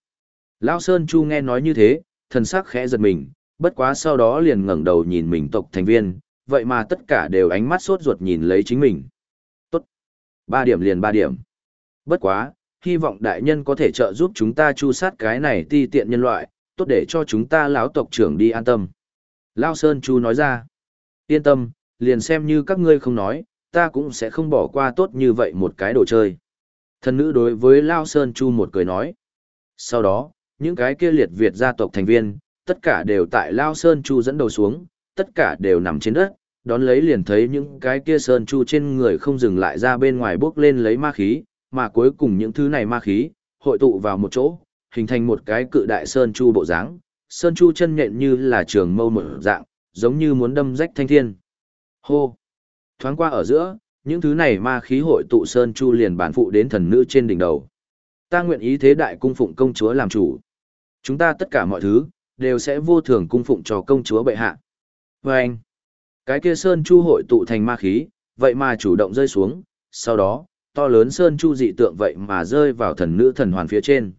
Lao Sơn Chu nghe nói như thế, thần sắc khẽ giật mình, bất quá sau đó liền ngẩng đầu nhìn mình tộc thành viên, vậy mà tất cả đều ánh mắt sốt ruột nhìn lấy chính mình. Tốt. Ba điểm liền ba điểm. Bất quá, hy vọng đại nhân có thể trợ giúp chúng ta chu sát cái này ti tiện nhân loại, tốt để cho chúng ta lão tộc trưởng đi an tâm. Lao Sơn Chu nói ra. Yên tâm, liền xem như các ngươi không nói, ta cũng sẽ không bỏ qua tốt như vậy một cái đồ chơi. Thần nữ đối với Lao Sơn Chu một cười nói. Sau đó, những cái kia liệt Việt gia tộc thành viên, tất cả đều tại Lao Sơn Chu dẫn đầu xuống, tất cả đều nằm trên đất, đón lấy liền thấy những cái kia Sơn Chu trên người không dừng lại ra bên ngoài bước lên lấy ma khí, mà cuối cùng những thứ này ma khí, hội tụ vào một chỗ, hình thành một cái cự đại Sơn Chu bộ dáng. Sơn Chu chân nhện như là trường mâu mở dạng, giống như muốn đâm rách thanh thiên. Hô! Thoáng qua ở giữa, những thứ này ma khí hội tụ Sơn Chu liền bản phụ đến thần nữ trên đỉnh đầu. Ta nguyện ý thế đại cung phụng công chúa làm chủ. Chúng ta tất cả mọi thứ, đều sẽ vô thường cung phụng cho công chúa bệ hạ. Và anh, cái kia Sơn Chu hội tụ thành ma khí, vậy mà chủ động rơi xuống, sau đó, to lớn Sơn Chu dị tượng vậy mà rơi vào thần nữ thần hoàn phía trên.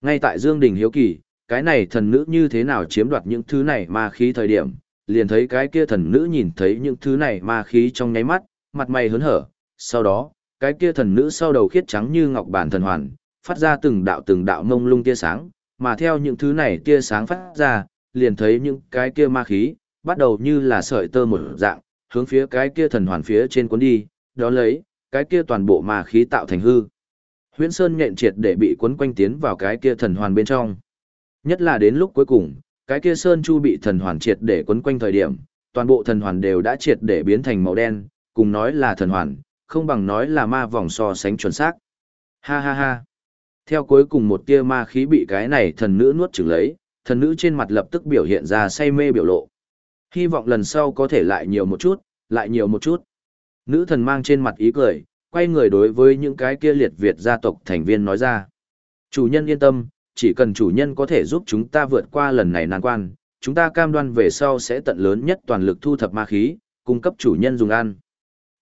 Ngay tại Dương Đình Hiếu Kỳ, cái này thần nữ như thế nào chiếm đoạt những thứ này ma khí thời điểm, liền thấy cái kia thần nữ nhìn thấy những thứ này ma khí trong nháy mắt, mặt mày hớn hở, sau đó, cái kia thần nữ sau đầu khiết trắng như ngọc bản thần hoàn, phát ra từng đạo từng đạo mông lung tia sáng, mà theo những thứ này tia sáng phát ra, liền thấy những cái kia ma khí, bắt đầu như là sợi tơ một dạng, hướng phía cái kia thần hoàn phía trên cuốn đi, đó lấy, cái kia toàn bộ ma khí tạo thành hư. Huyễn Sơn nhện triệt để bị cuốn quanh tiến vào cái kia thần hoàn bên trong. Nhất là đến lúc cuối cùng, cái kia Sơn Chu bị thần hoàn triệt để cuốn quanh thời điểm, toàn bộ thần hoàn đều đã triệt để biến thành màu đen, cùng nói là thần hoàn, không bằng nói là ma vòng so sánh chuẩn xác. Ha ha ha. Theo cuối cùng một tia ma khí bị cái này thần nữ nuốt chửng lấy, thần nữ trên mặt lập tức biểu hiện ra say mê biểu lộ. Hy vọng lần sau có thể lại nhiều một chút, lại nhiều một chút. Nữ thần mang trên mặt ý cười, quay người đối với những cái kia liệt Việt gia tộc thành viên nói ra. Chủ nhân yên tâm, chỉ cần chủ nhân có thể giúp chúng ta vượt qua lần này nan quan, chúng ta cam đoan về sau sẽ tận lớn nhất toàn lực thu thập ma khí, cung cấp chủ nhân dùng ăn.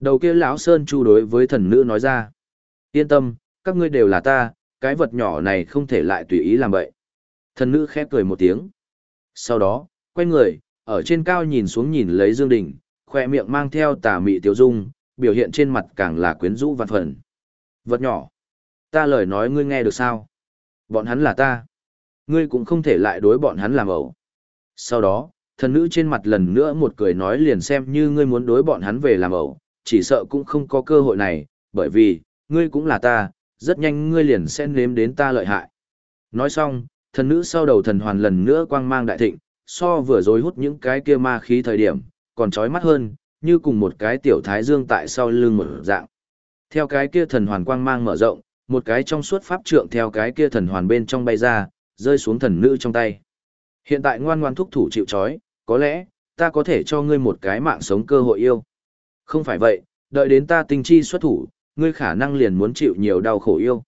Đầu kia lão Sơn Chu đối với thần nữ nói ra. Yên tâm, các ngươi đều là ta, cái vật nhỏ này không thể lại tùy ý làm vậy. Thần nữ khép cười một tiếng. Sau đó, quay người, ở trên cao nhìn xuống nhìn lấy Dương Đình, khoe miệng mang theo tà mị tiêu dung, biểu hiện trên mặt càng là quyến rũ văn phần. Vật nhỏ. Ta lời nói ngươi nghe được sao? Bọn hắn là ta. Ngươi cũng không thể lại đối bọn hắn làm ẩu. Sau đó, thần nữ trên mặt lần nữa một cười nói liền xem như ngươi muốn đối bọn hắn về làm ẩu, chỉ sợ cũng không có cơ hội này, bởi vì, ngươi cũng là ta, rất nhanh ngươi liền sẽ nếm đến ta lợi hại. Nói xong, thần nữ sau đầu thần hoàn lần nữa quang mang đại thịnh, so vừa rồi hút những cái kia ma khí thời điểm, còn trói mắt hơn, như cùng một cái tiểu thái dương tại sau lưng một dạng. Theo cái kia thần hoàn quang mang mở rộng, một cái trong suốt pháp trượng theo cái kia thần hoàn bên trong bay ra, rơi xuống thần nữ trong tay. Hiện tại ngoan ngoan thúc thủ chịu trói, có lẽ, ta có thể cho ngươi một cái mạng sống cơ hội yêu. Không phải vậy, đợi đến ta tinh chi xuất thủ, ngươi khả năng liền muốn chịu nhiều đau khổ yêu.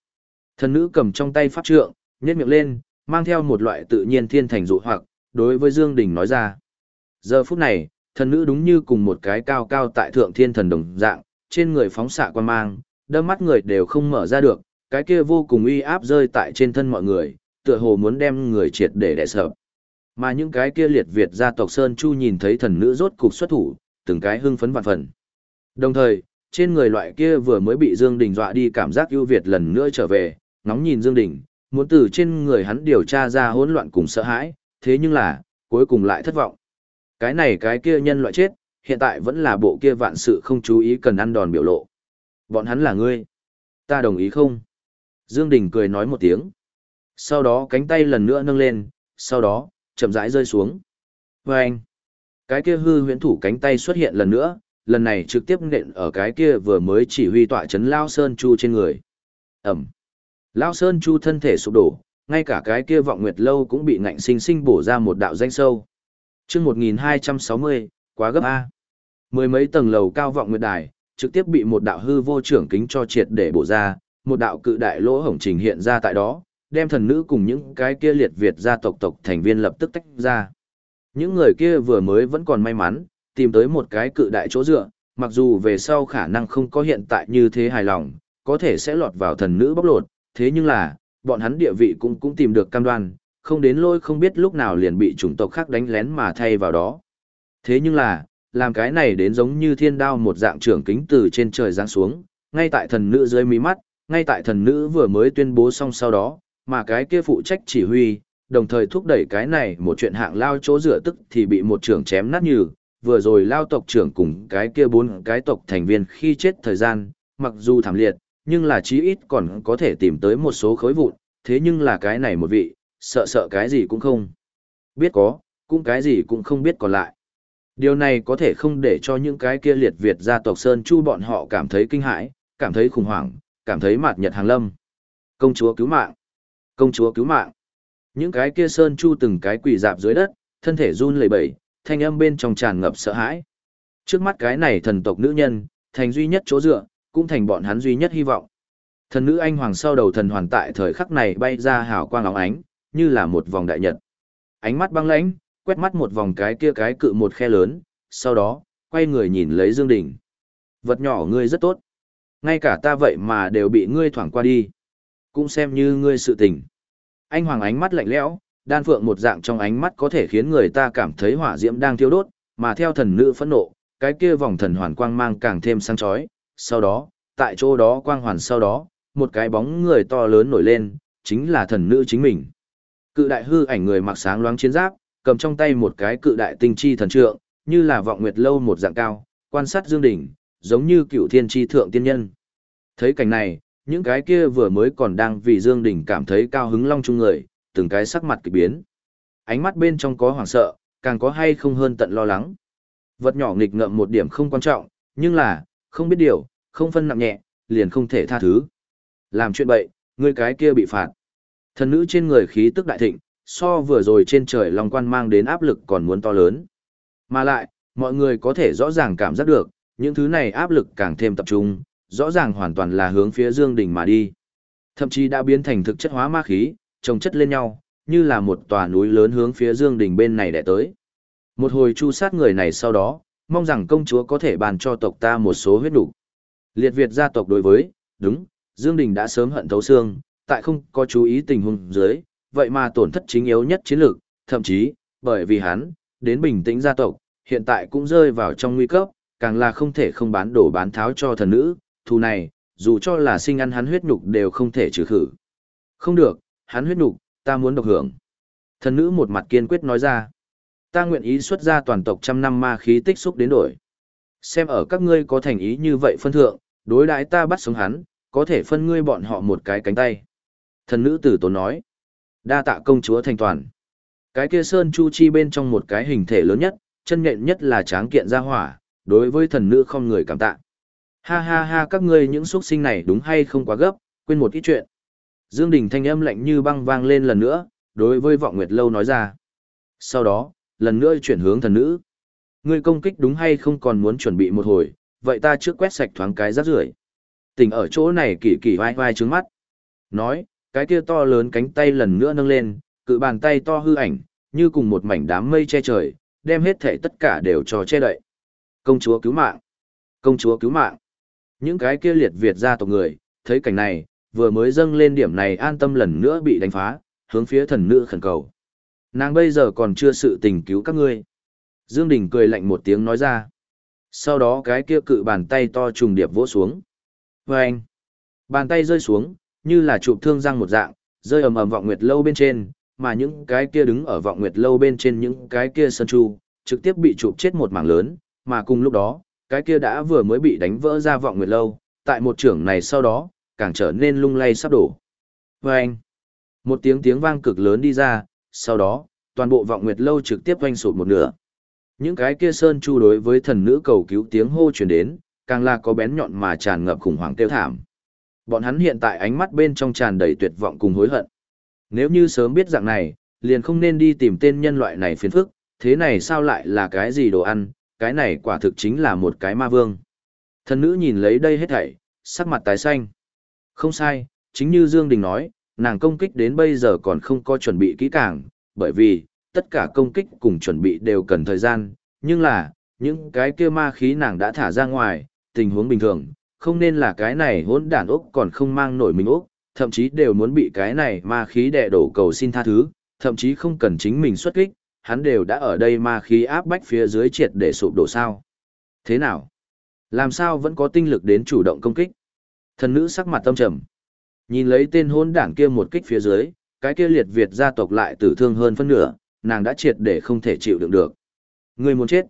Thần nữ cầm trong tay pháp trượng, nhét miệng lên, mang theo một loại tự nhiên thiên thành dụ hoặc, đối với Dương Đình nói ra. Giờ phút này, thần nữ đúng như cùng một cái cao cao tại thượng thiên thần đồng dạng, trên người phóng xạ quan mang, đôi mắt người đều không mở ra được, cái kia vô cùng uy áp rơi tại trên thân mọi người, tựa hồ muốn đem người triệt để đè sợ. Mà những cái kia liệt Việt gia tộc Sơn Chu nhìn thấy thần nữ rốt cục xuất thủ, từng cái hưng phấn vạn phần. Đồng thời, trên người loại kia vừa mới bị Dương Đình dọa đi cảm giác ưu việt lần nữa trở về, ngóng nhìn Dương Đình, muốn từ trên người hắn điều tra ra hỗn loạn cùng sợ hãi, thế nhưng là, cuối cùng lại thất vọng. Cái này cái kia nhân loại chết, hiện tại vẫn là bộ kia vạn sự không chú ý cần ăn đòn biểu lộ. Bọn hắn là ngươi. Ta đồng ý không? Dương Đình cười nói một tiếng. Sau đó cánh tay lần nữa nâng lên, sau đó, chậm rãi rơi xuống. Vâng! anh, cái kia hư huyễn thủ cánh tay xuất hiện lần nữa, lần này trực tiếp nện ở cái kia vừa mới chỉ huy tọa chấn Lao Sơn Chu trên người. Ẩm. Lao Sơn Chu thân thể sụp đổ, ngay cả cái kia vọng nguyệt lâu cũng bị ngạnh sinh sinh bổ ra một đạo danh sâu. Trước 1260, quá gấp A. Mười mấy tầng lầu cao vọng nguyệt đài, trực tiếp bị một đạo hư vô trưởng kính cho triệt để bổ ra, một đạo cự đại lỗ hổng trình hiện ra tại đó, đem thần nữ cùng những cái kia liệt Việt gia tộc tộc thành viên lập tức tách ra. Những người kia vừa mới vẫn còn may mắn, tìm tới một cái cự đại chỗ dựa, mặc dù về sau khả năng không có hiện tại như thế hài lòng, có thể sẽ lọt vào thần nữ bóc lột, thế nhưng là, bọn hắn địa vị cũng cũng tìm được cam đoan, không đến lôi không biết lúc nào liền bị chủng tộc khác đánh lén mà thay vào đó. Thế nhưng là, làm cái này đến giống như thiên đao một dạng trưởng kính từ trên trời giáng xuống, ngay tại thần nữ dưới mí mắt, ngay tại thần nữ vừa mới tuyên bố xong sau đó, mà cái kia phụ trách chỉ huy, đồng thời thúc đẩy cái này một chuyện hạng lao chỗ rửa tức thì bị một trưởng chém nát như, vừa rồi lao tộc trưởng cùng cái kia bốn cái tộc thành viên khi chết thời gian, mặc dù thảm liệt, nhưng là chí ít còn có thể tìm tới một số khối vụn, thế nhưng là cái này một vị, sợ sợ cái gì cũng không. Biết có, cũng cái gì cũng không biết còn lại. Điều này có thể không để cho những cái kia liệt Việt gia tộc Sơn Chu bọn họ cảm thấy kinh hãi, cảm thấy khủng hoảng, cảm thấy mạt nhật hàng lâm. Công chúa cứu mạng! Công chúa cứu mạng! Những cái kia Sơn Chu từng cái quỳ dạp dưới đất, thân thể run lẩy bẩy, thanh âm bên trong tràn ngập sợ hãi. Trước mắt cái này thần tộc nữ nhân, thành duy nhất chỗ dựa, cũng thành bọn hắn duy nhất hy vọng. Thần nữ anh hoàng sau đầu thần hoàn tại thời khắc này bay ra hào quang óng ánh, như là một vòng đại nhật. Ánh mắt băng lãnh, quét mắt một vòng cái kia cái cự một khe lớn, sau đó, quay người nhìn lấy Dương Đình. Vật nhỏ ngươi rất tốt. Ngay cả ta vậy mà đều bị ngươi thoảng qua đi. Cũng xem như ngươi sự tình. Anh hoàng ánh mắt lạnh lẽo, đan phượng một dạng trong ánh mắt có thể khiến người ta cảm thấy hỏa diễm đang thiêu đốt, mà theo thần nữ phẫn nộ, cái kia vòng thần hoàn quang mang càng thêm sáng chói. Sau đó, tại chỗ đó quang hoàn sau đó, một cái bóng người to lớn nổi lên, chính là thần nữ chính mình. Cự đại hư ảnh người mặc sáng loáng chiến giáp, cầm trong tay một cái cự đại tinh chi thần trượng, như là vọng nguyệt lâu một dạng cao, quan sát Dương Đỉnh, giống như cựu thiên chi thượng tiên nhân. Thấy cảnh này, những cái kia vừa mới còn đang vì Dương Đình cảm thấy cao hứng long chung người, từng cái sắc mặt kỳ biến. Ánh mắt bên trong có hoảng sợ, càng có hay không hơn tận lo lắng. Vật nhỏ nghịch ngợm một điểm không quan trọng, nhưng là, không biết điều, không phân nặng nhẹ, liền không thể tha thứ. Làm chuyện bậy, người cái kia bị phạt. Thần nữ trên người khí tức đại thịnh, so vừa rồi trên trời long quan mang đến áp lực còn muốn to lớn. Mà lại, mọi người có thể rõ ràng cảm giác được, những thứ này áp lực càng thêm tập trung, rõ ràng hoàn toàn là hướng phía Dương Đình mà đi. Thậm chí đã biến thành thực chất hóa ma khí, chồng chất lên nhau, như là một tòa núi lớn hướng phía Dương Đình bên này đè tới. Một hồi chu sát người này sau đó, mong rằng công chúa có thể bàn cho tộc ta một số huyết đủ. Liệt Việt gia tộc đối với, đúng, Dương Đình đã sớm hận thấu xương, tại không có chú ý tình huống dưới, vậy mà tổn thất chính yếu nhất chiến lược, thậm chí, bởi vì hắn, đến bình tĩnh gia tộc, hiện tại cũng rơi vào trong nguy cấp, càng là không thể không bán đổ bán tháo cho thần nữ, thù này, dù cho là sinh ăn hắn huyết nhục đều không thể trừ khử. Không được, hắn huyết nhục, ta muốn độc hưởng. Thần nữ một mặt kiên quyết nói ra, ta nguyện ý xuất ra toàn tộc trăm năm ma khí tích xúc đến đổi. Xem ở các ngươi có thành ý như vậy phân thượng, đối đãi ta bắt sống hắn, có thể phân ngươi bọn họ một cái cánh tay. Thần nữ tử tốn nói, đa tạ công chúa thành toàn. Cái kia sơn chu chi bên trong một cái hình thể lớn nhất, chân nhện nhất là tráng kiện ra hỏa, đối với thần nữ không người cảm tạ. Ha ha ha các ngươi những xuất sinh này đúng hay không quá gấp, quên một ít chuyện. Dương Đình thanh âm lạnh như băng vang lên lần nữa, đối với vọng nguyệt lâu nói ra. Sau đó, lần nữa chuyển hướng thần nữ. Ngươi công kích đúng hay không còn muốn chuẩn bị một hồi, vậy ta trước quét sạch thoáng cái rác rưởi. Tình ở chỗ này kỳ kỳ vai vai trướng mắt. Nói, cái kia to lớn cánh tay lần nữa nâng lên, cự bàn tay to hư ảnh, như cùng một mảnh đám mây che trời, đem hết thể tất cả đều cho che đậy. Công chúa cứu mạng! Công chúa cứu mạng! Những cái kia liệt Việt gia tộc người, thấy cảnh này, vừa mới dâng lên điểm này an tâm lần nữa bị đánh phá, hướng phía thần nữ khẩn cầu. Nàng bây giờ còn chưa sự tình cứu các ngươi. Dương Đình cười lạnh một tiếng nói ra. Sau đó cái kia cự bàn tay to trùng điệp vỗ xuống. Vâng! Bàn tay rơi xuống, như là chụp thương răng một dạng, rơi ầm ầm vọng nguyệt lâu bên trên, mà những cái kia đứng ở vọng nguyệt lâu bên trên những cái kia sơn chu, trực tiếp bị chụp chết một mảng lớn, mà cùng lúc đó, cái kia đã vừa mới bị đánh vỡ ra vọng nguyệt lâu, tại một trưởng này sau đó, càng trở nên lung lay sắp đổ. Vâng! Một tiếng tiếng vang cực lớn đi ra, sau đó, toàn bộ vọng nguyệt lâu trực tiếp vanh sụt một nửa. Những cái kia sơn chu đối với thần nữ cầu cứu tiếng hô truyền đến, càng là có bén nhọn mà tràn ngập khủng hoảng tiêu thảm. Bọn hắn hiện tại ánh mắt bên trong tràn đầy tuyệt vọng cùng hối hận. Nếu như sớm biết dạng này, liền không nên đi tìm tên nhân loại này phiền phức, thế này sao lại là cái gì đồ ăn, cái này quả thực chính là một cái ma vương. Thần nữ nhìn lấy đây hết thảy, sắc mặt tái xanh. Không sai, chính như Dương Đình nói, nàng công kích đến bây giờ còn không có chuẩn bị kỹ càng, bởi vì, tất cả công kích cùng chuẩn bị đều cần thời gian, nhưng là, những cái kia ma khí nàng đã thả ra ngoài, tình huống bình thường, không nên là cái này hỗn đản ốc còn không mang nổi mình ốc, thậm chí đều muốn bị cái này ma khí đè đổ cầu xin tha thứ, thậm chí không cần chính mình xuất kích, hắn đều đã ở đây ma khí áp bách phía dưới triệt để sụp đổ sao. Thế nào? Làm sao vẫn có tinh lực đến chủ động công kích? Thần nữ sắc mặt tâm trầm. Nhìn lấy tên hôn đảng kia một kích phía dưới, cái kia liệt Việt gia tộc lại tử thương hơn phân nửa, nàng đã triệt để không thể chịu đựng được. Người muốn chết.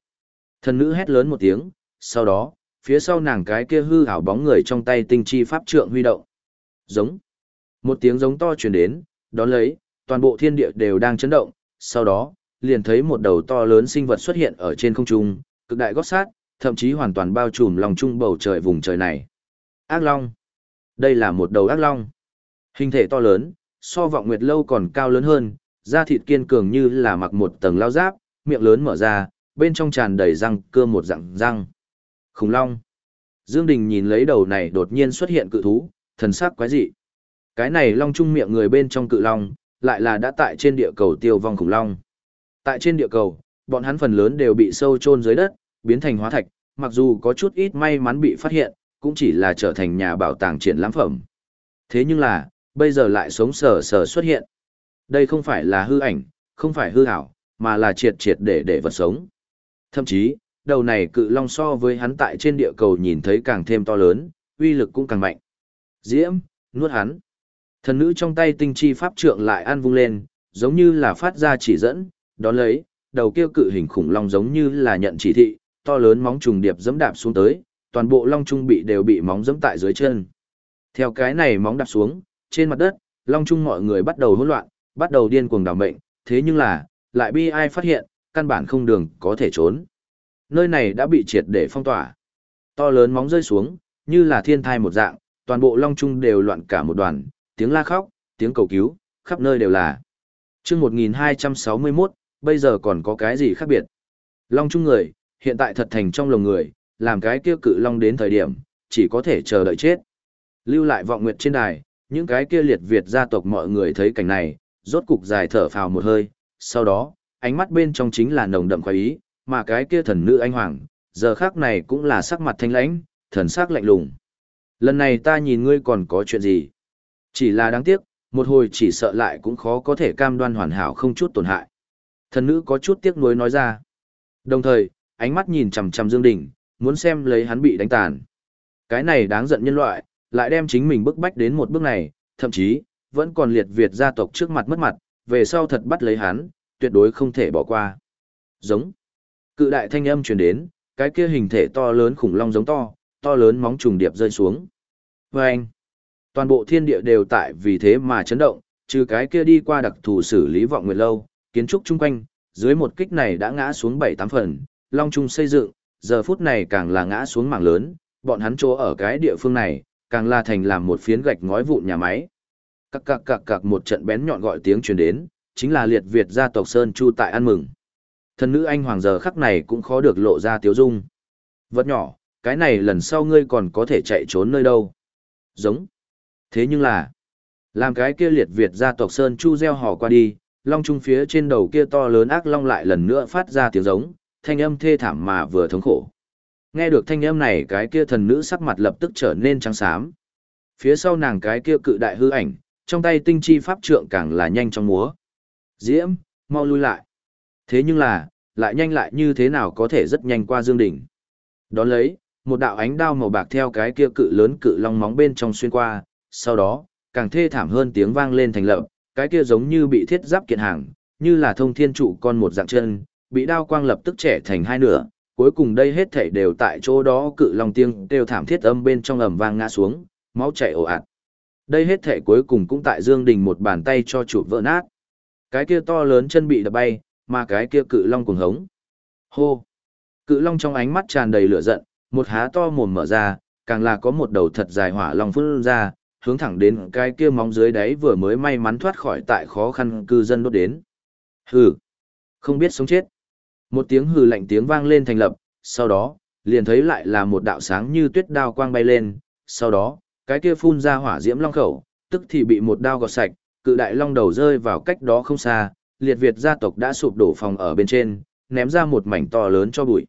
Thần nữ hét lớn một tiếng, sau đó, phía sau nàng cái kia hư ảo bóng người trong tay tinh chi pháp trượng huy động. Giống. Một tiếng giống to truyền đến, đón lấy, toàn bộ thiên địa đều đang chấn động, sau đó, liền thấy một đầu to lớn sinh vật xuất hiện ở trên không trung, cực đại gót sát, thậm chí hoàn toàn bao trùm lòng trung bầu trời vùng trời này. Ác Long. Đây là một đầu ác long. Hình thể to lớn, so vọng nguyệt lâu còn cao lớn hơn, da thịt kiên cường như là mặc một tầng lao giáp, miệng lớn mở ra, bên trong tràn đầy răng cơ một dạng răng. Khủng long. Dương Đình nhìn lấy đầu này đột nhiên xuất hiện cự thú, thần sắc quái dị. Cái này long trung miệng người bên trong cự long, lại là đã tại trên địa cầu tiêu vong khủng long. Tại trên địa cầu, bọn hắn phần lớn đều bị sâu chôn dưới đất, biến thành hóa thạch, mặc dù có chút ít may mắn bị phát hiện, cũng chỉ là trở thành nhà bảo tàng triển lãm phẩm. Thế nhưng là, bây giờ lại sống sờ sờ xuất hiện. Đây không phải là hư ảnh, không phải hư ảo, mà là triệt triệt để để vật sống. Thậm chí, đầu này cự long so với hắn tại trên địa cầu nhìn thấy càng thêm to lớn, uy lực cũng càng mạnh. Diễm, nuốt hắn. Thần nữ trong tay tinh chi pháp trượng lại an vung lên, giống như là phát ra chỉ dẫn, đón lấy, đầu kia cự hình khủng long giống như là nhận chỉ thị, to lớn móng trùng điệp dẫm đạp xuống tới, toàn bộ long trung bị đều bị móng dẫm tại dưới chân. Theo cái này móng đạp xuống, trên mặt đất, long trung mọi người bắt đầu hỗn loạn, bắt đầu điên cuồng đảo mệnh, thế nhưng là, lại bi ai phát hiện, căn bản không đường có thể trốn. Nơi này đã bị triệt để phong tỏa. To lớn móng rơi xuống, như là thiên thai một dạng, toàn bộ long trung đều loạn cả một đoàn, tiếng la khóc, tiếng cầu cứu, khắp nơi đều là. chương 1261, bây giờ còn có cái gì khác biệt? Long chung người, hiện tại thật thành trong lòng người, làm cái kia cự long đến thời điểm, chỉ có thể chờ đợi chết. Lưu lại vọng nguyệt trên đài, những cái kia liệt Việt gia tộc mọi người thấy cảnh này, rốt cục dài thở phào một hơi, sau đó, ánh mắt bên trong chính là nồng đậm khoái ý, mà cái kia thần nữ anh hoàng, giờ khác này cũng là sắc mặt thanh lãnh, thần sắc lạnh lùng. Lần này ta nhìn ngươi còn có chuyện gì? Chỉ là đáng tiếc, một hồi chỉ sợ lại cũng khó có thể cam đoan hoàn hảo không chút tổn hại. Thần nữ có chút tiếc nuối nói ra. Đồng thời, ánh mắt nhìn chằm chằm Dương Đình, muốn xem lấy hắn bị đánh tàn. Cái này đáng giận nhân loại, lại đem chính mình bức bách đến một bước này, thậm chí, vẫn còn liệt Việt gia tộc trước mặt mất mặt, về sau thật bắt lấy hắn, tuyệt đối không thể bỏ qua. Giống. Cự đại thanh âm truyền đến, cái kia hình thể to lớn khủng long giống to, to lớn móng trùng điệp rơi xuống. Và anh, toàn bộ thiên địa đều tại vì thế mà chấn động, trừ cái kia đi qua đặc thù xử lý vọng nguyệt lâu, kiến trúc chung quanh, dưới một kích này đã ngã xuống bảy tám phần, long trung xây dựng, giờ phút này càng là ngã xuống mảng lớn, bọn hắn chỗ ở cái địa phương này, càng là thành làm một phiến gạch ngói vụn nhà máy. Cặc cặc cặc cặc một trận bén nhọn gọi tiếng truyền đến, chính là liệt Việt gia tộc Sơn Chu tại ăn mừng. thân nữ anh hoàng giờ khắc này cũng khó được lộ ra tiếu dung. Vật nhỏ, cái này lần sau ngươi còn có thể chạy trốn nơi đâu. Giống. Thế nhưng là, làm cái kia liệt Việt gia tộc Sơn Chu gieo hò qua đi, long trung phía trên đầu kia to lớn ác long lại lần nữa phát ra tiếng giống, thanh âm thê thảm mà vừa thống khổ. Nghe được thanh âm này cái kia thần nữ sắc mặt lập tức trở nên trắng xám. Phía sau nàng cái kia cự đại hư ảnh, trong tay tinh chi pháp trượng càng là nhanh trong múa. Diễm, mau lui lại. Thế nhưng là, lại nhanh lại như thế nào có thể rất nhanh qua Dương Đỉnh. Đón lấy, một đạo ánh đao màu bạc theo cái kia cự lớn cự long móng bên trong xuyên qua, sau đó, càng thê thảm hơn tiếng vang lên thành lập, cái kia giống như bị thiết giáp kiện hàng, như là thông thiên trụ con một dạng chân, bị đao quang lập tức trẻ thành hai nửa, cuối cùng đây hết thảy đều tại chỗ đó cự long tiếng đều thảm thiết âm bên trong ầm vang ngã xuống, máu chảy ồ ạt. Đây hết thảy cuối cùng cũng tại Dương Đình một bàn tay cho chủ vỡ nát. Cái kia to lớn chân bị đập bay, mà cái kia cự long cuồng hống. Hô! Cự long trong ánh mắt tràn đầy lửa giận, một há to mồm mở ra, càng là có một đầu thật dài hỏa long phun ra, hướng thẳng đến cái kia móng dưới đáy vừa mới may mắn thoát khỏi tại khó khăn cư dân đốt đến. Hừ! Không biết sống chết. Một tiếng hừ lạnh tiếng vang lên thành lập, sau đó, liền thấy lại là một đạo sáng như tuyết đao quang bay lên, sau đó, cái kia phun ra hỏa diễm long khẩu, tức thì bị một đao gọt sạch, cự đại long đầu rơi vào cách đó không xa, liệt Việt gia tộc đã sụp đổ phòng ở bên trên, ném ra một mảnh to lớn cho bụi.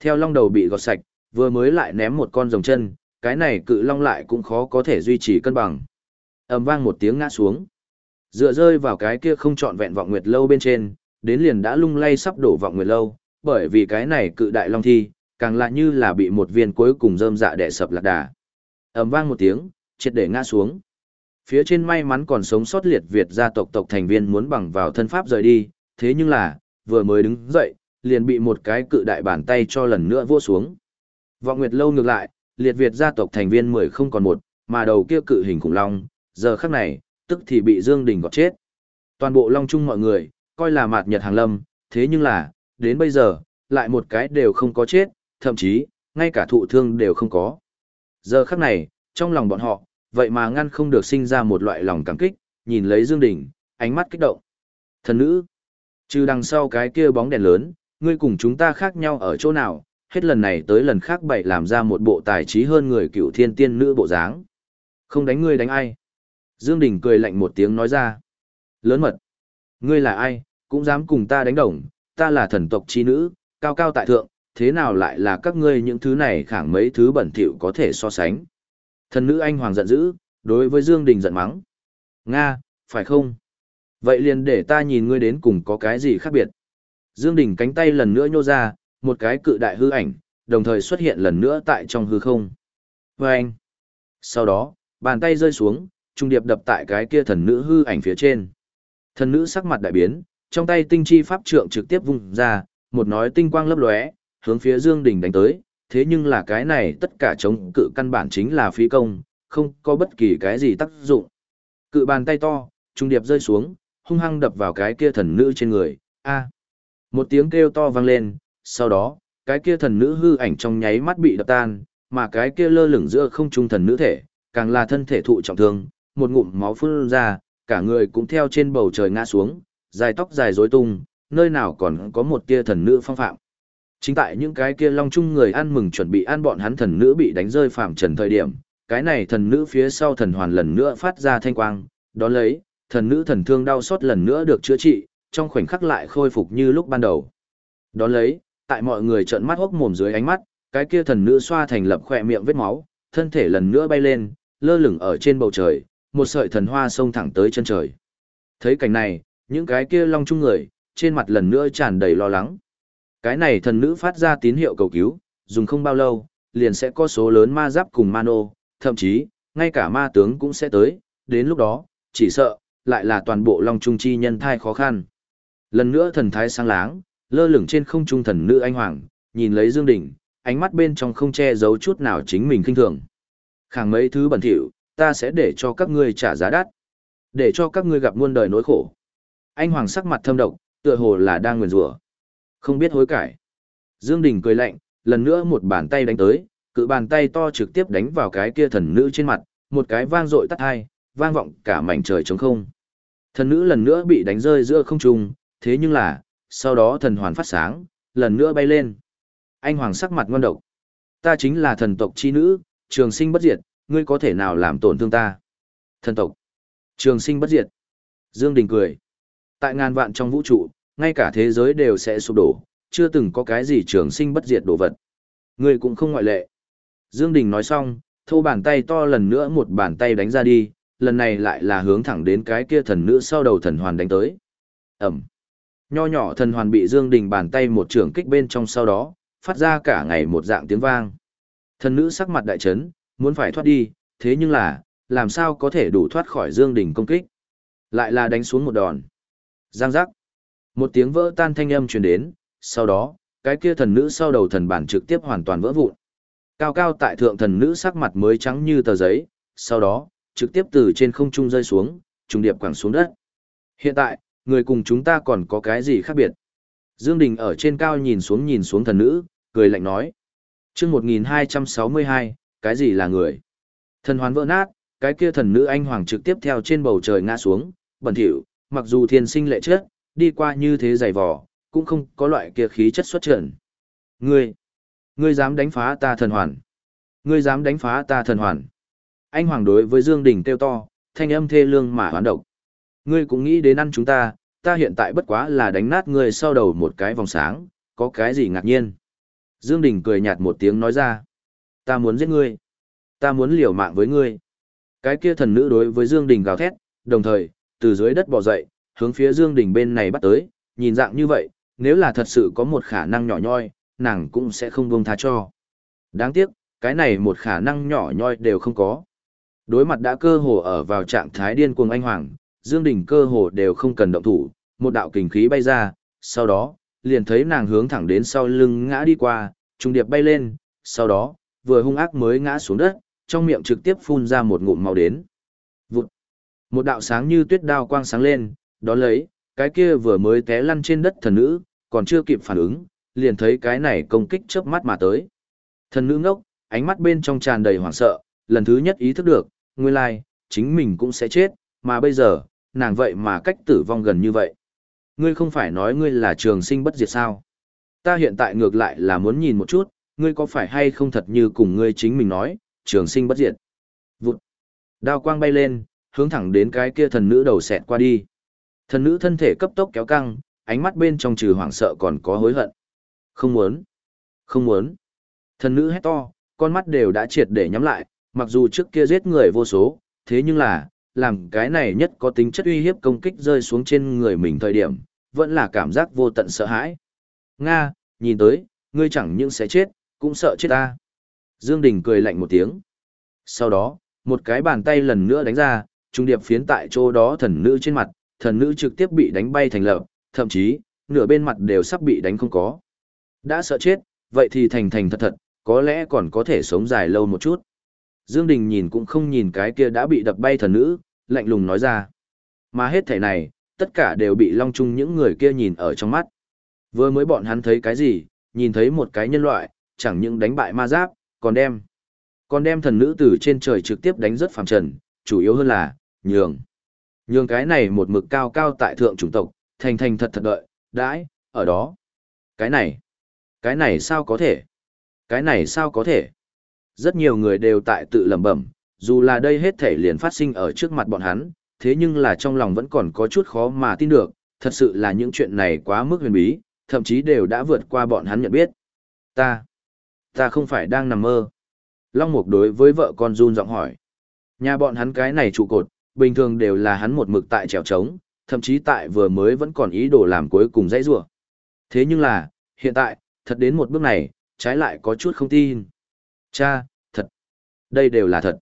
Theo long đầu bị gọt sạch, vừa mới lại ném một con rồng chân, cái này cự long lại cũng khó có thể duy trì cân bằng. ầm vang một tiếng ngã xuống. Dựa rơi vào cái kia không trọn vẹn vọng nguyệt lâu bên trên, đến liền đã lung lay sắp đổ vọng nguyệt lâu, bởi vì cái này cự đại long thi, càng lạ như là bị một viên cuối cùng rơm dạ đè sập lạc đà. ầm vang một tiếng, triệt để ngã xuống. Phía trên may mắn còn sống sót liệt Việt gia tộc tộc thành viên muốn bằng vào thân pháp rời đi, thế nhưng là, vừa mới đứng dậy, liền bị một cái cự đại bàn tay cho lần nữa vua xuống. Vọng Nguyệt lâu ngược lại, liệt Việt gia tộc thành viên mười không còn một, mà đầu kia cự hình khủng long, giờ khắc này, tức thì bị Dương Đình gọt chết. Toàn bộ long chung mọi người, coi là mạt nhật hàng lâm, thế nhưng là, đến bây giờ, lại một cái đều không có chết, thậm chí, ngay cả thụ thương đều không có. Giờ khắc này, trong lòng bọn họ, vậy mà ngăn không được sinh ra một loại lòng cảm kích, nhìn lấy Dương Đình, ánh mắt kích động. Thần nữ, trừ đằng sau cái kia bóng đèn lớn, ngươi cùng chúng ta khác nhau ở chỗ nào, hết lần này tới lần khác bậy làm ra một bộ tài trí hơn người cựu thiên tiên nữ bộ dáng. Không đánh ngươi đánh ai. Dương Đình cười lạnh một tiếng nói ra. Lớn mật. Ngươi là ai, cũng dám cùng ta đánh đồng, ta là thần tộc chi nữ, cao cao tại thượng, thế nào lại là các ngươi những thứ này khẳng mấy thứ bẩn thỉu có thể so sánh. Thần nữ anh hoàng giận dữ, đối với Dương Đình giận mắng. Nga, phải không? Vậy liền để ta nhìn ngươi đến cùng có cái gì khác biệt. Dương Đình cánh tay lần nữa nhô ra, một cái cự đại hư ảnh, đồng thời xuất hiện lần nữa tại trong hư không. Và anh. Sau đó, bàn tay rơi xuống, trung điệp đập tại cái kia thần nữ hư ảnh phía trên. Thần nữ sắc mặt đại biến, trong tay tinh chi pháp trượng trực tiếp vung ra, một nói tinh quang lấp lóe, hướng phía Dương Đình đánh tới, thế nhưng là cái này tất cả chống cự căn bản chính là phí công, không có bất kỳ cái gì tác dụng. Cự bàn tay to, trung điệp rơi xuống, hung hăng đập vào cái kia thần nữ trên người, a Một tiếng kêu to vang lên, sau đó, cái kia thần nữ hư ảnh trong nháy mắt bị đập tan, mà cái kia lơ lửng giữa không trung thần nữ thể, càng là thân thể thụ trọng thương, một ngụm máu phun ra, cả người cũng theo trên bầu trời ngã xuống, dài tóc dài rối tung, nơi nào còn có một tia thần nữ phong phạm. Chính tại những cái kia long chung người ăn mừng chuẩn bị ăn bọn hắn thần nữ bị đánh rơi phạm trần thời điểm, cái này thần nữ phía sau thần hoàn lần nữa phát ra thanh quang, đó lấy, thần nữ thần thương đau xót lần nữa được chữa trị, trong khoảnh khắc lại khôi phục như lúc ban đầu. Đó lấy, tại mọi người trợn mắt hốc mồm dưới ánh mắt, cái kia thần nữ xoa thành lập khỏe miệng vết máu, thân thể lần nữa bay lên, lơ lửng ở trên bầu trời, một sợi thần hoa xông thẳng tới chân trời. Thấy cảnh này, những cái kia long chung người, trên mặt lần nữa tràn đầy lo lắng. Cái này thần nữ phát ra tín hiệu cầu cứu, dùng không bao lâu, liền sẽ có số lớn ma giáp cùng ma nô, thậm chí, ngay cả ma tướng cũng sẽ tới, đến lúc đó, chỉ sợ, lại là toàn bộ long trung chi nhân thai khó khăn. Lần nữa thần thái sáng láng, lơ lửng trên không trung thần nữ anh hoàng, nhìn lấy Dương Đình, ánh mắt bên trong không che giấu chút nào chính mình kinh thường. Khẳng mấy thứ bẩn thỉu, ta sẽ để cho các ngươi trả giá đắt. Để cho các ngươi gặp muôn đời nỗi khổ. Anh hoàng sắc mặt thâm độc, tựa hồ là đang nguyền rủa. Không biết hối cải. Dương Đình cười lạnh, lần nữa một bàn tay đánh tới, cự bàn tay to trực tiếp đánh vào cái kia thần nữ trên mặt, một cái vang dội tắt hai, vang vọng cả mảnh trời trống không. Thần nữ lần nữa bị đánh rơi giữa không trung, thế nhưng là, sau đó thần hoàn phát sáng, lần nữa bay lên. Anh hoàng sắc mặt ngon độc. Ta chính là thần tộc chi nữ, trường sinh bất diệt, ngươi có thể nào làm tổn thương ta? Thần tộc. Trường sinh bất diệt. Dương Đình cười. Tại ngàn vạn trong vũ trụ, ngay cả thế giới đều sẽ sụp đổ, chưa từng có cái gì trường sinh bất diệt đồ vật. Ngươi cũng không ngoại lệ. Dương Đình nói xong, thô bàn tay to lần nữa một bàn tay đánh ra đi, lần này lại là hướng thẳng đến cái kia thần nữ sau đầu thần hoàn đánh tới. Ẩm. Nho nhỏ thần hoàn bị Dương Đình bàn tay một trường kích bên trong sau đó, phát ra cả ngày một dạng tiếng vang. Thần nữ sắc mặt đại chấn, muốn phải thoát đi, thế nhưng là, làm sao có thể đủ thoát khỏi Dương Đình công kích. Lại là đánh xuống một đòn. Giang giác. Một tiếng vỡ tan thanh âm truyền đến, sau đó, cái kia thần nữ sau đầu thần bản trực tiếp hoàn toàn vỡ vụn. Cao cao tại thượng thần nữ sắc mặt mới trắng như tờ giấy, sau đó, trực tiếp từ trên không trung rơi xuống, trùng điệp quẳng xuống đất. Hiện tại, người cùng chúng ta còn có cái gì khác biệt? Dương Đình ở trên cao nhìn xuống nhìn xuống thần nữ, cười lạnh nói. Trước 1262, cái gì là người? Thần hoán vỡ nát, cái kia thần nữ anh hoàng trực tiếp theo trên bầu trời ngã xuống, bẩn thỉu, mặc dù thiên sinh lệ chết, đi qua như thế dày vò, cũng không có loại kia khí chất xuất trần. Ngươi, Ngươi dám đánh phá ta thần hoàn. Ngươi dám đánh phá ta thần hoàn. Anh Hoàng đối với Dương Đình kêu to, thanh âm thê lương mà hoán độc. Ngươi cũng nghĩ đến ăn chúng ta, ta hiện tại bất quá là đánh nát ngươi sau đầu một cái vòng sáng, có cái gì ngạc nhiên. Dương Đình cười nhạt một tiếng nói ra. Ta muốn giết ngươi. Ta muốn liều mạng với ngươi. Cái kia thần nữ đối với Dương Đình gào thét, đồng thời, từ dưới đất bò dậy, hướng phía Dương Đình bên này bắt tới, nhìn dạng như vậy, nếu là thật sự có một khả năng nhỏ nhoi, nàng cũng sẽ không buông tha cho. Đáng tiếc, cái này một khả năng nhỏ nhoi đều không có. Đối mặt đã cơ hồ ở vào trạng thái điên cuồng anh hoàng, Dương Đình cơ hồ đều không cần động thủ, một đạo kình khí bay ra, sau đó, liền thấy nàng hướng thẳng đến sau lưng ngã đi qua, trung điệp bay lên, sau đó, vừa hung ác mới ngã xuống đất, trong miệng trực tiếp phun ra một ngụm máu đến. Vụt. Một đạo sáng như tuyết đao quang sáng lên, đó lấy, cái kia vừa mới té lăn trên đất thần nữ, còn chưa kịp phản ứng, liền thấy cái này công kích chớp mắt mà tới. Thần nữ ngốc, ánh mắt bên trong tràn đầy hoảng sợ, lần thứ nhất ý thức được, nguyên lai, chính mình cũng sẽ chết, mà bây giờ, nàng vậy mà cách tử vong gần như vậy. Ngươi không phải nói ngươi là trường sinh bất diệt sao? Ta hiện tại ngược lại là muốn nhìn một chút, ngươi có phải hay không thật như cùng ngươi chính mình nói, trường sinh bất diệt. Vụt. Đao quang bay lên, hướng thẳng đến cái kia thần nữ đầu xẹt qua đi. Thần nữ thân thể cấp tốc kéo căng, ánh mắt bên trong trừ hoảng sợ còn có hối hận. Không muốn. Không muốn. Thần nữ hét to, con mắt đều đã triệt để nhắm lại, mặc dù trước kia giết người vô số, thế nhưng là, làm cái này nhất có tính chất uy hiếp công kích rơi xuống trên người mình thời điểm, vẫn là cảm giác vô tận sợ hãi. Nga, nhìn tới, ngươi chẳng những sẽ chết, cũng sợ chết ta. Dương Đình cười lạnh một tiếng. Sau đó, một cái bàn tay lần nữa đánh ra, trung điệp phiến tại chỗ đó thần nữ trên mặt, thần nữ trực tiếp bị đánh bay thành lợp, thậm chí, nửa bên mặt đều sắp bị đánh không có. Đã sợ chết, vậy thì thành thành thật thật, có lẽ còn có thể sống dài lâu một chút. Dương Đình nhìn cũng không nhìn cái kia đã bị đập bay thần nữ, lạnh lùng nói ra. Mà hết thể này, tất cả đều bị Long Trung những người kia nhìn ở trong mắt. Vừa mới bọn hắn thấy cái gì, nhìn thấy một cái nhân loại, chẳng những đánh bại ma giáp, còn đem. Còn đem thần nữ từ trên trời trực tiếp đánh rất phàm trần, chủ yếu hơn là, nhường. Nhường cái này một mực cao cao tại thượng chủng tộc, thành thành thật thật đợi, đãi, ở đó. Cái này, cái này sao có thể? Cái này sao có thể? Rất nhiều người đều tại tự lẩm bẩm, dù là đây hết thể liền phát sinh ở trước mặt bọn hắn, thế nhưng là trong lòng vẫn còn có chút khó mà tin được, thật sự là những chuyện này quá mức huyền bí, thậm chí đều đã vượt qua bọn hắn nhận biết. Ta, ta không phải đang nằm mơ. Long Mục đối với vợ con run giọng hỏi. Nhà bọn hắn cái này trụ cột, bình thường đều là hắn một mực tại trèo trống, thậm chí tại vừa mới vẫn còn ý đồ làm cuối cùng dãy rủa. Thế nhưng là, hiện tại, thật đến một bước này, trái lại có chút không tin. Cha, thật. Đây đều là thật.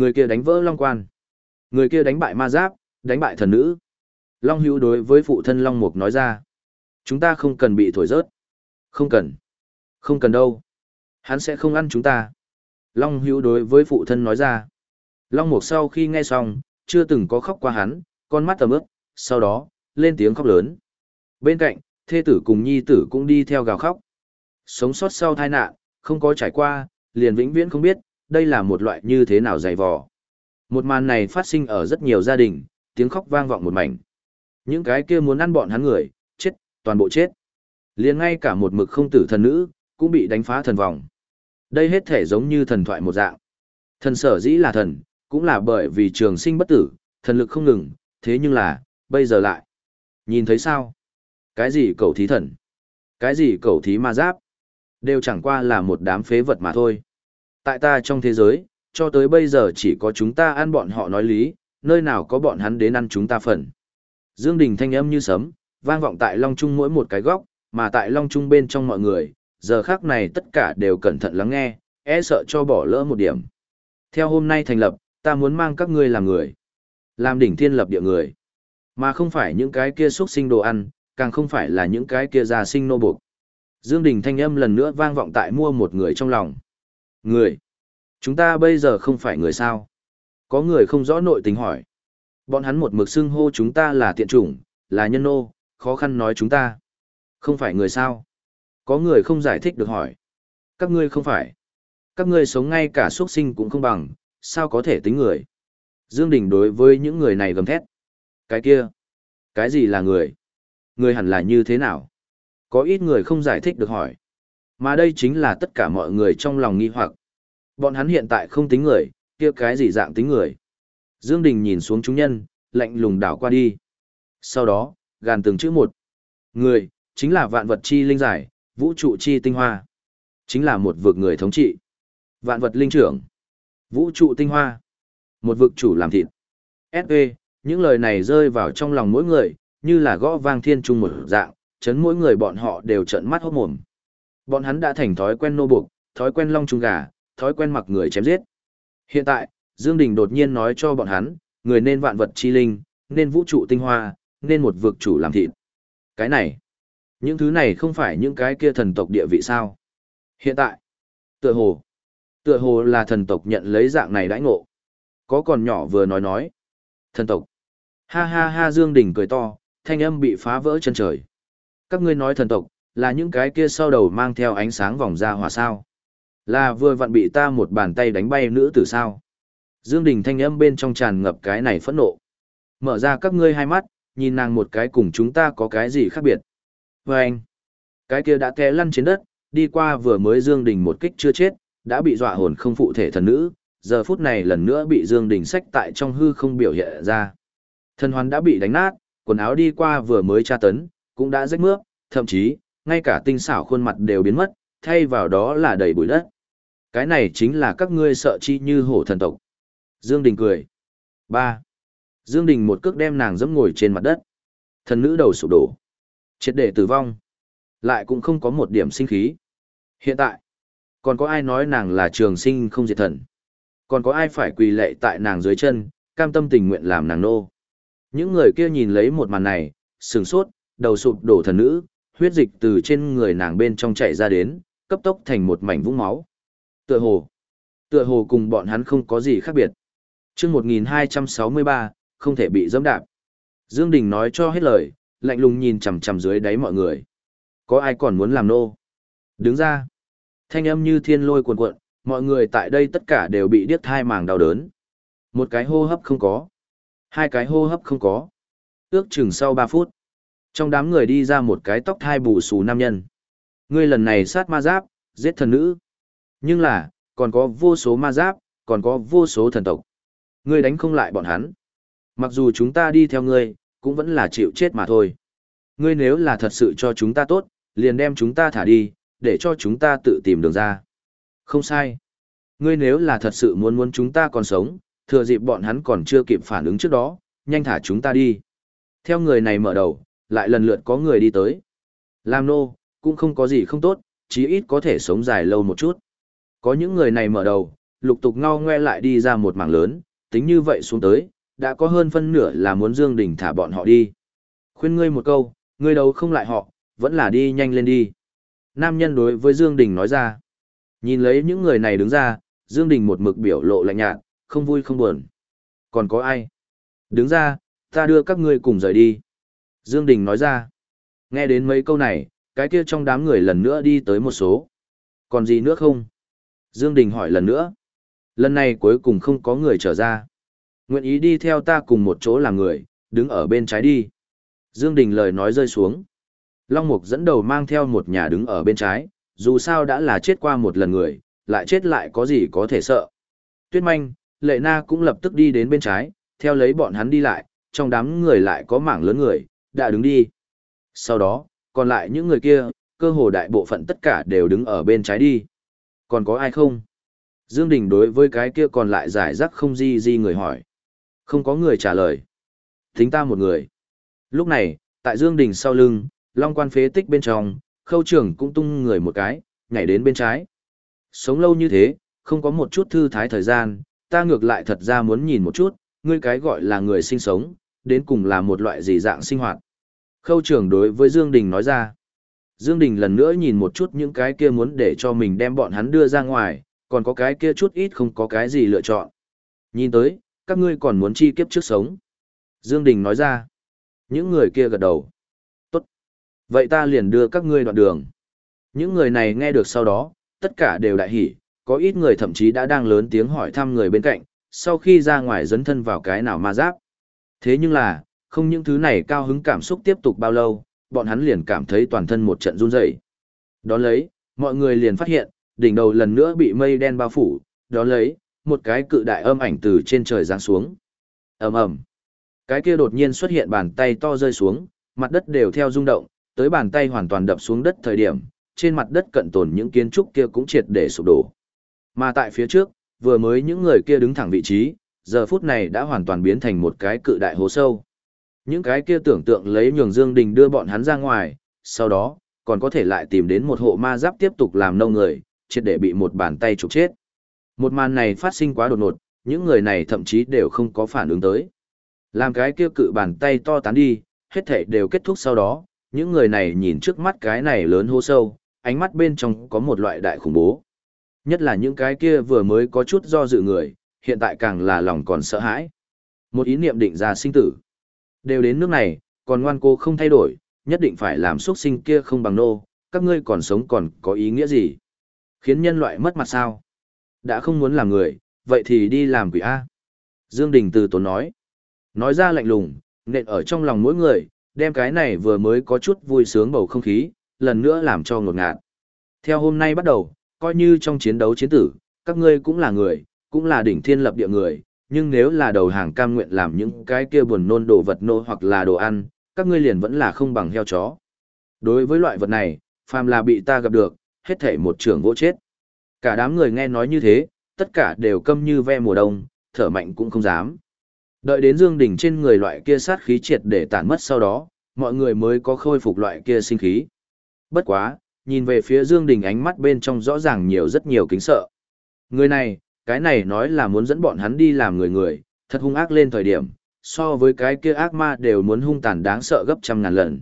Người kia đánh vỡ Long Quan. Người kia đánh bại ma giáp, đánh bại thần nữ. Long Hữu đối với phụ thân Long Mục nói ra. Chúng ta không cần bị thổi rớt. Không cần. Không cần đâu. Hắn sẽ không ăn chúng ta. Long Hữu đối với phụ thân nói ra. Long Mục sau khi nghe xong, chưa từng có khóc qua hắn, con mắt tầm ướp, sau đó, lên tiếng khóc lớn. Bên cạnh, thê tử cùng nhi tử cũng đi theo gào khóc. Sống sót sau tai nạn, không có trải qua, liền vĩnh viễn không biết, đây là một loại như thế nào dày vò. Một màn này phát sinh ở rất nhiều gia đình, tiếng khóc vang vọng một mảnh. Những cái kia muốn ăn bọn hắn người, chết, toàn bộ chết. liền ngay cả một mực không tử thần nữ, cũng bị đánh phá thần vòng. Đây hết thể giống như thần thoại một dạng. Thần sở dĩ là thần, cũng là bởi vì trường sinh bất tử, thần lực không ngừng, thế nhưng là, bây giờ lại. Nhìn thấy sao? Cái gì cầu thí thần? Cái gì cầu thí ma giáp? Đều chẳng qua là một đám phế vật mà thôi. Tại ta trong thế giới, cho tới bây giờ chỉ có chúng ta ăn bọn họ nói lý, nơi nào có bọn hắn đến ăn chúng ta phần. Dương Đình thanh âm như sấm, vang vọng tại Long Trung mỗi một cái góc, mà tại Long Trung bên trong mọi người, giờ khắc này tất cả đều cẩn thận lắng nghe, e sợ cho bỏ lỡ một điểm. Theo hôm nay thành lập, ta muốn mang các ngươi làm người. Làm đỉnh thiên lập địa người. Mà không phải những cái kia xuất sinh đồ ăn, càng không phải là những cái kia già sinh nô buộc. Dương Đình thanh âm lần nữa vang vọng tại mua một người trong lòng. Người. Chúng ta bây giờ không phải người sao. Có người không rõ nội tình hỏi. Bọn hắn một mực xưng hô chúng ta là tiện chủng, là nhân nô, khó khăn nói chúng ta. Không phải người sao. Có người không giải thích được hỏi. Các ngươi không phải. Các ngươi sống ngay cả xuất sinh cũng không bằng, sao có thể tính người. Dương Đình đối với những người này gầm thét. Cái kia. Cái gì là người? Người hẳn là như thế nào? Có ít người không giải thích được hỏi. Mà đây chính là tất cả mọi người trong lòng nghi hoặc. Bọn hắn hiện tại không tính người, kia cái gì dạng tính người. Dương Đình nhìn xuống chúng nhân, lạnh lùng đảo qua đi. Sau đó, gàn từng chữ một. Người, chính là vạn vật chi linh giải, vũ trụ chi tinh hoa. Chính là một vực người thống trị. Vạn vật linh trưởng. Vũ trụ tinh hoa. Một vực chủ làm thịt. S.E. Những lời này rơi vào trong lòng mỗi người, như là gõ vang thiên trung một dạng, chấn mỗi người bọn họ đều trợn mắt hốt mồm. Bọn hắn đã thành thói quen nô buộc, thói quen long trung gà, thói quen mặc người chém giết. Hiện tại, Dương Đình đột nhiên nói cho bọn hắn, người nên vạn vật chi linh, nên vũ trụ tinh hoa, nên một vực chủ làm thịt. Cái này, những thứ này không phải những cái kia thần tộc địa vị sao? Hiện tại, tựa hồ, tựa hồ là thần tộc nhận lấy dạng này đãi ngộ. Có còn nhỏ vừa nói nói, thần tộc. Ha ha ha Dương Đình cười to, thanh âm bị phá vỡ chân trời. Các ngươi nói thần tộc, là những cái kia sau đầu mang theo ánh sáng vòng ra hỏa sao. Là vừa vặn bị ta một bàn tay đánh bay nữ tử sao. Dương Đình thanh âm bên trong tràn ngập cái này phẫn nộ. Mở ra các ngươi hai mắt, nhìn nàng một cái cùng chúng ta có cái gì khác biệt. Và anh, cái kia đã té lăn trên đất, đi qua vừa mới Dương Đình một kích chưa chết, đã bị dọa hồn không phụ thể thần nữ, giờ phút này lần nữa bị Dương Đình sách tại trong hư không biểu hiện ra. Thần hoàn đã bị đánh nát, quần áo đi qua vừa mới tra tấn, cũng đã rách mướp, thậm chí, ngay cả tinh xảo khuôn mặt đều biến mất, thay vào đó là đầy bụi đất. Cái này chính là các ngươi sợ chi như hổ thần tộc. Dương Đình cười. 3. Dương Đình một cước đem nàng dẫm ngồi trên mặt đất. Thần nữ đầu sụp đổ. Chết để tử vong. Lại cũng không có một điểm sinh khí. Hiện tại, còn có ai nói nàng là trường sinh không diệt thần? Còn có ai phải quỳ lệ tại nàng dưới chân, cam tâm tình nguyện làm nàng nô? Những người kia nhìn lấy một màn này, sừng sốt, đầu sụp đổ thần nữ, huyết dịch từ trên người nàng bên trong chảy ra đến, cấp tốc thành một mảnh vũng máu. Tựa hồ, tựa hồ cùng bọn hắn không có gì khác biệt. Chương 1263, không thể bị dẫm đạp. Dương Đình nói cho hết lời, lạnh lùng nhìn chằm chằm dưới đáy mọi người. Có ai còn muốn làm nô? Đứng ra. Thanh âm như thiên lôi cuồn cuộn, mọi người tại đây tất cả đều bị điếc thai màng đau đớn. Một cái hô hấp không có. Hai cái hô hấp không có. Ước chừng sau 3 phút. Trong đám người đi ra một cái tóc thai bù xù nam nhân. Ngươi lần này sát ma giáp, giết thần nữ. Nhưng là, còn có vô số ma giáp, còn có vô số thần tộc. Ngươi đánh không lại bọn hắn. Mặc dù chúng ta đi theo ngươi, cũng vẫn là chịu chết mà thôi. Ngươi nếu là thật sự cho chúng ta tốt, liền đem chúng ta thả đi, để cho chúng ta tự tìm đường ra. Không sai. Ngươi nếu là thật sự muốn muốn chúng ta còn sống, thừa dịp bọn hắn còn chưa kịp phản ứng trước đó, nhanh thả chúng ta đi. Theo người này mở đầu, lại lần lượt có người đi tới. Làm nô, cũng không có gì không tốt, chí ít có thể sống dài lâu một chút. Có những người này mở đầu, lục tục ngao ngoe lại đi ra một mảng lớn, tính như vậy xuống tới, đã có hơn phân nửa là muốn Dương Đình thả bọn họ đi. Khuyên ngươi một câu, ngươi đâu không lại họ, vẫn là đi nhanh lên đi. Nam nhân đối với Dương Đình nói ra. Nhìn lấy những người này đứng ra, Dương Đình một mực biểu lộ lạnh nhạt, không vui không buồn. Còn có ai? Đứng ra, ta đưa các ngươi cùng rời đi. Dương Đình nói ra. Nghe đến mấy câu này, cái kia trong đám người lần nữa đi tới một số. Còn gì nữa không? Dương Đình hỏi lần nữa. Lần này cuối cùng không có người trở ra. Nguyện ý đi theo ta cùng một chỗ làm người, đứng ở bên trái đi. Dương Đình lời nói rơi xuống. Long Mục dẫn đầu mang theo một nhà đứng ở bên trái, dù sao đã là chết qua một lần người, lại chết lại có gì có thể sợ. Tuyết Manh, Lệ Na cũng lập tức đi đến bên trái, theo lấy bọn hắn đi lại, trong đám người lại có mảng lớn người, đã đứng đi. Sau đó, còn lại những người kia, cơ hồ đại bộ phận tất cả đều đứng ở bên trái đi. Còn có ai không? Dương Đình đối với cái kia còn lại giải rác không di di người hỏi. Không có người trả lời. Thính ta một người. Lúc này, tại Dương Đình sau lưng, Long quan phế tích bên trong, khâu trưởng cũng tung người một cái, nhảy đến bên trái. Sống lâu như thế, không có một chút thư thái thời gian, ta ngược lại thật ra muốn nhìn một chút, ngươi cái gọi là người sinh sống, đến cùng là một loại gì dạng sinh hoạt. Khâu trưởng đối với Dương Đình nói ra. Dương Đình lần nữa nhìn một chút những cái kia muốn để cho mình đem bọn hắn đưa ra ngoài, còn có cái kia chút ít không có cái gì lựa chọn. Nhìn tới, các ngươi còn muốn chi kiếp trước sống. Dương Đình nói ra. Những người kia gật đầu. Tốt. Vậy ta liền đưa các ngươi đoạn đường. Những người này nghe được sau đó, tất cả đều đại hỉ, có ít người thậm chí đã đang lớn tiếng hỏi thăm người bên cạnh, sau khi ra ngoài dấn thân vào cái nào ma giáp. Thế nhưng là, không những thứ này cao hứng cảm xúc tiếp tục bao lâu, bọn hắn liền cảm thấy toàn thân một trận run rẩy. Đón lấy, Mọi người liền phát hiện, đỉnh đầu lần nữa bị mây đen bao phủ, đó lấy, một cái cự đại âm ảnh từ trên trời giáng xuống. ầm ầm, Cái kia đột nhiên xuất hiện bàn tay to rơi xuống, mặt đất đều theo rung động, tới bàn tay hoàn toàn đập xuống đất thời điểm, trên mặt đất cận tồn những kiến trúc kia cũng triệt để sụp đổ. Mà tại phía trước, vừa mới những người kia đứng thẳng vị trí, giờ phút này đã hoàn toàn biến thành một cái cự đại hố sâu. Những cái kia tưởng tượng lấy nhường Dương Đình đưa bọn hắn ra ngoài, sau đó, còn có thể lại tìm đến một hộ ma giáp tiếp tục làm nông người, chết để bị một bàn tay trục chết. Một màn này phát sinh quá đột ngột, những người này thậm chí đều không có phản ứng tới. Làm cái kia cự bàn tay to tán đi, hết thể đều kết thúc sau đó, những người này nhìn trước mắt cái này lớn hố sâu, ánh mắt bên trong có một loại đại khủng bố. Nhất là những cái kia vừa mới có chút do dự người, hiện tại càng là lòng còn sợ hãi. Một ý niệm định ra sinh tử. Đều đến nước này, còn ngoan cô không thay đổi, nhất định phải làm xuất sinh kia không bằng nô, các ngươi còn sống còn có ý nghĩa gì? Khiến nhân loại mất mặt sao? Đã không muốn làm người, vậy thì đi làm quỷ A. Dương Đình từ tốn nói. Nói ra lạnh lùng, nện ở trong lòng mỗi người, đem cái này vừa mới có chút vui sướng bầu không khí, lần nữa làm cho ngột ngạt. Theo hôm nay bắt đầu, coi như trong chiến đấu chiến tử, các ngươi cũng là người, cũng là đỉnh thiên lập địa người, nhưng nếu là đầu hàng cam nguyện làm những cái kia buồn nôn đồ vật nô hoặc là đồ ăn, các ngươi liền vẫn là không bằng heo chó. Đối với loại vật này, phàm là bị ta gặp được, hết thể một trường gỗ chết. Cả đám người nghe nói như thế, tất cả đều câm như ve mùa đông, thở mạnh cũng không dám. Đợi đến Dương Đình trên người loại kia sát khí triệt để tản mất sau đó, mọi người mới có khôi phục loại kia sinh khí. Bất quá, nhìn về phía Dương Đình ánh mắt bên trong rõ ràng nhiều rất nhiều kính sợ. Người này, cái này nói là muốn dẫn bọn hắn đi làm người người, thật hung ác lên thời điểm, so với cái kia ác ma đều muốn hung tàn đáng sợ gấp trăm ngàn lần.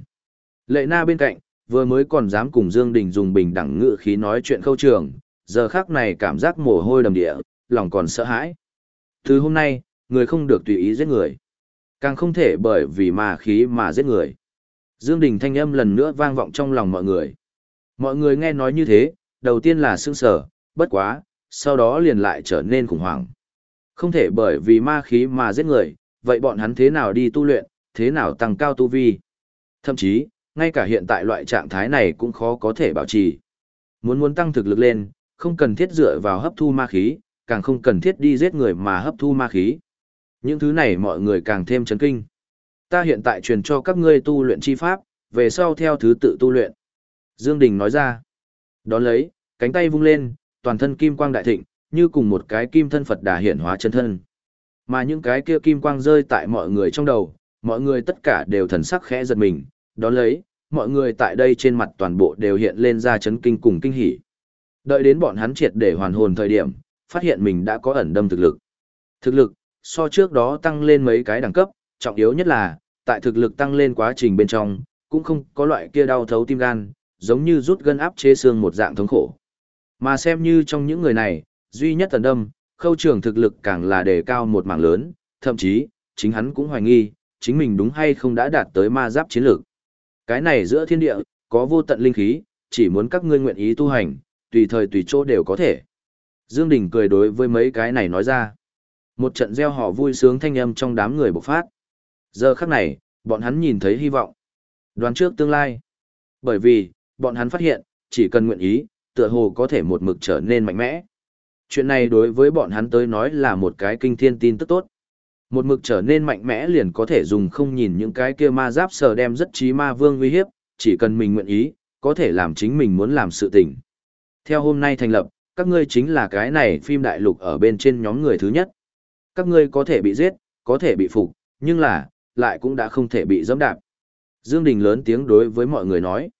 Lệ na bên cạnh, vừa mới còn dám cùng Dương Đình dùng bình đẳng ngữ khí nói chuyện khâu trường, giờ khắc này cảm giác mồ hôi đầm địa, lòng còn sợ hãi. Từ hôm nay, người không được tùy ý giết người. Càng không thể bởi vì ma khí mà giết người. Dương Đình thanh âm lần nữa vang vọng trong lòng mọi người. Mọi người nghe nói như thế, đầu tiên là sững sờ, bất quá, sau đó liền lại trở nên khủng hoảng. Không thể bởi vì ma khí mà giết người, vậy bọn hắn thế nào đi tu luyện, thế nào tăng cao tu vi. Thậm chí, ngay cả hiện tại loại trạng thái này cũng khó có thể bảo trì. Muốn muốn tăng thực lực lên, không cần thiết dựa vào hấp thu ma khí, càng không cần thiết đi giết người mà hấp thu ma khí. Những thứ này mọi người càng thêm chấn kinh. Ta hiện tại truyền cho các ngươi tu luyện chi pháp, về sau theo thứ tự tu luyện. Dương Đình nói ra. Đón lấy, cánh tay vung lên, toàn thân kim quang đại thịnh, như cùng một cái kim thân Phật đà hiển hóa chân thân. Mà những cái kia kim quang rơi tại mọi người trong đầu, mọi người tất cả đều thần sắc khẽ giật mình, đón lấy, mọi người tại đây trên mặt toàn bộ đều hiện lên ra chấn kinh cùng kinh hỉ. Đợi đến bọn hắn triệt để hoàn hồn thời điểm, phát hiện mình đã có ẩn đâm thực lực. Thực lực, so trước đó tăng lên mấy cái đẳng cấp, trọng yếu nhất là, tại thực lực tăng lên quá trình bên trong, cũng không có loại kia đau thấu tim gan, giống như rút gân áp chế xương một dạng thống khổ. Mà xem như trong những người này, duy nhất tần đâm, khâu trường thực lực càng là đề cao một mảng lớn, thậm chí, chính hắn cũng hoài nghi, chính mình đúng hay không đã đạt tới ma giáp chiến lược. Cái này giữa thiên địa, có vô tận linh khí, chỉ muốn các ngươi nguyện ý tu hành, tùy thời tùy chỗ đều có thể. Dương Đình cười đối với mấy cái này nói ra. Một trận gieo họ vui sướng thanh âm trong đám người bộc phát. Giờ khắc này, bọn hắn nhìn thấy hy vọng. Đoán trước tương lai. Bởi vì, bọn hắn phát hiện, chỉ cần nguyện ý, tựa hồ có thể một mực trở nên mạnh mẽ. Chuyện này đối với bọn hắn tới nói là một cái kinh thiên tin tức tốt. Một mực trở nên mạnh mẽ liền có thể dùng không nhìn những cái kia ma giáp sờ đem rất trí ma vương uy hiếp, chỉ cần mình nguyện ý, có thể làm chính mình muốn làm sự tình. Theo hôm nay thành lập, các ngươi chính là cái này phim đại lục ở bên trên nhóm người thứ nhất. Các ngươi có thể bị giết, có thể bị phục, nhưng là, lại cũng đã không thể bị dẫm đạp. Dương Đình lớn tiếng đối với mọi người nói.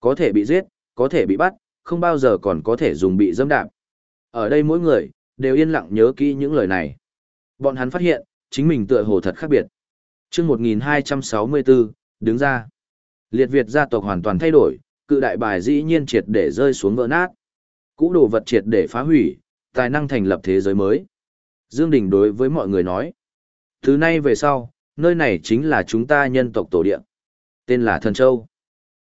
Có thể bị giết, có thể bị bắt, không bao giờ còn có thể dùng bị dẫm đạp. Ở đây mỗi người, đều yên lặng nhớ kỹ những lời này. Bọn hắn phát hiện, chính mình tựa hồ thật khác biệt. chương 1264, đứng ra. Liệt Việt gia tộc hoàn toàn thay đổi, cự đại bài dĩ nhiên triệt để rơi xuống vỡ nát. Cũ đồ vật triệt để phá hủy, tài năng thành lập thế giới mới. Dương Đình đối với mọi người nói. Từ nay về sau, nơi này chính là chúng ta nhân tộc tổ địa. Tên là Thần Châu.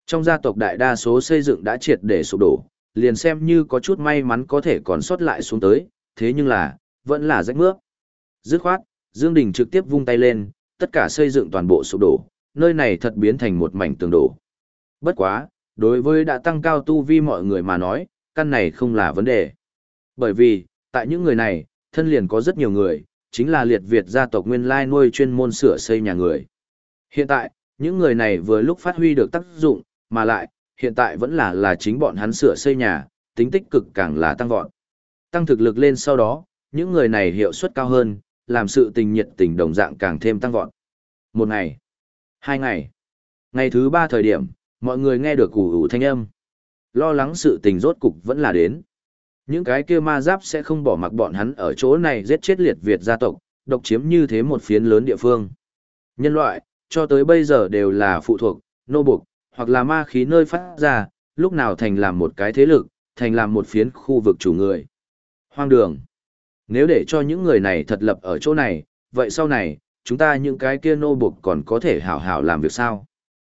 Trong gia tộc đại đa số xây dựng đã triệt để sụp đổ, liền xem như có chút may mắn có thể còn sót lại xuống tới, thế nhưng là, vẫn là rách mướp. Dứt khoát, Dương Đình trực tiếp vung tay lên, tất cả xây dựng toàn bộ sụp đổ, nơi này thật biến thành một mảnh tường đổ. Bất quá, đối với đã tăng cao tu vi mọi người mà nói, căn này không là vấn đề. Bởi vì, tại những người này, thân liền có rất nhiều người, chính là liệt Việt gia tộc nguyên lai nuôi chuyên môn sửa xây nhà người. Hiện tại, những người này vừa lúc phát huy được tác dụng, mà lại, hiện tại vẫn là là chính bọn hắn sửa xây nhà, tính tích cực càng là tăng vọt. Tăng thực lực lên sau đó, những người này hiệu suất cao hơn, làm sự tình nhiệt tình đồng dạng càng thêm tăng vọt. Một ngày, hai ngày, ngày thứ ba thời điểm, mọi người nghe được củ ủ thanh âm. Lo lắng sự tình rốt cục vẫn là đến. Những cái kia ma giáp sẽ không bỏ mặc bọn hắn ở chỗ này giết chết liệt Việt gia tộc, độc chiếm như thế một phiến lớn địa phương. Nhân loại, cho tới bây giờ đều là phụ thuộc, nô buộc, hoặc là ma khí nơi phát ra, lúc nào thành làm một cái thế lực, thành làm một phiến khu vực chủ người. Hoang đường. Nếu để cho những người này thật lập ở chỗ này, vậy sau này, chúng ta những cái kia nô buộc còn có thể hảo hảo làm việc sao?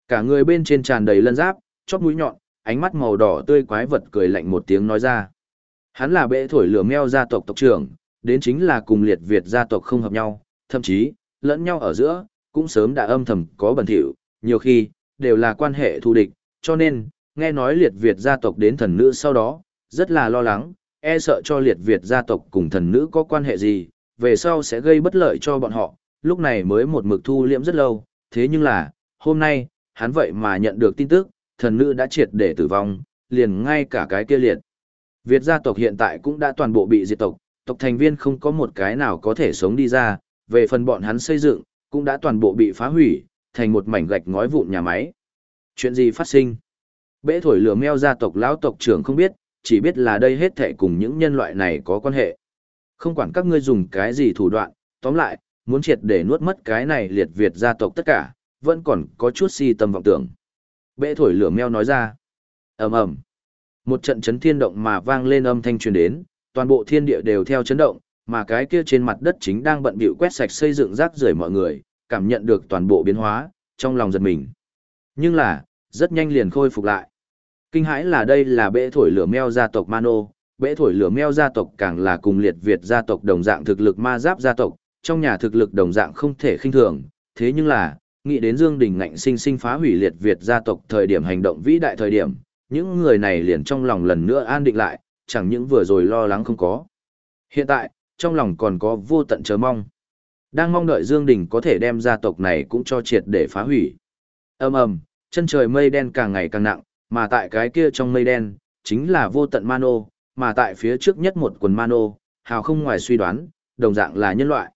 Cả người bên trên tràn đầy lân giáp, chóp mũi nhọn, ánh mắt màu đỏ tươi quái vật cười lạnh một tiếng nói ra. Hắn là bệ thổi lửa meo gia tộc tộc trưởng, đến chính là cùng liệt Việt gia tộc không hợp nhau, thậm chí, lẫn nhau ở giữa, cũng sớm đã âm thầm có bẩn thỉu, nhiều khi, đều là quan hệ thù địch, cho nên, nghe nói liệt Việt gia tộc đến thần nữ sau đó, rất là lo lắng, e sợ cho liệt Việt gia tộc cùng thần nữ có quan hệ gì, về sau sẽ gây bất lợi cho bọn họ, lúc này mới một mực thu liễm rất lâu, thế nhưng là, hôm nay, hắn vậy mà nhận được tin tức, thần nữ đã triệt để tử vong, liền ngay cả cái kia liệt. Việt gia tộc hiện tại cũng đã toàn bộ bị diệt tộc, tộc thành viên không có một cái nào có thể sống đi ra, về phần bọn hắn xây dựng, cũng đã toàn bộ bị phá hủy, thành một mảnh gạch ngói vụn nhà máy. Chuyện gì phát sinh? bẽ thổi lửa meo gia tộc lão tộc trưởng không biết, chỉ biết là đây hết thệ cùng những nhân loại này có quan hệ. Không quản các ngươi dùng cái gì thủ đoạn, tóm lại, muốn triệt để nuốt mất cái này liệt Việt gia tộc tất cả, vẫn còn có chút si tâm vọng tưởng. Bệ thổi lửa meo nói ra. ầm ầm Một trận chấn thiên động mà vang lên âm thanh truyền đến, toàn bộ thiên địa đều theo chấn động, mà cái kia trên mặt đất chính đang bận bịu quét sạch xây dựng rác rưởi mọi người, cảm nhận được toàn bộ biến hóa, trong lòng giật mình. Nhưng là, rất nhanh liền khôi phục lại. Kinh hãi là đây là bệ thổi lửa meo gia tộc Mano, bệ thổi lửa meo gia tộc càng là cùng liệt Việt gia tộc đồng dạng thực lực ma giáp gia tộc, trong nhà thực lực đồng dạng không thể khinh thường, thế nhưng là, nghĩ đến Dương Đình ngạnh sinh sinh phá hủy liệt Việt gia tộc thời điểm hành động vĩ đại thời điểm, những người này liền trong lòng lần nữa an định lại, chẳng những vừa rồi lo lắng không có. Hiện tại, trong lòng còn có vô tận chờ mong. Đang mong đợi Dương Đình có thể đem gia tộc này cũng cho triệt để phá hủy. Ầm ầm, chân trời mây đen càng ngày càng nặng, mà tại cái kia trong mây đen, chính là vô tận Mano, mà tại phía trước nhất một quần Mano, hào không ngoài suy đoán, đồng dạng là nhân loại.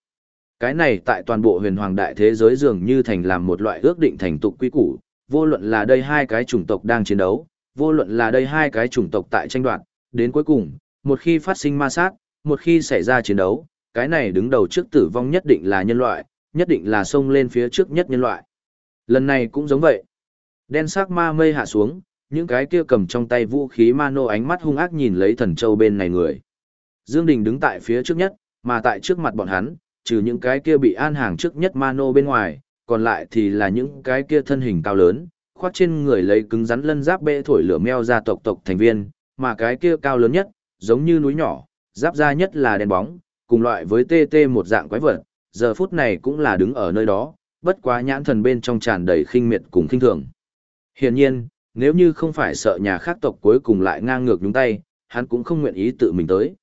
Cái này tại toàn bộ huyền hoàng đại thế giới dường như thành làm một loại ước định thành tục quy củ, vô luận là đây hai cái chủng tộc đang chiến đấu, vô luận là đây hai cái chủng tộc tại tranh đoạt, đến cuối cùng, một khi phát sinh ma sát, một khi xảy ra chiến đấu, cái này đứng đầu trước tử vong nhất định là nhân loại, nhất định là xông lên phía trước nhất nhân loại. Lần này cũng giống vậy. Đen sắc ma mây hạ xuống, những cái kia cầm trong tay vũ khí ma nô ánh mắt hung ác nhìn lấy thần châu bên này người. Dương Đình đứng tại phía trước nhất, mà tại trước mặt bọn hắn, trừ những cái kia bị an hàng trước nhất mano bên ngoài, còn lại thì là những cái kia thân hình cao lớn, khoác trên người lấy cứng rắn lân giáp bệ thổi lửa meo ra tộc tộc thành viên, mà cái kia cao lớn nhất, giống như núi nhỏ, giáp da nhất là đèn bóng, cùng loại với TT một dạng quái vật, giờ phút này cũng là đứng ở nơi đó, bất quá nhãn thần bên trong tràn đầy khinh miệt cùng khinh thường. Hiển nhiên, nếu như không phải sợ nhà khác tộc cuối cùng lại ngang ngược nhúng tay, hắn cũng không nguyện ý tự mình tới.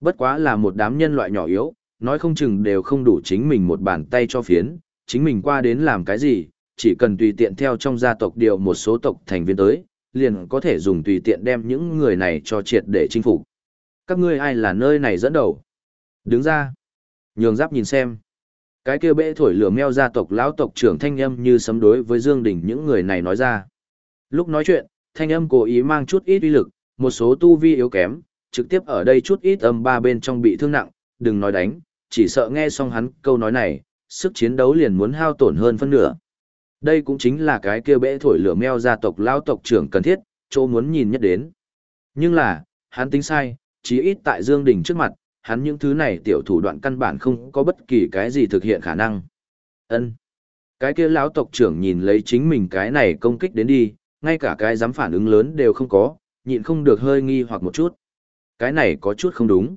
Bất quá là một đám nhân loại nhỏ yếu, nói không chừng đều không đủ chính mình một bàn tay cho phiến, chính mình qua đến làm cái gì, chỉ cần tùy tiện theo trong gia tộc điều một số tộc thành viên tới, liền có thể dùng tùy tiện đem những người này cho triệt để chinh phục. Các ngươi ai là nơi này dẫn đầu? Đứng ra. Nhường giáp nhìn xem. Cái kia bệ thổi lửa meo gia tộc lão tộc trưởng thanh âm như sấm đối với Dương Đình những người này nói ra. Lúc nói chuyện, thanh âm cố ý mang chút ít uy lực, một số tu vi yếu kém, trực tiếp ở đây chút ít âm ba bên trong bị thương nặng, đừng nói đánh, chỉ sợ nghe xong hắn câu nói này, sức chiến đấu liền muốn hao tổn hơn phân nửa. Đây cũng chính là cái kia bẽ thổi lửa meo gia tộc lão tộc trưởng cần thiết, chỗ muốn nhìn nhất đến. Nhưng là, hắn tính sai, chí ít tại Dương Đình trước mặt, hắn những thứ này tiểu thủ đoạn căn bản không có bất kỳ cái gì thực hiện khả năng. Ân. Cái kia lão tộc trưởng nhìn lấy chính mình cái này công kích đến đi, ngay cả cái dám phản ứng lớn đều không có, nhịn không được hơi nghi hoặc một chút. Cái này có chút không đúng.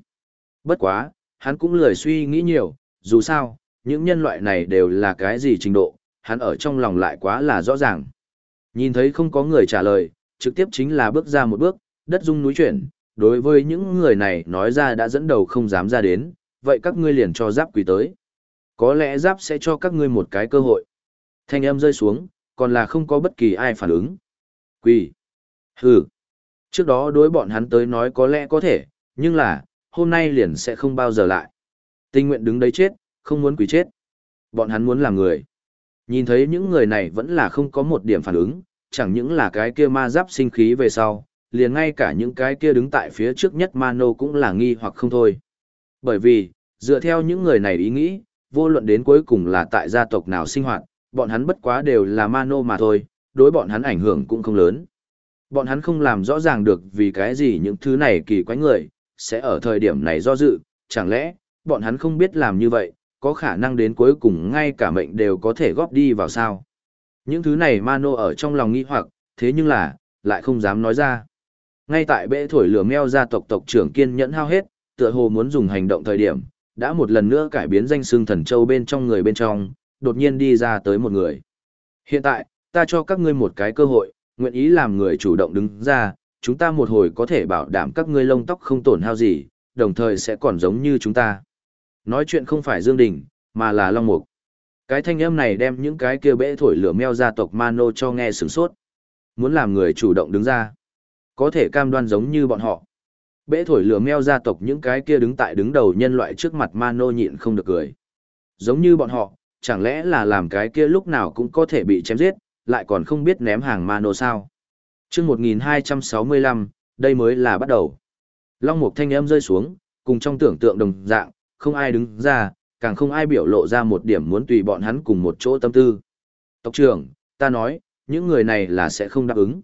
Bất quá, hắn cũng lười suy nghĩ nhiều, dù sao, những nhân loại này đều là cái gì trình độ, hắn ở trong lòng lại quá là rõ ràng. Nhìn thấy không có người trả lời, trực tiếp chính là bước ra một bước, đất rung núi chuyển, đối với những người này nói ra đã dẫn đầu không dám ra đến, vậy các ngươi liền cho giáp quỳ tới. Có lẽ giáp sẽ cho các ngươi một cái cơ hội. Thanh âm rơi xuống, còn là không có bất kỳ ai phản ứng. Quỳ. Hừ. Trước đó đối bọn hắn tới nói có lẽ có thể, nhưng là, hôm nay liền sẽ không bao giờ lại. Tình nguyện đứng đấy chết, không muốn quỳ chết. Bọn hắn muốn làm người. Nhìn thấy những người này vẫn là không có một điểm phản ứng, chẳng những là cái kia ma giáp sinh khí về sau, liền ngay cả những cái kia đứng tại phía trước nhất Mano cũng là nghi hoặc không thôi. Bởi vì, dựa theo những người này ý nghĩ, vô luận đến cuối cùng là tại gia tộc nào sinh hoạt, bọn hắn bất quá đều là Mano mà thôi, đối bọn hắn ảnh hưởng cũng không lớn. Bọn hắn không làm rõ ràng được vì cái gì những thứ này kỳ quái người, sẽ ở thời điểm này do dự, chẳng lẽ, bọn hắn không biết làm như vậy, có khả năng đến cuối cùng ngay cả mệnh đều có thể góp đi vào sao. Những thứ này Mano ở trong lòng nghi hoặc, thế nhưng là, lại không dám nói ra. Ngay tại bệ thổi lửa meo gia tộc tộc trưởng kiên nhẫn hao hết, tựa hồ muốn dùng hành động thời điểm, đã một lần nữa cải biến danh xương thần châu bên trong người bên trong, đột nhiên đi ra tới một người. Hiện tại, ta cho các ngươi một cái cơ hội, nguyện ý làm người chủ động đứng ra, chúng ta một hồi có thể bảo đảm các ngươi lông tóc không tổn hao gì, đồng thời sẽ còn giống như chúng ta. Nói chuyện không phải Dương Đình, mà là Long Mục. Cái thanh âm này đem những cái kia bẽ thổi lửa meo gia tộc Mano cho nghe sướng sốt. Muốn làm người chủ động đứng ra. Có thể cam đoan giống như bọn họ. Bẽ thổi lửa meo gia tộc những cái kia đứng tại đứng đầu nhân loại trước mặt Mano nhịn không được cười. Giống như bọn họ, chẳng lẽ là làm cái kia lúc nào cũng có thể bị chém giết, lại còn không biết ném hàng Mano sao. chương 1265, đây mới là bắt đầu. Long mục thanh âm rơi xuống, cùng trong tưởng tượng đồng dạng, không ai đứng ra, càng không ai biểu lộ ra một điểm muốn tùy bọn hắn cùng một chỗ tâm tư. Tộc trưởng, ta nói, những người này là sẽ không đáp ứng.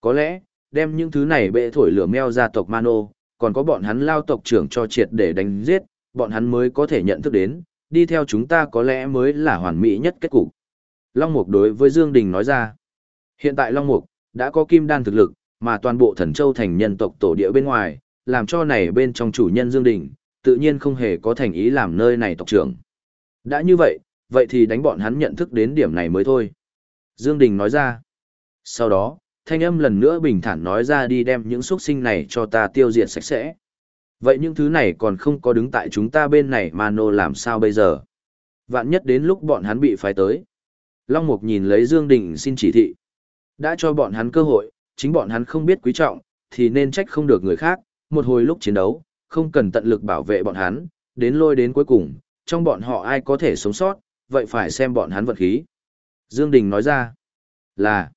Có lẽ, đem những thứ này bệ thổi lửa meo gia tộc Mano, còn có bọn hắn lao tộc trưởng cho triệt để đánh giết, bọn hắn mới có thể nhận thức đến, đi theo chúng ta có lẽ mới là hoàn mỹ nhất kết cục. Long Mục đối với Dương Đình nói ra, hiện tại Long Mục, đã có kim đan thực lực, mà toàn bộ thần châu thành nhân tộc tổ địa bên ngoài, làm cho này bên trong chủ nhân Dương Đình, tự nhiên không hề có thành ý làm nơi này tộc trưởng. Đã như vậy, vậy thì đánh bọn hắn nhận thức đến điểm này mới thôi. Dương Đình nói ra. Sau đó, thanh âm lần nữa bình thản nói ra đi đem những xuất sinh này cho ta tiêu diệt sạch sẽ. Vậy những thứ này còn không có đứng tại chúng ta bên này mà nô làm sao bây giờ? Vạn nhất đến lúc bọn hắn bị phái tới. Long Mục nhìn lấy Dương Đình xin chỉ thị. Đã cho bọn hắn cơ hội, chính bọn hắn không biết quý trọng, thì nên trách không được người khác, một hồi lúc chiến đấu, không cần tận lực bảo vệ bọn hắn, đến lôi đến cuối cùng, trong bọn họ ai có thể sống sót, vậy phải xem bọn hắn vật khí. Dương Đình nói ra, là,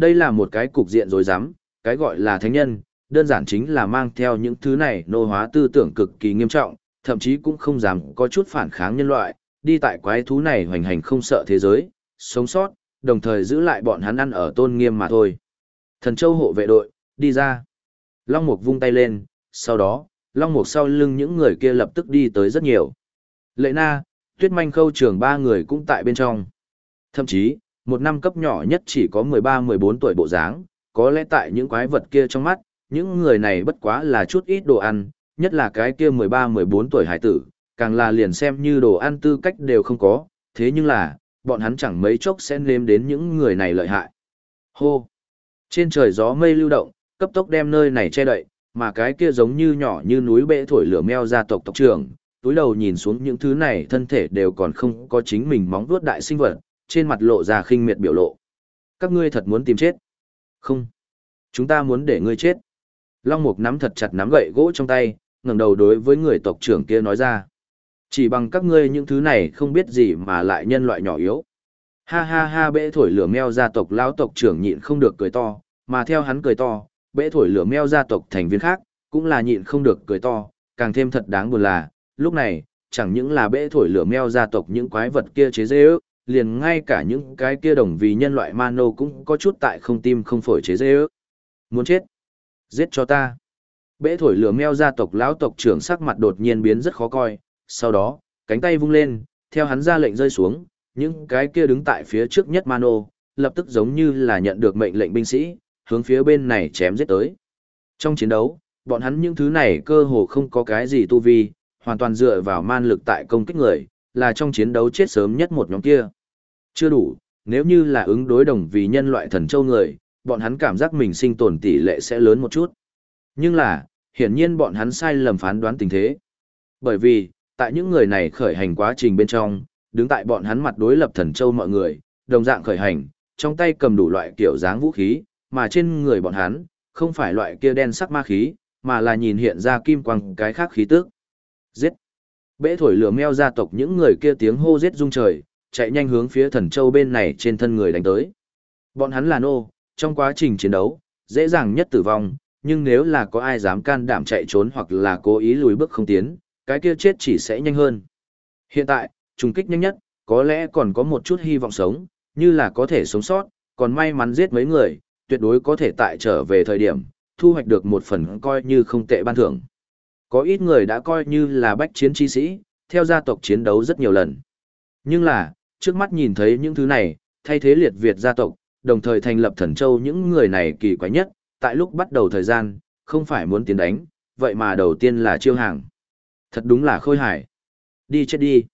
đây là một cái cục diện rối rắm, cái gọi là thánh nhân, đơn giản chính là mang theo những thứ này nô hóa tư tưởng cực kỳ nghiêm trọng, thậm chí cũng không dám có chút phản kháng nhân loại, đi tại quái thú này hoành hành không sợ thế giới, sống sót, đồng thời giữ lại bọn hắn ăn ở tôn nghiêm mà thôi. Thần Châu hộ vệ đội, đi ra. Long Mục vung tay lên, sau đó, long mục sau lưng những người kia lập tức đi tới rất nhiều. Lệ na, tuyết manh khâu trường ba người cũng tại bên trong. Thậm chí, một năm cấp nhỏ nhất chỉ có 13-14 tuổi bộ dáng, có lẽ tại những quái vật kia trong mắt, những người này bất quá là chút ít đồ ăn, nhất là cái kia 13-14 tuổi hải tử, càng là liền xem như đồ ăn tư cách đều không có, thế nhưng là, bọn hắn chẳng mấy chốc sẽ nếm đến những người này lợi hại. Hô! Trên trời gió mây lưu động, cấp tốc đem nơi này che đậy, mà cái kia giống như nhỏ như núi bệ thổi lửa meo gia tộc tộc trưởng, túi đầu nhìn xuống những thứ này thân thể đều còn không có chính mình móng vuốt đại sinh vật, trên mặt lộ ra khinh miệt biểu lộ. Các ngươi thật muốn tìm chết? Không. Chúng ta muốn để ngươi chết. Long Mục nắm thật chặt nắm gậy gỗ trong tay, ngẩng đầu đối với người tộc trưởng kia nói ra. Chỉ bằng các ngươi những thứ này không biết gì mà lại nhân loại nhỏ yếu. Ha ha ha bệ thổi lửa meo gia tộc lão tộc trưởng nhịn không được cười to, mà theo hắn cười to, bệ thổi lửa meo gia tộc thành viên khác, cũng là nhịn không được cười to, càng thêm thật đáng buồn là, lúc này, chẳng những là bệ thổi lửa meo gia tộc những quái vật kia chế dê ước, liền ngay cả những cái kia đồng vì nhân loại mano cũng có chút tại không tim không phổi chế dễ ước. Muốn chết? Giết cho ta. bẽ thổi lửa meo gia tộc lão tộc trưởng sắc mặt đột nhiên biến rất khó coi, sau đó, cánh tay vung lên, theo hắn ra lệnh rơi xuống, những cái kia đứng tại phía trước nhất mano, lập tức giống như là nhận được mệnh lệnh binh sĩ, hướng phía bên này chém giết tới. Trong chiến đấu, bọn hắn những thứ này cơ hồ không có cái gì tu vi, hoàn toàn dựa vào man lực tại công kích người, là trong chiến đấu chết sớm nhất một nhóm kia. Chưa đủ, nếu như là ứng đối đồng vì nhân loại thần châu người, bọn hắn cảm giác mình sinh tồn tỷ lệ sẽ lớn một chút. Nhưng là, hiển nhiên bọn hắn sai lầm phán đoán tình thế. Bởi vì, tại những người này khởi hành quá trình bên trong, đứng tại bọn hắn mặt đối lập thần châu mọi người, đồng dạng khởi hành, trong tay cầm đủ loại kiểu dáng vũ khí, mà trên người bọn hắn, không phải loại kia đen sắc ma khí, mà là nhìn hiện ra kim quang cái khác khí tức. Giết! Bẽ thổi lửa meo gia tộc những người kia tiếng hô giết rung trời, chạy nhanh hướng phía thần châu bên này trên thân người đánh tới. Bọn hắn là nô, trong quá trình chiến đấu, dễ dàng nhất tử vong, nhưng nếu là có ai dám can đảm chạy trốn hoặc là cố ý lùi bước không tiến, cái kia chết chỉ sẽ nhanh hơn. Hiện tại, trùng kích nhanh nhất, có lẽ còn có một chút hy vọng sống, như là có thể sống sót, còn may mắn giết mấy người, tuyệt đối có thể tại trở về thời điểm, thu hoạch được một phần coi như không tệ ban thưởng. Có ít người đã coi như là bách chiến chi sĩ, theo gia tộc chiến đấu rất nhiều lần. Nhưng là, trước mắt nhìn thấy những thứ này, thay thế liệt Việt gia tộc, đồng thời thành lập thần châu những người này kỳ quái nhất, tại lúc bắt đầu thời gian, không phải muốn tiến đánh, vậy mà đầu tiên là chiêu hàng. Thật đúng là khôi hài. Đi chết đi.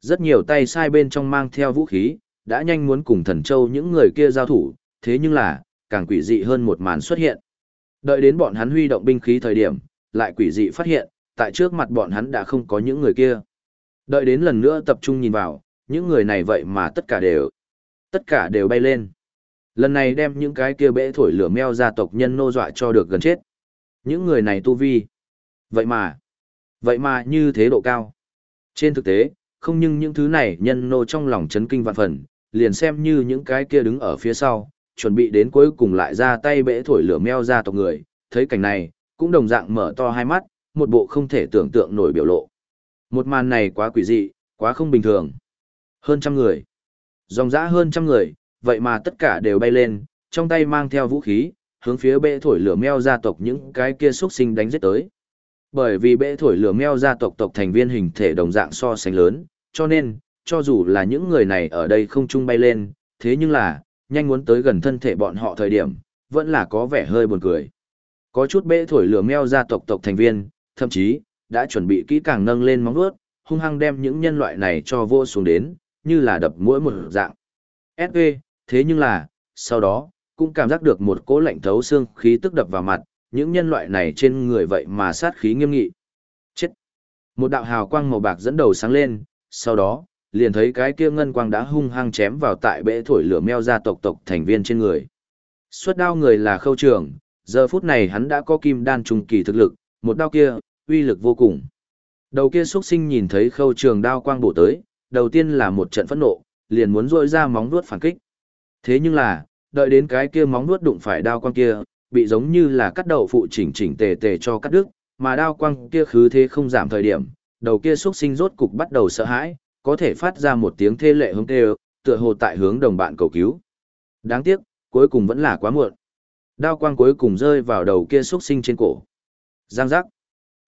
Rất nhiều tay sai bên trong mang theo vũ khí, đã nhanh muốn cùng thần châu những người kia giao thủ, thế nhưng là, càng quỷ dị hơn một màn xuất hiện. Đợi đến bọn hắn huy động binh khí thời điểm, lại quỷ dị phát hiện, tại trước mặt bọn hắn đã không có những người kia. Đợi đến lần nữa tập trung nhìn vào, những người này vậy mà tất cả đều, tất cả đều bay lên. Lần này đem những cái kia bẽ thổi lửa meo gia tộc nhân nô dọa cho được gần chết. Những người này tu vi. Vậy mà, vậy mà như thế độ cao. Trên thực tế, không nhưng những thứ này nhân nô trong lòng chấn kinh vạn phần, liền xem như những cái kia đứng ở phía sau, chuẩn bị đến cuối cùng lại ra tay bẽ thổi lửa meo ra tộc người, thấy cảnh này, cũng đồng dạng mở to hai mắt, một bộ không thể tưởng tượng nổi biểu lộ. Một màn này quá quỷ dị, quá không bình thường. Hơn trăm người. Dòng dã hơn trăm người, vậy mà tất cả đều bay lên, trong tay mang theo vũ khí, hướng phía bệ thổi lửa meo gia tộc những cái kia xuất sinh đánh giết tới. Bởi vì bệ thổi lửa meo gia tộc tộc thành viên hình thể đồng dạng so sánh lớn, cho nên, cho dù là những người này ở đây không chung bay lên, thế nhưng là, nhanh muốn tới gần thân thể bọn họ thời điểm, vẫn là có vẻ hơi buồn cười. Có chút bệ thổi lửa meo gia tộc tộc thành viên, thậm chí, đã chuẩn bị kỹ càng nâng lên móng vuốt, hung hăng đem những nhân loại này cho vô xuống đến, như là đập mũi một dạng. SV, thế nhưng là, sau đó, cũng cảm giác được một cỗ lạnh thấu xương khí tức đập vào mặt, những nhân loại này trên người vậy mà sát khí nghiêm nghị. Chết! Một đạo hào quang màu bạc dẫn đầu sáng lên, sau đó, liền thấy cái kia ngân quang đã hung hăng chém vào tại bệ thổi lửa meo gia tộc tộc thành viên trên người. Xuất đao người là khâu trường, giờ phút này hắn đã có kim đan trung kỳ thực lực, một đao kia, uy lực vô cùng. Đầu kia xuất sinh nhìn thấy khâu trường đao quang bổ tới, đầu tiên là một trận phẫn nộ, liền muốn rôi ra móng vuốt phản kích. Thế nhưng là, đợi đến cái kia móng vuốt đụng phải đao quang kia, bị giống như là cắt đậu phụ chỉnh chỉnh tề tề cho cắt đứt, mà đao quang kia khứ thế không giảm thời điểm, đầu kia xuất sinh rốt cục bắt đầu sợ hãi, có thể phát ra một tiếng thê lệ hống tê tựa hồ tại hướng đồng bạn cầu cứu. Đáng tiếc, cuối cùng vẫn là quá muộn. Đao quang cuối cùng rơi vào đầu kia xuất sinh trên cổ. Giang giác.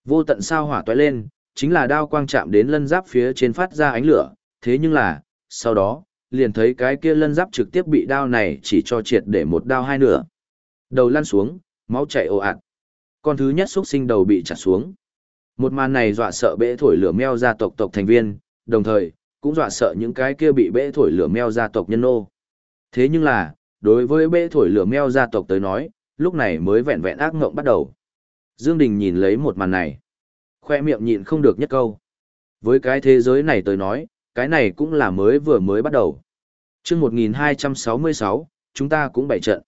Vô tận sao hỏa toái lên, chính là đao quang chạm đến lân giáp phía trên phát ra ánh lửa, thế nhưng là, sau đó, liền thấy cái kia lân giáp trực tiếp bị đao này chỉ cho triệt để một đao hai nửa. Đầu lăn xuống, máu chảy ồ ạt. Con thứ nhất xuất sinh đầu bị chặt xuống. Một màn này dọa sợ bệ thổi lửa meo gia tộc tộc thành viên, đồng thời, cũng dọa sợ những cái kia bị bệ thổi lửa meo gia tộc nhân nô. Thế nhưng là, đối với bệ thổi lửa meo gia tộc tới nói, lúc này mới vẹn vẹn ác ngộng bắt đầu. Dương Đình nhìn lấy một màn này. Khoe miệng nhịn không được nhất câu. Với cái thế giới này tới nói, cái này cũng là mới vừa mới bắt đầu. trước 1266, chúng ta cũng bày trận.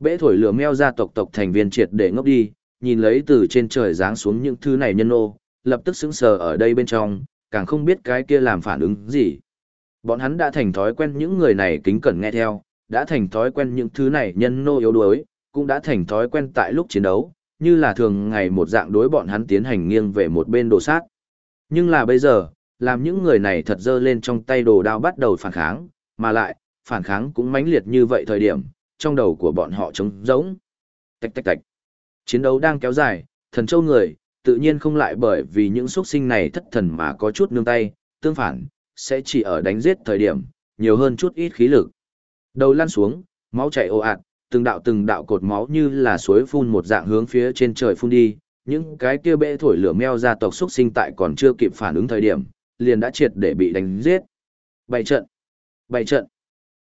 Bẽ thổi lửa meo ra tộc tộc thành viên triệt để ngốc đi, nhìn lấy từ trên trời giáng xuống những thứ này nhân ô, lập tức sững sờ ở đây bên trong, càng không biết cái kia làm phản ứng gì. Bọn hắn đã thành thói quen những người này kính cẩn nghe theo, đã thành thói quen những thứ này nhân nô yếu đuối, cũng đã thành thói quen tại lúc chiến đấu, như là thường ngày một dạng đối bọn hắn tiến hành nghiêng về một bên đồ sát. Nhưng là bây giờ, làm những người này thật dơ lên trong tay đồ đao bắt đầu phản kháng, mà lại, phản kháng cũng mãnh liệt như vậy thời điểm, trong đầu của bọn họ trống rỗng. Tạch tạch tạch. Chiến đấu đang kéo dài, thần châu người, tự nhiên không lại bởi vì những xuất sinh này thất thần mà có chút nương tay, tương phản, sẽ chỉ ở đánh giết thời điểm, nhiều hơn chút ít khí lực. Đầu lăn xuống, máu chảy ồ ạt, từng đạo từng đạo cột máu như là suối phun một dạng hướng phía trên trời phun đi, những cái kia bệ thổi lửa meo gia tộc xuất sinh tại còn chưa kịp phản ứng thời điểm, liền đã triệt để bị đánh giết. Bảy trận. Bảy trận.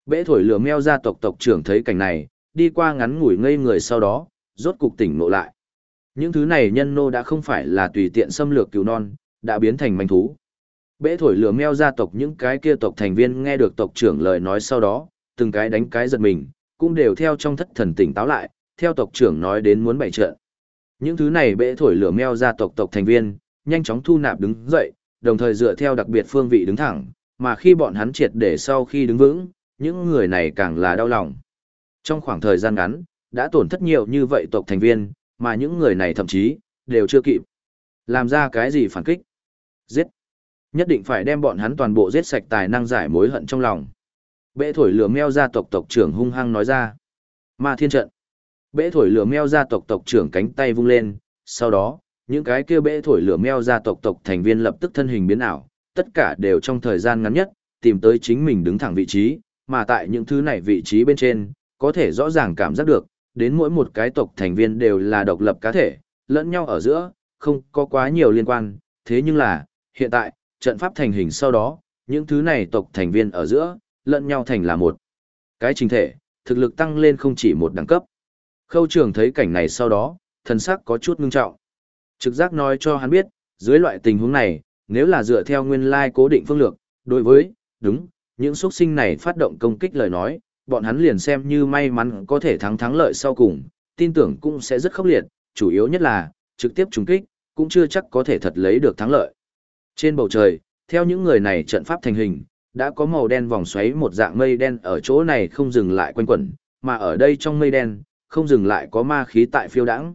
Bệ thổi lửa meo gia tộc tộc trưởng thấy cảnh này, đi qua ngắn ngủi ngây người sau đó, rốt cục tỉnh ngộ lại. Những thứ này nhân nô đã không phải là tùy tiện xâm lược cứu non, đã biến thành manh thú. Bẽ thổi lửa meo gia tộc những cái kia tộc thành viên nghe được tộc trưởng lời nói sau đó, từng cái đánh cái giật mình, cũng đều theo trong thất thần tỉnh táo lại, theo tộc trưởng nói đến muốn bày trận. Những thứ này bẽ thổi lửa meo ra tộc tộc thành viên, nhanh chóng thu nạp đứng dậy, đồng thời dựa theo đặc biệt phương vị đứng thẳng, mà khi bọn hắn triệt để sau khi đứng vững, những người này càng là đau lòng. Trong khoảng thời gian ngắn, đã tổn thất nhiều như vậy tộc thành viên, mà những người này thậm chí, đều chưa kịp. Làm ra cái gì phản kích? Giết! Nhất định phải đem bọn hắn toàn bộ giết sạch tài năng giải mối hận trong lòng. Bệ thổi lửa meo gia tộc tộc trưởng hung hăng nói ra. Ma thiên trận. Bệ thổi lửa meo gia tộc tộc trưởng cánh tay vung lên, sau đó, những cái kia bệ thổi lửa meo gia tộc tộc thành viên lập tức thân hình biến ảo, tất cả đều trong thời gian ngắn nhất, tìm tới chính mình đứng thẳng vị trí, mà tại những thứ này vị trí bên trên, có thể rõ ràng cảm giác được, đến mỗi một cái tộc thành viên đều là độc lập cá thể, lẫn nhau ở giữa, không có quá nhiều liên quan, thế nhưng là, hiện tại, trận pháp thành hình sau đó, những thứ này tộc thành viên ở giữa, lẫn nhau thành là một. Cái trình thể, thực lực tăng lên không chỉ một đẳng cấp. Khâu trường thấy cảnh này sau đó, thần sắc có chút ngưng trọng. Trực giác nói cho hắn biết, dưới loại tình huống này, nếu là dựa theo nguyên lai cố định phương lược, đối với, đúng, những xuất sinh này phát động công kích lời nói, bọn hắn liền xem như may mắn có thể thắng thắng lợi sau cùng, tin tưởng cũng sẽ rất khốc liệt, chủ yếu nhất là, trực tiếp trùng kích, cũng chưa chắc có thể thật lấy được thắng lợi. Trên bầu trời, theo những người này trận pháp thành hình, đã có màu đen vòng xoáy một dạng mây đen ở chỗ này không dừng lại quanh quẩn, mà ở đây trong mây đen, không dừng lại có ma khí tại phiêu đãng.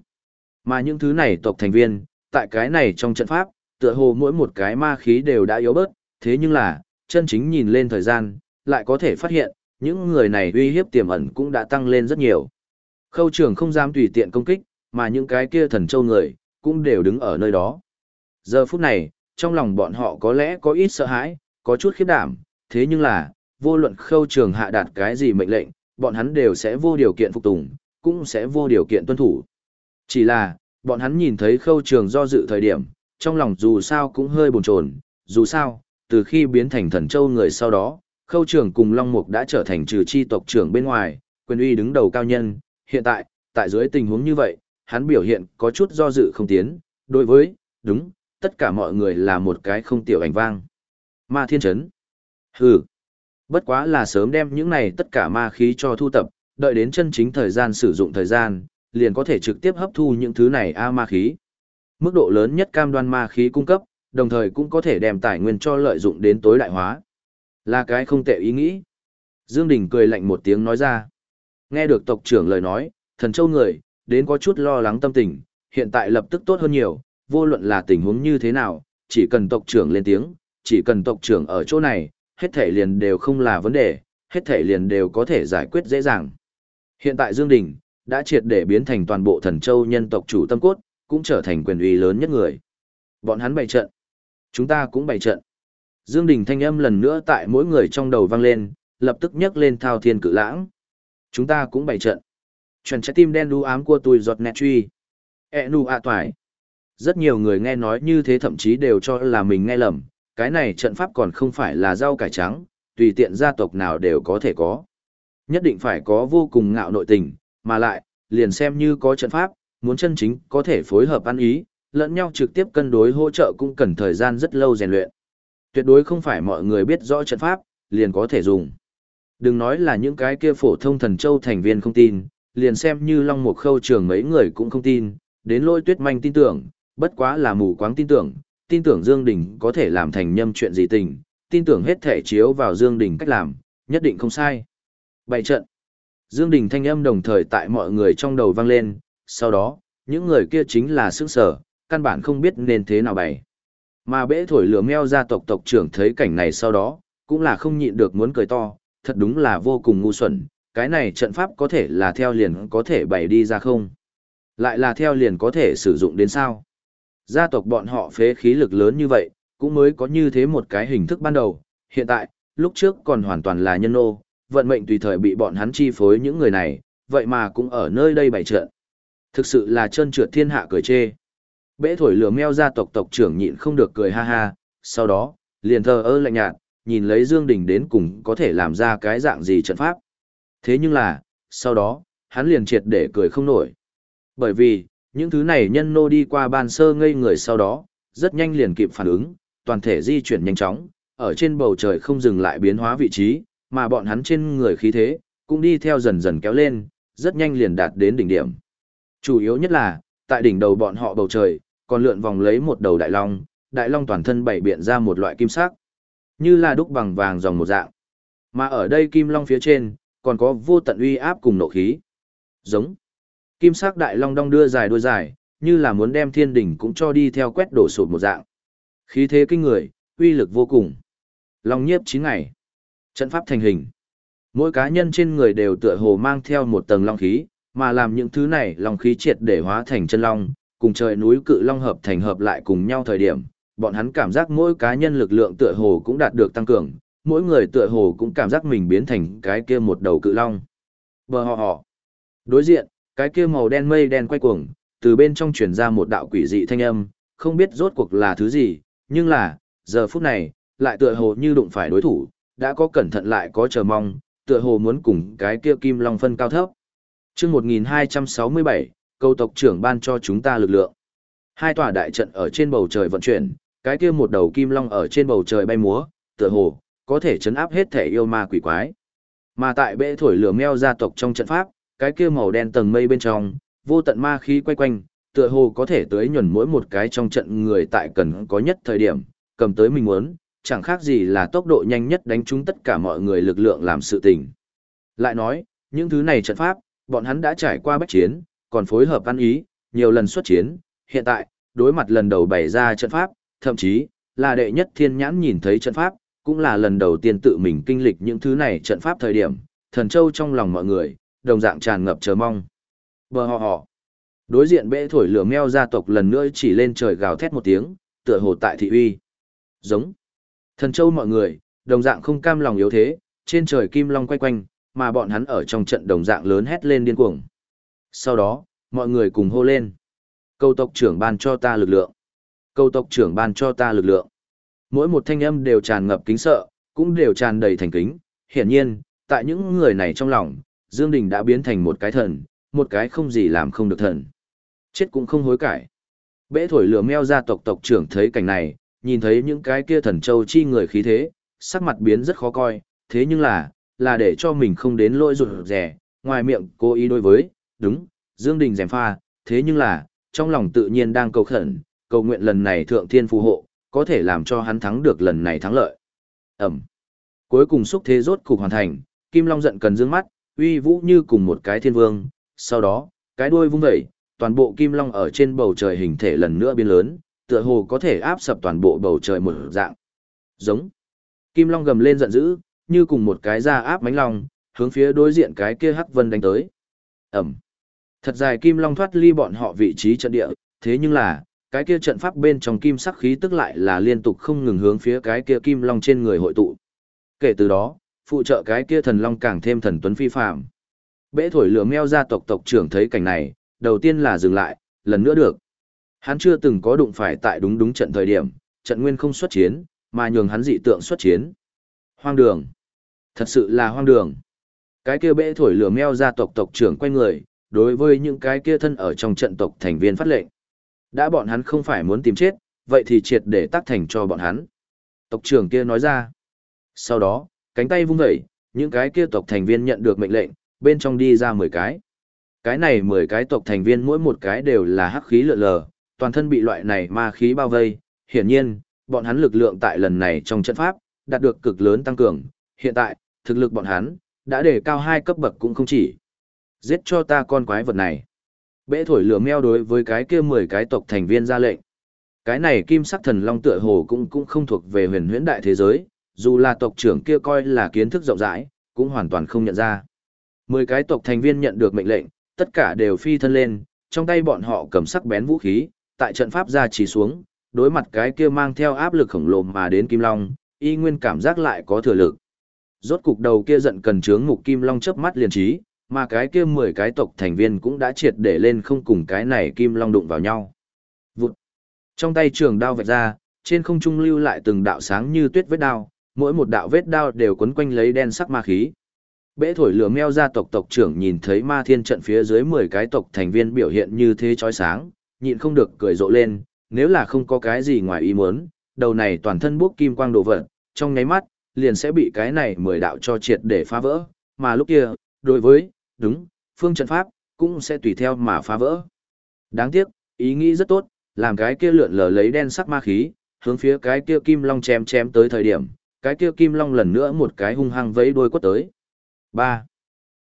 Mà những thứ này tộc thành viên, tại cái này trong trận pháp, tựa hồ mỗi một cái ma khí đều đã yếu bớt, thế nhưng là, chân chính nhìn lên thời gian, lại có thể phát hiện, những người này uy hiếp tiềm ẩn cũng đã tăng lên rất nhiều. Khâu trưởng không dám tùy tiện công kích, mà những cái kia thần châu người, cũng đều đứng ở nơi đó. Giờ phút này, trong lòng bọn họ có lẽ có ít sợ hãi, có chút khiếp đảm, thế nhưng là, vô luận khâu trường hạ đạt cái gì mệnh lệnh, bọn hắn đều sẽ vô điều kiện phục tùng, cũng sẽ vô điều kiện tuân thủ. Chỉ là, bọn hắn nhìn thấy khâu trường do dự thời điểm, trong lòng dù sao cũng hơi buồn chồn, dù sao, từ khi biến thành thần châu người sau đó, khâu trường cùng Long Mục đã trở thành trừ chi tộc trưởng bên ngoài, quyền uy đứng đầu cao nhân, hiện tại, tại dưới tình huống như vậy, hắn biểu hiện có chút do dự không tiến, đối với, đúng, tất cả mọi người là một cái không tiểu ảnh vang. Ma thiên Trấn. Hừ. Bất quá là sớm đem những này tất cả ma khí cho thu tập, đợi đến chân chính thời gian sử dụng thời gian, liền có thể trực tiếp hấp thu những thứ này a ma khí. Mức độ lớn nhất cam đoan ma khí cung cấp, đồng thời cũng có thể đem tài nguyên cho lợi dụng đến tối đại hóa. Là cái không tệ ý nghĩ. Dương Đình cười lạnh một tiếng nói ra. Nghe được tộc trưởng lời nói, thần châu người, đến có chút lo lắng tâm tình, hiện tại lập tức tốt hơn nhiều, vô luận là tình huống như thế nào, chỉ cần tộc trưởng lên tiếng, chỉ cần tộc trưởng ở chỗ này, hết thể liền đều không là vấn đề, hết thể liền đều có thể giải quyết dễ dàng. Hiện tại Dương Đình, đã triệt để biến thành toàn bộ thần châu nhân tộc chủ tâm cốt, cũng trở thành quyền uy lớn nhất người. Bọn hắn bày trận. Chúng ta cũng bày trận. Dương Đình thanh âm lần nữa tại mỗi người trong đầu vang lên, lập tức nhấc lên thao thiên cự lãng. Chúng ta cũng bày trận. Chuẩn trái tim đen đu ám của tôi giọt nẹt truy. E nu a toài. Rất nhiều người nghe nói như thế thậm chí đều cho là mình nghe lầm, cái này trận pháp còn không phải là rau cải trắng, tùy tiện gia tộc nào đều có thể có. Nhất định phải có vô cùng ngạo nội tình, mà lại, liền xem như có trận pháp, muốn chân chính có thể phối hợp ăn ý, lẫn nhau trực tiếp cân đối hỗ trợ cũng cần thời gian rất lâu rèn luyện. Tuyệt đối không phải mọi người biết rõ trận pháp, liền có thể dùng. Đừng nói là những cái kia phổ thông thần châu thành viên không tin, liền xem như Long Mục Khâu trường mấy người cũng không tin, đến lôi tuyết manh tin tưởng, bất quá là mù quáng tin tưởng, tin tưởng Dương Đình có thể làm thành nhâm chuyện gì tình, tin tưởng hết thể chiếu vào Dương Đình cách làm, nhất định không sai. Bày trận. Dương Đình thanh âm đồng thời tại mọi người trong đầu vang lên, sau đó, những người kia chính là sức sở, căn bản không biết nên thế nào bày. Mà bẽ thổi lửa meo gia tộc tộc trưởng thấy cảnh này sau đó, cũng là không nhịn được muốn cười to, thật đúng là vô cùng ngu xuẩn, cái này trận pháp có thể là theo liền có thể bày đi ra không? Lại là theo liền có thể sử dụng đến sao? Gia tộc bọn họ phế khí lực lớn như vậy, cũng mới có như thế một cái hình thức ban đầu, hiện tại, lúc trước còn hoàn toàn là nhân ô, vận mệnh tùy thời bị bọn hắn chi phối những người này, vậy mà cũng ở nơi đây bày trận. Thực sự là chân trượt thiên hạ cười chê. Bẽ thổi lửa meo gia tộc tộc trưởng nhịn không được cười ha ha, sau đó, liền thờ ơ lạnh nhạt, nhìn lấy Dương Đình đến cùng có thể làm ra cái dạng gì trận pháp. Thế nhưng là, sau đó, hắn liền triệt để cười không nổi. Bởi vì, những thứ này nhân nô đi qua ban sơ ngây người sau đó, rất nhanh liền kịp phản ứng, toàn thể di chuyển nhanh chóng, ở trên bầu trời không dừng lại biến hóa vị trí, mà bọn hắn trên người khí thế, cũng đi theo dần dần kéo lên, rất nhanh liền đạt đến đỉnh điểm. Chủ yếu nhất là, tại đỉnh đầu bọn họ bầu trời, còn lượn vòng lấy một đầu đại long, đại long toàn thân bảy biện ra một loại kim sắc, như là đúc bằng vàng dòng một dạng. Mà ở đây kim long phía trên, còn có vô tận uy áp cùng nộ khí. Giống. Kim sắc đại long đong đưa dài đuôi dài, như là muốn đem thiên đỉnh cũng cho đi theo quét đổ sụp một dạng. Khí thế kinh người, uy lực vô cùng. Long nhiếp chín ngày. Trận pháp thành hình. Mỗi cá nhân trên người đều tựa hồ mang theo một tầng long khí, mà làm những thứ này long khí triệt để hóa thành chân long, cùng trời núi cự long hợp thành hợp lại cùng nhau thời điểm, bọn hắn cảm giác mỗi cá nhân lực lượng tựa hồ cũng đạt được tăng cường, mỗi người tựa hồ cũng cảm giác mình biến thành cái kia một đầu cự long. Bờ họ họ. Đối diện, cái kia màu đen mây đen quay cuồng, từ bên trong truyền ra một đạo quỷ dị thanh âm, không biết rốt cuộc là thứ gì, nhưng là, giờ phút này, lại tựa hồ như đụng phải đối thủ, đã có cẩn thận lại có chờ mong, tựa hồ muốn cùng cái kia kim long phân cao thấp. Chương 1267, câu tộc trưởng ban cho chúng ta lực lượng. Hai tòa đại trận ở trên bầu trời vận chuyển, cái kia một đầu kim long ở trên bầu trời bay múa, tựa hồ có thể chấn áp hết thể yêu ma quỷ quái. Mà tại bệ thổi lửa meo gia tộc trong trận pháp, cái kia màu đen tầng mây bên trong, vô tận ma khí quay quanh, tựa hồ có thể tới nhuần mỗi một cái trong trận người tại cần có nhất thời điểm, cầm tới mình muốn, chẳng khác gì là tốc độ nhanh nhất đánh trúng tất cả mọi người lực lượng làm sự tình. Lại nói, những thứ này trận pháp, bọn hắn đã trải qua bách chiến, còn phối hợp ăn ý, nhiều lần xuất chiến, hiện tại, đối mặt lần đầu bày ra trận pháp, thậm chí, là đệ nhất thiên nhãn nhìn thấy trận pháp, cũng là lần đầu tiên tự mình kinh lịch những thứ này trận pháp thời điểm, thần châu trong lòng mọi người, đồng dạng tràn ngập chờ mong. Bờ họ họ. Đối diện bệ thổi lửa meo gia tộc lần nữa chỉ lên trời gào thét một tiếng, tựa hồ tại thị uy. Giống. Thần châu mọi người, đồng dạng không cam lòng yếu thế, trên trời kim long quay quanh, mà bọn hắn ở trong trận đồng dạng lớn hét lên điên cuồng. Sau đó, mọi người cùng hô lên. Câu tộc trưởng ban cho ta lực lượng. Câu tộc trưởng ban cho ta lực lượng. Mỗi một thanh âm đều tràn ngập kính sợ, cũng đều tràn đầy thành kính. Hiển nhiên, tại những người này trong lòng, Dương Đình đã biến thành một cái thần, một cái không gì làm không được thần. Chết cũng không hối cải. Bẽ thổi lửa meo gia tộc tộc trưởng thấy cảnh này, nhìn thấy những cái kia thần châu chi người khí thế, sắc mặt biến rất khó coi, thế nhưng là, là để cho mình không đến lỗi rụt rẻ, ngoài miệng cố ý đối với, đúng, Dương Đình dèm pha, thế nhưng là, trong lòng tự nhiên đang cầu khẩn, cầu nguyện lần này thượng thiên phù hộ, có thể làm cho hắn thắng được lần này thắng lợi. Ẩm. Cuối cùng xúc thế rốt cục hoàn thành, Kim Long giận cần dương mắt, uy vũ như cùng một cái thiên vương, sau đó, cái đuôi vung dậy, toàn bộ Kim Long ở trên bầu trời hình thể lần nữa biến lớn, tựa hồ có thể áp sập toàn bộ bầu trời một dạng. Giống. Kim Long gầm lên giận dữ, như cùng một cái da áp mánh long, hướng phía đối diện cái kia hắc vân đánh tới. Ẩm. Thật dài Kim Long thoát ly bọn họ vị trí trận địa, thế nhưng là, cái kia trận pháp bên trong kim sắc khí tức lại là liên tục không ngừng hướng phía cái kia Kim Long trên người hội tụ. Kể từ đó, phụ trợ cái kia thần long càng thêm thần tuấn phi phàm. Bẽ thổi lửa meo gia tộc tộc trưởng thấy cảnh này, đầu tiên là dừng lại, lần nữa được. Hắn chưa từng có đụng phải tại đúng đúng trận thời điểm, trận nguyên không xuất chiến, mà nhường hắn dị tượng xuất chiến. Hoang đường. Thật sự là hoang đường. Cái kia bẽ thổi lửa meo gia tộc tộc trưởng quay người, đối với những cái kia thân ở trong trận tộc thành viên phát lệnh. Đã bọn hắn không phải muốn tìm chết, vậy thì triệt để tác thành cho bọn hắn. Tộc trưởng kia nói ra. Sau đó, cánh tay vung vẩy, những cái kia tộc thành viên nhận được mệnh lệnh, bên trong đi ra 10 cái. Cái này 10 cái tộc thành viên mỗi một cái đều là hắc khí lượn lờ, toàn thân bị loại này ma khí bao vây, hiển nhiên, bọn hắn lực lượng tại lần này trong trận pháp, đạt được cực lớn tăng cường, hiện tại, thực lực bọn hắn, đã để cao hai cấp bậc cũng không chỉ. Giết cho ta con quái vật này. Bẽ thổi lửa meo đối với cái kia 10 cái tộc thành viên ra lệnh. Cái này kim sắc thần long tựa hồ cũng cũng không thuộc về huyền huyễn đại thế giới, dù là tộc trưởng kia coi là kiến thức rộng rãi, cũng hoàn toàn không nhận ra. Mười cái tộc thành viên nhận được mệnh lệnh, tất cả đều phi thân lên, trong tay bọn họ cầm sắc bén vũ khí, tại trận pháp ra chỉ xuống, đối mặt cái kia mang theo áp lực khổng lồ mà đến Kim Long, y nguyên cảm giác lại có thừa lực. Rốt cục đầu kia giận cần chướng mục Kim Long chớp mắt liền trí, mà cái kia 10 cái tộc thành viên cũng đã triệt để lên không cùng cái này Kim Long đụng vào nhau. Vụt. Trong tay trường đao vạch ra, trên không trung lưu lại từng đạo sáng như tuyết vết đao, mỗi một đạo vết đao đều quấn quanh lấy đen sắc ma khí. Bẽ thổi lửa meo gia tộc tộc trưởng nhìn thấy ma thiên trận phía dưới 10 cái tộc thành viên biểu hiện như thế chói sáng, nhịn không được cười rộ lên, nếu là không có cái gì ngoài ý muốn, đầu này toàn thân bốc kim quang đồ vật, trong nháy mắt, liền sẽ bị cái này mười đạo cho triệt để phá vỡ, mà lúc kia, đối với, đúng, phương trận pháp, cũng sẽ tùy theo mà phá vỡ. Đáng tiếc, ý nghĩ rất tốt, làm cái kia lượn lờ lấy đen sắc ma khí, hướng phía cái kia kim long chém chém tới thời điểm, cái kia kim long lần nữa một cái hung hăng vẫy đuôi quất tới. 3.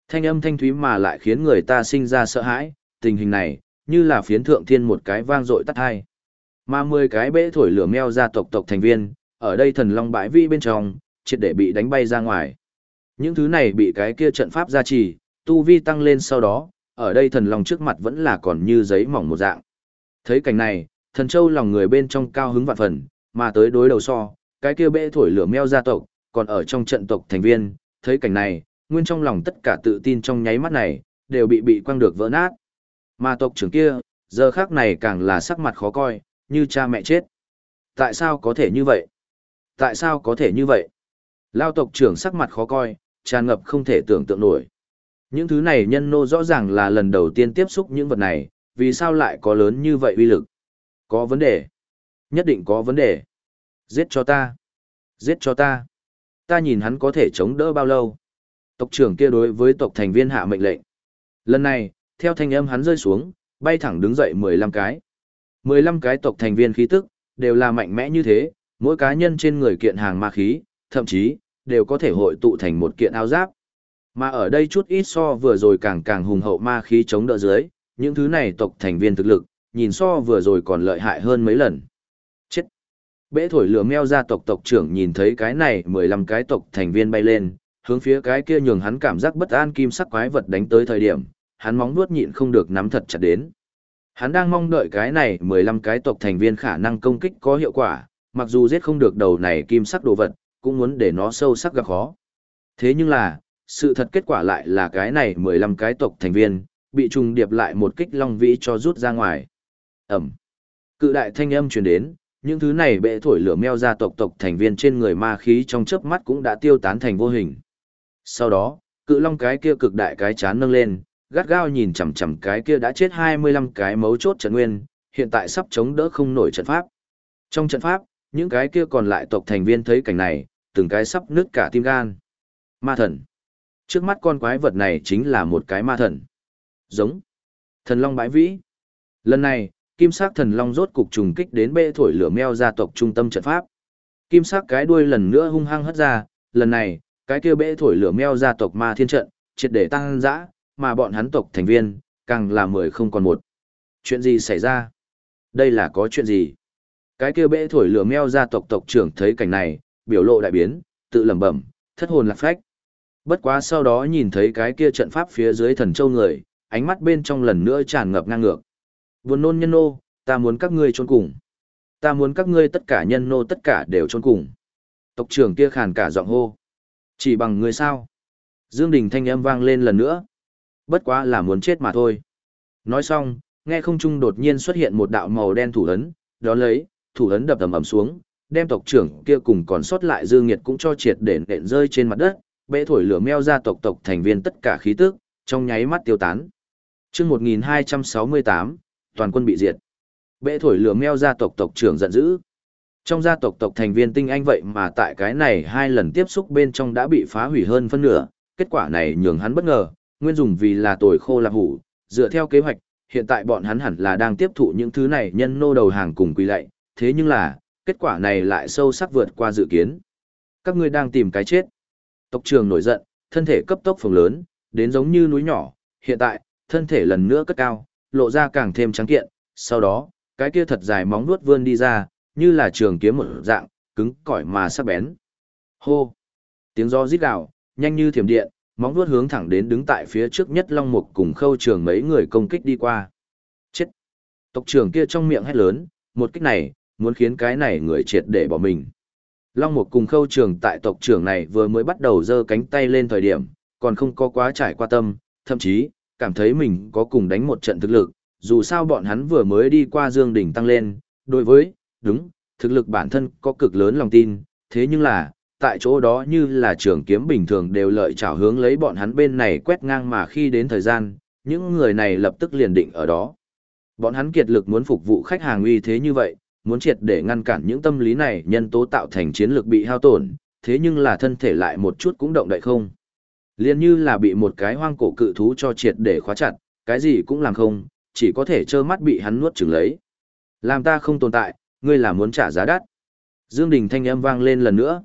Thanh âm thanh thúy mà lại khiến người ta sinh ra sợ hãi, tình hình này, như là phiến thượng thiên một cái vang dội tắt hai. Mà 10 cái bể thổi lửa meo ra tộc tộc thành viên, ở đây thần long bãi vi bên trong, triệt để bị đánh bay ra ngoài. Những thứ này bị cái kia trận pháp gia trì, tu vi tăng lên sau đó, ở đây thần long trước mặt vẫn là còn như giấy mỏng một dạng. Thấy cảnh này, thần châu lòng người bên trong cao hứng vạn phần, mà tới đối đầu so, cái kia bệ thổi lửa meo gia tộc, còn ở trong trận tộc thành viên, thấy cảnh này, nguyên trong lòng tất cả tự tin trong nháy mắt này, đều bị bị quăng được vỡ nát. Mà tộc trưởng kia, giờ khác này càng là sắc mặt khó coi, như cha mẹ chết. Tại sao có thể như vậy? Tại sao có thể như vậy? Lao tộc trưởng sắc mặt khó coi, tràn ngập không thể tưởng tượng nổi. Những thứ này nhân nô rõ ràng là lần đầu tiên tiếp xúc những vật này, vì sao lại có lớn như vậy uy lực? Có vấn đề. Nhất định có vấn đề. Giết cho ta. Giết cho ta. Ta nhìn hắn có thể chống đỡ bao lâu. Tộc trưởng kia đối với tộc thành viên hạ mệnh lệnh. Lần này, theo thanh âm hắn rơi xuống, bay thẳng đứng dậy 15 cái. 15 cái tộc thành viên khí tức, đều là mạnh mẽ như thế, mỗi cá nhân trên người kiện hàng ma khí, thậm chí, đều có thể hội tụ thành một kiện áo giáp. Mà ở đây chút ít so vừa rồi càng càng hùng hậu ma khí chống đỡ dưới, những thứ này tộc thành viên thực lực, nhìn so vừa rồi còn lợi hại hơn mấy lần. Chết! Bễ thổi lửa meo ra tộc tộc trưởng nhìn thấy cái này 15 cái tộc thành viên bay lên, hướng phía cái kia nhường hắn cảm giác bất an kim sắc quái vật đánh tới thời điểm, hắn móng nuốt nhịn không được nắm thật chặt đến. Hắn đang mong đợi cái này 15 cái tộc thành viên khả năng công kích có hiệu quả, mặc dù giết không được đầu này kim sắc đồ vật, cũng muốn để nó sâu sắc gặp khó. Thế nhưng là, sự thật kết quả lại là cái này 15 cái tộc thành viên, bị trùng điệp lại một kích long vĩ cho rút ra ngoài. Ẩm. Cự đại thanh âm truyền đến, những thứ này bệ thổi lửa meo ra tộc tộc thành viên trên người ma khí trong chớp mắt cũng đã tiêu tán thành vô hình. Sau đó, cự long cái kia cực đại cái chán nâng lên, gắt gao nhìn chằm chằm cái kia đã chết 25 cái mấu chốt trận nguyên, hiện tại sắp chống đỡ không nổi trận pháp. Trong trận pháp, những cái kia còn lại tộc thành viên thấy cảnh này, từng cái sắp nứt cả tim gan. Ma thần. Trước mắt con quái vật này chính là một cái ma thần. Giống. Thần long bãi vĩ. Lần này, kim sắc thần long rốt cục trùng kích đến bệ thổi lửa meo gia tộc trung tâm trận pháp. Kim sắc cái đuôi lần nữa hung hăng hất ra, lần này, cái kia bệ thổi lửa meo gia tộc ma thiên trận, triệt để tăng dã, mà bọn hắn tộc thành viên, càng là mười không còn một. Chuyện gì xảy ra? Đây là có chuyện gì? Cái kia bệ thổi lửa meo gia tộc tộc trưởng thấy cảnh này, biểu lộ đại biến, tự lẩm bẩm, thất hồn lạc phách. Bất quá sau đó nhìn thấy cái kia trận pháp phía dưới thần châu người, ánh mắt bên trong lần nữa tràn ngập ngang ngược. Buồn nôn nhân nô, ta muốn các ngươi trốn cùng. Ta muốn các ngươi tất cả nhân nô tất cả đều trốn cùng. Tộc trưởng kia khàn cả giọng hô. Chỉ bằng ngươi sao? Dương Đình thanh âm vang lên lần nữa. Bất quá là muốn chết mà thôi. Nói xong, nghe không trung đột nhiên xuất hiện một đạo màu đen thủ ấn, đó lấy, thủ ấn đập ầm ầm xuống, đem tộc trưởng kia cùng còn sót lại Dương Nghiệt cũng cho triệt để nện rơi trên mặt đất, bệ thổi lửa meo ra tộc tộc thành viên tất cả khí tức, trong nháy mắt tiêu tán. Chương 1268, toàn quân bị diệt. Bệ thổi lửa meo gia tộc tộc trưởng giận dữ. Trong gia tộc tộc thành viên tinh anh vậy mà tại cái này hai lần tiếp xúc bên trong đã bị phá hủy hơn phân nửa, kết quả này nhường hắn bất ngờ, nguyên dùng vì là tồi khô lạc hủ, dựa theo kế hoạch, hiện tại bọn hắn hẳn là đang tiếp thụ những thứ này nhân nô đầu hàng cùng quy lệ, thế nhưng là, kết quả này lại sâu sắc vượt qua dự kiến. Các ngươi đang tìm cái chết. Tộc trưởng nổi giận, thân thể cấp tốc phồng lớn, đến giống như núi nhỏ, hiện tại, thân thể lần nữa cất cao, lộ ra càng thêm trắng kiện, sau đó, cái kia thật dài móng nuốt vươn đi ra, như là trường kiếm một dạng, cứng cỏi mà sắc bén. Hô! Tiếng gió rít gào, nhanh như thiểm điện, móng nuốt hướng thẳng đến đứng tại phía trước nhất Long Mục cùng khâu trường mấy người công kích đi qua. Chết! Tộc trưởng kia trong miệng hét lớn, một kích này, muốn khiến cái này người triệt để bỏ mình. Long Mục cùng khâu trường tại tộc trưởng này vừa mới bắt đầu giơ cánh tay lên thời điểm, còn không có quá trải qua tâm, thậm chí, cảm thấy mình có cùng đánh một trận thực lực, dù sao bọn hắn vừa mới đi qua Dương Đỉnh tăng lên, đối với, đúng, thực lực bản thân có cực lớn lòng tin, thế nhưng là, tại chỗ đó như là trường kiếm bình thường đều lợi chảo hướng lấy bọn hắn bên này quét ngang mà khi đến thời gian, những người này lập tức liền định ở đó. Bọn hắn kiệt lực muốn phục vụ khách hàng uy thế như vậy, muốn triệt để ngăn cản những tâm lý này nhân tố tạo thành chiến lược bị hao tổn, thế nhưng là thân thể lại một chút cũng động đậy không. Liên như là bị một cái hoang cổ cự thú cho triệt để khóa chặt, cái gì cũng làm không, chỉ có thể trơ mắt bị hắn nuốt chửng lấy. Làm ta không tồn tại, ngươi là muốn trả giá đắt. Dương Đình thanh âm vang lên lần nữa.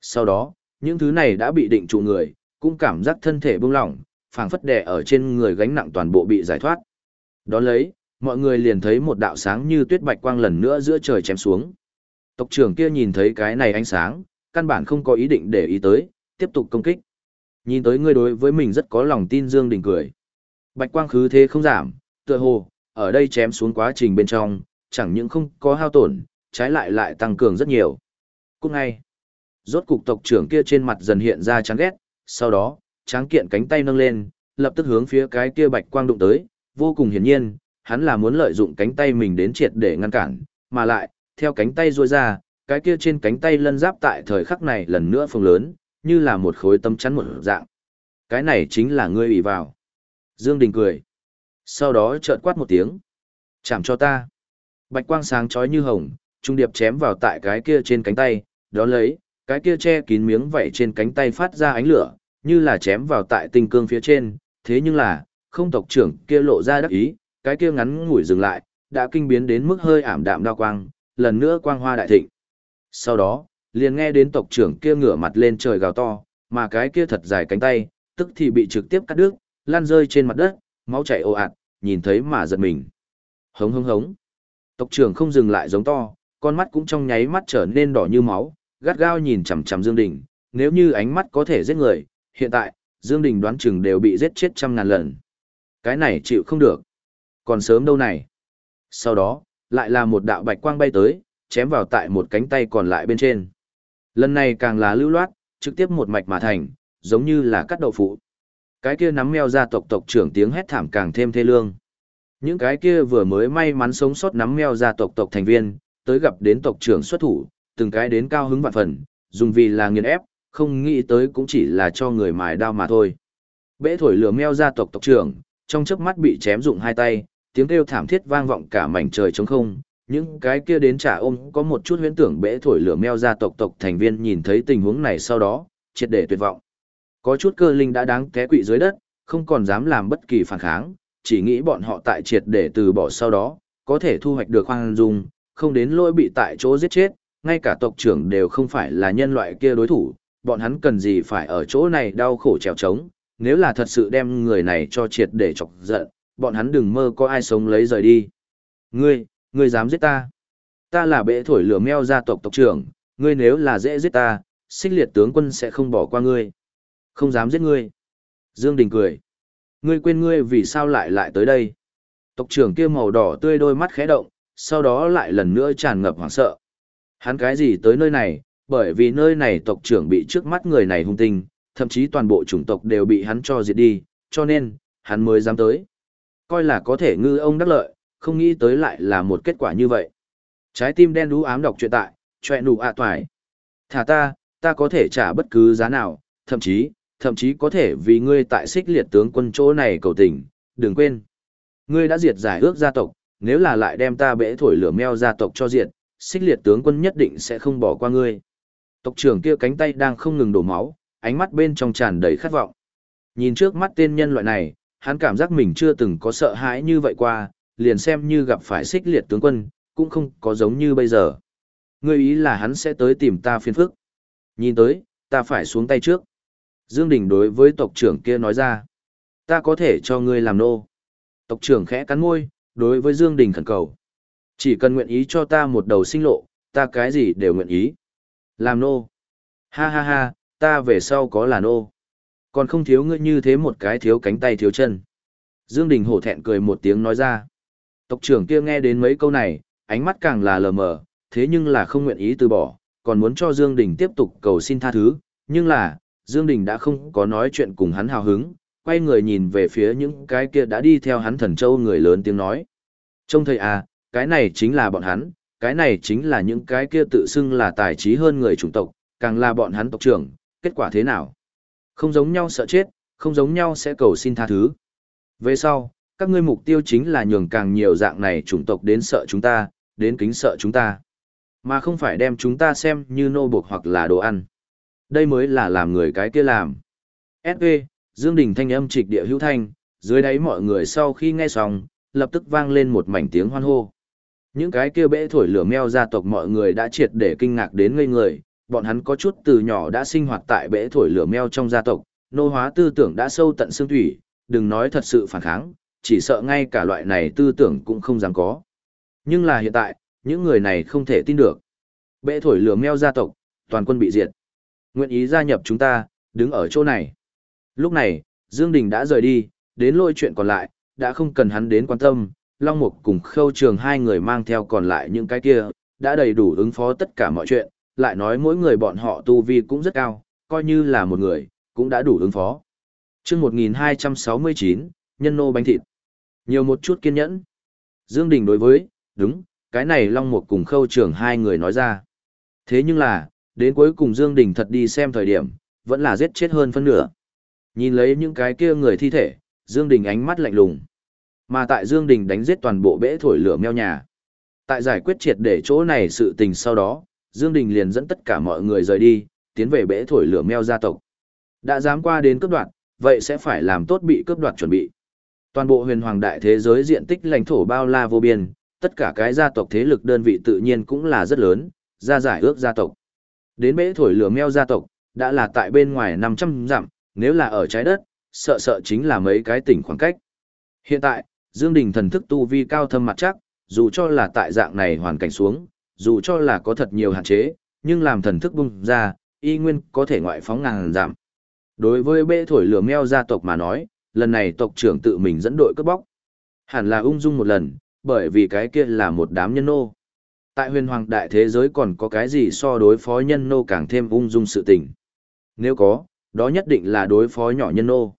Sau đó, những thứ này đã bị định trụ người, cũng cảm giác thân thể buông lỏng, phảng phất đè ở trên người gánh nặng toàn bộ bị giải thoát. Đó lấy, mọi người liền thấy một đạo sáng như tuyết bạch quang lần nữa giữa trời chém xuống. Tộc trưởng kia nhìn thấy cái này ánh sáng, căn bản không có ý định để ý tới, tiếp tục công kích. Nhìn tới ngươi đối với mình rất có lòng tin Dương Đình cười. Bạch quang khứ thế không giảm, tựa hồ, ở đây chém xuống quá trình bên trong, chẳng những không có hao tổn, trái lại lại tăng cường rất nhiều. Cũng ngay, rốt cục tộc trưởng kia trên mặt dần hiện ra chán ghét, sau đó, tráng kiện cánh tay nâng lên, lập tức hướng phía cái kia bạch quang đụng tới, vô cùng hiển nhiên, hắn là muốn lợi dụng cánh tay mình đến triệt để ngăn cản, mà lại, theo cánh tay ruôi ra, cái kia trên cánh tay lân giáp tại thời khắc này lần nữa phồng lớn, như là một khối tâm chắn một dạng. Cái này chính là ngươi ủy vào. Dương Đình cười. Sau đó chợt quát một tiếng. Chạm cho ta. Bạch quang sáng chói như hồng, trung điệp chém vào tại cái kia trên cánh tay, đó lấy, cái kia che kín miếng vảy trên cánh tay phát ra ánh lửa, như là chém vào tại tinh cương phía trên, thế nhưng là, không tộc trưởng kia lộ ra đắc ý, cái kia ngắn ngủi dừng lại, đã kinh biến đến mức hơi ảm đạm đao quang, lần nữa quang hoa đại thịnh. Sau đó, liền nghe đến tộc trưởng kia ngửa mặt lên trời gào to, mà cái kia thật dài cánh tay, tức thì bị trực tiếp cắt đứt, lan rơi trên mặt đất, máu chảy ồ ạt, nhìn thấy mà giật mình. Hống hống hống. Tộc trưởng không dừng lại giống to, con mắt cũng trong nháy mắt trở nên đỏ như máu, gắt gao nhìn chằm chằm Dương Đình, nếu như ánh mắt có thể giết người, hiện tại, Dương Đình đoán chừng đều bị giết chết trăm ngàn lần. Cái này chịu không được. Còn sớm đâu này. Sau đó, lại là một đạo bạch quang bay tới, chém vào tại một cánh tay còn lại bên trên. Lần này càng là lưu loát, trực tiếp một mạch mà thành, giống như là cắt đậu phụ. Cái kia nắm meo gia tộc tộc trưởng tiếng hét thảm càng thêm thê lương. Những cái kia vừa mới may mắn sống sót nắm meo gia tộc tộc thành viên, tới gặp đến tộc trưởng xuất thủ, từng cái đến cao hứng vạn phần, dùng vì là nghiền ép, không nghĩ tới cũng chỉ là cho người mài đao mà thôi. Bẽ thổi lửa meo gia tộc tộc trưởng, trong chớp mắt bị chém dụng hai tay, tiếng kêu thảm thiết vang vọng cả mảnh trời trống không, những cái kia đến trả ôm có một chút huyễn tưởng bẽ thổi lửa meo ra tộc tộc thành viên nhìn thấy tình huống này sau đó, triệt để tuyệt vọng. Có chút cơ linh đã đáng té quỵ dưới đất, không còn dám làm bất kỳ phản kháng, chỉ nghĩ bọn họ tại triệt để từ bỏ sau đó, có thể thu hoạch được hoang dung, không đến lỗi bị tại chỗ giết chết, ngay cả tộc trưởng đều không phải là nhân loại kia đối thủ, bọn hắn cần gì phải ở chỗ này đau khổ trèo trống, nếu là thật sự đem người này cho triệt để chọc giận, bọn hắn đừng mơ có ai sống lấy rời đi. Ngươi, ngươi dám giết ta? Ta là bệ thổi lửa meo gia tộc tộc trưởng, ngươi nếu là dễ giết ta, xích liệt tướng quân sẽ không bỏ qua ngươi. Không dám giết ngươi. Dương Đình cười. Ngươi quên ngươi vì sao lại lại tới đây? Tộc trưởng kia màu đỏ tươi đôi mắt khẽ động, sau đó lại lần nữa tràn ngập hoảng sợ. Hắn cái gì tới nơi này, bởi vì nơi này tộc trưởng bị trước mắt người này hung tinh, thậm chí toàn bộ chủng tộc đều bị hắn cho diệt đi, cho nên, hắn mới dám tới. Coi là có thể ngư ông đắc lợi, không nghĩ tới lại là một kết quả như vậy. Trái tim đen đú ám đọc truyện tại, chọe nụ ạ à toài. Thả ta, ta có thể trả bất cứ giá nào, thậm chí, thậm chí có thể vì ngươi tại xích liệt tướng quân chỗ này cầu tình, đừng quên. Ngươi đã diệt giải ước gia tộc, nếu là lại đem ta bẽ thổi lửa meo gia tộc cho diệt, xích liệt tướng quân nhất định sẽ không bỏ qua ngươi. Tộc trưởng kia cánh tay đang không ngừng đổ máu, ánh mắt bên trong tràn đầy khát vọng. Nhìn trước mắt tên nhân loại này, hắn cảm giác mình chưa từng có sợ hãi như vậy qua, liền xem như gặp phải xích liệt tướng quân, cũng không có giống như bây giờ. Ngươi ý là hắn sẽ tới tìm ta phiền phức. Nhìn tới, ta phải xuống tay trước. Dương Đình đối với tộc trưởng kia nói ra. Ta có thể cho ngươi làm nô. Tộc trưởng khẽ cắn môi, đối với Dương Đình khẩn cầu. Chỉ cần nguyện ý cho ta một đầu sinh lộ, ta cái gì đều nguyện ý. Làm nô. Ha ha ha, ta về sau có là nô. Còn không thiếu ngươi như thế một cái thiếu cánh tay thiếu chân. Dương Đình hổ thẹn cười một tiếng nói ra. Tộc trưởng kia nghe đến mấy câu này, ánh mắt càng là lờ mờ, thế nhưng là không nguyện ý từ bỏ, còn muốn cho Dương Đình tiếp tục cầu xin tha thứ, nhưng là, Dương Đình đã không có nói chuyện cùng hắn hào hứng, quay người nhìn về phía những cái kia đã đi theo hắn thần châu người lớn tiếng nói. Trông thầy à, cái này chính là bọn hắn, cái này chính là những cái kia tự xưng là tài trí hơn người chủng tộc, càng là bọn hắn tộc trưởng, kết quả thế nào? Không giống nhau sợ chết, không giống nhau sẽ cầu xin tha thứ. Về sau, các ngươi mục tiêu chính là nhường càng nhiều dạng này chủng tộc đến sợ chúng ta, đến kính sợ chúng ta. Mà không phải đem chúng ta xem như nô buộc hoặc là đồ ăn. Đây mới là làm người cái kia làm. SV, Dương Đình thanh âm trịch địa hữu thanh, dưới đáy mọi người sau khi nghe xong, lập tức vang lên một mảnh tiếng hoan hô. Những cái kia bẽ thổi lửa meo gia tộc mọi người đã triệt để kinh ngạc đến ngây người, bọn hắn có chút từ nhỏ đã sinh hoạt tại bẽ thổi lửa meo trong gia tộc, nô hóa tư tưởng đã sâu tận xương thủy, đừng nói thật sự phản kháng, chỉ sợ ngay cả loại này tư tưởng cũng không dám có. Nhưng là hiện tại, những người này không thể tin được. bệ thổi lửa meo gia tộc, toàn quân bị diệt. Nguyện ý gia nhập chúng ta, đứng ở chỗ này. Lúc này, Dương Đình đã rời đi, đến lôi chuyện còn lại, đã không cần hắn đến quan tâm, Long Mục cùng Khâu Trường hai người mang theo còn lại những cái kia, đã đầy đủ ứng phó tất cả mọi chuyện, lại nói mỗi người bọn họ tu vi cũng rất cao, coi như là một người, cũng đã đủ ứng phó. Trước 1269, nhân nô bánh thịt. Nhiều một chút kiên nhẫn. Dương Đình đối với, đúng, cái này Long Mục cùng Khâu Trường hai người nói ra. Thế nhưng là, đến cuối cùng Dương Đình thật đi xem thời điểm, vẫn là giết chết hơn phân nửa. Nhìn lấy những cái kia người thi thể, Dương Đình ánh mắt lạnh lùng. Mà tại Dương Đình đánh giết toàn bộ bể thổi lửa meo nhà. Tại giải quyết triệt để chỗ này sự tình sau đó, Dương Đình liền dẫn tất cả mọi người rời đi, tiến về bể thổi lửa meo gia tộc. Đã dám qua đến cướp đoạt, vậy sẽ phải làm tốt bị cướp đoạt chuẩn bị. Toàn bộ huyền hoàng đại thế giới diện tích lãnh thổ bao la vô biên, tất cả cái gia tộc thế lực đơn vị tự nhiên cũng là rất lớn, gia giải ước gia tộc. Đến bể thổi lửa meo gia tộc, đã là tại bên ngoài 500 dặm, nếu là ở trái đất, sợ sợ chính là mấy cái tỉnh khoảng cách. Hiện tại, Dương Đình thần thức tu vi cao thâm mặt chắc, dù cho là tại dạng này hoàn cảnh xuống, dù cho là có thật nhiều hạn chế, nhưng làm thần thức bung ra, y nguyên có thể ngoại phóng ngàn giảm. Đối với bệ thổi lửa meo gia tộc mà nói, lần này tộc trưởng tự mình dẫn đội cướp bóc. Hẳn là ung dung một lần, bởi vì cái kia là một đám nhân nô. Tại huyền hoàng đại thế giới còn có cái gì so đối phó nhân nô càng thêm ung dung sự tình. Nếu có, đó nhất định là đối phó nhỏ nhân nô.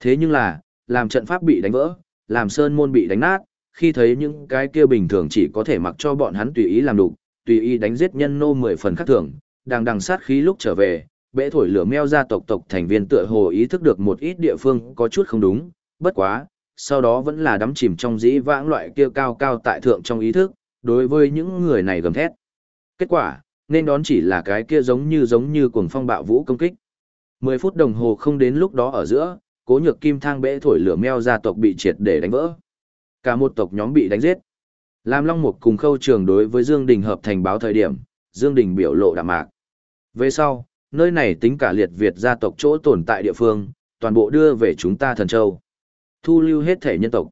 Thế nhưng là, làm trận pháp bị đánh vỡ, làm sơn môn bị đánh nát, khi thấy những cái kia bình thường chỉ có thể mặc cho bọn hắn tùy ý làm đủ, tùy ý đánh giết nhân nô mười phần khác thường, đang đằng sát khí lúc trở về, bệ thổi lửa meo ra tộc tộc thành viên tựa hồ ý thức được một ít địa phương có chút không đúng, bất quá, sau đó vẫn là đắm chìm trong dĩ vãng loại kia cao cao tại thượng trong ý thức, đối với những người này gầm thét. Kết quả, nên đón chỉ là cái kia giống như giống như cuồng phong bạo vũ công kích. 10 phút đồng hồ không đến lúc đó ở giữa, cố nhược kim thang bẽ thổi lửa meo gia tộc bị triệt để đánh vỡ. Cả một tộc nhóm bị đánh giết. Lam Long Mục cùng khâu trường đối với Dương Đình hợp thành báo thời điểm, Dương Đình biểu lộ đạm mạc. Về sau, nơi này tính cả liệt Việt gia tộc chỗ tồn tại địa phương, toàn bộ đưa về chúng ta thần châu. Thu lưu hết thể nhân tộc.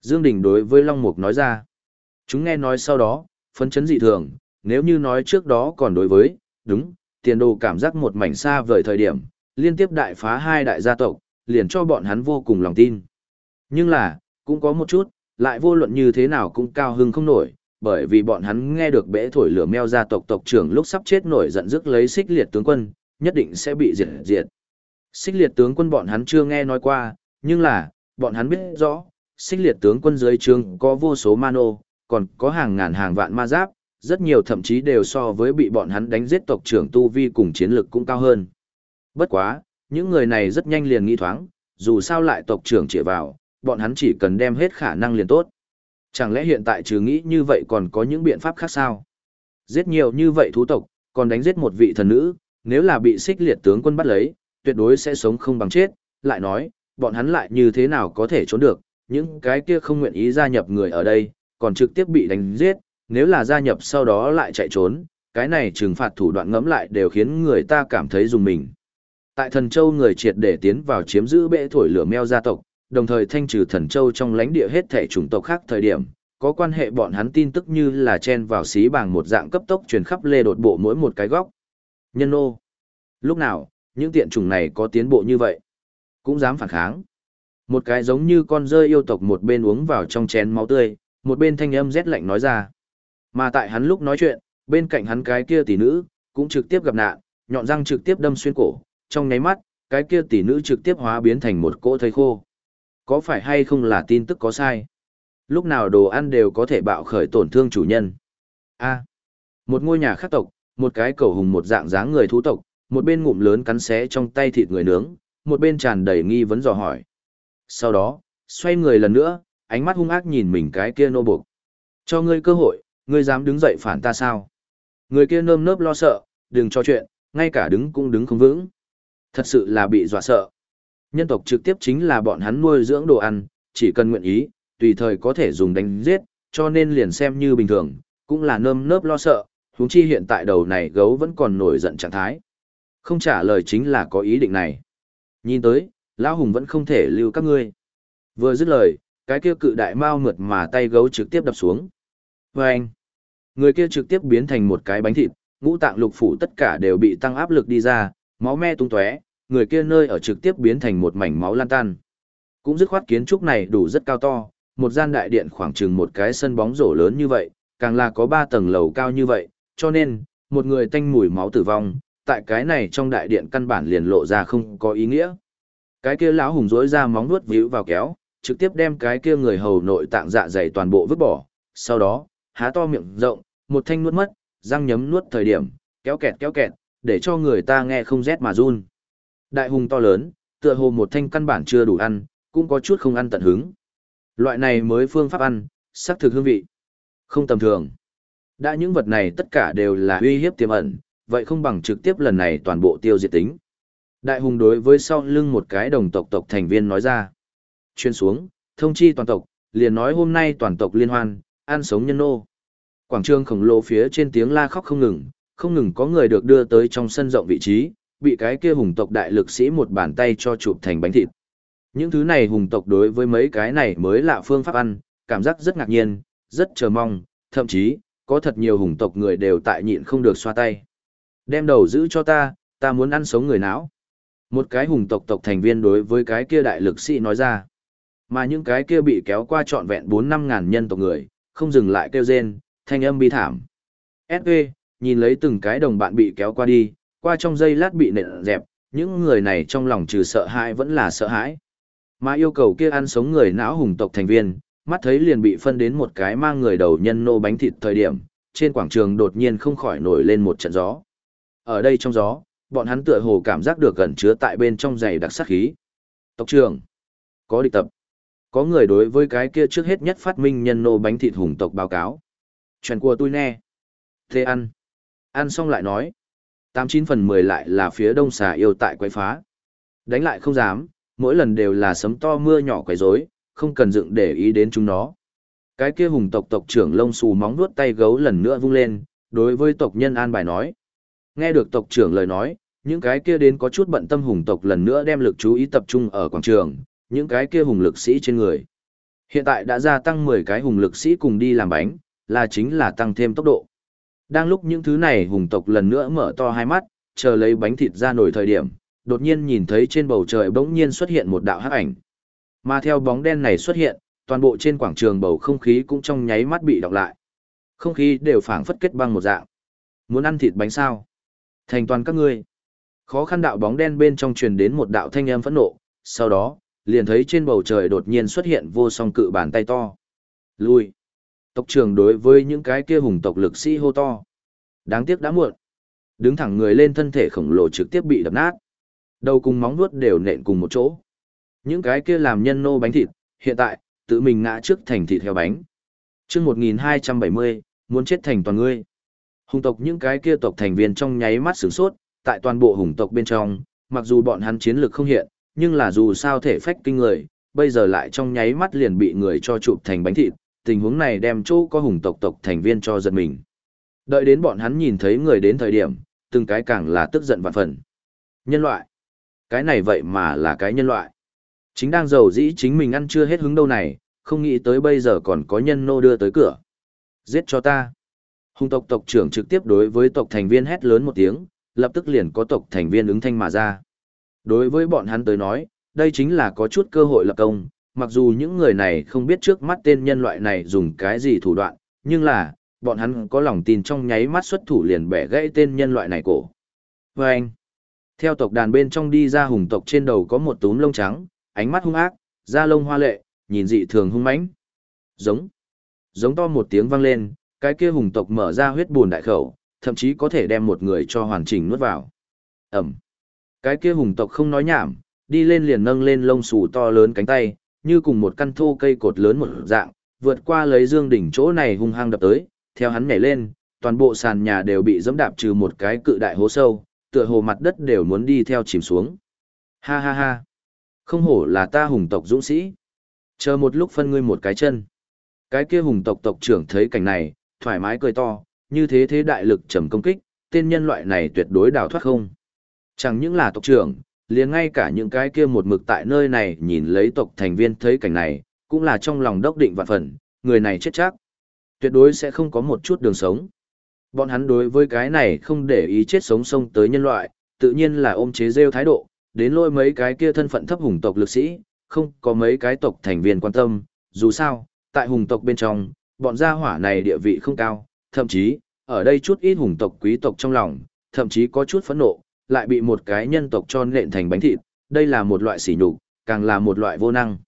Dương Đình đối với Long Mục nói ra. Chúng nghe nói sau đó, phấn chấn dị thường, nếu như nói trước đó còn đối với, đúng, tiền đồ cảm giác một mảnh xa vời thời điểm, liên tiếp đại phá hai đại gia tộc, liền cho bọn hắn vô cùng lòng tin. Nhưng là, cũng có một chút, lại vô luận như thế nào cũng cao hưng không nổi, bởi vì bọn hắn nghe được bẽ thổi lửa meo gia tộc tộc trưởng lúc sắp chết nổi giận dứt lấy xích liệt tướng quân, nhất định sẽ bị diệt diệt. Xích liệt tướng quân bọn hắn chưa nghe nói qua, nhưng là, bọn hắn biết rõ, xích liệt tướng quân dưới trướng có vô số mano, còn có hàng ngàn hàng vạn ma giáp, rất nhiều thậm chí đều so với bị bọn hắn đánh giết tộc trưởng tu vi cùng chiến lực cũng cao hơn. Bất quá, những người này rất nhanh liền nghĩ thoáng, dù sao lại tộc trưởng chỉ vào, bọn hắn chỉ cần đem hết khả năng liền tốt. Chẳng lẽ hiện tại trừ nghĩ như vậy còn có những biện pháp khác sao? Giết nhiều như vậy thú tộc, còn đánh giết một vị thần nữ, nếu là bị xích liệt tướng quân bắt lấy, tuyệt đối sẽ sống không bằng chết, lại nói, bọn hắn lại như thế nào có thể trốn được, những cái kia không nguyện ý gia nhập người ở đây, còn trực tiếp bị đánh giết, nếu là gia nhập sau đó lại chạy trốn, cái này trừng phạt thủ đoạn ngẫm lại đều khiến người ta cảm thấy dùng mình. Tại thần châu người triệt để tiến vào chiếm giữ bệ thổi lửa meo gia tộc, đồng thời thanh trừ thần châu trong lãnh địa hết thể chủng tộc khác thời điểm, có quan hệ bọn hắn tin tức như là chen vào xí bằng một dạng cấp tốc truyền khắp lê đột bộ mỗi một cái góc. Nhân ô Lúc nào, những tiện chủng này có tiến bộ như vậy? Cũng dám phản kháng. Một cái giống như con rơi yêu tộc một bên uống vào trong chén máu tươi, một bên thanh âm rét lạnh nói ra. Mà tại hắn lúc nói chuyện, bên cạnh hắn cái kia tỷ nữ, cũng trực tiếp gặp nạn, nhọn răng trực tiếp đâm xuyên cổ, trong nháy mắt, cái kia tỷ nữ trực tiếp hóa biến thành một cỗ thây khô. Có phải hay không là tin tức có sai? Lúc nào đồ ăn đều có thể bạo khởi tổn thương chủ nhân. A. một ngôi nhà khắc tộc, một cái cầu hùng một dạng dáng người thú tộc, một bên ngụm lớn cắn xé trong tay thịt người nướng, một bên tràn đầy nghi vấn dò hỏi. Sau đó, xoay người lần nữa, ánh mắt hung ác nhìn mình cái kia nô buộc. Cho ngươi cơ hội, ngươi dám đứng dậy phản ta sao? Người kia nơm nớp lo sợ, đừng cho chuyện, ngay cả đứng cũng đứng không vững. Thật sự là bị dọa sợ. Nhân tộc trực tiếp chính là bọn hắn nuôi dưỡng đồ ăn, chỉ cần nguyện ý, tùy thời có thể dùng đánh giết, cho nên liền xem như bình thường, cũng là nơm nớp lo sợ, huống chi hiện tại đầu này gấu vẫn còn nổi giận trạng thái. Không trả lời chính là có ý định này. Nhìn tới, Lão Hùng vẫn không thể lưu các ngươi. Vừa dứt lời, cái kia cự đại mao mượt mà tay gấu trực tiếp đập xuống. Và anh, người kia trực tiếp biến thành một cái bánh thịt, ngũ tạng lục phủ tất cả đều bị tăng áp lực đi ra, máu me tung tóe, người kia nơi ở trực tiếp biến thành một mảnh máu lan tan. Cũng dứt khoát kiến trúc này đủ rất cao to, một gian đại điện khoảng chừng một cái sân bóng rổ lớn như vậy, càng là có ba tầng lầu cao như vậy, cho nên, một người tanh mùi máu tử vong, tại cái này trong đại điện căn bản liền lộ ra không có ý nghĩa. Cái kia lão hùng rỗi ra móng nuốt víu vào kéo, trực tiếp đem cái kia người hầu nội tạng dạ dày toàn bộ vứt bỏ, sau đó, há to miệng rộng, một thanh nuốt mất, răng nhấm nuốt thời điểm, kéo kẹt kéo kẹt, để cho người ta nghe không rét mà run. Đại hùng to lớn, tựa hồ một thanh căn bản chưa đủ ăn, cũng có chút không ăn tận hứng. Loại này mới phương pháp ăn, sắc thực hương vị. Không tầm thường. Đã những vật này tất cả đều là uy hiếp tiềm ẩn, vậy không bằng trực tiếp lần này toàn bộ tiêu diệt tính. Đại hùng đối với sau lưng một cái đồng tộc tộc thành viên nói ra. Chuyên xuống, thông chi toàn tộc, liền nói hôm nay toàn tộc liên hoan, ăn sống nhân nô. Quảng trường khổng lồ phía trên tiếng la khóc không ngừng, không ngừng có người được đưa tới trong sân rộng vị trí, bị cái kia hùng tộc đại lực sĩ một bàn tay cho chụp thành bánh thịt. Những thứ này hùng tộc đối với mấy cái này mới lạ phương pháp ăn, cảm giác rất ngạc nhiên, rất chờ mong, thậm chí, có thật nhiều hùng tộc người đều tại nhịn không được xoa tay. Đem đầu giữ cho ta, ta muốn ăn sống người não. Một cái hùng tộc tộc thành viên đối với cái kia đại lực sĩ nói ra. Mà những cái kia bị kéo qua trọn vẹn 4-5 ngàn nhân tộc người, không dừng lại kêu rên, thanh âm bi thảm. S.E. nhìn lấy từng cái đồng bạn bị kéo qua đi, qua trong giây lát bị nện dẹp, những người này trong lòng trừ sợ hãi vẫn là sợ hãi. Mà yêu cầu kia ăn sống người não hùng tộc thành viên, mắt thấy liền bị phân đến một cái mang người đầu nhân nô bánh thịt thời điểm, trên quảng trường đột nhiên không khỏi nổi lên một trận gió. Ở đây trong gió, bọn hắn tựa hồ cảm giác được gần chứa tại bên trong giày đặc sắc khí. Tộc trưởng, có địch tập. Có người đối với cái kia trước hết nhất phát minh nhân nô bánh thịt hùng tộc báo cáo. Chuyện của tôi nè. Thế ăn. Ăn xong lại nói tám chín phần mười lại là phía đông xà yêu tại quấy phá. Đánh lại không dám, mỗi lần đều là sấm to mưa nhỏ quấy rối, không cần dựng để ý đến chúng nó. Cái kia hùng tộc tộc trưởng lông xù móng vuốt tay gấu lần nữa vung lên, đối với tộc nhân an bài nói. Nghe được tộc trưởng lời nói, những cái kia đến có chút bận tâm hùng tộc lần nữa đem lực chú ý tập trung ở quảng trường, những cái kia hùng lực sĩ trên người. Hiện tại đã gia tăng 10 cái hùng lực sĩ cùng đi làm bánh, là chính là tăng thêm tốc độ. Đang lúc những thứ này hùng tộc lần nữa mở to hai mắt, chờ lấy bánh thịt ra nổi thời điểm, đột nhiên nhìn thấy trên bầu trời bỗng nhiên xuất hiện một đạo hắc ảnh. Mà theo bóng đen này xuất hiện, toàn bộ trên quảng trường bầu không khí cũng trong nháy mắt bị đọc lại. Không khí đều phảng phất kết băng một dạng. Muốn ăn thịt bánh sao? Thành toàn các ngươi. Khó khăn đạo bóng đen bên trong truyền đến một đạo thanh âm phẫn nộ, sau đó, liền thấy trên bầu trời đột nhiên xuất hiện vô song cự bàn tay to. Lui. Tộc trưởng đối với những cái kia hùng tộc lực sĩ hô to. Đáng tiếc đã muộn. Đứng thẳng người lên thân thể khổng lồ trực tiếp bị đập nát. Đầu cùng móng vuốt đều nện cùng một chỗ. Những cái kia làm nhân nô bánh thịt, hiện tại, tự mình ngã trước thành thịt theo bánh. chương 1270, muốn chết thành toàn ngươi. Hùng tộc những cái kia tộc thành viên trong nháy mắt sửng sốt, tại toàn bộ hùng tộc bên trong, mặc dù bọn hắn chiến lược không hiện, nhưng là dù sao thể phách kinh người, bây giờ lại trong nháy mắt liền bị người cho chụp thành bánh thịt, tình huống này đem chỗ có hùng tộc tộc thành viên cho giật mình. Đợi đến bọn hắn nhìn thấy người đến thời điểm, từng cái càng là tức giận vạn phần. Nhân loại. Cái này vậy mà là cái nhân loại. Chính đang giàu dĩ chính mình ăn chưa hết hứng đâu này, không nghĩ tới bây giờ còn có nhân nô đưa tới cửa. Giết cho ta. Hùng tộc tộc trưởng trực tiếp đối với tộc thành viên hét lớn một tiếng, lập tức liền có tộc thành viên ứng thanh mà ra. Đối với bọn hắn tới nói, đây chính là có chút cơ hội lập công, mặc dù những người này không biết trước mắt tên nhân loại này dùng cái gì thủ đoạn, nhưng là, bọn hắn có lòng tin trong nháy mắt xuất thủ liền bẻ gãy tên nhân loại này cổ. Và anh, theo tộc đàn bên trong đi ra hùng tộc trên đầu có một túm lông trắng, ánh mắt hung ác, da lông hoa lệ, nhìn dị thường hung mãnh. Giống. Giống to một tiếng vang lên, cái kia hùng tộc mở ra huyết buồn đại khẩu, thậm chí có thể đem một người cho hoàn chỉnh nuốt vào. Ẩm. Cái kia hùng tộc không nói nhảm, đi lên liền nâng lên lông xù to lớn cánh tay, như cùng một căn thô cây cột lớn một dạng, vượt qua lấy dương đỉnh chỗ này hung hăng đập tới, theo hắn nhảy lên, toàn bộ sàn nhà đều bị dẫm đạp trừ một cái cự đại hố sâu, tựa hồ mặt đất đều muốn đi theo chìm xuống. Ha ha ha. Không hổ là ta hùng tộc dũng sĩ. Chờ một lúc phân ngươi một cái chân. Cái kia hùng tộc tộc trưởng thấy cảnh này, thoải mái cười to, như thế thế đại lực trầm công kích, tên nhân loại này tuyệt đối đào thoát không. Chẳng những là tộc trưởng, liền ngay cả những cái kia một mực tại nơi này nhìn lấy tộc thành viên thấy cảnh này, cũng là trong lòng đốc định vạn phần, người này chết chắc. Tuyệt đối sẽ không có một chút đường sống. Bọn hắn đối với cái này không để ý chết sống sông tới nhân loại, tự nhiên là ôm chế rêu thái độ, đến lôi mấy cái kia thân phận thấp hùng tộc lực sĩ, không có mấy cái tộc thành viên quan tâm, dù sao, tại hùng tộc bên trong, bọn gia hỏa này địa vị không cao, thậm chí, ở đây chút ít hùng tộc quý tộc trong lòng, thậm chí có chút phẫn nộ, lại bị một cái nhân tộc cho nện thành bánh thịt, đây là một loại sỉ nhục, càng là một loại vô năng.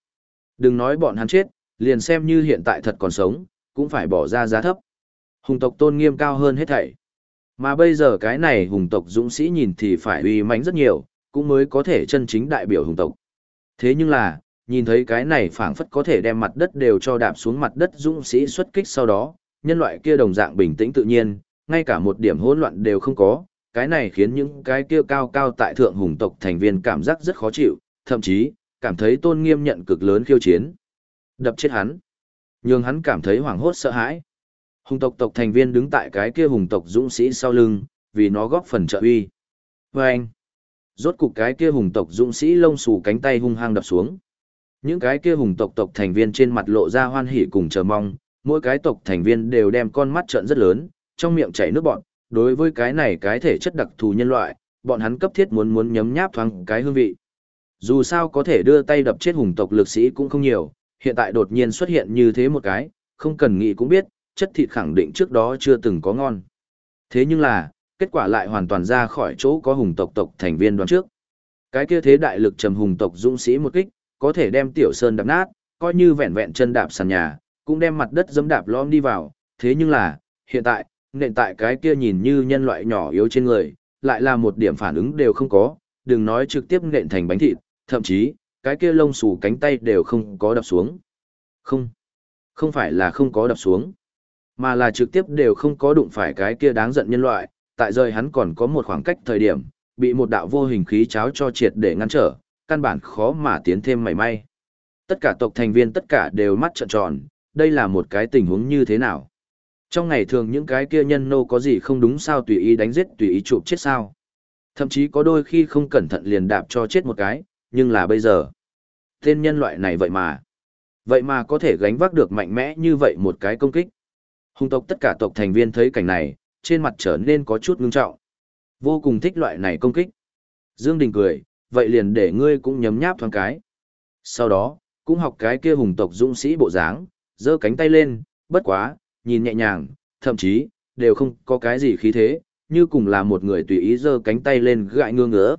Đừng nói bọn hắn chết, liền xem như hiện tại thật còn sống, cũng phải bỏ ra giá thấp. Hùng tộc tôn nghiêm cao hơn hết thảy. Mà bây giờ cái này hùng tộc dũng sĩ nhìn thì phải uy mãnh rất nhiều, cũng mới có thể chân chính đại biểu hùng tộc. Thế nhưng là, nhìn thấy cái này phảng phất có thể đem mặt đất đều cho đạp xuống mặt đất dũng sĩ xuất kích sau đó, nhân loại kia đồng dạng bình tĩnh tự nhiên, ngay cả một điểm hỗn loạn đều không có, cái này khiến những cái kia cao cao tại thượng hùng tộc thành viên cảm giác rất khó chịu, thậm chí, cảm thấy tôn nghiêm nhận cực lớn khiêu chiến. Đập chết hắn. Nhưng hắn cảm thấy hoảng hốt sợ hãi. Hùng tộc tộc thành viên đứng tại cái kia hùng tộc dũng sĩ sau lưng, vì nó góp phần trợ uy. Vâng! anh, rốt cục cái kia hùng tộc dũng sĩ lông xù cánh tay hung hăng đập xuống. Những cái kia hùng tộc tộc thành viên trên mặt lộ ra hoan hỉ cùng chờ mong, mỗi cái tộc thành viên đều đem con mắt trợn rất lớn, trong miệng chảy nước bọt, đối với cái này cái thể chất đặc thù nhân loại, bọn hắn cấp thiết muốn muốn nhấm nháp thoáng cái hương vị. Dù sao có thể đưa tay đập chết hùng tộc lực sĩ cũng không nhiều, hiện tại đột nhiên xuất hiện như thế một cái, không cần nghĩ cũng biết, chất thịt khẳng định trước đó chưa từng có ngon. Thế nhưng là, kết quả lại hoàn toàn ra khỏi chỗ có hùng tộc tộc thành viên đoàn trước. Cái kia thế đại lực trầm hùng tộc dũng sĩ một kích, có thể đem tiểu sơn đập nát, coi như vẹn vẹn chân đạp sàn nhà, cũng đem mặt đất dẫm đạp lõm đi vào. Thế nhưng là, hiện tại, nện tại cái kia nhìn như nhân loại nhỏ yếu trên người, lại là một điểm phản ứng đều không có, đừng nói trực tiếp nện thành bánh thịt, thậm chí, cái kia lông xù cánh tay đều không có đập xuống. Không, không phải là không có đập xuống, mà là trực tiếp đều không có đụng phải cái kia đáng giận nhân loại, tại rời hắn còn có một khoảng cách thời điểm, bị một đạo vô hình khí cháo cho triệt để ngăn trở, căn bản khó mà tiến thêm mảy may. Tất cả tộc thành viên tất cả đều mắt trợn tròn, đây là một cái tình huống như thế nào? Trong ngày thường những cái kia nhân nô có gì không đúng sao tùy ý đánh giết tùy ý chụp chết sao. Thậm chí có đôi khi không cẩn thận liền đạp cho chết một cái, nhưng là bây giờ. Tên nhân loại này vậy mà. Vậy mà có thể gánh vác được mạnh mẽ như vậy một cái công kích. Hùng tộc tất cả tộc thành viên thấy cảnh này, trên mặt trở nên có chút ngưng trọng. Vô cùng thích loại này công kích. Dương Đình cười, vậy liền để ngươi cũng nhấm nháp thoáng cái. Sau đó, cũng học cái kia hùng tộc dũng sĩ bộ dáng, giơ cánh tay lên, bất quá, nhìn nhẹ nhàng, thậm chí, đều không có cái gì khí thế, như cùng là một người tùy ý giơ cánh tay lên gãi ngương ngỡ.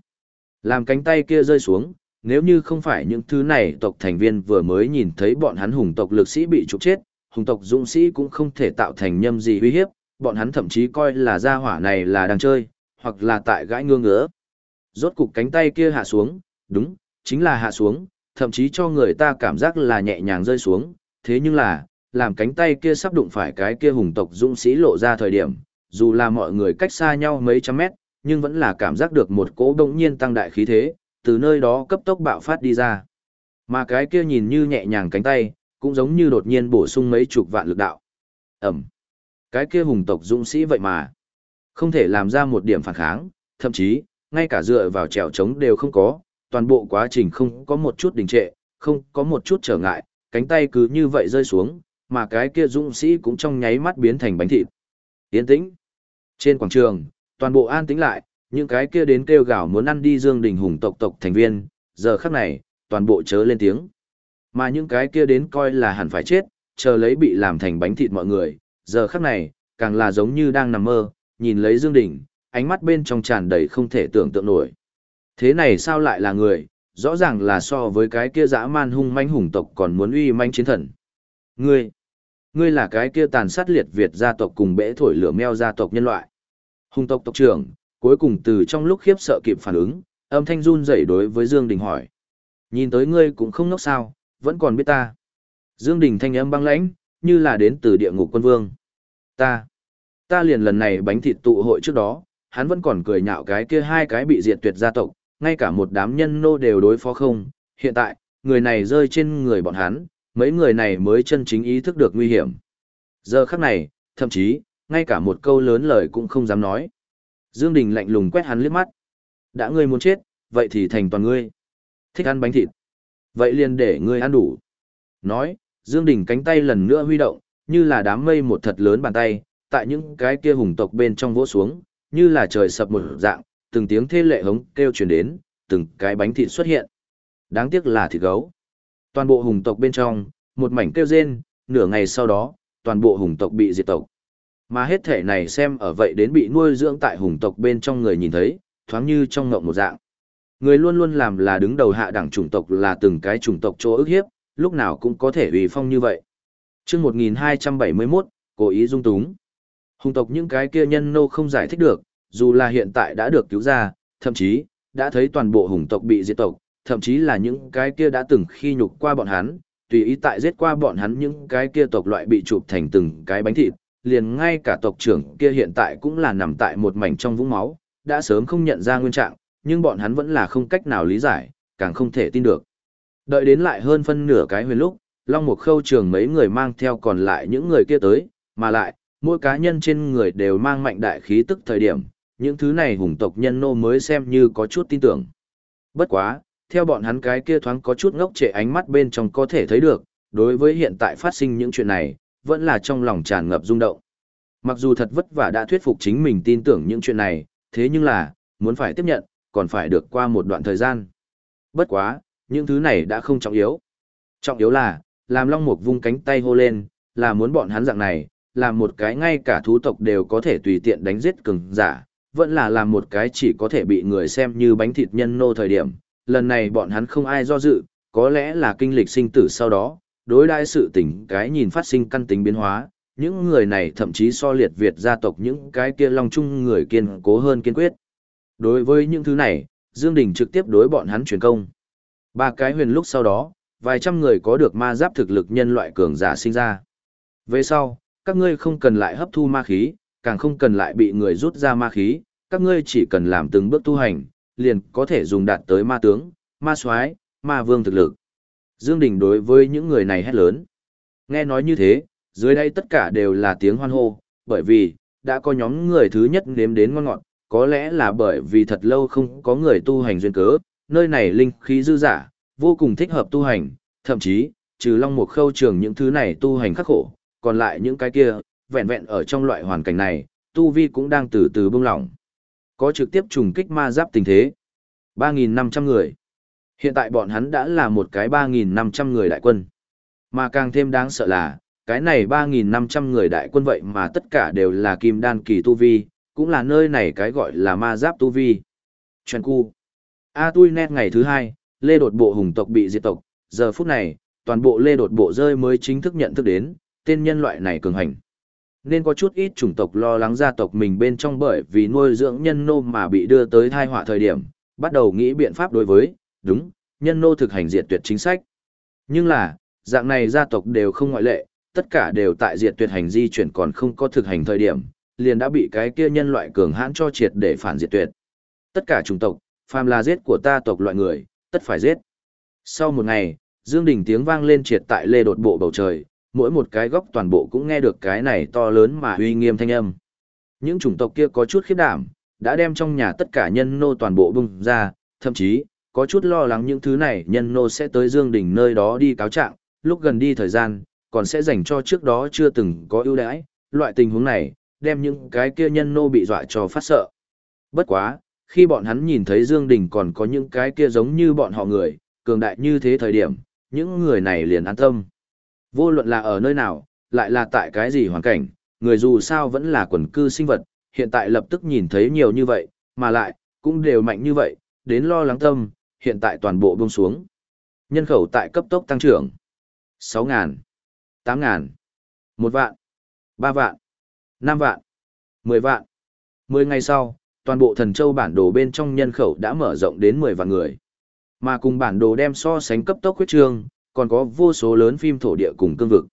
Làm cánh tay kia rơi xuống, nếu như không phải những thứ này tộc thành viên vừa mới nhìn thấy bọn hắn hùng tộc lực sĩ bị trục chết, hùng tộc dũng sĩ cũng không thể tạo thành nhâm gì uy hiếp, bọn hắn thậm chí coi là gia hỏa này là đang chơi, hoặc là tại gãi ngương ngỡ. Rốt cục cánh tay kia hạ xuống, đúng, chính là hạ xuống, thậm chí cho người ta cảm giác là nhẹ nhàng rơi xuống, thế nhưng là, làm cánh tay kia sắp đụng phải cái kia hùng tộc dũng sĩ lộ ra thời điểm, dù là mọi người cách xa nhau mấy trăm mét, nhưng vẫn là cảm giác được một cỗ bỗng nhiên tăng đại khí thế, từ nơi đó cấp tốc bạo phát đi ra. Mà cái kia nhìn như nhẹ nhàng cánh tay, cũng giống như đột nhiên bổ sung mấy chục vạn lực đạo. Ẩm. Cái kia hùng tộc dũng sĩ vậy mà, không thể làm ra một điểm phản kháng, thậm chí, ngay cả dựa vào trèo trống đều không có, toàn bộ quá trình không có một chút đình trệ, không có một chút trở ngại, cánh tay cứ như vậy rơi xuống, mà cái kia dũng sĩ cũng trong nháy mắt biến thành bánh thịt. Yên tĩnh. Trên quảng trường, toàn bộ an tĩnh lại, những cái kia đến kêu gào muốn ăn đi Dương Đình Hùng tộc tộc thành viên, giờ khắc này, toàn bộ chớ lên tiếng. Mà những cái kia đến coi là hẳn phải chết, chờ lấy bị làm thành bánh thịt mọi người, giờ khắc này, càng là giống như đang nằm mơ, nhìn lấy Dương Đình, ánh mắt bên trong tràn đầy không thể tưởng tượng nổi. Thế này sao lại là người, rõ ràng là so với cái kia dã man hung manh hùng tộc còn muốn uy manh chiến thần. Ngươi, ngươi là cái kia tàn sát liệt Việt gia tộc cùng bẽ thổi lửa meo gia tộc nhân loại. Hùng tộc tộc trưởng, cuối cùng từ trong lúc khiếp sợ kịp phản ứng, âm thanh run rẩy đối với Dương Đình hỏi. Nhìn tới ngươi cũng không nốc sao, vẫn còn biết ta. Dương Đình thanh âm băng lãnh, như là đến từ địa ngục quân vương. Ta, ta liền lần này bánh thịt tụ hội trước đó, hắn vẫn còn cười nhạo cái kia hai cái bị diệt tuyệt gia tộc, ngay cả một đám nhân nô đều đối phó không. Hiện tại, người này rơi trên người bọn hắn, mấy người này mới chân chính ý thức được nguy hiểm. Giờ khắc này, thậm chí, ngay cả một câu lớn lời cũng không dám nói. Dương Đình lạnh lùng quét hắn liếc mắt. Đã ngươi muốn chết, vậy thì thành toàn ngươi. Thích ăn bánh thịt. Vậy liền để ngươi ăn đủ. Nói, Dương Đình cánh tay lần nữa huy động, như là đám mây một thật lớn bàn tay, tại những cái kia hùng tộc bên trong vỗ xuống, như là trời sập một dạng, từng tiếng thê lệ hống kêu truyền đến, từng cái bánh thịt xuất hiện. Đáng tiếc là thịt gấu. Toàn bộ hùng tộc bên trong, một mảnh kêu rên, nửa ngày sau đó, toàn bộ hùng tộc bị diệt tộc. Mà hết thể này xem ở vậy đến bị nuôi dưỡng tại hùng tộc bên trong người nhìn thấy, thoáng như trong ngộng một dạng. Người luôn luôn làm là đứng đầu hạ đẳng chủng tộc là từng cái chủng tộc chỗ ức hiếp, lúc nào cũng có thể uy phong như vậy. Trước 1271, cố ý dung túng. Hùng tộc những cái kia nhân nô không giải thích được, dù là hiện tại đã được cứu ra, thậm chí, đã thấy toàn bộ hùng tộc bị diệt tộc, thậm chí là những cái kia đã từng khi nhục qua bọn hắn, tùy ý tại giết qua bọn hắn những cái kia tộc loại bị chụp thành từng cái bánh thịt, liền ngay cả tộc trưởng kia hiện tại cũng là nằm tại một mảnh trong vũng máu, đã sớm không nhận ra nguyên trạng, nhưng bọn hắn vẫn là không cách nào lý giải, càng không thể tin được. Đợi đến lại hơn phân nửa cái huyền lúc, Long Mục Khâu trường mấy người mang theo còn lại những người kia tới, mà lại, mỗi cá nhân trên người đều mang mạnh đại khí tức thời điểm, những thứ này hùng tộc nhân nô mới xem như có chút tin tưởng. Bất quá, theo bọn hắn cái kia thoáng có chút ngốc trệ ánh mắt bên trong có thể thấy được, đối với hiện tại phát sinh những chuyện này, vẫn là trong lòng tràn ngập rung động. Mặc dù thật vất vả đã thuyết phục chính mình tin tưởng những chuyện này, thế nhưng là, muốn phải tiếp nhận, còn phải được qua một đoạn thời gian. Bất quá, những thứ này đã không trọng yếu. Trọng yếu là, làm Long Mục vung cánh tay hô lên, là muốn bọn hắn dạng này, làm một cái ngay cả thú tộc đều có thể tùy tiện đánh giết cường giả, vẫn là làm một cái chỉ có thể bị người xem như bánh thịt nhân nô thời điểm. Lần này bọn hắn không ai do dự, có lẽ là kinh lịch sinh tử sau đó, đối đại sự tình cái nhìn phát sinh căn tính biến hóa, những người này thậm chí so liệt Việt gia tộc những cái kia long chung người kiên cố hơn kiên quyết. Đối với những thứ này, Dương Đình trực tiếp đối bọn hắn truyền công. Ba cái huyền lúc sau đó, vài trăm người có được ma giáp thực lực nhân loại cường giả sinh ra. Về sau, các ngươi không cần lại hấp thu ma khí, càng không cần lại bị người rút ra ma khí, các ngươi chỉ cần làm từng bước tu hành, liền có thể dùng đạt tới ma tướng, ma soái, ma vương thực lực. Dương Đình đối với những người này hét lớn. Nghe nói như thế, dưới đây tất cả đều là tiếng hoan hô, bởi vì, đã có nhóm người thứ nhất nếm đến ngon ngọt, có lẽ là bởi vì thật lâu không có người tu hành duyên cớ, nơi này linh khí dư giả, vô cùng thích hợp tu hành, thậm chí, trừ long mục khâu trường những thứ này tu hành khắc khổ, còn lại những cái kia, vẹn vẹn ở trong loại hoàn cảnh này, tu vi cũng đang từ từ bông lỏng. Có trực tiếp trùng kích ma giáp tình thế. 3.500 người. Hiện tại bọn hắn đã là một cái 3.500 người đại quân. Mà càng thêm đáng sợ là, cái này 3.500 người đại quân vậy mà tất cả đều là kim đan kỳ tu vi, cũng là nơi này cái gọi là ma giáp tu vi. Chuyện cu. A tui nét ngày thứ hai, lê đột bộ hùng tộc bị diệt tộc, giờ phút này, toàn bộ lê đột bộ rơi mới chính thức nhận thức đến, tên nhân loại này cường hành. Nên có chút ít chủng tộc lo lắng gia tộc mình bên trong bởi vì nuôi dưỡng nhân nô mà bị đưa tới thai họa thời điểm, bắt đầu nghĩ biện pháp đối với, đúng, nhân nô thực hành diệt tuyệt chính sách. Nhưng là, dạng này gia tộc đều không ngoại lệ, tất cả đều tại diệt tuyệt hành di chuyển còn không có thực hành thời điểm, liền đã bị cái kia nhân loại cường hãn cho triệt để phản diệt tuyệt. Tất cả chủng tộc, phàm là giết của ta tộc loại người, tất phải giết. Sau một ngày, Dương Đình tiếng vang lên triệt tại lê đột bộ bầu trời, mỗi một cái góc toàn bộ cũng nghe được cái này to lớn mà uy nghiêm thanh âm. Những chủng tộc kia có chút khiếp đảm, đã đem trong nhà tất cả nhân nô toàn bộ bung ra, thậm chí, có chút lo lắng những thứ này nhân nô sẽ tới Dương Đình nơi đó đi cáo trạng, lúc gần đi thời gian, còn sẽ dành cho trước đó chưa từng có ưu đãi, loại tình huống này, đem những cái kia nhân nô bị dọa cho phát sợ. Bất quá, khi bọn hắn nhìn thấy Dương Đình còn có những cái kia giống như bọn họ người, cường đại như thế thời điểm, những người này liền an tâm. Vô luận là ở nơi nào, lại là tại cái gì hoàn cảnh, người dù sao vẫn là quần cư sinh vật, hiện tại lập tức nhìn thấy nhiều như vậy, mà lại, cũng đều mạnh như vậy, đến lo lắng tâm, hiện tại toàn bộ buông xuống. Nhân khẩu tại cấp tốc tăng trưởng. 6.000, 8.000, 1 vạn, 3 vạn, 5 vạn, 10 vạn, Mười ngày sau, toàn bộ thần châu bản đồ bên trong nhân khẩu đã mở rộng đến 10 vạn người. Mà cùng bản đồ đem so sánh cấp tốc huyết trương, còn có vô số lớn phim thổ địa cùng cương vực.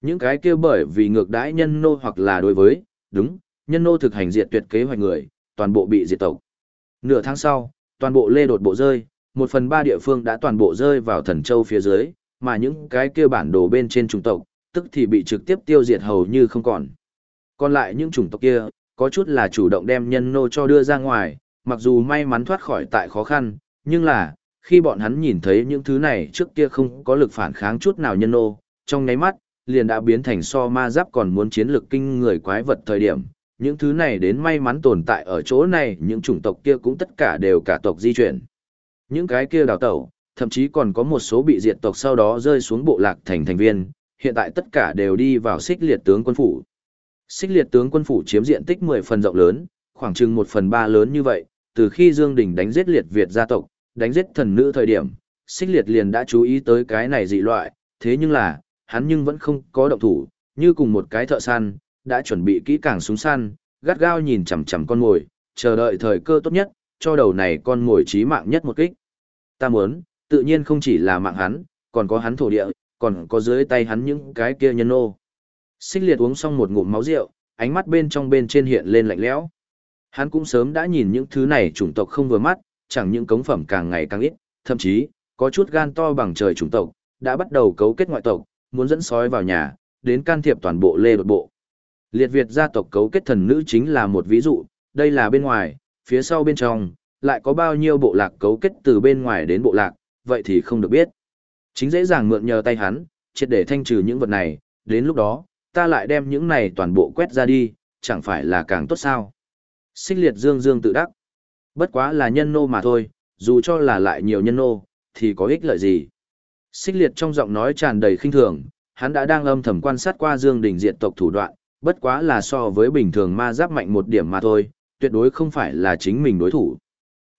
Những cái kia bởi vì ngược đãi nhân nô hoặc là đối với, đúng, nhân nô thực hành diệt tuyệt kế hoạch người, toàn bộ bị diệt tộc. Nửa tháng sau, toàn bộ lê đột bộ rơi, một phần ba địa phương đã toàn bộ rơi vào thần châu phía dưới, mà những cái kia bản đồ bên trên chủng tộc, tức thì bị trực tiếp tiêu diệt hầu như không còn. Còn lại những chủng tộc kia, có chút là chủ động đem nhân nô cho đưa ra ngoài, mặc dù may mắn thoát khỏi tại khó khăn, nhưng là, khi bọn hắn nhìn thấy những thứ này trước kia không có lực phản kháng chút nào nhân nô, trong nháy mắt, liền đã biến thành so ma giáp còn muốn chiến lực kinh người quái vật thời điểm. Những thứ này đến may mắn tồn tại ở chỗ này, những chủng tộc kia cũng tất cả đều cả tộc di chuyển. Những cái kia đào tẩu, thậm chí còn có một số bị diệt tộc sau đó rơi xuống bộ lạc thành thành viên, hiện tại tất cả đều đi vào xích liệt tướng quân phủ. Xích liệt tướng quân phủ chiếm diện tích 10 phần rộng lớn, khoảng chừng 1 phần 3 lớn như vậy, từ khi Dương Đình đánh giết liệt Việt gia tộc, đánh giết thần nữ thời điểm, xích liệt liền đã chú ý tới cái này dị loại, thế nhưng là, hắn nhưng vẫn không có động thủ, như cùng một cái thợ săn, đã chuẩn bị kỹ càng súng săn, gắt gao nhìn chằm chằm con mồi, chờ đợi thời cơ tốt nhất, cho đầu này con mồi chí mạng nhất một kích. Ta muốn, tự nhiên không chỉ là mạng hắn, còn có hắn thổ địa, còn có dưới tay hắn những cái kia nhân ô. Xích liệt uống xong một ngụm máu rượu, ánh mắt bên trong bên trên hiện lên lạnh lẽo. Hắn cũng sớm đã nhìn những thứ này chủng tộc không vừa mắt, chẳng những cống phẩm càng ngày càng ít, thậm chí, có chút gan to bằng trời chủng tộc, đã bắt đầu cấu kết ngoại tộc, muốn dẫn sói vào nhà, đến can thiệp toàn bộ lê đột bộ. Liệt Việt gia tộc cấu kết thần nữ chính là một ví dụ, đây là bên ngoài, phía sau bên trong, lại có bao nhiêu bộ lạc cấu kết từ bên ngoài đến bộ lạc, vậy thì không được biết. Chính dễ dàng mượn nhờ tay hắn, triệt để thanh trừ những vật này, đến lúc đó, ta lại đem những này toàn bộ quét ra đi, chẳng phải là càng tốt sao. Xích liệt dương dương tự đắc. Bất quá là nhân nô mà thôi, dù cho là lại nhiều nhân nô, thì có ích lợi gì. Xích liệt trong giọng nói tràn đầy khinh thường, hắn đã đang âm thầm quan sát qua Dương Đình diệt tộc thủ đoạn, bất quá là so với bình thường ma giáp mạnh một điểm mà thôi, tuyệt đối không phải là chính mình đối thủ.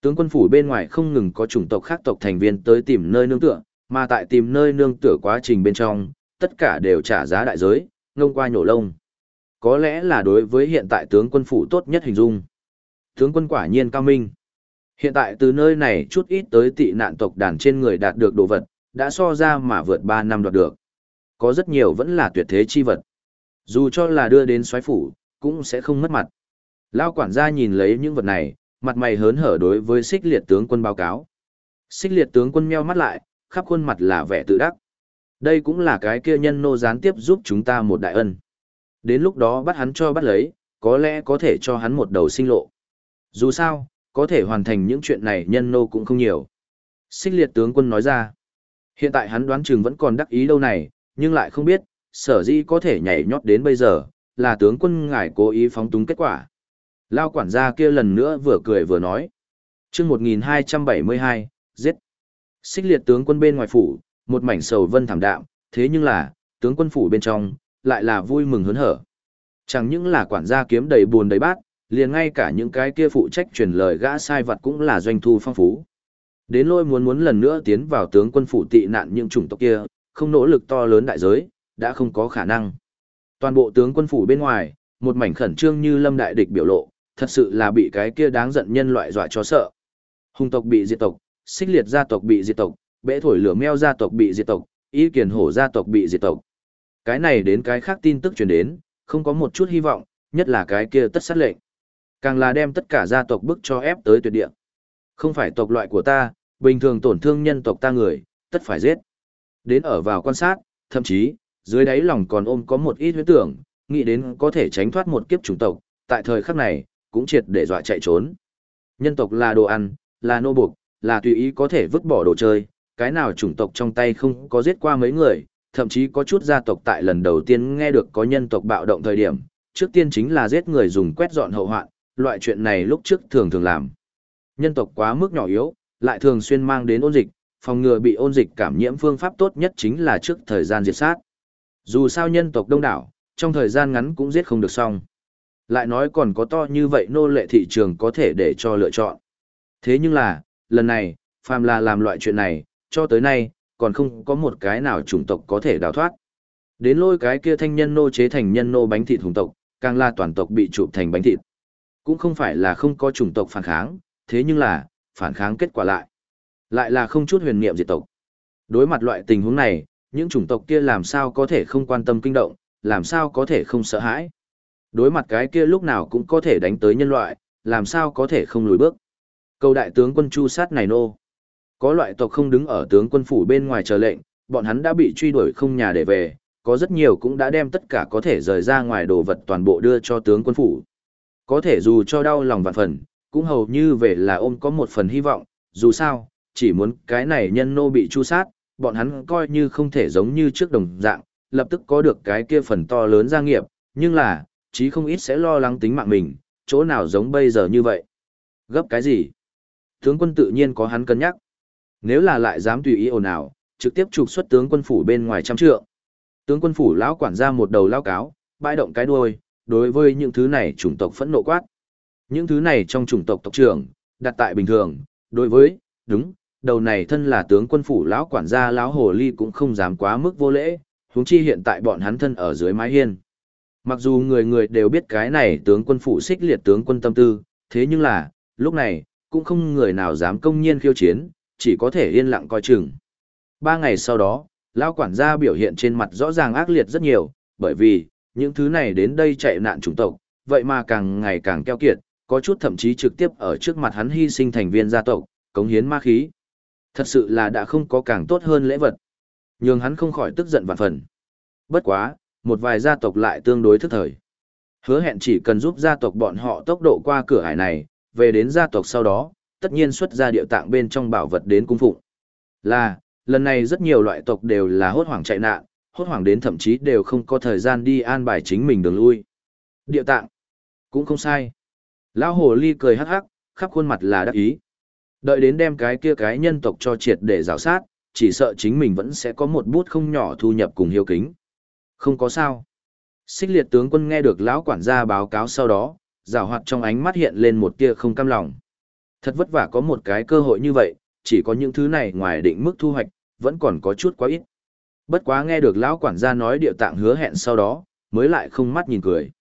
Tướng quân phủ bên ngoài không ngừng có chủng tộc khác tộc thành viên tới tìm nơi nương tựa, mà tại tìm nơi nương tựa quá trình bên trong, tất cả đều trả giá đại giới, ngông qua nhổ lông. Có lẽ là đối với hiện tại tướng quân phủ tốt nhất hình dung. Tướng quân quả nhiên cao minh. Hiện tại từ nơi này chút ít tới tị nạn tộc đàn trên người đạt được đồ vật, đã so ra mà vượt 3 năm đoạt được. Có rất nhiều vẫn là tuyệt thế chi vật. Dù cho là đưa đến xoáy phủ, cũng sẽ không mất mặt. Lao quản gia nhìn lấy những vật này, mặt mày hớn hở đối với xích liệt tướng quân báo cáo. Xích liệt tướng quân meo mắt lại, khắp khuôn mặt là vẻ tự đắc. Đây cũng là cái kia nhân nô gián tiếp giúp chúng ta một đại ân. Đến lúc đó bắt hắn cho bắt lấy, có lẽ có thể cho hắn một đầu sinh lộ. Dù sao, có thể hoàn thành những chuyện này nhân nô cũng không nhiều. Xích liệt tướng quân nói ra. Hiện tại hắn đoán chừng vẫn còn đắc ý đâu này, nhưng lại không biết, sở dĩ có thể nhảy nhót đến bây giờ, là tướng quân ngài cố ý phóng túng kết quả. Lao quản gia kia lần nữa vừa cười vừa nói. chương 1272, giết. Xích liệt tướng quân bên ngoài phủ, một mảnh sầu vân thảm đạm, thế nhưng là, tướng quân phủ bên trong, lại là vui mừng hớn hở. Chẳng những là quản gia kiếm đầy buồn đầy bát, liền ngay cả những cái kia phụ trách truyền lời gã sai vật cũng là doanh thu phong phú. Đến lôi muốn muốn lần nữa tiến vào tướng quân phủ tị nạn những chủng tộc kia, không nỗ lực to lớn đại giới, đã không có khả năng. Toàn bộ tướng quân phủ bên ngoài, một mảnh khẩn trương như lâm đại địch biểu lộ, thật sự là bị cái kia đáng giận nhân loại dọa cho sợ. Hùng tộc bị diệt tộc, xích liệt gia tộc bị diệt tộc, bẽ thổi lửa meo gia tộc bị diệt tộc, ý kiền hổ gia tộc bị diệt tộc. Cái này đến cái khác tin tức truyền đến, không có một chút hy vọng, nhất là cái kia tất sát lệnh. Càng là đem tất cả gia tộc bức cho ép tới tuyệt địa. Không phải tộc loại của ta, bình thường tổn thương nhân tộc ta người, tất phải giết. Đến ở vào quan sát, thậm chí, dưới đáy lòng còn ôm có một ít huyết tưởng, nghĩ đến có thể tránh thoát một kiếp chủng tộc, tại thời khắc này, cũng triệt để dọa chạy trốn. Nhân tộc là đồ ăn, là nô buộc, là tùy ý có thể vứt bỏ đồ chơi, cái nào chủng tộc trong tay không có giết qua mấy người, thậm chí có chút gia tộc tại lần đầu tiên nghe được có nhân tộc bạo động thời điểm, trước tiên chính là giết người dùng quét dọn hậu hoạn, loại chuyện này lúc trước thường thường làm. Nhân tộc quá mức nhỏ yếu, lại thường xuyên mang đến ôn dịch, phòng ngừa bị ôn dịch cảm nhiễm phương pháp tốt nhất chính là trước thời gian diệt sát. Dù sao nhân tộc đông đảo, trong thời gian ngắn cũng giết không được xong. Lại nói còn có to như vậy nô lệ thị trường có thể để cho lựa chọn. Thế nhưng là, lần này, phàm là làm loại chuyện này, cho tới nay, còn không có một cái nào chủng tộc có thể đào thoát. Đến lôi cái kia thanh nhân nô chế thành nhân nô bánh thịt hùng tộc, càng là toàn tộc bị chụp thành bánh thịt. Cũng không phải là không có chủng tộc phản kháng, thế nhưng là, phản kháng kết quả lại. Lại là không chút huyền niệm diệt tộc. Đối mặt loại tình huống này, những chủng tộc kia làm sao có thể không quan tâm kinh động, làm sao có thể không sợ hãi. Đối mặt cái kia lúc nào cũng có thể đánh tới nhân loại, làm sao có thể không lùi bước. Câu đại tướng quân chu sát này nô. Có loại tộc không đứng ở tướng quân phủ bên ngoài chờ lệnh, bọn hắn đã bị truy đuổi không nhà để về, có rất nhiều cũng đã đem tất cả có thể rời ra ngoài đồ vật toàn bộ đưa cho tướng quân phủ. Có thể dù cho đau lòng vạn phần, cũng hầu như về là ôm có một phần hy vọng, dù sao, chỉ muốn cái này nhân nô bị chu sát, bọn hắn coi như không thể giống như trước đồng dạng, lập tức có được cái kia phần to lớn gia nghiệp, nhưng là, chí không ít sẽ lo lắng tính mạng mình, chỗ nào giống bây giờ như vậy. Gấp cái gì? Tướng quân tự nhiên có hắn cân nhắc. Nếu là lại dám tùy ý ồn ào, trực tiếp trục xuất tướng quân phủ bên ngoài trăm trượng. Tướng quân phủ lão quản ra một đầu lao cáo, bãi động cái đuôi, đối với những thứ này chủng tộc phẫn nộ quát. Những thứ này trong chủng tộc tộc trưởng, đặt tại bình thường, đối với, đúng, đầu này thân là tướng quân phủ lão quản gia lão hồ ly cũng không dám quá mức vô lễ, huống chi hiện tại bọn hắn thân ở dưới mái hiên. Mặc dù người người đều biết cái này tướng quân phủ xích liệt tướng quân tâm tư, thế nhưng là, lúc này, cũng không người nào dám công nhiên khiêu chiến, chỉ có thể yên lặng coi chừng. Ba ngày sau đó, lão quản gia biểu hiện trên mặt rõ ràng ác liệt rất nhiều, bởi vì, những thứ này đến đây chạy nạn chủng tộc, vậy mà càng ngày càng keo kiệt, có chút thậm chí trực tiếp ở trước mặt hắn hy sinh thành viên gia tộc, cống hiến ma khí. Thật sự là đã không có càng tốt hơn lễ vật. Nhưng hắn không khỏi tức giận vạn phần. Bất quá, một vài gia tộc lại tương đối thức thời. Hứa hẹn chỉ cần giúp gia tộc bọn họ tốc độ qua cửa hải này, về đến gia tộc sau đó, tất nhiên xuất ra điệu tạng bên trong bảo vật đến cung phụng. Là, lần này rất nhiều loại tộc đều là hốt hoảng chạy nạn, hốt hoảng đến thậm chí đều không có thời gian đi an bài chính mình đường lui. địa tạng, cũng không sai. Lão hồ ly cười hắc hắc, khắp khuôn mặt là đắc ý. Đợi đến đem cái kia cái nhân tộc cho triệt để rào sát, chỉ sợ chính mình vẫn sẽ có một bút không nhỏ thu nhập cùng hiếu kính. Không có sao. Xích liệt tướng quân nghe được lão quản gia báo cáo sau đó, rào hoạt trong ánh mắt hiện lên một tia không cam lòng. Thật vất vả có một cái cơ hội như vậy, chỉ có những thứ này ngoài định mức thu hoạch, vẫn còn có chút quá ít. Bất quá nghe được lão quản gia nói địa tạng hứa hẹn sau đó, mới lại không mắt nhìn cười.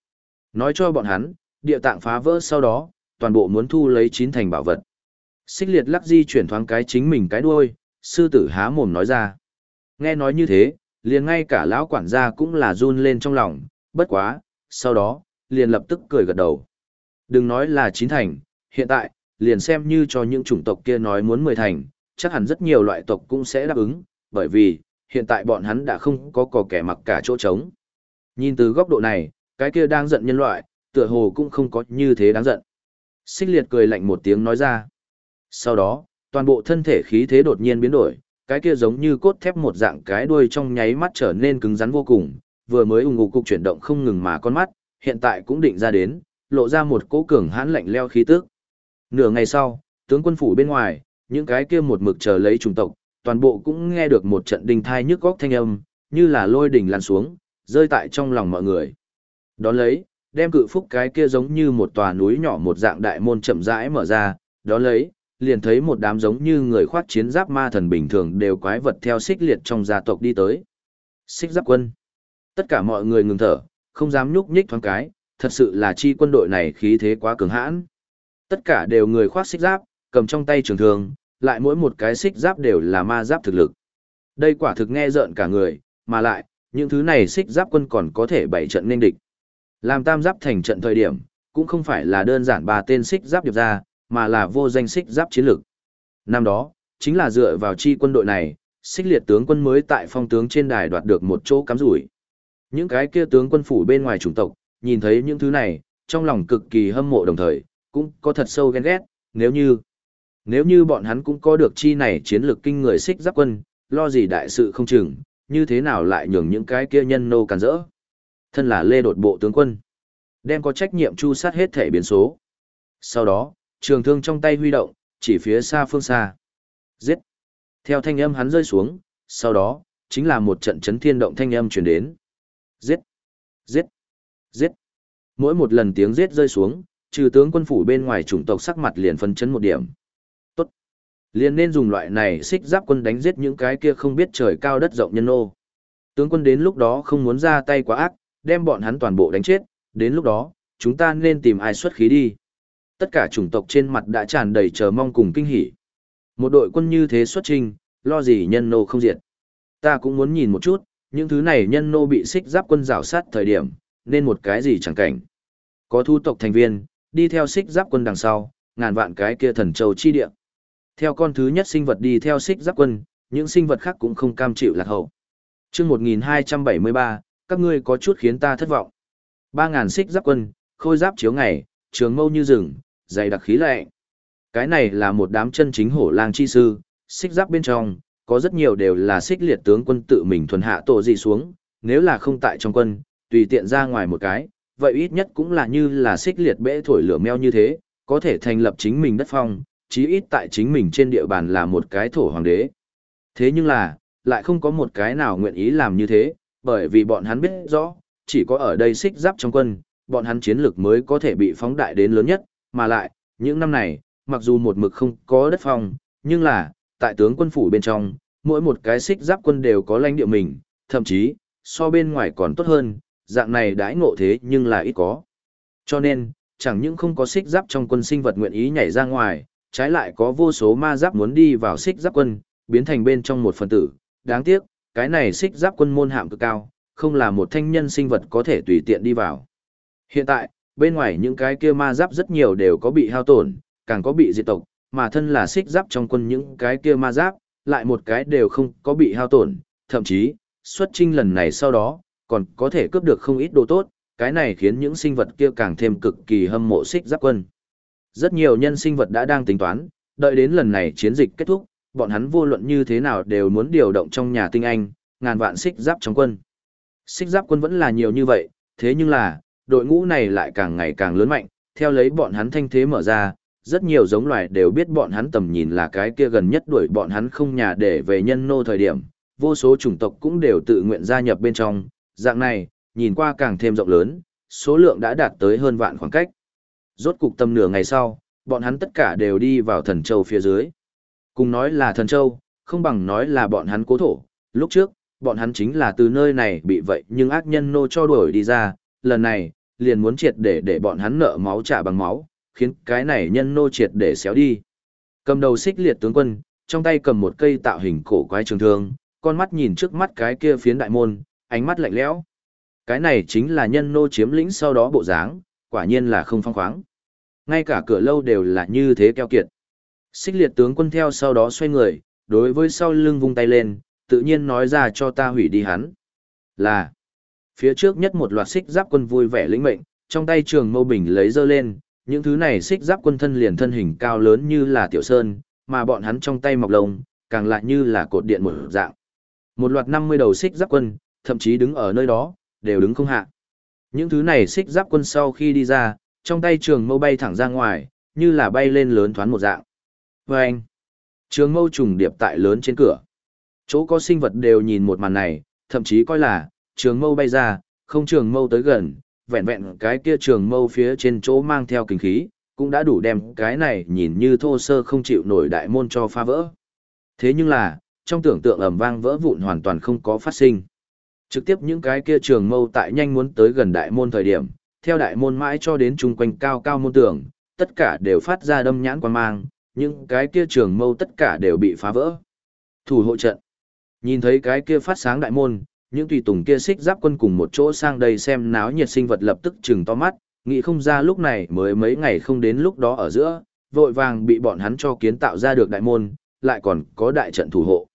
Nói cho bọn hắn, địa tạng phá vỡ sau đó, toàn bộ muốn thu lấy chín thành bảo vật. Xích liệt lắc di chuyển thoáng cái chính mình cái đuôi, sư tử há mồm nói ra. Nghe nói như thế, liền ngay cả lão quản gia cũng là run lên trong lòng, bất quá, sau đó, liền lập tức cười gật đầu. Đừng nói là chín thành, hiện tại, liền xem như cho những chủng tộc kia nói muốn mười thành, chắc hẳn rất nhiều loại tộc cũng sẽ đáp ứng, bởi vì, hiện tại bọn hắn đã không có cò kẻ mặc cả chỗ trống. Nhìn từ góc độ này, cái kia đang giận nhân loại, tựa hồ cũng không có như thế đáng giận. Xích liệt cười lạnh một tiếng nói ra. Sau đó, toàn bộ thân thể khí thế đột nhiên biến đổi, cái kia giống như cốt thép một dạng cái đuôi trong nháy mắt trở nên cứng rắn vô cùng, vừa mới ung ngục cục chuyển động không ngừng mà con mắt, hiện tại cũng định ra đến, lộ ra một cỗ cường hãn lạnh leo khí tức. Nửa ngày sau, tướng quân phủ bên ngoài, những cái kia một mực chờ lấy trùng tộc, toàn bộ cũng nghe được một trận đình thai nhức góc thanh âm, như là lôi đỉnh lăn xuống, rơi tại trong lòng mọi người. Đón lấy, đem cự phúc cái kia giống như một tòa núi nhỏ một dạng đại môn chậm rãi mở ra, đón lấy, liền thấy một đám giống như người khoác chiến giáp ma thần bình thường đều quái vật theo xích liệt trong gia tộc đi tới. Xích giáp quân. Tất cả mọi người ngừng thở, không dám nhúc nhích thoáng cái, thật sự là chi quân đội này khí thế quá cường hãn. Tất cả đều người khoác xích giáp, cầm trong tay trường thương, lại mỗi một cái xích giáp đều là ma giáp thực lực. Đây quả thực nghe rợn cả người, mà lại, những thứ này xích giáp quân còn có thể bảy trận nên địch. Làm tam giáp thành trận thời điểm, cũng không phải là đơn giản ba tên xích giáp điệp ra, mà là vô danh xích giáp chiến lược. Năm đó, chính là dựa vào chi quân đội này, xích liệt tướng quân mới tại phong tướng trên đài đoạt được một chỗ cắm rủi. Những cái kia tướng quân phủ bên ngoài chủng tộc, nhìn thấy những thứ này, trong lòng cực kỳ hâm mộ đồng thời, cũng có thật sâu ghen ghét, nếu như, nếu như bọn hắn cũng có được chi này chiến lược kinh người xích giáp quân, lo gì đại sự không chừng, như thế nào lại nhường những cái kia nhân nô càn rỡ. Thân là lê đột bộ tướng quân, đem có trách nhiệm chu sát hết thể biến số. Sau đó, trường thương trong tay huy động, chỉ phía xa phương xa. Giết! Theo thanh âm hắn rơi xuống, sau đó, chính là một trận chấn thiên động thanh âm truyền đến. Giết! Giết! Giết! Mỗi một lần tiếng giết rơi xuống, trừ tướng quân phủ bên ngoài chủng tộc sắc mặt liền phân chấn một điểm. Liền nên dùng loại này xích giáp quân đánh giết những cái kia không biết trời cao đất rộng nhân nô Tướng quân đến lúc đó không muốn ra tay quá ác, đem bọn hắn toàn bộ đánh chết, đến lúc đó, chúng ta nên tìm ai xuất khí đi. Tất cả chủng tộc trên mặt đã tràn đầy chờ mong cùng kinh hỉ. Một đội quân như thế xuất trình, lo gì nhân nô không diệt. Ta cũng muốn nhìn một chút, những thứ này nhân nô bị xích giáp quân rào sát thời điểm, nên một cái gì chẳng cảnh. Có thu tộc thành viên, đi theo xích giáp quân đằng sau, ngàn vạn cái kia thần châu chi địa. Theo con thứ nhất sinh vật đi theo xích giáp quân, những sinh vật khác cũng không cam chịu lạc hậu. chương 1273, các ngươi có chút khiến ta thất vọng. 3.000 xích giáp quân, khôi giáp chiếu ngày, trường mâu như rừng, dày đặc khí lệ. Cái này là một đám chân chính hổ lang chi sư, xích giáp bên trong, có rất nhiều đều là xích liệt tướng quân tự mình thuần hạ tổ gì xuống, nếu là không tại trong quân, tùy tiện ra ngoài một cái, vậy ít nhất cũng là như là xích liệt bể thổi lửa meo như thế, có thể thành lập chính mình đất phong, chí ít tại chính mình trên địa bàn là một cái thổ hoàng đế. Thế nhưng là, lại không có một cái nào nguyện ý làm như thế, bởi vì bọn hắn biết rõ, chỉ có ở đây xích giáp trong quân, bọn hắn chiến lược mới có thể bị phóng đại đến lớn nhất, mà lại, những năm này, mặc dù một mực không có đất phong, nhưng là, tại tướng quân phủ bên trong, mỗi một cái xích giáp quân đều có lãnh địa mình, thậm chí, so bên ngoài còn tốt hơn, dạng này đãi ngộ thế nhưng là ít có. Cho nên, chẳng những không có xích giáp trong quân sinh vật nguyện ý nhảy ra ngoài, trái lại có vô số ma giáp muốn đi vào xích giáp quân, biến thành bên trong một phần tử. Đáng tiếc, cái này xích giáp quân môn hạm cực cao, không là một thanh nhân sinh vật có thể tùy tiện đi vào. Hiện tại, bên ngoài những cái kia ma giáp rất nhiều đều có bị hao tổn, càng có bị diệt tộc, mà thân là xích giáp trong quân những cái kia ma giáp, lại một cái đều không có bị hao tổn, thậm chí, xuất trinh lần này sau đó, còn có thể cướp được không ít đồ tốt, cái này khiến những sinh vật kia càng thêm cực kỳ hâm mộ xích giáp quân. Rất nhiều nhân sinh vật đã đang tính toán, đợi đến lần này chiến dịch kết thúc, bọn hắn vô luận như thế nào đều muốn điều động trong nhà tinh anh, ngàn vạn xích giáp trong quân. Xích giáp quân vẫn là nhiều như vậy, thế nhưng là, đội ngũ này lại càng ngày càng lớn mạnh, theo lấy bọn hắn thanh thế mở ra, rất nhiều giống loài đều biết bọn hắn tầm nhìn là cái kia gần nhất đuổi bọn hắn không nhà để về nhân nô thời điểm, vô số chủng tộc cũng đều tự nguyện gia nhập bên trong, dạng này, nhìn qua càng thêm rộng lớn, số lượng đã đạt tới hơn vạn khoảng cách. Rốt cục tầm nửa ngày sau, bọn hắn tất cả đều đi vào thần châu phía dưới. Cùng nói là thần châu, không bằng nói là bọn hắn cố thổ. Lúc trước, bọn hắn chính là từ nơi này bị vậy nhưng ác nhân nô cho đuổi đi ra, lần này, liền muốn triệt để để bọn hắn nợ máu trả bằng máu, khiến cái này nhân nô triệt để xéo đi. Cầm đầu xích liệt tướng quân, trong tay cầm một cây tạo hình cổ quái trường thương, con mắt nhìn trước mắt cái kia phiến đại môn, ánh mắt lạnh lẽo. Cái này chính là nhân nô chiếm lĩnh sau đó bộ dáng, quả nhiên là không phong khoáng. Ngay cả cửa lâu đều là như thế keo kiệt. Xích liệt tướng quân theo sau đó xoay người, đối với sau lưng vung tay lên, tự nhiên nói ra cho ta hủy đi hắn. Là, phía trước nhất một loạt xích giáp quân vui vẻ lĩnh mệnh, trong tay trường mâu bình lấy dơ lên, những thứ này xích giáp quân thân liền thân hình cao lớn như là tiểu sơn, mà bọn hắn trong tay mọc lông, càng lại như là cột điện một dạng. Một loạt 50 đầu xích giáp quân, thậm chí đứng ở nơi đó, đều đứng không hạ. Những thứ này xích giáp quân sau khi đi ra, trong tay trường mâu bay thẳng ra ngoài, như là bay lên lớn thoán một dạng. Và anh, trường mâu trùng điệp tại lớn trên cửa. Chỗ có sinh vật đều nhìn một màn này, thậm chí coi là, trường mâu bay ra, không trường mâu tới gần, vẹn vẹn cái kia trường mâu phía trên chỗ mang theo kinh khí, cũng đã đủ đem cái này nhìn như thô sơ không chịu nổi đại môn cho phá vỡ. Thế nhưng là, trong tưởng tượng ầm vang vỡ vụn hoàn toàn không có phát sinh. Trực tiếp những cái kia trường mâu tại nhanh muốn tới gần đại môn thời điểm, theo đại môn mãi cho đến chung quanh cao cao môn tường, tất cả đều phát ra đâm nhãn quan mang, những cái kia trường mâu tất cả đều bị phá vỡ. Thủ hộ trận. Nhìn thấy cái kia phát sáng đại môn, những tùy tùng kia xích giáp quân cùng một chỗ sang đây xem náo nhiệt sinh vật lập tức chừng to mắt, nghĩ không ra lúc này mới mấy ngày không đến lúc đó ở giữa, vội vàng bị bọn hắn cho kiến tạo ra được đại môn, lại còn có đại trận thủ hộ.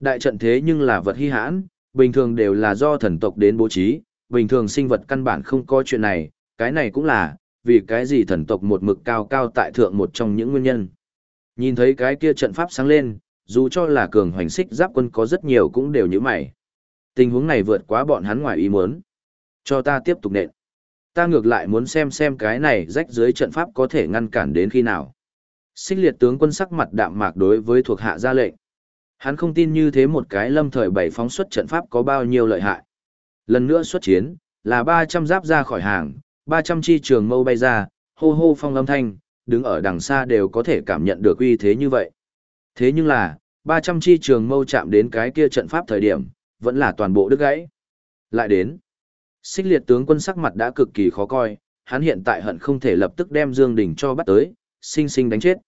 Đại trận thế nhưng là vật hy hãn, bình thường đều là do thần tộc đến bố trí, bình thường sinh vật căn bản không có chuyện này, cái này cũng là, vì cái gì thần tộc một mực cao cao tại thượng một trong những nguyên nhân. Nhìn thấy cái kia trận pháp sáng lên, dù cho là cường hoành xích giáp quân có rất nhiều cũng đều như mày. Tình huống này vượt quá bọn hắn ngoài ý muốn. Cho ta tiếp tục nện. Ta ngược lại muốn xem xem cái này rách dưới trận pháp có thể ngăn cản đến khi nào. Xích liệt tướng quân sắc mặt đạm mạc đối với thuộc hạ ra lệnh. Hắn không tin như thế một cái lâm thời bảy phóng xuất trận pháp có bao nhiêu lợi hại. Lần nữa xuất chiến, là 300 giáp ra khỏi hàng, 300 chi trường mâu bay ra, hô hô phong âm thanh, đứng ở đằng xa đều có thể cảm nhận được uy thế như vậy. Thế nhưng là, 300 chi trường mâu chạm đến cái kia trận pháp thời điểm, vẫn là toàn bộ đứt gãy. Lại đến, xích liệt tướng quân sắc mặt đã cực kỳ khó coi, hắn hiện tại hận không thể lập tức đem Dương Đình cho bắt tới, sinh sinh đánh chết.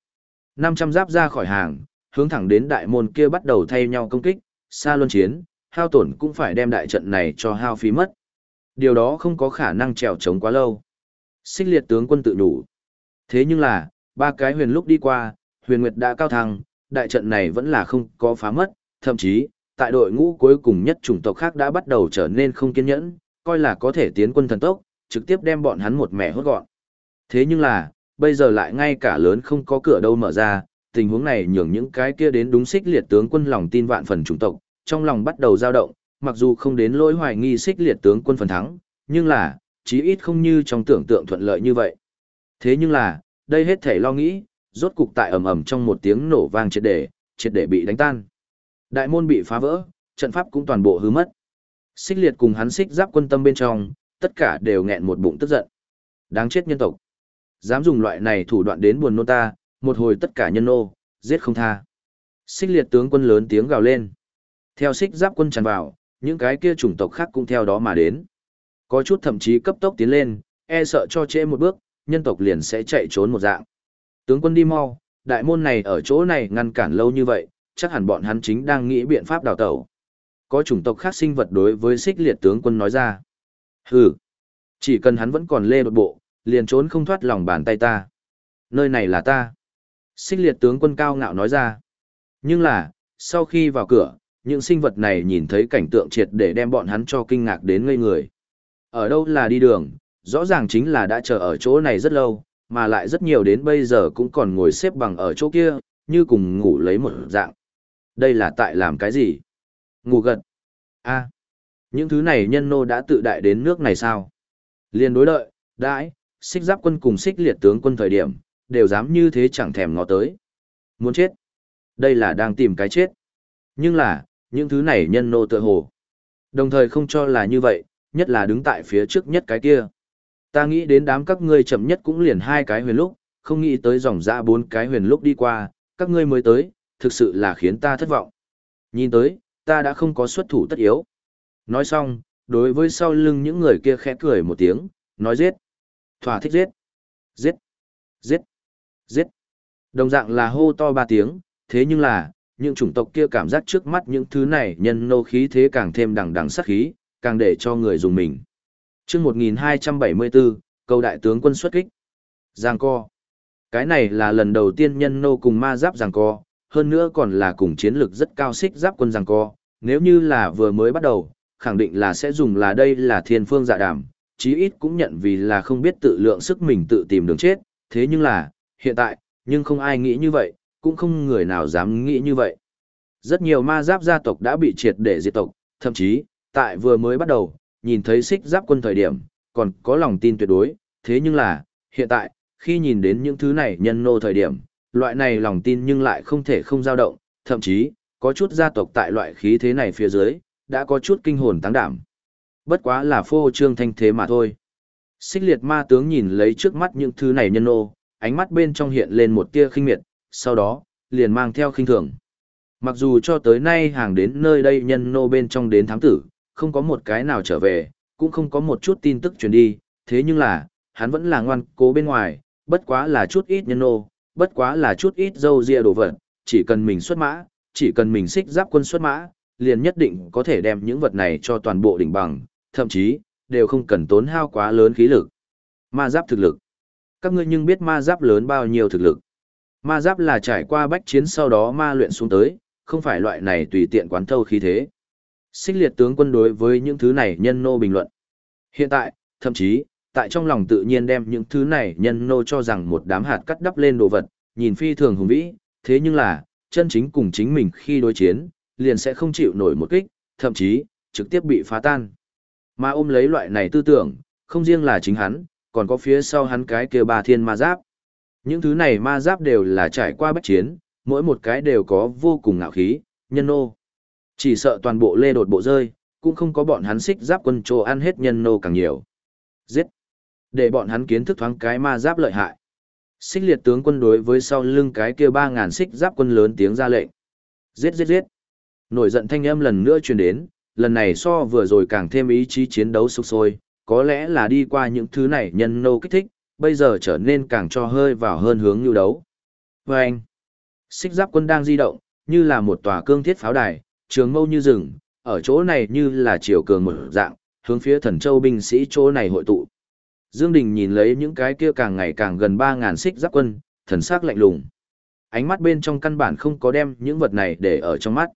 500 giáp ra khỏi hàng, hướng thẳng đến đại môn kia bắt đầu thay nhau công kích, xa luân chiến, hao tổn cũng phải đem đại trận này cho hao phí mất. Điều đó không có khả năng trèo chống quá lâu. Xích liệt tướng quân tự đủ. Thế nhưng là, ba cái huyền lúc đi qua, huyền nguyệt đã cao thăng, đại trận này vẫn là không có phá mất, thậm chí, tại đội ngũ cuối cùng nhất chủng tộc khác đã bắt đầu trở nên không kiên nhẫn, coi là có thể tiến quân thần tốc, trực tiếp đem bọn hắn một mẹ hốt gọn. Thế nhưng là, bây giờ lại ngay cả lớn không có cửa đâu mở ra, tình huống này nhường những cái kia đến đúng xích liệt tướng quân lòng tin vạn phần chủng tộc, trong lòng bắt đầu dao động, mặc dù không đến lỗi hoài nghi xích liệt tướng quân phần thắng, nhưng là, chí ít không như trong tưởng tượng thuận lợi như vậy. Thế nhưng là, đây hết thể lo nghĩ, rốt cục tại ầm ầm trong một tiếng nổ vang triệt để, triệt để bị đánh tan. Đại môn bị phá vỡ, trận pháp cũng toàn bộ hư mất. Xích liệt cùng hắn xích giáp quân tâm bên trong, tất cả đều nghẹn một bụng tức giận. Đáng chết nhân tộc. Dám dùng loại này thủ đoạn đến buồn nôn ta, một hồi tất cả nhân nô, giết không tha. Xích liệt tướng quân lớn tiếng gào lên. Theo xích giáp quân tràn vào, những cái kia chủng tộc khác cũng theo đó mà đến. Có chút thậm chí cấp tốc tiến lên, e sợ cho trễ một bước, nhân tộc liền sẽ chạy trốn một dạng. Tướng quân đi mau, đại môn này ở chỗ này ngăn cản lâu như vậy, chắc hẳn bọn hắn chính đang nghĩ biện pháp đào tẩu. Có chủng tộc khác sinh vật đối với xích liệt tướng quân nói ra. Hừ, chỉ cần hắn vẫn còn lê đột bộ, liền trốn không thoát lòng bàn tay ta. Nơi này là ta. Xích liệt tướng quân cao ngạo nói ra. Nhưng là, sau khi vào cửa, những sinh vật này nhìn thấy cảnh tượng triệt để đem bọn hắn cho kinh ngạc đến ngây người. Ở đâu là đi đường, rõ ràng chính là đã chờ ở chỗ này rất lâu, mà lại rất nhiều đến bây giờ cũng còn ngồi xếp bằng ở chỗ kia, như cùng ngủ lấy một dạng. Đây là tại làm cái gì? Ngủ gật. a những thứ này nhân nô đã tự đại đến nước này sao? Liên đối đợi, đãi, xích giáp quân cùng xích liệt tướng quân thời điểm, đều dám như thế chẳng thèm ngó tới. Muốn chết. Đây là đang tìm cái chết. Nhưng là, những thứ này nhân nô tự hồ. Đồng thời không cho là như vậy, nhất là đứng tại phía trước nhất cái kia. Ta nghĩ đến đám các ngươi chậm nhất cũng liền hai cái huyền lúc, không nghĩ tới dòng dã bốn cái huyền lúc đi qua, các ngươi mới tới, thực sự là khiến ta thất vọng. Nhìn tới, ta đã không có xuất thủ tất yếu. Nói xong, đối với sau lưng những người kia khẽ cười một tiếng, nói giết. Thỏa thích giết. Giết. Giết. Giết. Đồng dạng là hô to ba tiếng, thế nhưng là, những chủng tộc kia cảm giác trước mắt những thứ này nhân nô khí thế càng thêm đằng đằng sắc khí, càng để cho người dùng mình. Trước 1274, câu đại tướng quân xuất kích. Giang co. Cái này là lần đầu tiên nhân nô cùng ma giáp giang co, hơn nữa còn là cùng chiến lực rất cao xích giáp quân giang co. Nếu như là vừa mới bắt đầu, khẳng định là sẽ dùng là đây là thiên phương dạ đàm, chí ít cũng nhận vì là không biết tự lượng sức mình tự tìm đường chết, thế nhưng là, hiện tại, nhưng không ai nghĩ như vậy, cũng không người nào dám nghĩ như vậy. Rất nhiều ma giáp gia tộc đã bị triệt để diệt tộc, thậm chí, tại vừa mới bắt đầu, nhìn thấy xích giáp quân thời điểm, còn có lòng tin tuyệt đối, thế nhưng là, hiện tại, khi nhìn đến những thứ này nhân nô thời điểm, loại này lòng tin nhưng lại không thể không dao động, thậm chí, có chút gia tộc tại loại khí thế này phía dưới, đã có chút kinh hồn tăng đảm. Bất quá là phô trương thanh thế mà thôi. Xích liệt ma tướng nhìn lấy trước mắt những thứ này nhân nô, ánh mắt bên trong hiện lên một tia khinh miệt, sau đó, liền mang theo khinh thường. Mặc dù cho tới nay hàng đến nơi đây nhân nô bên trong đến thám tử, không có một cái nào trở về, cũng không có một chút tin tức truyền đi, thế nhưng là, hắn vẫn là ngoan cố bên ngoài, bất quá là chút ít nhân nô, bất quá là chút ít dâu ria đồ vật, chỉ cần mình xuất mã, chỉ cần mình xích giáp quân xuất mã, liền nhất định có thể đem những vật này cho toàn bộ đỉnh bằng, thậm chí, đều không cần tốn hao quá lớn khí lực. Ma giáp thực lực. Các ngươi nhưng biết ma giáp lớn bao nhiêu thực lực. Ma giáp là trải qua bách chiến sau đó ma luyện xuống tới, không phải loại này tùy tiện quán thâu khí thế. Xích liệt tướng quân đối với những thứ này nhân nô bình luận. Hiện tại, thậm chí, tại trong lòng tự nhiên đem những thứ này nhân nô cho rằng một đám hạt cắt đắp lên đồ vật, nhìn phi thường hùng vĩ, thế nhưng là, chân chính cùng chính mình khi đối chiến, liền sẽ không chịu nổi một kích, thậm chí, trực tiếp bị phá tan. Mà ôm lấy loại này tư tưởng, không riêng là chính hắn, còn có phía sau hắn cái kia ba thiên ma giáp. Những thứ này ma giáp đều là trải qua bách chiến, mỗi một cái đều có vô cùng ngạo khí, nhân nô. Chỉ sợ toàn bộ lê đột bộ rơi, cũng không có bọn hắn xích giáp quân trô ăn hết nhân nô càng nhiều. Giết! Để bọn hắn kiến thức thoáng cái ma giáp lợi hại. Xích liệt tướng quân đối với sau lưng cái kia ba ngàn xích giáp quân lớn tiếng ra lệnh. Giết giết giết! Nổi giận thanh âm lần nữa truyền đến, lần này so vừa rồi càng thêm ý chí chiến đấu sục sôi, có lẽ là đi qua những thứ này nhân nô kích thích, bây giờ trở nên càng cho hơi vào hơn hướng như đấu. Và anh, xích giáp quân đang di động, như là một tòa cương thiết pháo đài, trường mâu như rừng, ở chỗ này như là chiều cường một dạng, hướng phía thần châu binh sĩ chỗ này hội tụ. Dương Đình nhìn lấy những cái kia càng ngày càng gần 3.000 xích giáp quân, thần sắc lạnh lùng. Ánh mắt bên trong căn bản không có đem những vật này để ở trong mắt.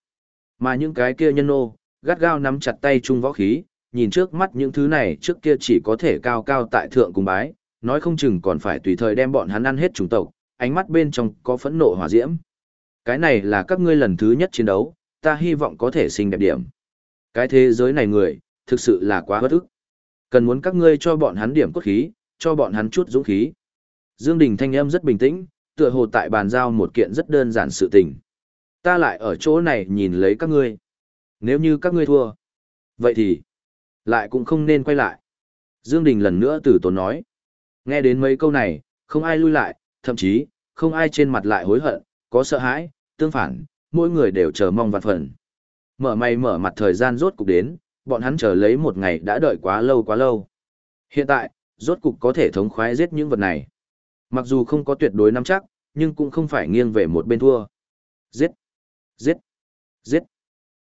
Mà những cái kia nhân nô, gắt gao nắm chặt tay chung võ khí, nhìn trước mắt những thứ này trước kia chỉ có thể cao cao tại thượng cùng bái, nói không chừng còn phải tùy thời đem bọn hắn ăn hết chủng tộc, ánh mắt bên trong có phẫn nộ hỏa diễm. Cái này là các ngươi lần thứ nhất chiến đấu, ta hy vọng có thể sinh đẹp điểm. Cái thế giới này người, thực sự là quá bất ức. Cần muốn các ngươi cho bọn hắn điểm cốt khí, cho bọn hắn chút dũng khí. Dương Đình thanh âm rất bình tĩnh, tựa hồ tại bàn giao một kiện rất đơn giản sự tình. Ta lại ở chỗ này nhìn lấy các ngươi. Nếu như các ngươi thua, vậy thì lại cũng không nên quay lại. Dương Đình lần nữa từ tốn nói. Nghe đến mấy câu này, không ai lui lại, thậm chí, không ai trên mặt lại hối hận, có sợ hãi, tương phản, mỗi người đều chờ mong vạn phần. Mở mày mở mặt thời gian rốt cục đến, bọn hắn chờ lấy một ngày đã đợi quá lâu quá lâu. Hiện tại, rốt cục có thể thống khoái giết những vật này. Mặc dù không có tuyệt đối nắm chắc, nhưng cũng không phải nghiêng về một bên thua. Giết! Giết! Giết!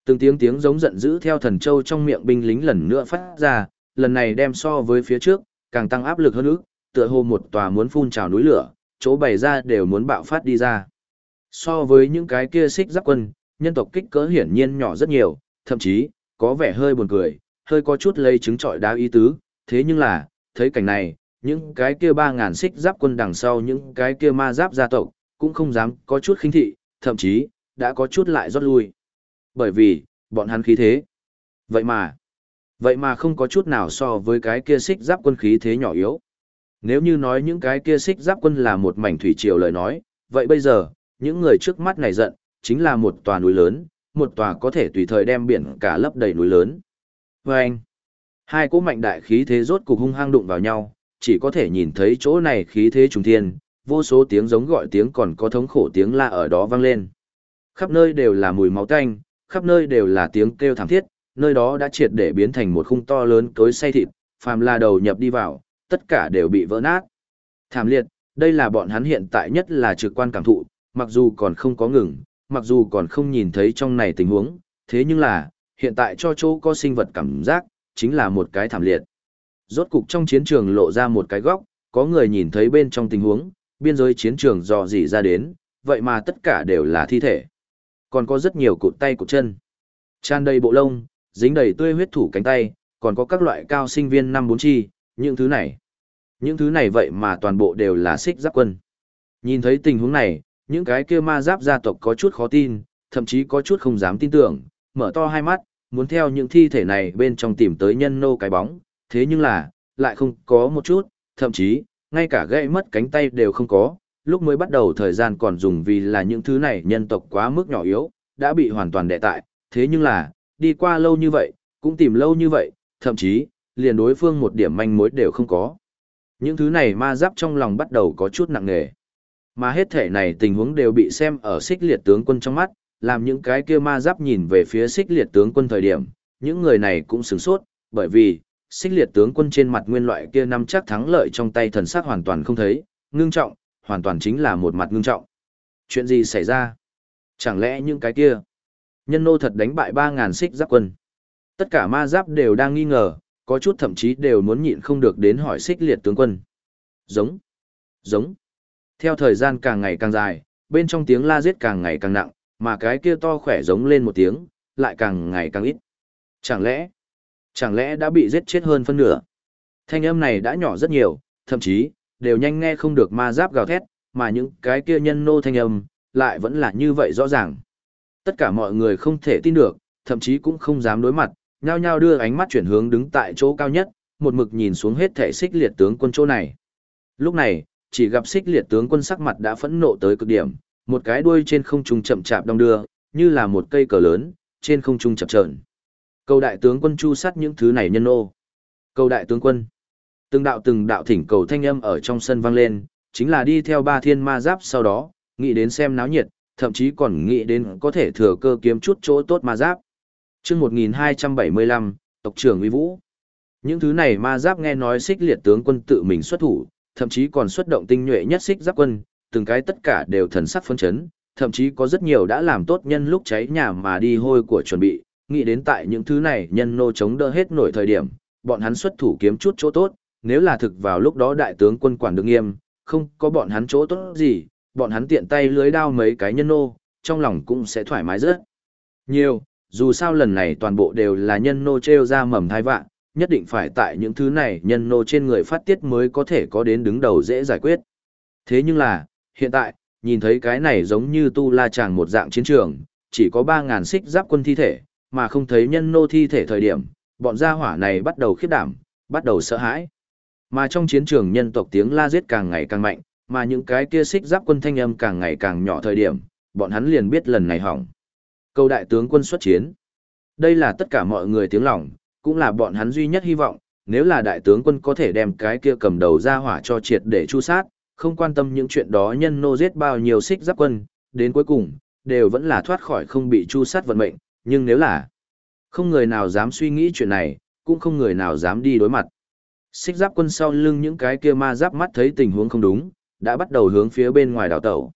Từng tiếng tiếng giống giận dữ theo thần châu trong miệng binh lính lần nữa phát ra, lần này đem so với phía trước, càng tăng áp lực hơn nữa, tựa hồ một tòa muốn phun trào núi lửa, chỗ bày ra đều muốn bạo phát đi ra. So với những cái kia xích giáp quân, nhân tộc kích cỡ hiển nhiên nhỏ rất nhiều, thậm chí, có vẻ hơi buồn cười, hơi có chút lây chứng trọi đá ý tứ, thế nhưng là, thấy cảnh này, những cái kia ba ngàn xích giáp quân đằng sau những cái kia ma giáp gia tộc, cũng không dám có chút khinh thị, thậm chí, đã có chút lại rót lui. Bởi vì, bọn hắn khí thế. Vậy mà, vậy mà không có chút nào so với cái kia xích giáp quân khí thế nhỏ yếu. Nếu như nói những cái kia xích giáp quân là một mảnh thủy triều lời nói, vậy bây giờ, những người trước mắt này giận, chính là một tòa núi lớn, một tòa có thể tùy thời đem biển cả lấp đầy núi lớn. Và anh, hai cỗ mạnh đại khí thế rốt cục hung hăng đụng vào nhau, chỉ có thể nhìn thấy chỗ này khí thế trùng thiên, vô số tiếng giống gọi tiếng còn có thống khổ tiếng la ở đó vang lên. Khắp nơi đều là mùi máu tanh, khắp nơi đều là tiếng kêu thảm thiết, nơi đó đã triệt để biến thành một khung to lớn cối xay thịt, phàm là đầu nhập đi vào, tất cả đều bị vỡ nát. Thảm liệt, đây là bọn hắn hiện tại nhất là trực quan cảm thụ, mặc dù còn không có ngừng, mặc dù còn không nhìn thấy trong này tình huống, thế nhưng là, hiện tại cho chỗ có sinh vật cảm giác, chính là một cái thảm liệt. Rốt cục trong chiến trường lộ ra một cái góc, có người nhìn thấy bên trong tình huống, biên giới chiến trường dò dỉ ra đến, vậy mà tất cả đều là thi thể. Còn có rất nhiều cụt tay cụt chân. Tràn đầy bộ lông, dính đầy tươi huyết thủ cánh tay, còn có các loại cao sinh viên năm bốn chi, những thứ này. Những thứ này vậy mà toàn bộ đều là xích giáp quân. Nhìn thấy tình huống này, những cái kia ma giáp gia tộc có chút khó tin, thậm chí có chút không dám tin tưởng, mở to hai mắt, muốn theo những thi thể này bên trong tìm tới nhân nô cái bóng, thế nhưng là, lại không có một chút, thậm chí, ngay cả gãy mất cánh tay đều không có, lúc mới bắt đầu thời gian còn dùng vì là những thứ này nhân tộc quá mức nhỏ yếu, đã bị hoàn toàn đệ tại, thế nhưng là, đi qua lâu như vậy, cũng tìm lâu như vậy, thậm chí, liền đối phương một điểm manh mối đều không có. Những thứ này ma giáp trong lòng bắt đầu có chút nặng nề. Mà hết thể này tình huống đều bị xem ở xích liệt tướng quân trong mắt, làm những cái kia ma giáp nhìn về phía xích liệt tướng quân thời điểm, những người này cũng sửng sốt, bởi vì, xích liệt tướng quân trên mặt nguyên loại kia nắm chắc thắng lợi trong tay thần sắc hoàn toàn không thấy, ngưng trọng, hoàn toàn chính là một mặt ngưng trọng. Chuyện gì xảy ra? Chẳng lẽ những cái kia? Nhân nô thật đánh bại 3.000 xích giáp quân. Tất cả ma giáp đều đang nghi ngờ, có chút thậm chí đều muốn nhịn không được đến hỏi xích liệt tướng quân. Giống, giống. Theo thời gian càng ngày càng dài, bên trong tiếng la giết càng ngày càng nặng, mà cái kia to khỏe giống lên một tiếng, lại càng ngày càng ít. Chẳng lẽ, chẳng lẽ đã bị giết chết hơn phân nửa? Thanh âm này đã nhỏ rất nhiều, thậm chí, đều nhanh nghe không được ma giáp gào thét, mà những cái kia nhân nô thanh âm, lại vẫn là như vậy rõ ràng. Tất cả mọi người không thể tin được, thậm chí cũng không dám đối mặt, nhao nhao đưa ánh mắt chuyển hướng đứng tại chỗ cao nhất, một mực nhìn xuống hết thể xích liệt tướng quân chỗ này. Lúc này, chỉ gặp xích liệt tướng quân sắc mặt đã phẫn nộ tới cực điểm, một cái đuôi trên không trung chậm chạp đong đưa, như là một cây cờ lớn, trên không trung chập chờn. Cầu đại tướng quân chu sát những thứ này nhân nô. Cầu đại tướng quân. Từng đạo từng đạo thỉnh cầu thanh âm ở trong sân vang lên, chính là đi theo ba thiên ma giáp sau đó, nghĩ đến xem náo nhiệt, thậm chí còn nghĩ đến có thể thừa cơ kiếm chút chỗ tốt ma giáp. Chương 1275, tộc trưởng Uy Vũ. Những thứ này ma giáp nghe nói xích liệt tướng quân tự mình xuất thủ, thậm chí còn xuất động tinh nhuệ nhất xích giáp quân, từng cái tất cả đều thần sắc phân chấn, thậm chí có rất nhiều đã làm tốt nhân lúc cháy nhà mà đi hôi của chuẩn bị, nghĩ đến tại những thứ này nhân nô chống đỡ hết nổi thời điểm, bọn hắn xuất thủ kiếm chút chỗ tốt, nếu là thực vào lúc đó đại tướng quân quản được nghiêm, không có bọn hắn chỗ tốt gì, bọn hắn tiện tay lưới đao mấy cái nhân nô, trong lòng cũng sẽ thoải mái rất nhiều, dù sao lần này toàn bộ đều là nhân nô treo ra mầm thai vạn, nhất định phải tại những thứ này nhân nô trên người phát tiết mới có thể có đến đứng đầu dễ giải quyết. Thế nhưng là, hiện tại, nhìn thấy cái này giống như tu la chàng một dạng chiến trường, chỉ có 3.000 xích giáp quân thi thể, mà không thấy nhân nô thi thể thời điểm, bọn gia hỏa này bắt đầu khiếp đảm, bắt đầu sợ hãi. Mà trong chiến trường nhân tộc tiếng la giết càng ngày càng mạnh, mà những cái kia xích giáp quân thanh âm càng ngày càng nhỏ thời điểm, bọn hắn liền biết lần này hỏng. Câu đại tướng quân xuất chiến. Đây là tất cả mọi người tiếng lòng, cũng là bọn hắn duy nhất hy vọng, nếu là đại tướng quân có thể đem cái kia cầm đầu ra hỏa cho triệt để chu sát, không quan tâm những chuyện đó nhân nô giết bao nhiêu xích giáp quân, đến cuối cùng, đều vẫn là thoát khỏi không bị chu sát vận mệnh, nhưng nếu là không người nào dám suy nghĩ chuyện này, cũng không người nào dám đi đối mặt. Xích giáp quân sau lưng những cái kia ma giáp mắt thấy tình huống không đúng, đã bắt đầu hướng phía bên ngoài đảo tàu.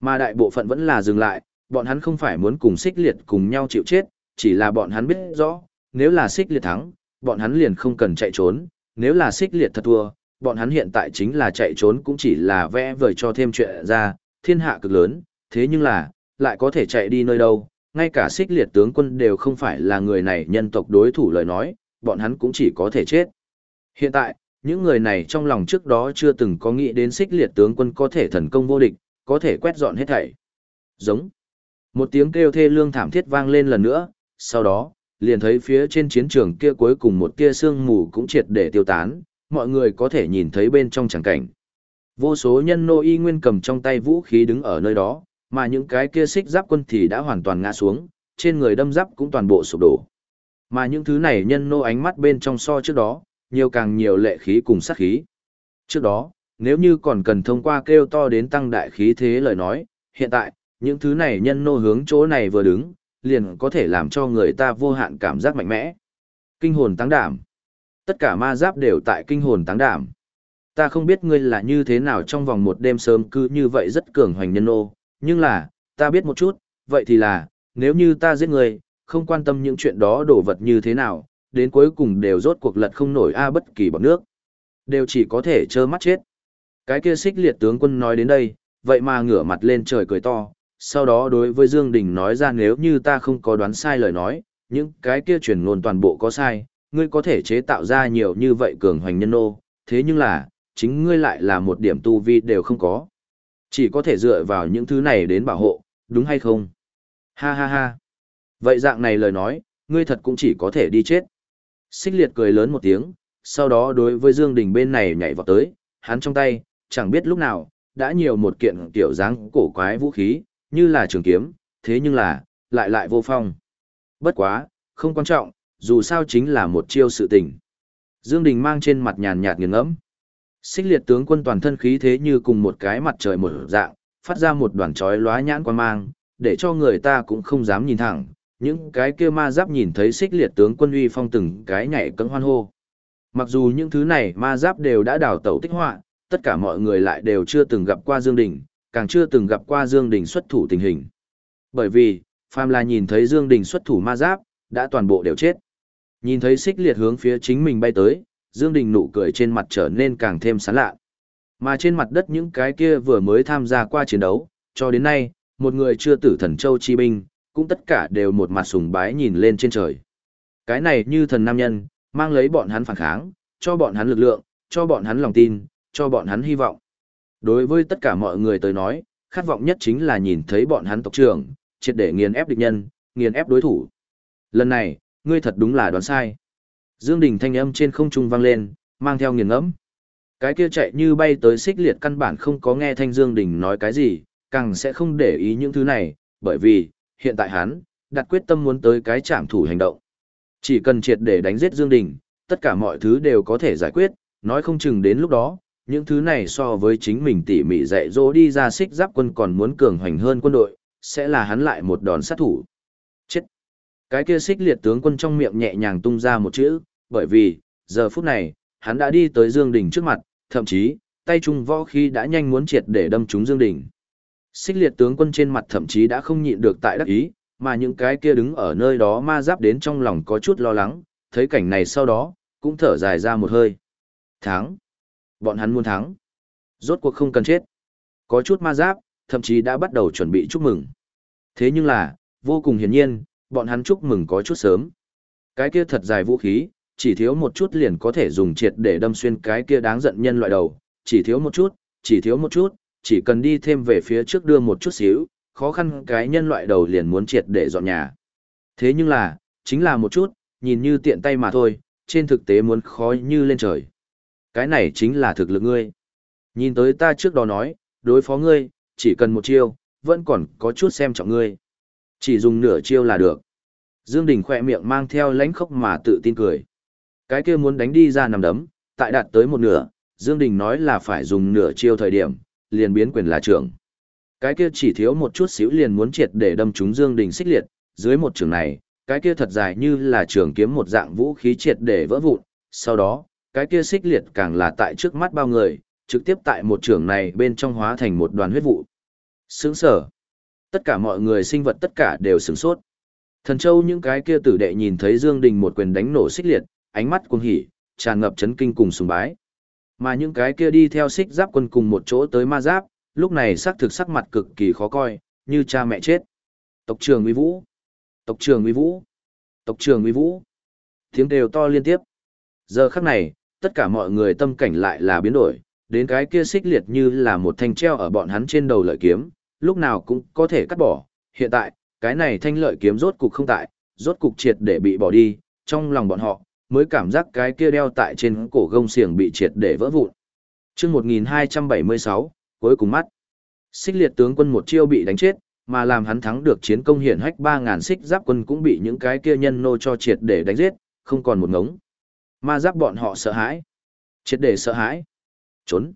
Mà đại bộ phận vẫn là dừng lại, bọn hắn không phải muốn cùng xích liệt cùng nhau chịu chết, chỉ là bọn hắn biết rõ, nếu là xích liệt thắng, bọn hắn liền không cần chạy trốn, nếu là xích liệt thật thua, bọn hắn hiện tại chính là chạy trốn cũng chỉ là vẽ vời cho thêm chuyện ra, thiên hạ cực lớn, thế nhưng là, lại có thể chạy đi nơi đâu, ngay cả xích liệt tướng quân đều không phải là người này nhân tộc đối thủ lời nói, bọn hắn cũng chỉ có thể chết. Hiện tại, những người này trong lòng trước đó chưa từng có nghĩ đến xích liệt tướng quân có thể thần công vô địch, có thể quét dọn hết thảy. Giống. Một tiếng kêu thê lương thảm thiết vang lên lần nữa, sau đó, liền thấy phía trên chiến trường kia cuối cùng một tia sương mù cũng triệt để tiêu tán, mọi người có thể nhìn thấy bên trong chẳng cảnh. Vô số nhân nô y nguyên cầm trong tay vũ khí đứng ở nơi đó, mà những cái kia xích giáp quân thì đã hoàn toàn ngã xuống, trên người đâm giáp cũng toàn bộ sụp đổ. Mà những thứ này nhân nô ánh mắt bên trong so trước đó, nhiều càng nhiều lệ khí cùng sát khí. Trước đó, nếu như còn cần thông qua kêu to đến tăng đại khí thế lời nói, hiện tại, những thứ này nhân nô hướng chỗ này vừa đứng, liền có thể làm cho người ta vô hạn cảm giác mạnh mẽ. Kinh hồn tăng đảm. Tất cả ma giáp đều tại kinh hồn tăng đảm. Ta không biết ngươi là như thế nào trong vòng một đêm sớm cứ như vậy rất cường hoành nhân nô, nhưng là, ta biết một chút, vậy thì là, nếu như ta giết ngươi, không quan tâm những chuyện đó đổ vật như thế nào, đến cuối cùng đều rốt cuộc lật không nổi a bất kỳ bọn nước. Đều chỉ có thể trơ mắt chết. Cái kia xích liệt tướng quân nói đến đây, vậy mà ngửa mặt lên trời cười to, sau đó đối với Dương Đình nói ra nếu như ta không có đoán sai lời nói, những cái kia truyền ngôn toàn bộ có sai, ngươi có thể chế tạo ra nhiều như vậy cường hoành nhân nô, thế nhưng là, chính ngươi lại là một điểm tu vi đều không có. Chỉ có thể dựa vào những thứ này đến bảo hộ, đúng hay không? Ha ha ha. Vậy dạng này lời nói, ngươi thật cũng chỉ có thể đi chết. Xích liệt cười lớn một tiếng, sau đó đối với Dương Đình bên này nhảy vào tới, hắn trong tay, chẳng biết lúc nào, đã nhiều một kiện tiểu dáng cổ quái vũ khí, như là trường kiếm, thế nhưng là, lại lại vô phong. Bất quá, không quan trọng, dù sao chính là một chiêu sự tình. Dương Đình mang trên mặt nhàn nhạt nghiền ngẫm. Xích liệt tướng quân toàn thân khí thế như cùng một cái mặt trời một dạng, phát ra một đoàn chói lóa nhãn quan mang, để cho người ta cũng không dám nhìn thẳng. Những cái kia ma giáp nhìn thấy xích liệt tướng quân uy phong từng cái nhảy cẫng hoan hô. Mặc dù những thứ này ma giáp đều đã đào tẩu tích họa, tất cả mọi người lại đều chưa từng gặp qua Dương Đình, càng chưa từng gặp qua Dương Đình xuất thủ tình hình. Bởi vì, phàm là nhìn thấy Dương Đình xuất thủ ma giáp, đã toàn bộ đều chết. Nhìn thấy xích liệt hướng phía chính mình bay tới, Dương Đình nụ cười trên mặt trở nên càng thêm sán lạ. Mà trên mặt đất những cái kia vừa mới tham gia qua chiến đấu, cho đến nay, một người chưa tử thần châu chi binh, cũng tất cả đều một mặt sùng bái nhìn lên trên trời. Cái này như thần nam nhân, mang lấy bọn hắn phản kháng, cho bọn hắn lực lượng, cho bọn hắn lòng tin, cho bọn hắn hy vọng. Đối với tất cả mọi người tới nói, khát vọng nhất chính là nhìn thấy bọn hắn tộc trưởng, triệt để nghiền ép địch nhân, nghiền ép đối thủ. Lần này, ngươi thật đúng là đoán sai. Dương Đình thanh âm trên không trung vang lên, mang theo nghiền ngẫm. Cái kia chạy như bay tới xích liệt căn bản không có nghe thanh Dương Đình nói cái gì, càng sẽ không để ý những thứ này, bởi vì, hiện tại hắn, đặt quyết tâm muốn tới cái trảm thủ hành động. Chỉ cần triệt để đánh giết Dương Đình, tất cả mọi thứ đều có thể giải quyết, nói không chừng đến lúc đó, những thứ này so với chính mình tỉ mỉ dạy dỗ đi ra xích giáp quân còn muốn cường hoành hơn quân đội, sẽ là hắn lại một đòn sát thủ. Chết! Cái kia xích liệt tướng quân trong miệng nhẹ nhàng tung ra một chữ, bởi vì, giờ phút này, hắn đã đi tới Dương Đình trước mặt, thậm chí, tay trung võ khí đã nhanh muốn triệt để đâm trúng Dương Đình. Xích liệt tướng quân trên mặt thậm chí đã không nhịn được tại đắc ý, mà những cái kia đứng ở nơi đó ma giáp đến trong lòng có chút lo lắng, thấy cảnh này sau đó, cũng thở dài ra một hơi. Thắng. Bọn hắn muốn thắng. Rốt cuộc không cần chết. Có chút ma giáp, thậm chí đã bắt đầu chuẩn bị chúc mừng. Thế nhưng là, vô cùng hiển nhiên, bọn hắn chúc mừng có chút sớm. Cái kia thật dài vũ khí, chỉ thiếu một chút liền có thể dùng triệt để đâm xuyên cái kia đáng giận nhân loại đầu, chỉ thiếu một chút, chỉ thiếu một chút, chỉ cần đi thêm về phía trước đưa một chút xíu, khó khăn cái nhân loại đầu liền muốn triệt để dọn nhà. Thế nhưng là, chính là một chút, nhìn như tiện tay mà thôi, trên thực tế muốn khó như lên trời. Cái này chính là thực lực ngươi. Nhìn tới ta trước đó nói, đối phó ngươi, chỉ cần một chiêu, vẫn còn có chút xem trọng ngươi. Chỉ dùng nửa chiêu là được. Dương Đình khỏe miệng mang theo lãnh khốc mà tự tin cười. Cái kia muốn đánh đi ra nằm đấm, tại đạt tới một nửa, Dương Đình nói là phải dùng nửa chiêu thời điểm, liền biến quyền là trưởng. Cái kia chỉ thiếu một chút xíu liền muốn triệt để đâm trúng Dương Đình xích liệt, dưới một trường này, cái kia thật dài như là trường kiếm một dạng vũ khí triệt để vỡ vụn, sau đó, cái kia xích liệt càng là tại trước mắt bao người, trực tiếp tại một trường này bên trong hóa thành một đoàn huyết vụ. Sướng sở. Tất cả mọi người sinh vật tất cả đều sướng sốt. Thần châu những cái kia tử đệ nhìn thấy Dương Đình một quyền đánh nổ xích liệt, ánh mắt cuồng hỉ, tràn ngập chấn kinh cùng sùng bái. Mà những cái kia đi theo xích giáp quân cùng một chỗ tới ma giáp, lúc này sắc thực sắc mặt cực kỳ khó coi, như cha mẹ chết. Tộc trưởng uy vũ, tộc trưởng uy vũ, tộc trưởng uy vũ. Tiếng đều to liên tiếp. Giờ khắc này, tất cả mọi người tâm cảnh lại là biến đổi, đến cái kia xích liệt như là một thanh treo ở bọn hắn trên đầu lợi kiếm, lúc nào cũng có thể cắt bỏ. Hiện tại, cái này thanh lợi kiếm rốt cục không tại, rốt cục triệt để bị bỏ đi, trong lòng bọn họ, mới cảm giác cái kia đeo tại trên cổ gông xiềng bị triệt để vỡ vụn. Chương 1276, cuối cùng mắt. Xích liệt tướng quân một chiêu bị đánh chết, mà làm hắn thắng được chiến công hiển hách 3000 xích giáp quân cũng bị những cái kia nhân nô cho triệt để đánh giết, không còn một ngống. Ma giáp bọn họ sợ hãi. Triệt để sợ hãi. Trốn.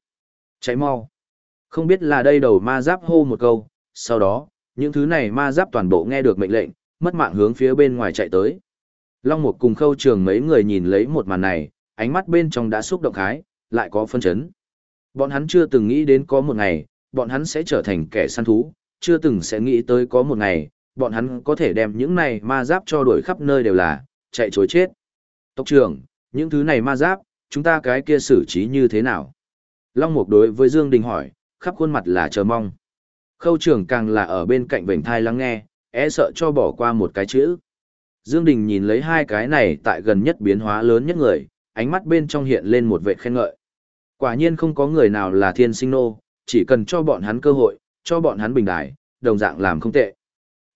Cháy mau. Không biết là đây đầu ma giáp hô một câu, sau đó, những thứ này ma giáp toàn bộ nghe được mệnh lệnh, mất mạng hướng phía bên ngoài chạy tới. Long Mục cùng khâu trường mấy người nhìn lấy một màn này, ánh mắt bên trong đã xúc động khái, lại có phân chấn. Bọn hắn chưa từng nghĩ đến có một ngày, bọn hắn sẽ trở thành kẻ săn thú, chưa từng sẽ nghĩ tới có một ngày, bọn hắn có thể đem những này ma giáp cho đuổi khắp nơi đều là, chạy chối chết. Tộc trưởng, những thứ này ma giáp, chúng ta cái kia xử trí như thế nào? Long Mục đối với Dương Đình hỏi, khắp khuôn mặt là chờ mong. Khâu trưởng càng là ở bên cạnh vểnh thai lắng nghe, e sợ cho bỏ qua một cái chữ. Dương Đình nhìn lấy hai cái này tại gần nhất biến hóa lớn nhất người, ánh mắt bên trong hiện lên một vẻ khen ngợi. Quả nhiên không có người nào là thiên sinh nô, chỉ cần cho bọn hắn cơ hội, cho bọn hắn bình đại, đồng dạng làm không tệ.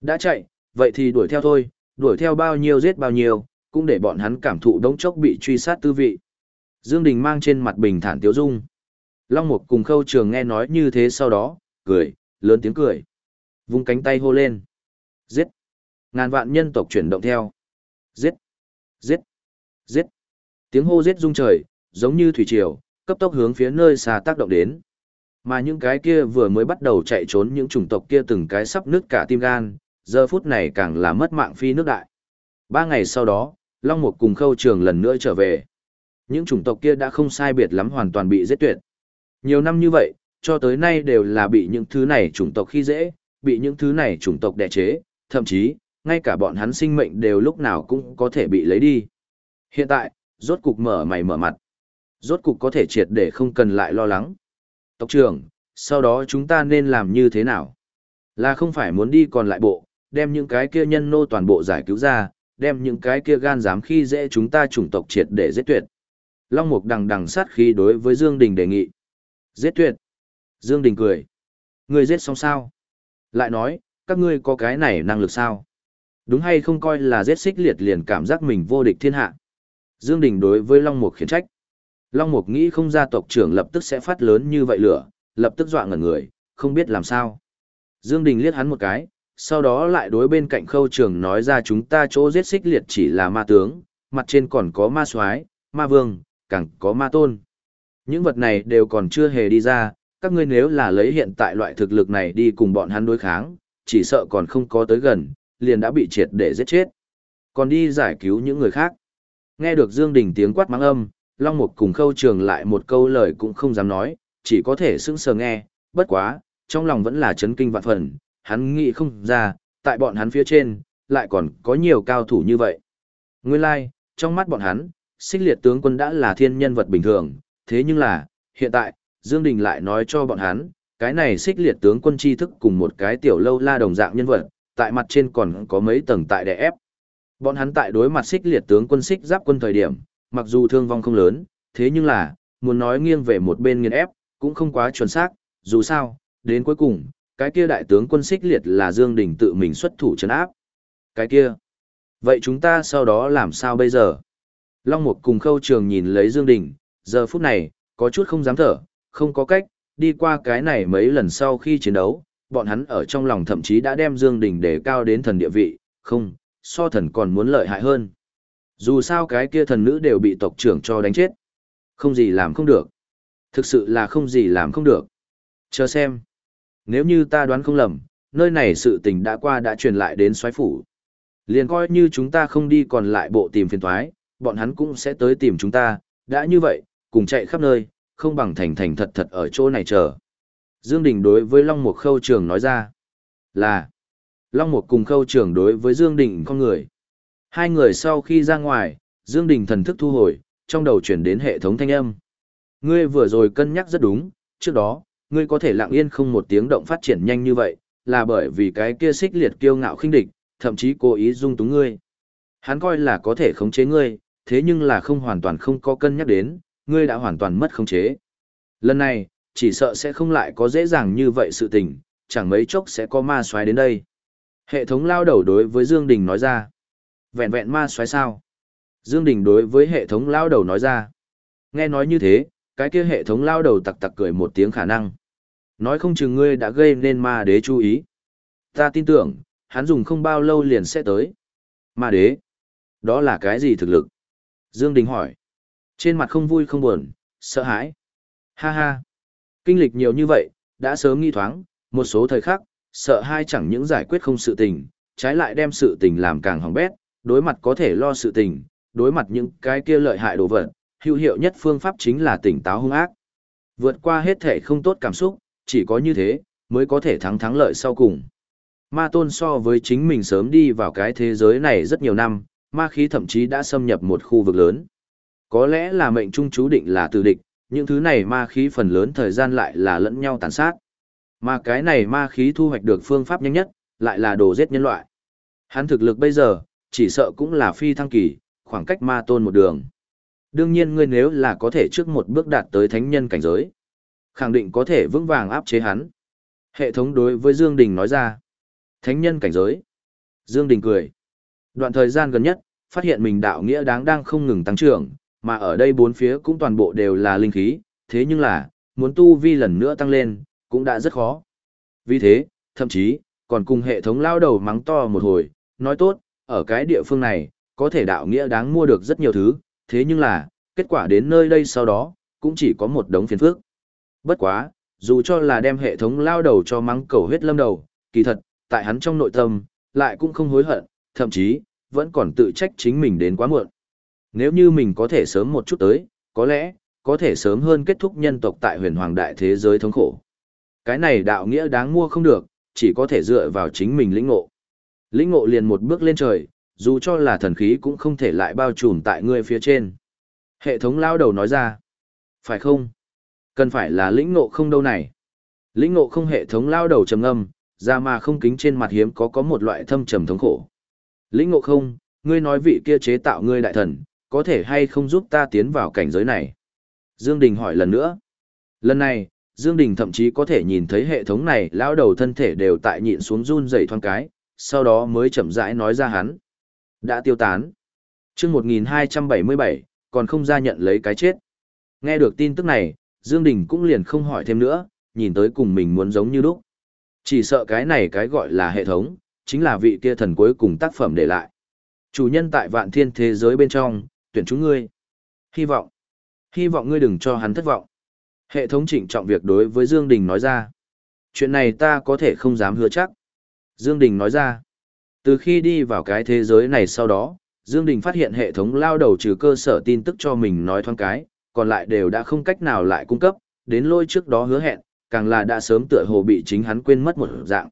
Đã chạy, vậy thì đuổi theo thôi, đuổi theo bao nhiêu giết bao nhiêu, cũng để bọn hắn cảm thụ đống chốc bị truy sát tư vị. Dương Đình mang trên mặt bình thản tiếu dung. Long Mục cùng Khâu Trường nghe nói như thế sau đó, cười, lớn tiếng cười. Vung cánh tay hô lên. Giết! Ngàn vạn nhân tộc chuyển động theo. Giết! Giết! Giết! Tiếng hô giết rung trời, giống như thủy triều, cấp tốc hướng phía nơi xa tác động đến. Mà những cái kia vừa mới bắt đầu chạy trốn những chủng tộc kia từng cái sắp nứt cả tim gan, giờ phút này càng là mất mạng phi nước đại. Ba ngày sau đó, Long Mục cùng Khâu Trường lần nữa trở về. Những chủng tộc kia đã không sai biệt lắm hoàn toàn bị giết tuyệt. Nhiều năm như vậy, cho tới nay đều là bị những thứ này chủng tộc khi dễ, bị những thứ này chủng tộc đè chế, thậm chí, ngay cả bọn hắn sinh mệnh đều lúc nào cũng có thể bị lấy đi. Hiện tại, rốt cục mở mày mở mặt. Rốt cục có thể triệt để không cần lại lo lắng. Tộc trưởng, sau đó chúng ta nên làm như thế nào? Là không phải muốn đi còn lại bộ, đem những cái kia nhân nô toàn bộ giải cứu ra, đem những cái kia gan dám khi dễ chúng ta chủng tộc triệt để giết tuyệt. Long Mục đằng đằng sát khí đối với Dương Đình đề nghị. Giết tuyệt. Dương Đình cười. Ngươi giết xong sao? Lại nói, các ngươi có cái này năng lực sao? Đúng hay không coi là giết xích liệt liền cảm giác mình vô địch thiên hạ. Dương Đình đối với Long Mục khiển trách. Long Mục nghĩ không ra tộc trưởng lập tức sẽ phát lớn như vậy lửa, lập tức dọa ngẩn người, không biết làm sao. Dương Đình liếc hắn một cái, sau đó lại đối bên cạnh khâu trưởng nói ra chúng ta chỗ giết xích liệt chỉ là ma tướng, mặt trên còn có ma soái, ma vương, càng có ma tôn. Những vật này đều còn chưa hề đi ra, các ngươi nếu là lấy hiện tại loại thực lực này đi cùng bọn hắn đối kháng, chỉ sợ còn không có tới gần, liền đã bị triệt để giết chết. Còn đi giải cứu những người khác. Nghe được Dương Đình tiếng quát mắng âm, Long Mục cùng Khâu Trường lại một câu lời cũng không dám nói, chỉ có thể sững sờ nghe, bất quá, trong lòng vẫn là chấn kinh vạn phần, hắn nghĩ không ra, tại bọn hắn phía trên, lại còn có nhiều cao thủ như vậy. Nguyên lai, like, trong mắt bọn hắn, xích liệt tướng quân đã là thiên nhân vật bình thường, thế nhưng là, hiện tại, Dương Đình lại nói cho bọn hắn, cái này xích liệt tướng quân tri thức cùng một cái tiểu lâu la đồng dạng nhân vật, tại mặt trên còn có mấy tầng tại đè ép. Bọn hắn tại đối mặt xích liệt tướng quân xích giáp quân thời điểm, mặc dù thương vong không lớn, thế nhưng là, muốn nói nghiêng về một bên nghiền ép, cũng không quá chuẩn xác, dù sao, đến cuối cùng, cái kia đại tướng quân xích liệt là Dương Đình tự mình xuất thủ chấn áp. Cái kia. Vậy chúng ta sau đó làm sao bây giờ? Long Mục cùng Khâu Trường nhìn lấy Dương Đình, giờ phút này, có chút không dám thở, không có cách, đi qua cái này mấy lần sau khi chiến đấu, bọn hắn ở trong lòng thậm chí đã đem Dương Đình để cao đến thần địa vị, không, so thần còn muốn lợi hại hơn. Dù sao cái kia thần nữ đều bị tộc trưởng cho đánh chết. Không gì làm không được. Thực sự là không gì làm không được. Chờ xem. Nếu như ta đoán không lầm, nơi này sự tình đã qua đã truyền lại đến xoáy phủ. Liền coi như chúng ta không đi còn lại bộ tìm phiền toái, bọn hắn cũng sẽ tới tìm chúng ta, đã như vậy, cùng chạy khắp nơi, không bằng thành thành thật thật ở chỗ này chờ. Dương Đình đối với Long Mục Khâu Trường nói ra là Long Mục cùng Khâu Trường đối với Dương Đình con người. Hai người sau khi ra ngoài, Dương Đình thần thức thu hồi, trong đầu chuyển đến hệ thống thanh âm. Ngươi vừa rồi cân nhắc rất đúng, trước đó, ngươi có thể lặng yên không một tiếng động phát triển nhanh như vậy, là bởi vì cái kia xích liệt kiêu ngạo khinh địch, thậm chí cố ý dung túng ngươi. Hắn coi là có thể khống chế ngươi, thế nhưng là không hoàn toàn không có cân nhắc đến, ngươi đã hoàn toàn mất khống chế. Lần này, chỉ sợ sẽ không lại có dễ dàng như vậy sự tình, chẳng mấy chốc sẽ có ma xoáy đến đây. Hệ thống lao đầu đối với Dương Đình nói ra. Vẹn vẹn ma xoáy sao? Dương Đình đối với hệ thống lao đầu nói ra. Nghe nói như thế, cái kia hệ thống lao đầu tặc tặc cười một tiếng khả năng. Nói không chừng ngươi đã gây nên ma đế chú ý. Ta tin tưởng, hắn dùng không bao lâu liền sẽ tới. Ma đế? Đó là cái gì thực lực? Dương Đình hỏi. Trên mặt không vui không buồn, sợ hãi. Ha ha. Kinh lịch nhiều như vậy, đã sớm nghi thoáng, một số thời khắc, sợ hai chẳng những giải quyết không sự tình, trái lại đem sự tình làm càng hỏng bét, đối mặt có thể lo sự tình, đối mặt những cái kia lợi hại đồ vật, hữu hiệu nhất phương pháp chính là tỉnh táo hung ác. Vượt qua hết thể không tốt cảm xúc, chỉ có như thế, mới có thể thắng thắng lợi sau cùng. Ma tôn so với chính mình sớm đi vào cái thế giới này rất nhiều năm, ma khí thậm chí đã xâm nhập một khu vực lớn. Có lẽ là mệnh trung chú định là từ địch, những thứ này ma khí phần lớn thời gian lại là lẫn nhau tàn sát. Mà cái này ma khí thu hoạch được phương pháp nhanh nhất, lại là đồ giết nhân loại. Hắn thực lực bây giờ, chỉ sợ cũng là phi thăng kỳ, khoảng cách ma tôn một đường. Đương nhiên ngươi nếu là có thể trước một bước đạt tới thánh nhân cảnh giới, khẳng định có thể vững vàng áp chế hắn. Hệ thống đối với Dương Đình nói ra, thánh nhân cảnh giới. Dương Đình cười. Đoạn thời gian gần nhất, phát hiện mình đạo nghĩa đáng đang không ngừng tăng trưởng, mà ở đây bốn phía cũng toàn bộ đều là linh khí, thế nhưng là, muốn tu vi lần nữa tăng lên, cũng đã rất khó. Vì thế, thậm chí, còn cùng hệ thống lao đầu mắng to một hồi, nói tốt, ở cái địa phương này, có thể đạo nghĩa đáng mua được rất nhiều thứ, thế nhưng là, kết quả đến nơi đây sau đó, cũng chỉ có một đống phiền phức. Bất quá, dù cho là đem hệ thống lao đầu cho mắng cầu huyết lâm đầu, kỳ thật, tại hắn trong nội tâm, lại cũng không hối hận, thậm chí, vẫn còn tự trách chính mình đến quá muộn. Nếu như mình có thể sớm một chút tới, có lẽ, có thể sớm hơn kết thúc nhân tộc tại huyền hoàng đại thế giới thống khổ. Cái này đạo nghĩa đáng mua không được, chỉ có thể dựa vào chính mình lĩnh ngộ. Lĩnh ngộ liền một bước lên trời, dù cho là thần khí cũng không thể lại bao trùm tại ngươi phía trên. Hệ thống lao đầu nói ra. Phải không? Cần phải là lĩnh ngộ không đâu này. Lĩnh ngộ không hệ thống lao đầu trầm âm, ra mà không kính trên mặt hiếm có có một loại thâm trầm thống khổ. Lĩnh ngộ không, ngươi nói vị kia chế tạo ngươi đại thần, có thể hay không giúp ta tiến vào cảnh giới này? Dương Đình hỏi lần nữa. Lần này, Dương Đình thậm chí có thể nhìn thấy hệ thống này lão đầu thân thể đều tại nhịn xuống run rẩy thoáng cái, sau đó mới chậm rãi nói ra hắn. Đã tiêu tán. Chương 1277, còn không ra nhận lấy cái chết. Nghe được tin tức này, Dương Đình cũng liền không hỏi thêm nữa, nhìn tới cùng mình muốn giống như lúc. Chỉ sợ cái này cái gọi là hệ thống, chính là vị kia thần cuối cùng tác phẩm để lại. Chủ nhân tại vạn thiên thế giới bên trong, tuyển chúng ngươi. Hy vọng. Hy vọng ngươi đừng cho hắn thất vọng. Hệ thống trịnh trọng việc đối với Dương Đình nói ra. Chuyện này ta có thể không dám hứa chắc. Dương Đình nói ra. Từ khi đi vào cái thế giới này sau đó, Dương Đình phát hiện hệ thống lao đầu trừ cơ sở tin tức cho mình nói thoáng cái, còn lại đều đã không cách nào lại cung cấp, đến lôi trước đó hứa hẹn, càng là đã sớm tựa hồ bị chính hắn quên mất một dạng.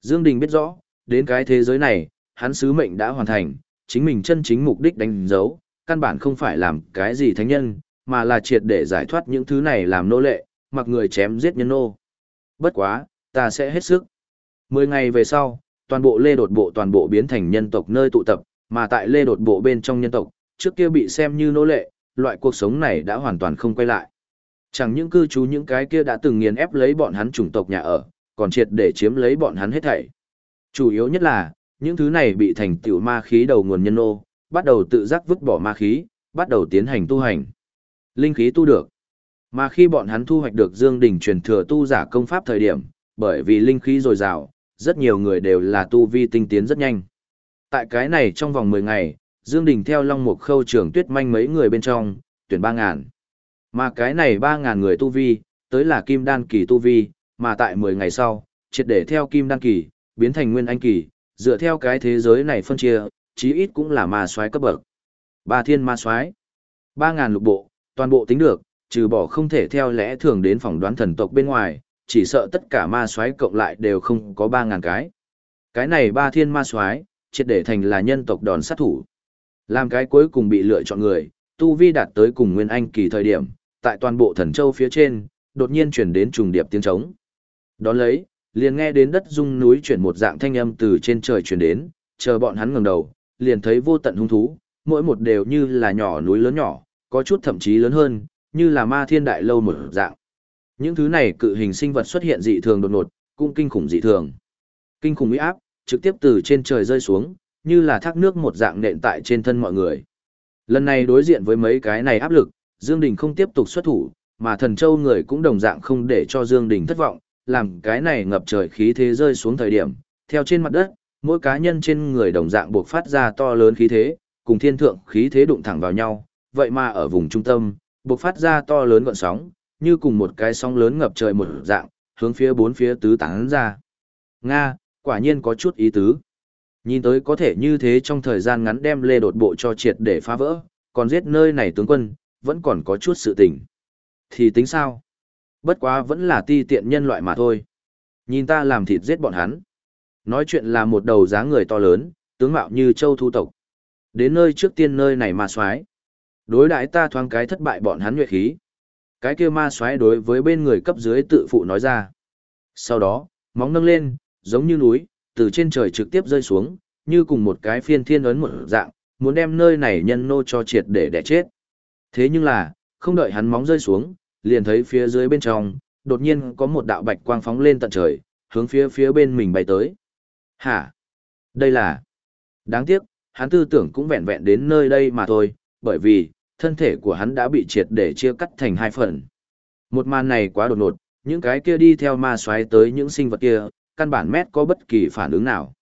Dương Đình biết rõ, đến cái thế giới này, hắn sứ mệnh đã hoàn thành, chính mình chân chính mục đích đánh dấu, căn bản không phải làm cái gì thánh nhân, mà là triệt để giải thoát những thứ này làm nô lệ, mặc người chém giết nhân nô. Bất quá, ta sẽ hết sức. Mười ngày về sau, toàn bộ lê đột bộ toàn bộ biến thành nhân tộc nơi tụ tập, mà tại lê đột bộ bên trong nhân tộc, trước kia bị xem như nô lệ, loại cuộc sống này đã hoàn toàn không quay lại. Chẳng những cư trú những cái kia đã từng nghiền ép lấy bọn hắn chủng tộc nhà ở, còn triệt để chiếm lấy bọn hắn hết thảy. Chủ yếu nhất là, những thứ này bị thành tiểu ma khí đầu nguồn nhân nô, bắt đầu tự giác vứt bỏ ma khí, bắt đầu tiến hành tu hành. Linh khí tu được. Mà khi bọn hắn thu hoạch được Dương Đình truyền thừa tu giả công pháp thời điểm, bởi vì linh khí dồi dào, rất nhiều người đều là tu vi tinh tiến rất nhanh. Tại cái này trong vòng 10 ngày, Dương Đình theo Long Mục Khâu trưởng tuyết manh mấy người bên trong, tuyển 3000. Mà cái này 3000 người tu vi, tới là Kim Đan Kỳ tu vi, mà tại 10 ngày sau, triệt để theo Kim Đan Kỳ, biến thành Nguyên Anh Kỳ, dựa theo cái thế giới này phân chia, chí ít cũng là ma soái cấp bậc. Ba thiên ma soái, 3000 lục bộ, toàn bộ tính được, trừ bỏ không thể theo lẽ thường đến phỏng đoán thần tộc bên ngoài, chỉ sợ tất cả ma soái cộng lại đều không có 3000 cái. Cái này ba thiên ma soái triệt để thành là nhân tộc đòn sát thủ. Làm cái cuối cùng bị lựa chọn người, tu vi đạt tới cùng nguyên anh kỳ thời điểm, tại toàn bộ thần châu phía trên, đột nhiên chuyển đến trùng điệp tiếng trống. Đón lấy, liền nghe đến đất rung núi chuyển một dạng thanh âm từ trên trời chuyển đến, chờ bọn hắn ngẩng đầu, liền thấy vô tận hung thú, mỗi một đều như là nhỏ núi lớn nhỏ, có chút thậm chí lớn hơn, như là ma thiên đại lâu một dạng. Những thứ này cự hình sinh vật xuất hiện dị thường đột ngột, cũng kinh khủng dị thường. Kinh khủng uy áp, trực tiếp từ trên trời rơi xuống, như là thác nước một dạng nện tại trên thân mọi người. Lần này đối diện với mấy cái này áp lực, Dương Đình không tiếp tục xuất thủ, mà thần châu người cũng đồng dạng không để cho Dương Đình thất vọng, làm cái này ngập trời khí thế rơi xuống thời điểm, theo trên mặt đất, mỗi cá nhân trên người đồng dạng buộc phát ra to lớn khí thế, cùng thiên thượng khí thế đụng thẳng vào nhau, vậy mà ở vùng trung tâm, buộc phát ra to lớn gọn sóng, như cùng một cái sóng lớn ngập trời một dạng, hướng phía bốn phía tứ tán ra. Nga, quả nhiên có chút ý tứ. Nhìn tới có thể như thế trong thời gian ngắn đem lê đột bộ cho triệt để phá vỡ, còn giết nơi này tướng quân, vẫn còn có chút sự tình. Thì tính sao? Bất quá vẫn là ti tiện nhân loại mà thôi. Nhìn ta làm thịt giết bọn hắn. Nói chuyện là một đầu dáng người to lớn, tướng mạo như châu thu tộc. Đến nơi trước tiên nơi này ma soái Đối đãi ta thoáng cái thất bại bọn hắn nhuệ khí. Cái kia ma soái đối với bên người cấp dưới tự phụ nói ra. Sau đó, móng nâng lên, giống như núi, từ trên trời trực tiếp rơi xuống, như cùng một cái phiên thiên ấn một dạng, muốn đem nơi này nhân nô cho triệt để đẻ chết. Thế nhưng là, không đợi hắn móng rơi xuống, liền thấy phía dưới bên trong, đột nhiên có một đạo bạch quang phóng lên tận trời, hướng phía phía bên mình bay tới. Hả? Đây là... Đáng tiếc, hắn tư tưởng cũng vẹn vẹn đến nơi đây mà thôi, bởi vì, thân thể của hắn đã bị triệt để chia cắt thành hai phần. Một màn này quá đột ngột, những cái kia đi theo ma xoáy tới những sinh vật kia, căn bản mét có bất kỳ phản ứng nào.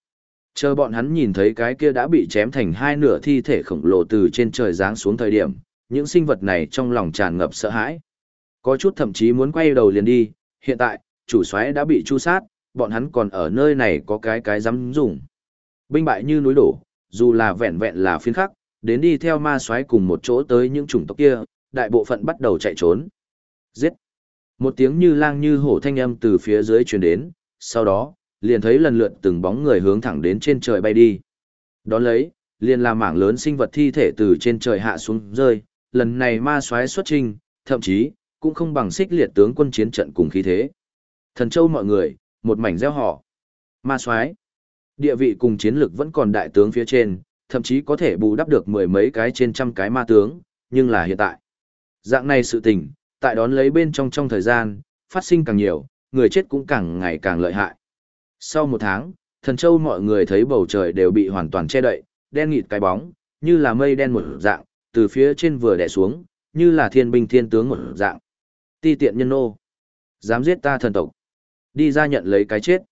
Chờ bọn hắn nhìn thấy cái kia đã bị chém thành hai nửa thi thể khổng lồ từ trên trời giáng xuống thời điểm, những sinh vật này trong lòng tràn ngập sợ hãi. Có chút thậm chí muốn quay đầu liền đi, hiện tại, chủ xoáy đã bị chu sát, bọn hắn còn ở nơi này có cái cái dám dùng. Binh bại như núi đổ, dù là vẹn vẹn là phiến khắc, đến đi theo ma soái cùng một chỗ tới những chủng tộc kia, đại bộ phận bắt đầu chạy trốn. Giết! Một tiếng như lang như hổ thanh âm từ phía dưới truyền đến, sau đó, liền thấy lần lượt từng bóng người hướng thẳng đến trên trời bay đi. Đón lấy, liền là mảng lớn sinh vật thi thể từ trên trời hạ xuống rơi, lần này ma soái xuất trình, thậm chí, cũng không bằng xích liệt tướng quân chiến trận cùng khí thế. Thần châu mọi người, một mảnh gieo họ. Ma soái địa vị cùng chiến lực vẫn còn đại tướng phía trên, thậm chí có thể bù đắp được mười mấy cái trên trăm cái ma tướng, nhưng là hiện tại. Dạng này sự tình, tại đón lấy bên trong trong thời gian, phát sinh càng nhiều, người chết cũng càng ngày càng lợi hại. Sau một tháng, thần châu mọi người thấy bầu trời đều bị hoàn toàn che đậy, đen nghịt cái bóng, như là mây đen một dạng, từ phía trên vừa đè xuống, như là thiên binh thiên tướng một dạng. Ti tiện nhân nô. Dám giết ta thần tộc. Đi ra nhận lấy cái chết.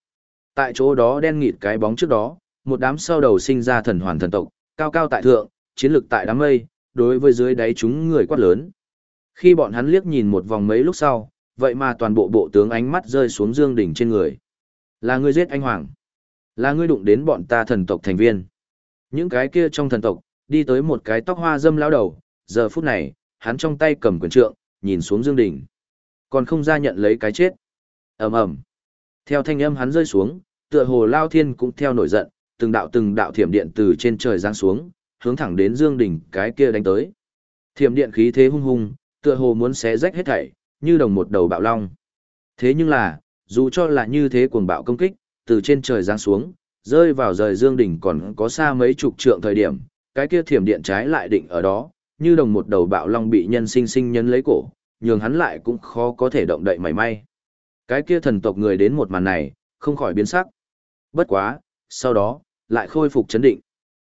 Tại chỗ đó đen nghịt cái bóng trước đó, một đám sau đầu sinh ra thần hoàn thần tộc, cao cao tại thượng, chiến lực tại đám mây, đối với dưới đáy chúng người quát lớn. Khi bọn hắn liếc nhìn một vòng mấy lúc sau, vậy mà toàn bộ bộ tướng ánh mắt rơi xuống Dương đỉnh trên người. Là ngươi giết anh Hoàng. Là ngươi đụng đến bọn ta thần tộc thành viên. Những cái kia trong thần tộc, đi tới một cái tóc hoa dâm lão đầu, giờ phút này, hắn trong tay cầm quyền trượng, nhìn xuống Dương Đình. Còn không ra nhận lấy cái chết. ầm ầm theo thanh âm hắn rơi xuống, tựa hồ Lao Thiên cũng theo nổi giận, từng đạo từng đạo thiểm điện từ trên trời giáng xuống, hướng thẳng đến Dương Đình cái kia đánh tới. Thiểm điện khí thế hung hung, tựa hồ muốn xé rách hết thảy, như đồng một đầu bạo long. Thế nhưng là, dù cho là như thế cuồng bạo công kích, từ trên trời giáng xuống, rơi vào rời Dương Đình còn có xa mấy chục trượng thời điểm, cái kia thiểm điện trái lại định ở đó, như đồng một đầu bạo long bị nhân sinh sinh nhấn lấy cổ, nhường hắn lại cũng khó có thể động đậy mảy may. Cái kia thần tộc người đến một màn này, không khỏi biến sắc. Bất quá, sau đó, lại khôi phục chấn định.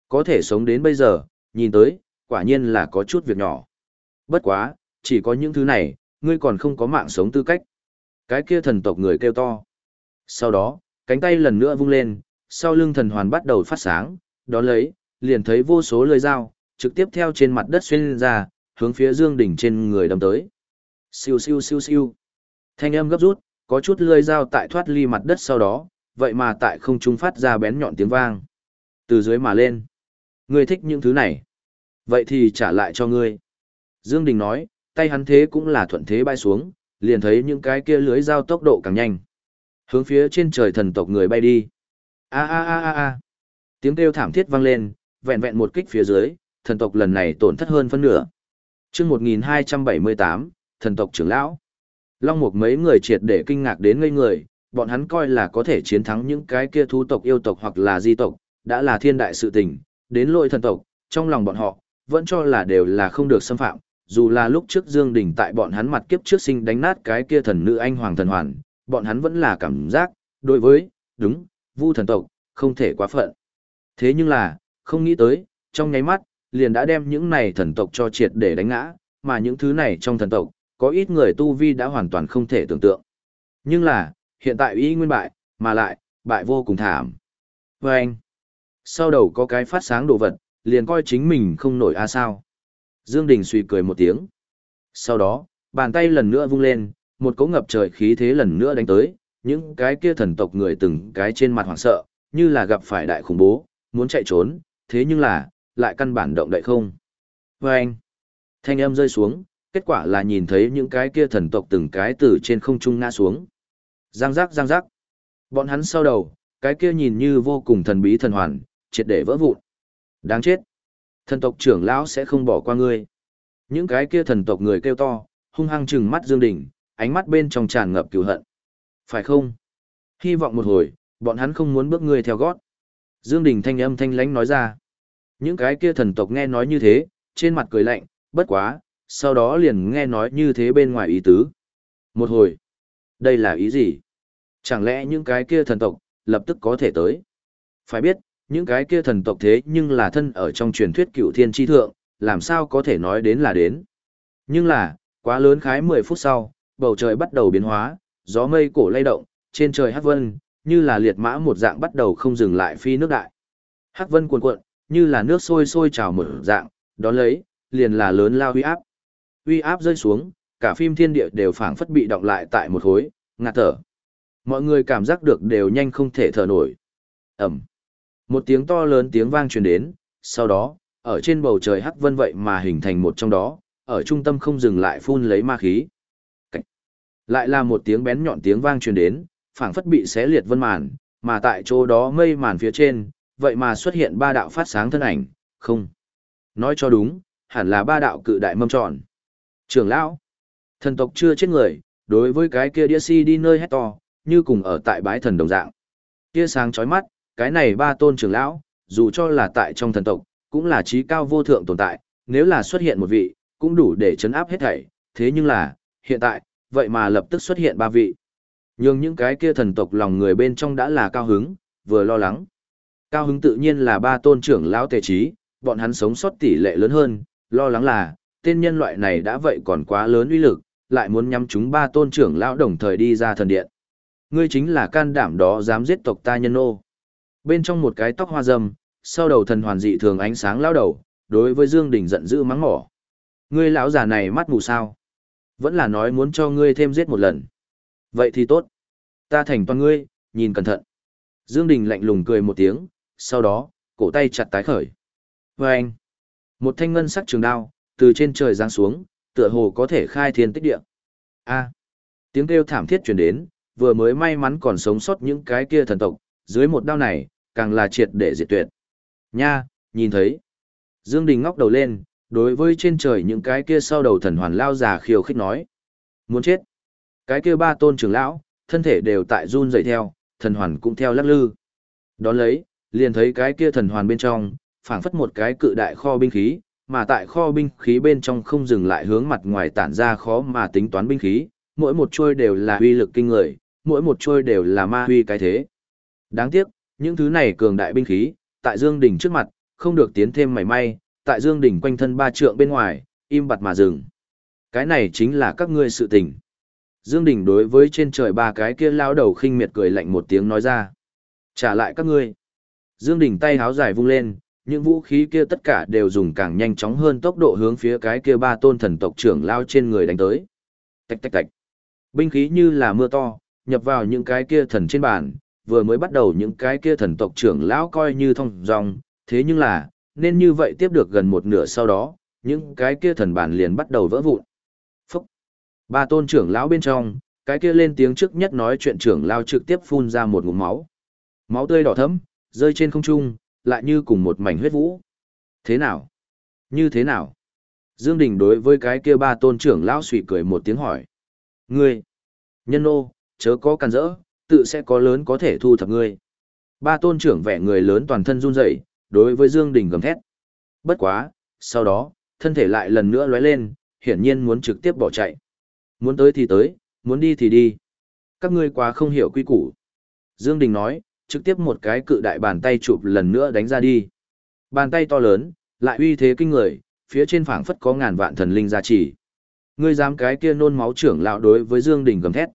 Có thể sống đến bây giờ, nhìn tới, quả nhiên là có chút việc nhỏ. Bất quá, chỉ có những thứ này, ngươi còn không có mạng sống tư cách. Cái kia thần tộc người kêu to. Sau đó, cánh tay lần nữa vung lên, sau lưng thần hoàn bắt đầu phát sáng, đón lấy, liền thấy vô số lưỡi dao, trực tiếp theo trên mặt đất xuyên ra, hướng phía Dương đỉnh trên người đâm tới. Siêu siêu siêu siêu. Thanh âm gấp rút, có chút lưỡi dao tại thoát ly mặt đất sau đó, vậy mà tại không trung phát ra bén nhọn tiếng vang. Từ dưới mà lên. Ngươi thích những thứ này. Vậy thì trả lại cho ngươi. Dương Đình nói, tay hắn thế cũng là thuận thế bay xuống, liền thấy những cái kia lưới dao tốc độ càng nhanh. Hướng phía trên trời thần tộc người bay đi. A a a a a. Tiếng kêu thảm thiết vang lên, vẹn vẹn một kích phía dưới, thần tộc lần này tổn thất hơn phân nửa. Chương 1278, thần tộc trưởng lão. Long Mục mấy người triệt để kinh ngạc đến ngây người, bọn hắn coi là có thể chiến thắng những cái kia thú tộc yêu tộc hoặc là di tộc, đã là thiên đại sự tình, đến lôi thần tộc, trong lòng bọn họ, vẫn cho là đều là không được xâm phạm, dù là lúc trước Dương Đình tại bọn hắn mặt kiếp trước sinh đánh nát cái kia thần nữ anh hoàng thần hoàn, bọn hắn vẫn là cảm giác, đối với, đúng, vu thần tộc, không thể quá phận. Thế nhưng là, không nghĩ tới, trong nháy mắt, liền đã đem những này thần tộc cho triệt để đánh ngã, mà những thứ này trong thần tộc, có ít người tu vi đã hoàn toàn không thể tưởng tượng. Nhưng là, hiện tại y nguyên bại, mà lại, bại vô cùng thảm. Và anh, sau đầu có cái phát sáng đồ vật, liền coi chính mình không nổi a sao. Dương Đình suy cười một tiếng. Sau đó, bàn tay lần nữa vung lên, một cỗ ngập trời khí thế lần nữa đánh tới, những cái kia thần tộc người từng cái trên mặt hoảng sợ, như là gặp phải đại khủng bố, muốn chạy trốn, thế nhưng là, lại căn bản động đậy không. Và anh, thanh âm rơi xuống, kết quả là nhìn thấy những cái kia thần tộc từng cái từ trên không trung ngã xuống. Giang giác giang giác. Bọn hắn sau đầu, cái kia nhìn như vô cùng thần bí thần hoàn, triệt để vỡ vụn. Đáng chết. Thần tộc trưởng lão sẽ không bỏ qua ngươi. Những cái kia thần tộc người kêu to, hung hăng trừng mắt Dương Đình, ánh mắt bên trong tràn ngập cừu hận. Phải không? Hy vọng một hồi, bọn hắn không muốn bước ngươi theo gót. Dương Đình thanh âm thanh lãnh nói ra. Những cái kia thần tộc nghe nói như thế, trên mặt cười lạnh, bất quá, sau đó liền nghe nói như thế bên ngoài ý tứ. Một hồi, đây là ý gì? Chẳng lẽ những cái kia thần tộc, lập tức có thể tới? Phải biết, những cái kia thần tộc thế nhưng là thân ở trong truyền thuyết cựu thiên tri thượng, làm sao có thể nói đến là đến. Nhưng là, quá lớn khái 10 phút sau, bầu trời bắt đầu biến hóa, gió mây cổ lay động, trên trời hắc vân, như là liệt mã một dạng bắt đầu không dừng lại phi nước đại. Hắc vân cuồn cuộn, như là nước sôi sôi trào mở dạng, đón lấy, liền là lớn lao uy áp. Uy áp rơi xuống, cả phim thiên địa đều phảng phất bị động lại tại một hối, ngạt thở. Mọi người cảm giác được đều nhanh không thể thở nổi. Ẩm. Một tiếng to lớn tiếng vang truyền đến, sau đó, ở trên bầu trời hắc vân vậy mà hình thành một trong đó, ở trung tâm không dừng lại phun lấy ma khí. Cách. Lại là một tiếng bén nhọn tiếng vang truyền đến, phảng phất bị xé liệt vân màn, mà tại chỗ đó mây màn phía trên, vậy mà xuất hiện ba đạo phát sáng thân ảnh, không. Nói cho đúng, hẳn là ba đạo cự đại mâm tròn. Trưởng lão, thần tộc chưa chết người, đối với cái kia đĩa si đi nơi hét to, như cùng ở tại bái thần đồng dạng. Tia sáng chói mắt, cái này ba tôn trưởng lão, dù cho là tại trong thần tộc, cũng là trí cao vô thượng tồn tại, nếu là xuất hiện một vị, cũng đủ để chấn áp hết thảy, thế nhưng là, hiện tại, vậy mà lập tức xuất hiện ba vị. Nhưng những cái kia thần tộc lòng người bên trong đã là cao hứng, vừa lo lắng. Cao hứng tự nhiên là ba tôn trưởng lão tề trí, bọn hắn sống sót tỷ lệ lớn hơn, lo lắng là, tên nhân loại này đã vậy còn quá lớn uy lực, lại muốn nhắm chúng ba tôn trưởng lão đồng thời đi ra thần điện. Ngươi chính là can đảm đó dám giết tộc ta nhân ô. Bên trong một cái tóc hoa râm, sau đầu thần hoàn dị thường ánh sáng lão đầu, đối với Dương Đình giận dữ mắng mỏ. Ngươi lão già này mắt mù sao? Vẫn là nói muốn cho ngươi thêm giết một lần. Vậy thì tốt. Ta thành toàn ngươi, nhìn cẩn thận. Dương Đình lạnh lùng cười một tiếng, sau đó, cổ tay chặt tái khởi. Và anh, Một thanh ngân sắc trường đao, từ trên trời giáng xuống, tựa hồ có thể khai thiên tích địa. A. tiếng kêu thảm thiết truyền đến, vừa mới may mắn còn sống sót những cái kia thần tộc, dưới một đao này, càng là triệt để diệt tuyệt. Nha, nhìn thấy. Dương Đình ngóc đầu lên, đối với trên trời những cái kia sau đầu thần hoàn lao già khiêu khích nói. Muốn chết. Cái kia ba tôn trưởng lão, thân thể đều tại run rẩy theo, thần hoàn cũng theo lắc lư. Đón lấy, liền thấy cái kia thần hoàn bên trong, phảng phất một cái cự đại kho binh khí, mà tại kho binh khí bên trong không dừng lại hướng mặt ngoài tản ra khó mà tính toán binh khí, mỗi một trôi đều là uy lực kinh người, mỗi một trôi đều là ma huy cái thế. Đáng tiếc, những thứ này cường đại binh khí, tại Dương Đình trước mặt, không được tiến thêm mảy may, tại Dương Đình quanh thân ba trượng bên ngoài, im bặt mà dừng. Cái này chính là các ngươi sự tình. Dương Đình đối với trên trời ba cái kia lao đầu khinh miệt cười lạnh một tiếng nói ra. Trả lại các ngươi. Dương Đình tay háo dài vung lên, những vũ khí kia tất cả đều dùng càng nhanh chóng hơn tốc độ hướng phía cái kia ba tôn thần tộc trưởng lao trên người đánh tới. Tạch tạch tạch. Binh khí như là mưa to, nhập vào những cái kia thần trên bàn, vừa mới bắt đầu những cái kia thần tộc trưởng lão coi như thông dòng, thế nhưng là, nên như vậy tiếp được gần một nửa sau đó, những cái kia thần bản liền bắt đầu vỡ vụn. Phúc! Ba tôn trưởng lão bên trong, cái kia lên tiếng trước nhất nói chuyện trưởng lao trực tiếp phun ra một ngụm máu. Máu tươi đỏ thẫm, rơi trên không trung, lại như cùng một mảnh huyết vũ. Thế nào? Như thế nào? Dương Đình đối với cái kia ba tôn trưởng lão suy cười một tiếng hỏi. Ngươi! Nhân ô chớ có càn rỡ, tự sẽ có lớn có thể thu thập ngươi. Ba tôn trưởng vẻ người lớn toàn thân run rẩy, đối với Dương Đình gầm thét. Bất quá, sau đó, thân thể lại lần nữa lóe lên, hiển nhiên muốn trực tiếp bỏ chạy. Muốn tới thì tới, muốn đi thì đi. Các ngươi quá không hiểu quy củ. Dương Đình nói, trực tiếp một cái cự đại bàn tay chụp lần nữa đánh ra đi. Bàn tay to lớn, lại uy thế kinh người, phía trên phảng phất có ngàn vạn thần linh gia trì. Ngươi dám cái kia nôn máu trưởng lão đối với Dương Đình gầm thét.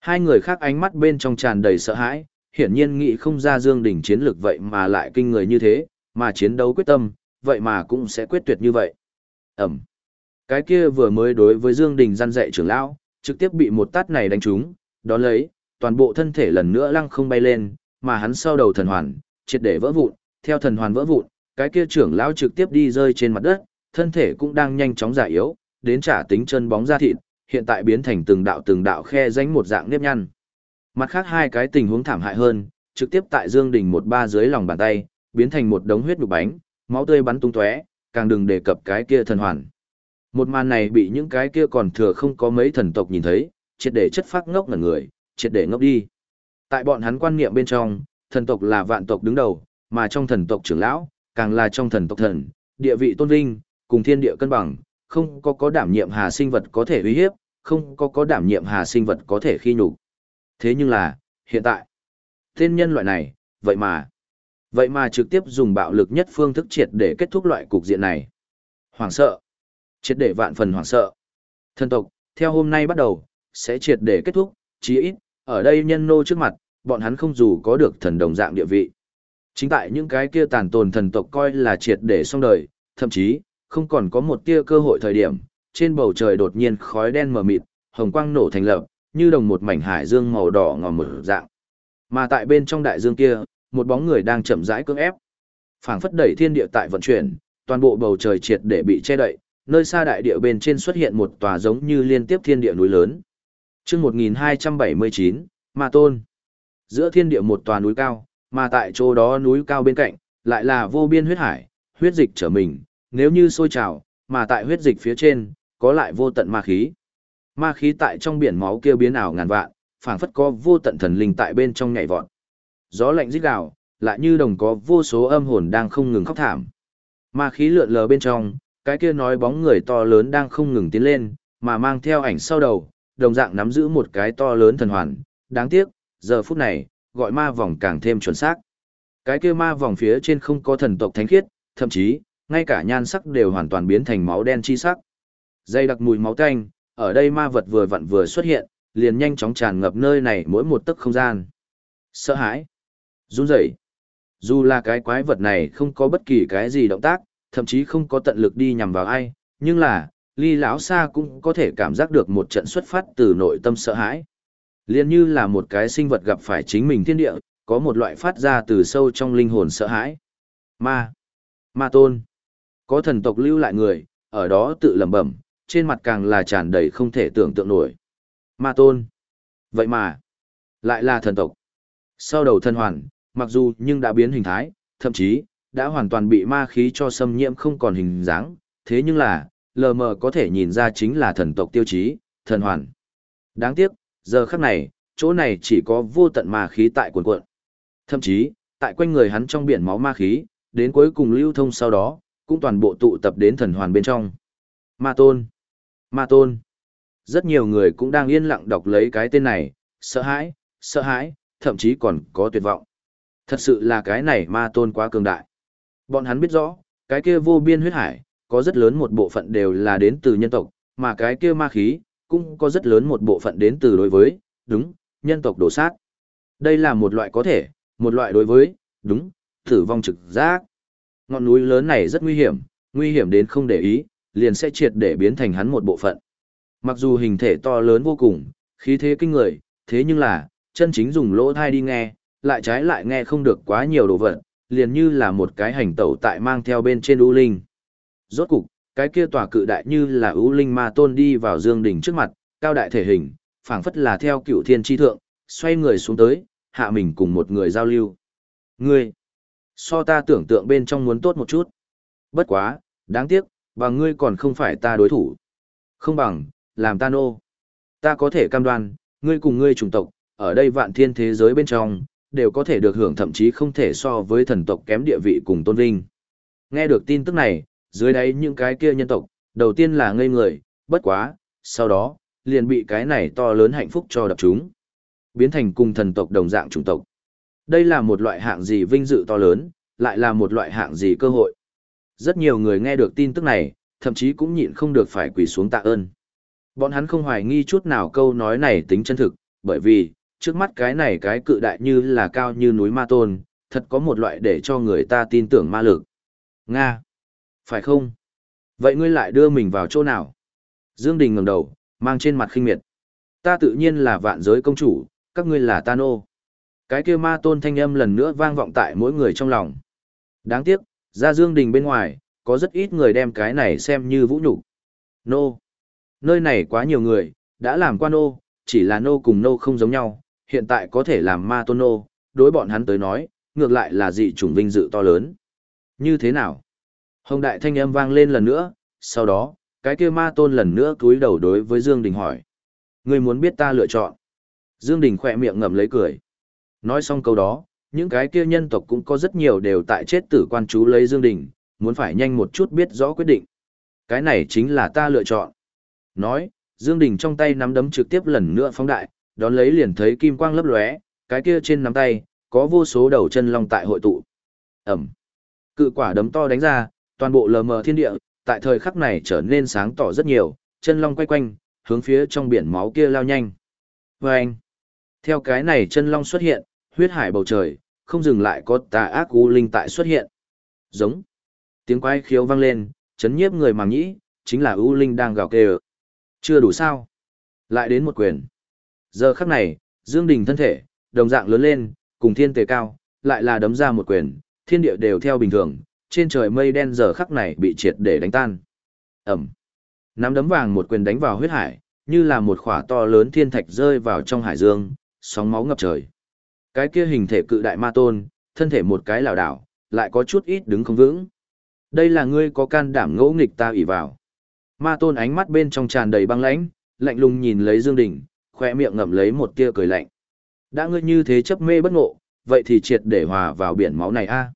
Hai người khác ánh mắt bên trong tràn đầy sợ hãi, hiển nhiên nghĩ không ra Dương Đình chiến lược vậy mà lại kinh người như thế, mà chiến đấu quyết tâm, vậy mà cũng sẽ quyết tuyệt như vậy. Ẩm. Cái kia vừa mới đối với Dương Đình gian dạy trưởng lão, trực tiếp bị một tát này đánh trúng, đó lấy, toàn bộ thân thể lần nữa lăng không bay lên, mà hắn sau đầu thần hoàn, triệt để vỡ vụn, theo thần hoàn vỡ vụn, cái kia trưởng lão trực tiếp đi rơi trên mặt đất, thân thể cũng đang nhanh chóng già yếu, đến trả tính chân bóng ra thịt, hiện tại biến thành từng đạo từng đạo khe rãnh một dạng nếp nhăn. Mặt khác hai cái tình huống thảm hại hơn, trực tiếp tại Dương Đình một ba dưới lòng bàn tay, biến thành một đống huyết nhục bánh, máu tươi bắn tung tóe, càng đừng đề cập cái kia thần hoàn. Một màn này bị những cái kia còn thừa không có mấy thần tộc nhìn thấy, triệt để chất phát ngốc ngẩn người, triệt để ngốc đi. Tại bọn hắn quan niệm bên trong, thần tộc là vạn tộc đứng đầu, mà trong thần tộc trưởng lão, càng là trong thần tộc thần, địa vị tôn vinh, cùng thiên địa cân bằng, không có có đảm nhiệm hà sinh vật có thể uy hiếp, không có có đảm nhiệm hà sinh vật có thể khi nhục. Thế nhưng là, hiện tại, tên nhân loại này, vậy mà, vậy mà trực tiếp dùng bạo lực nhất phương thức triệt để kết thúc loại cục diện này. hoảng sợ, triệt để vạn phần hoảng sợ. Thần tộc, theo hôm nay bắt đầu, sẽ triệt để kết thúc, chí ít, ở đây nhân nô trước mặt, bọn hắn không dù có được thần đồng dạng địa vị. Chính tại những cái kia tàn tồn thần tộc coi là triệt để xong đời, thậm chí, không còn có một tia cơ hội thời điểm, trên bầu trời đột nhiên khói đen mờ mịt, hồng quang nổ thành lập, như đồng một mảnh hải dương màu đỏ ngòm mở dạng. Mà tại bên trong đại dương kia, một bóng người đang chậm rãi cưỡng ép. Phảng phất đẩy thiên địa tại vận chuyển, toàn bộ bầu trời triệt để bị che đậy, nơi xa đại địa bên trên xuất hiện một tòa giống như liên tiếp thiên địa núi lớn. Chương 1279, Ma Tôn. Giữa thiên địa một tòa núi cao, mà tại chỗ đó núi cao bên cạnh, lại là vô biên huyết hải, huyết dịch trở mình, nếu như sôi trào, mà tại huyết dịch phía trên, có lại vô tận ma khí. Ma khí tại trong biển máu kia biến ảo ngàn vạn, phảng phất có vô tận thần linh tại bên trong nhảy vọt. Gió lạnh rít gào, lại như đồng có vô số âm hồn đang không ngừng khóc thảm. Ma khí lượn lờ bên trong, cái kia nói bóng người to lớn đang không ngừng tiến lên, mà mang theo ảnh sau đầu, đồng dạng nắm giữ một cái to lớn thần hoàn. Đáng tiếc, giờ phút này, gọi ma vòng càng thêm chuẩn xác. Cái kia ma vòng phía trên không có thần tộc thánh khiết, thậm chí, ngay cả nhan sắc đều hoàn toàn biến thành máu đen chi sắc. Dây đặc mùi máu tanh, ở đây ma vật vừa vặn vừa xuất hiện, liền nhanh chóng tràn ngập nơi này mỗi một tấc không gian. Sợ hãi, run rẩy. Dù là cái quái vật này không có bất kỳ cái gì động tác, thậm chí không có tận lực đi nhằm vào ai, nhưng là, ly lão xa cũng có thể cảm giác được một trận xuất phát từ nội tâm sợ hãi. Liên như là một cái sinh vật gặp phải chính mình thiên địa, có một loại phát ra từ sâu trong linh hồn sợ hãi. Ma. Ma tôn. Có thần tộc lưu lại người, ở đó tự lẩm bẩm, trên mặt càng là tràn đầy không thể tưởng tượng nổi. Ma tôn. Vậy mà, lại là thần tộc. Sau đầu thần hoàn, mặc dù nhưng đã biến hình thái, thậm chí, đã hoàn toàn bị ma khí cho xâm nhiễm không còn hình dáng, thế nhưng là, lờ mờ có thể nhìn ra chính là thần tộc tiêu chí, thần hoàn. Đáng tiếc, giờ khắc này, chỗ này chỉ có vô tận ma khí tại cuộn cuộn. Thậm chí, tại quanh người hắn trong biển máu ma khí, đến cuối cùng lưu thông sau đó, cũng toàn bộ tụ tập đến thần hoàn bên trong. Ma tôn. Ma tôn. Rất nhiều người cũng đang yên lặng đọc lấy cái tên này, sợ hãi, sợ hãi, thậm chí còn có tuyệt vọng. Thật sự là cái này ma tôn quá cường đại. Bọn hắn biết rõ, cái kia vô biên huyết hải, có rất lớn một bộ phận đều là đến từ nhân tộc, mà cái kia ma khí, cũng có rất lớn một bộ phận đến từ đối với, đúng, nhân tộc đổ sát. Đây là một loại có thể, một loại đối với, đúng, tử vong trực giác. Ngọn núi lớn này rất nguy hiểm, nguy hiểm đến không để ý, liền sẽ triệt để biến thành hắn một bộ phận. Mặc dù hình thể to lớn vô cùng, khí thế kinh người, thế nhưng là, chân chính dùng lỗ thai đi nghe, lại trái lại nghe không được quá nhiều đồ vật, liền như là một cái hành tẩu tại mang theo bên trên U Linh. Rốt cục, cái kia tòa cự đại như là U Linh ma tôn đi vào dương đỉnh trước mặt, cao đại thể hình, phảng phất là theo cựu thiên tri thượng, xoay người xuống tới, hạ mình cùng một người giao lưu. Ngươi, so ta tưởng tượng bên trong muốn tốt một chút. Bất quá, đáng tiếc, và ngươi còn không phải ta đối thủ. Không bằng, làm ta nô. Ta có thể cam đoan, ngươi cùng ngươi chủng tộc, ở đây vạn thiên thế giới bên trong, đều có thể được hưởng thậm chí không thể so với thần tộc kém địa vị cùng tôn vinh. Nghe được tin tức này, dưới đáy những cái kia nhân tộc, đầu tiên là ngây người, bất quá, sau đó, liền bị cái này to lớn hạnh phúc cho đập chúng. Biến thành cùng thần tộc đồng dạng chủng tộc. Đây là một loại hạng gì vinh dự to lớn, lại là một loại hạng gì cơ hội. Rất nhiều người nghe được tin tức này, thậm chí cũng nhịn không được phải quỳ xuống tạ ơn. Bọn hắn không hoài nghi chút nào câu nói này tính chân thực, bởi vì, trước mắt cái này cái cự đại như là cao như núi ma tôn, thật có một loại để cho người ta tin tưởng ma lực. Nga! Phải không? Vậy ngươi lại đưa mình vào chỗ nào? Dương Đình ngẩng đầu, mang trên mặt khinh miệt. Ta tự nhiên là vạn giới công chủ, các ngươi là ta nô. Cái kia ma tôn thanh âm lần nữa vang vọng tại mỗi người trong lòng. Đáng tiếc, ra Dương Đình bên ngoài, có rất ít người đem cái này xem như vũ nhục. Nô. Nơi này quá nhiều người, đã làm qua nô, chỉ là nô cùng nô không giống nhau, hiện tại có thể làm ma tôn nô, đối bọn hắn tới nói, ngược lại là dị chủng vinh dự to lớn. Như thế nào? Hồng đại thanh âm vang lên lần nữa, sau đó, cái kia ma tôn lần nữa cúi đầu đối với Dương Đình hỏi. Ngươi muốn biết ta lựa chọn? Dương Đình khỏe miệng ngậm lấy cười. Nói xong câu đó, những cái kia nhân tộc cũng có rất nhiều đều tại chết tử quan chú lấy Dương Đình, muốn phải nhanh một chút biết rõ quyết định. Cái này chính là ta lựa chọn. Nói, Dương Đình trong tay nắm đấm trực tiếp lần nữa phóng đại, đón lấy liền thấy kim quang lấp lóe, cái kia trên nắm tay, có vô số đầu chân long tại hội tụ. Ẩm. Cự quả đấm to đánh ra, toàn bộ lờ mờ thiên địa, tại thời khắc này trở nên sáng tỏ rất nhiều, chân long quay quanh, hướng phía trong biển máu kia lao nhanh. Và anh. Theo cái này chân long xuất hiện, huyết hải bầu trời, không dừng lại có tà ác u linh tại xuất hiện. Giống. Tiếng quái khiếu vang lên, chấn nhiếp người màng nhĩ, chính là u linh đang gào kêu. Chưa đủ sao? Lại đến một quyền. Giờ khắc này, Dương Đình thân thể, đồng dạng lớn lên, cùng thiên tề cao, lại là đấm ra một quyền, thiên địa đều theo bình thường, trên trời mây đen giờ khắc này bị triệt để đánh tan. Ẩm. Nắm đấm vàng một quyền đánh vào huyết hải, như là một khỏa to lớn thiên thạch rơi vào trong hải dương, sóng máu ngập trời. Cái kia hình thể cự đại ma tôn, thân thể một cái lảo đảo, lại có chút ít đứng không vững. Đây là ngươi có can đảm ngỗ nghịch ta ủy vào. Ma tôn ánh mắt bên trong tràn đầy băng lãnh, lạnh lùng nhìn lấy Dương Đình, khoe miệng ngậm lấy một tia cười lạnh. Đã ngươi như thế chấp mê bất ngộ, vậy thì triệt để hòa vào biển máu này a.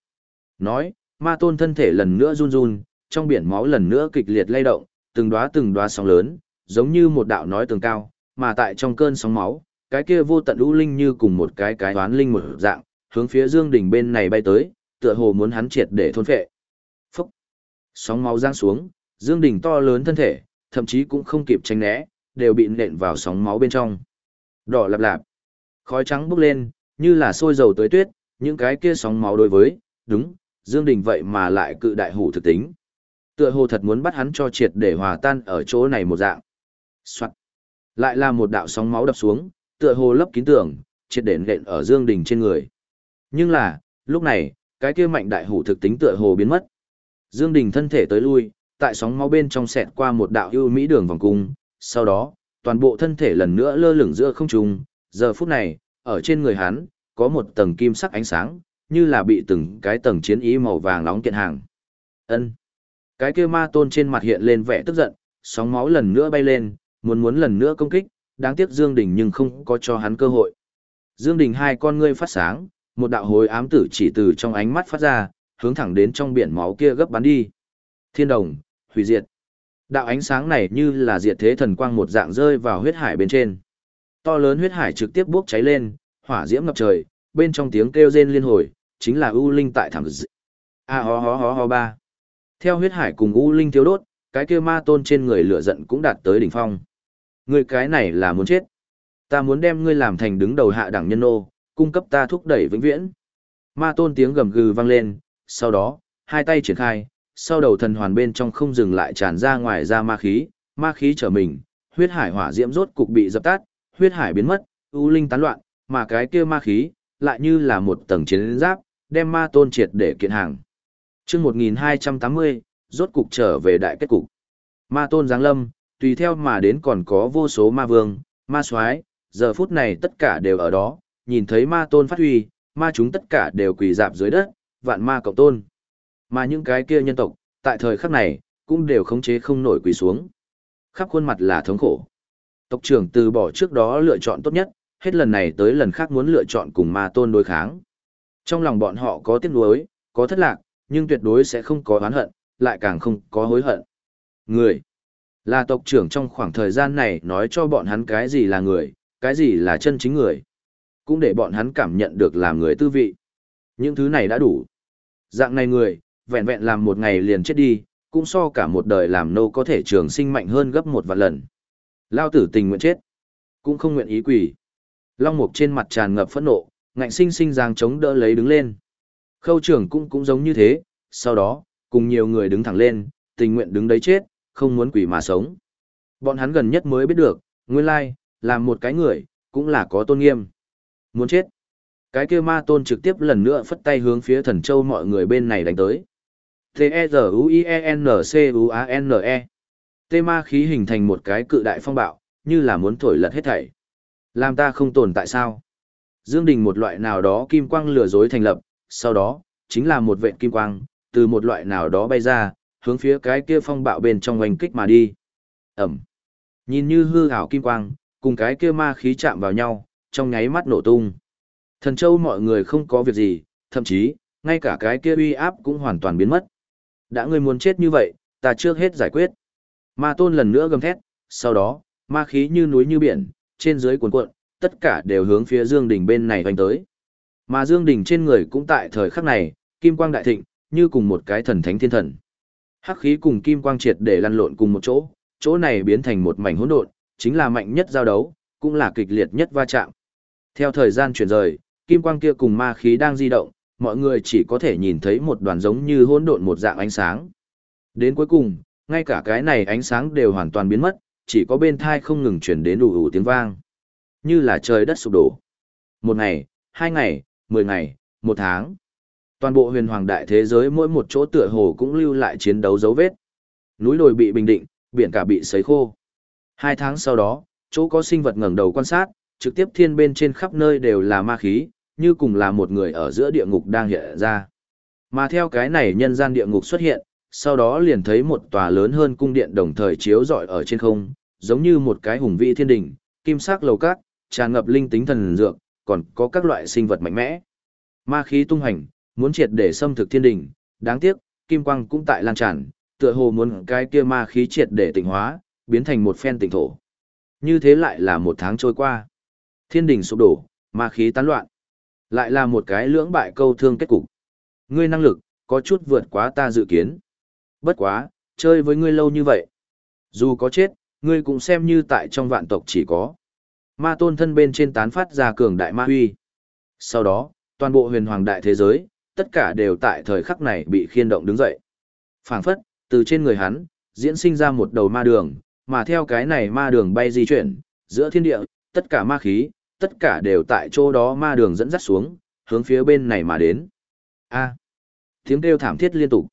Nói, ma tôn thân thể lần nữa run run, trong biển máu lần nữa kịch liệt lay động, từng đóa từng đóa sóng lớn, giống như một đạo nói tường cao, mà tại trong cơn sóng máu, cái kia vô tận u linh như cùng một cái cái toán linh một dạng, hướng phía Dương đỉnh bên này bay tới, tựa hồ muốn hắn triệt để thôn phệ. Phốc, Sóng máu giáng xuống, Dương đỉnh to lớn thân thể, thậm chí cũng không kịp tránh né, đều bị nện vào sóng máu bên trong. Đỏ lạp lạp. Khói trắng bốc lên, như là sôi dầu tới tuyết, những cái kia sóng máu đối với, đúng, Dương Đình vậy mà lại cự đại hủ thực tính. Tựa hồ thật muốn bắt hắn cho triệt để hòa tan ở chỗ này một dạng. Soạn. Lại là một đạo sóng máu đập xuống, tựa hồ lấp kín tường, triệt để nện ở Dương Đình trên người. Nhưng là, lúc này, cái kia mạnh đại hủ thực tính tựa hồ biến mất. Dương Đình thân thể tới lui, tại sóng máu bên trong xẹt qua một đạo ưu mỹ đường vòng cung, sau đó, toàn bộ thân thể lần nữa lơ lửng giữa không trung, giờ phút này, ở trên người hắn, có một tầng kim sắc ánh sáng, như là bị từng cái tầng chiến ý màu vàng nóng kiện hàng. Ân. Cái kia ma tôn trên mặt hiện lên vẻ tức giận, sóng máu lần nữa bay lên, muốn muốn lần nữa công kích, đáng tiếc Dương Đình nhưng không có cho hắn cơ hội. Dương Đình hai con ngươi phát sáng, một đạo hồi ám tử chỉ từ trong ánh mắt phát ra, hướng thẳng đến trong biển máu kia gấp bắn đi. Thiên đồng, hủy diệt. Đạo ánh sáng này như là diệt thế thần quang một dạng rơi vào huyết hải bên trên. To lớn huyết hải trực tiếp bốc cháy lên, hỏa diễm ngập trời, bên trong tiếng kêu rên liên hồi, chính là U Linh tại thẳng dị. A ho ho ho ho ba. Theo huyết hải cùng U Linh thiếu đốt, cái kia ma tôn trên người lửa giận cũng đạt tới đỉnh phong. Người cái này là muốn chết. Ta muốn đem ngươi làm thành đứng đầu hạ đẳng nhân nô, cung cấp ta thúc đẩy vĩnh viễn. Ma tôn tiếng gầm gừ vang lên, sau đó, hai tay triển khai, sau đầu thần hoàn bên trong không dừng lại tràn ra ngoài ra ma khí, ma khí trở mình, huyết hải hỏa diễm rốt cục bị dập tắt, huyết hải biến mất, u linh tán loạn, mà cái kia ma khí lại như là một tầng chiến giáp, đem ma tôn triệt để kiện hàng. Chương 1280, rốt cục trở về đại kết cục. Ma tôn giáng lâm, tùy theo mà đến còn có vô số ma vương, ma soái, giờ phút này tất cả đều ở đó, nhìn thấy ma tôn phát huy, ma chúng tất cả đều quỳ dạp dưới đất, vạn ma cộng tôn. Mà những cái kia nhân tộc, tại thời khắc này, cũng đều khống chế không nổi quỳ xuống. Khắp khuôn mặt là thống khổ. Tộc trưởng từ bỏ trước đó lựa chọn tốt nhất, hết lần này tới lần khác muốn lựa chọn cùng ma tôn đối kháng. Trong lòng bọn họ có tiếc nuối, có thất lạc, nhưng tuyệt đối sẽ không có oán hận, lại càng không có hối hận. Người là tộc trưởng trong khoảng thời gian này nói cho bọn hắn cái gì là người, cái gì là chân chính người. Cũng để bọn hắn cảm nhận được làm người tư vị. Những thứ này đã đủ. Dạng này người, vẹn vẹn làm một ngày liền chết đi, cũng so cả một đời làm nô có thể trường sinh mạnh hơn gấp một vạn lần. Lao tử tình nguyện chết, cũng không nguyện ý quỷ. Long mục trên mặt tràn ngập phẫn nộ, ngạnh sinh sinh giang chống đỡ lấy đứng lên. Khâu trưởng cũng cũng giống như thế, sau đó, cùng nhiều người đứng thẳng lên, tình nguyện đứng đấy chết, không muốn quỷ mà sống. Bọn hắn gần nhất mới biết được, nguyên lai, làm một cái người, cũng là có tôn nghiêm. Muốn chết. Cái kia ma tôn trực tiếp lần nữa phất tay hướng phía thần châu mọi người bên này đánh tới. T-E-Z-U-I-E-N-C-U-A-N-E. Tê ma khí hình thành một cái cự đại phong bạo, như là muốn thổi lật hết thảy. Làm ta không tồn tại sao? Dương Đình một loại nào đó kim quang lừa dối thành lập, sau đó, chính là một vệt kim quang, từ một loại nào đó bay ra, hướng phía cái kia phong bạo bên trong oanh kích mà đi. Ẩm. Nhìn như hư ảo kim quang, cùng cái kia ma khí chạm vào nhau, trong nháy mắt nổ tung. Thần châu mọi người không có việc gì, thậm chí, ngay cả cái kia uy áp cũng hoàn toàn biến mất. Đã ngươi muốn chết như vậy, ta trước hết giải quyết. Ma tôn lần nữa gầm thét, sau đó, ma khí như núi như biển, trên dưới cuồn cuộn, tất cả đều hướng phía Dương Đình bên này hoành tới. Mà Dương Đình trên người cũng tại thời khắc này, kim quang đại thịnh, như cùng một cái thần thánh thiên thần. Hắc khí cùng kim quang triệt để lăn lộn cùng một chỗ, chỗ này biến thành một mảnh hỗn độn, chính là mạnh nhất giao đấu, cũng là kịch liệt nhất va chạm. Theo thời gian chuyển rời, kim quang kia cùng ma khí đang di động, mọi người chỉ có thể nhìn thấy một đoàn giống như hỗn độn một dạng ánh sáng. Đến cuối cùng, ngay cả cái này ánh sáng đều hoàn toàn biến mất, chỉ có bên thai không ngừng chuyển đến đủ ủ tiếng vang. Như là trời đất sụp đổ. Một ngày, hai ngày, mười ngày, một tháng. Toàn bộ huyền hoàng đại thế giới mỗi một chỗ tựa hồ cũng lưu lại chiến đấu dấu vết. Núi đồi bị bình định, biển cả bị sấy khô. Hai tháng sau đó, chỗ có sinh vật ngẩng đầu quan sát, trực tiếp thiên bên trên khắp nơi đều là ma khí, như cùng là một người ở giữa địa ngục đang hiện ra. Mà theo cái này nhân gian địa ngục xuất hiện, sau đó liền thấy một tòa lớn hơn cung điện đồng thời chiếu rọi ở trên không, giống như một cái hùng vĩ thiên đỉnh, kim sắc lầu cát, tràn ngập linh tính thần dược, còn có các loại sinh vật mạnh mẽ. Ma khí tung hành, muốn triệt để xâm thực thiên đỉnh, đáng tiếc, kim quang cũng tại lan tràn, tựa hồ muốn cái kia ma khí triệt để tỉnh hóa, biến thành một phen tỉnh thổ. Như thế lại là một tháng trôi qua. Thiên đỉnh sụp đổ, ma khí tán loạn. Lại là một cái lưỡng bại câu thương kết cục. Ngươi năng lực, có chút vượt quá ta dự kiến. Bất quá, chơi với ngươi lâu như vậy. Dù có chết, ngươi cũng xem như tại trong vạn tộc chỉ có. Ma tôn thân bên trên tán phát ra cường đại ma huy. Sau đó, toàn bộ huyền hoàng đại thế giới, tất cả đều tại thời khắc này bị khiên động đứng dậy. phảng phất, từ trên người hắn, diễn sinh ra một đầu ma đường, mà theo cái này ma đường bay di chuyển, giữa thiên địa, tất cả ma khí, tất cả đều tại chỗ đó ma đường dẫn dắt xuống, hướng phía bên này mà đến. A. tiếng kêu thảm thiết liên tục.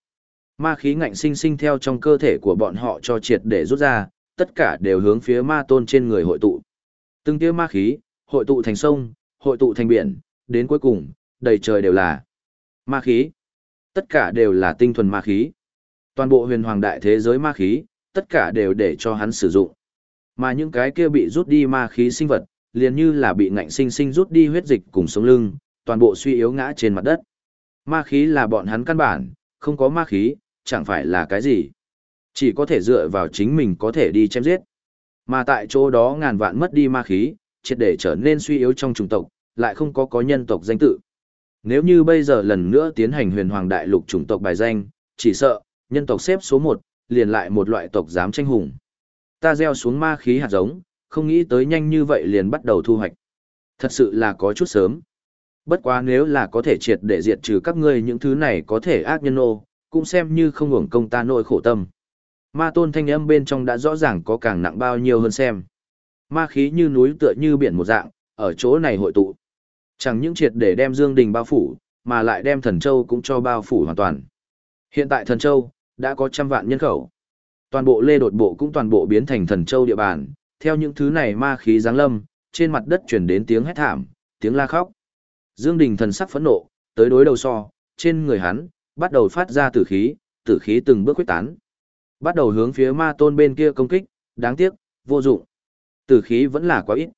Ma khí ngạnh sinh sinh theo trong cơ thể của bọn họ cho triệt để rút ra, tất cả đều hướng phía ma tôn trên người hội tụ. Từng tia ma khí, hội tụ thành sông, hội tụ thành biển, đến cuối cùng, đầy trời đều là ma khí. Tất cả đều là tinh thuần ma khí. Toàn bộ huyền hoàng đại thế giới ma khí, tất cả đều để cho hắn sử dụng. Mà những cái kia bị rút đi ma khí sinh vật, liền như là bị ngạnh sinh sinh rút đi huyết dịch cùng sống lưng, toàn bộ suy yếu ngã trên mặt đất. Ma khí là bọn hắn căn bản, không có ma khí, chẳng phải là cái gì. Chỉ có thể dựa vào chính mình có thể đi chém giết. Mà tại chỗ đó ngàn vạn mất đi ma khí, triệt để trở nên suy yếu trong chủng tộc, lại không có có nhân tộc danh tự. Nếu như bây giờ lần nữa tiến hành huyền hoàng đại lục chủng tộc bài danh, chỉ sợ, nhân tộc xếp số 1, liền lại một loại tộc dám tranh hùng. Ta gieo xuống ma khí hạt giống, không nghĩ tới nhanh như vậy liền bắt đầu thu hoạch. Thật sự là có chút sớm. Bất quá nếu là có thể triệt để diệt trừ các ngươi những thứ này có thể ác nhân ô, cũng xem như không hưởng công ta nội khổ tâm. Ma tôn thanh âm bên trong đã rõ ràng có càng nặng bao nhiêu hơn xem. Ma khí như núi tựa như biển một dạng, ở chỗ này hội tụ. Chẳng những triệt để đem Dương Đình bao phủ, mà lại đem Thần Châu cũng cho bao phủ hoàn toàn. Hiện tại Thần Châu, đã có trăm vạn nhân khẩu. Toàn bộ lê đột bộ cũng toàn bộ biến thành Thần Châu địa bàn, theo những thứ này ma khí giáng lâm, trên mặt đất truyền đến tiếng hét thảm, tiếng la khóc. Dương Đình thần sắc phẫn nộ, tới đối đầu so, trên người hắn, bắt đầu phát ra tử khí, tử khí từng bước quyết tán. Bắt đầu hướng phía ma tôn bên kia công kích, đáng tiếc, vô dụng. Tử khí vẫn là quá ít.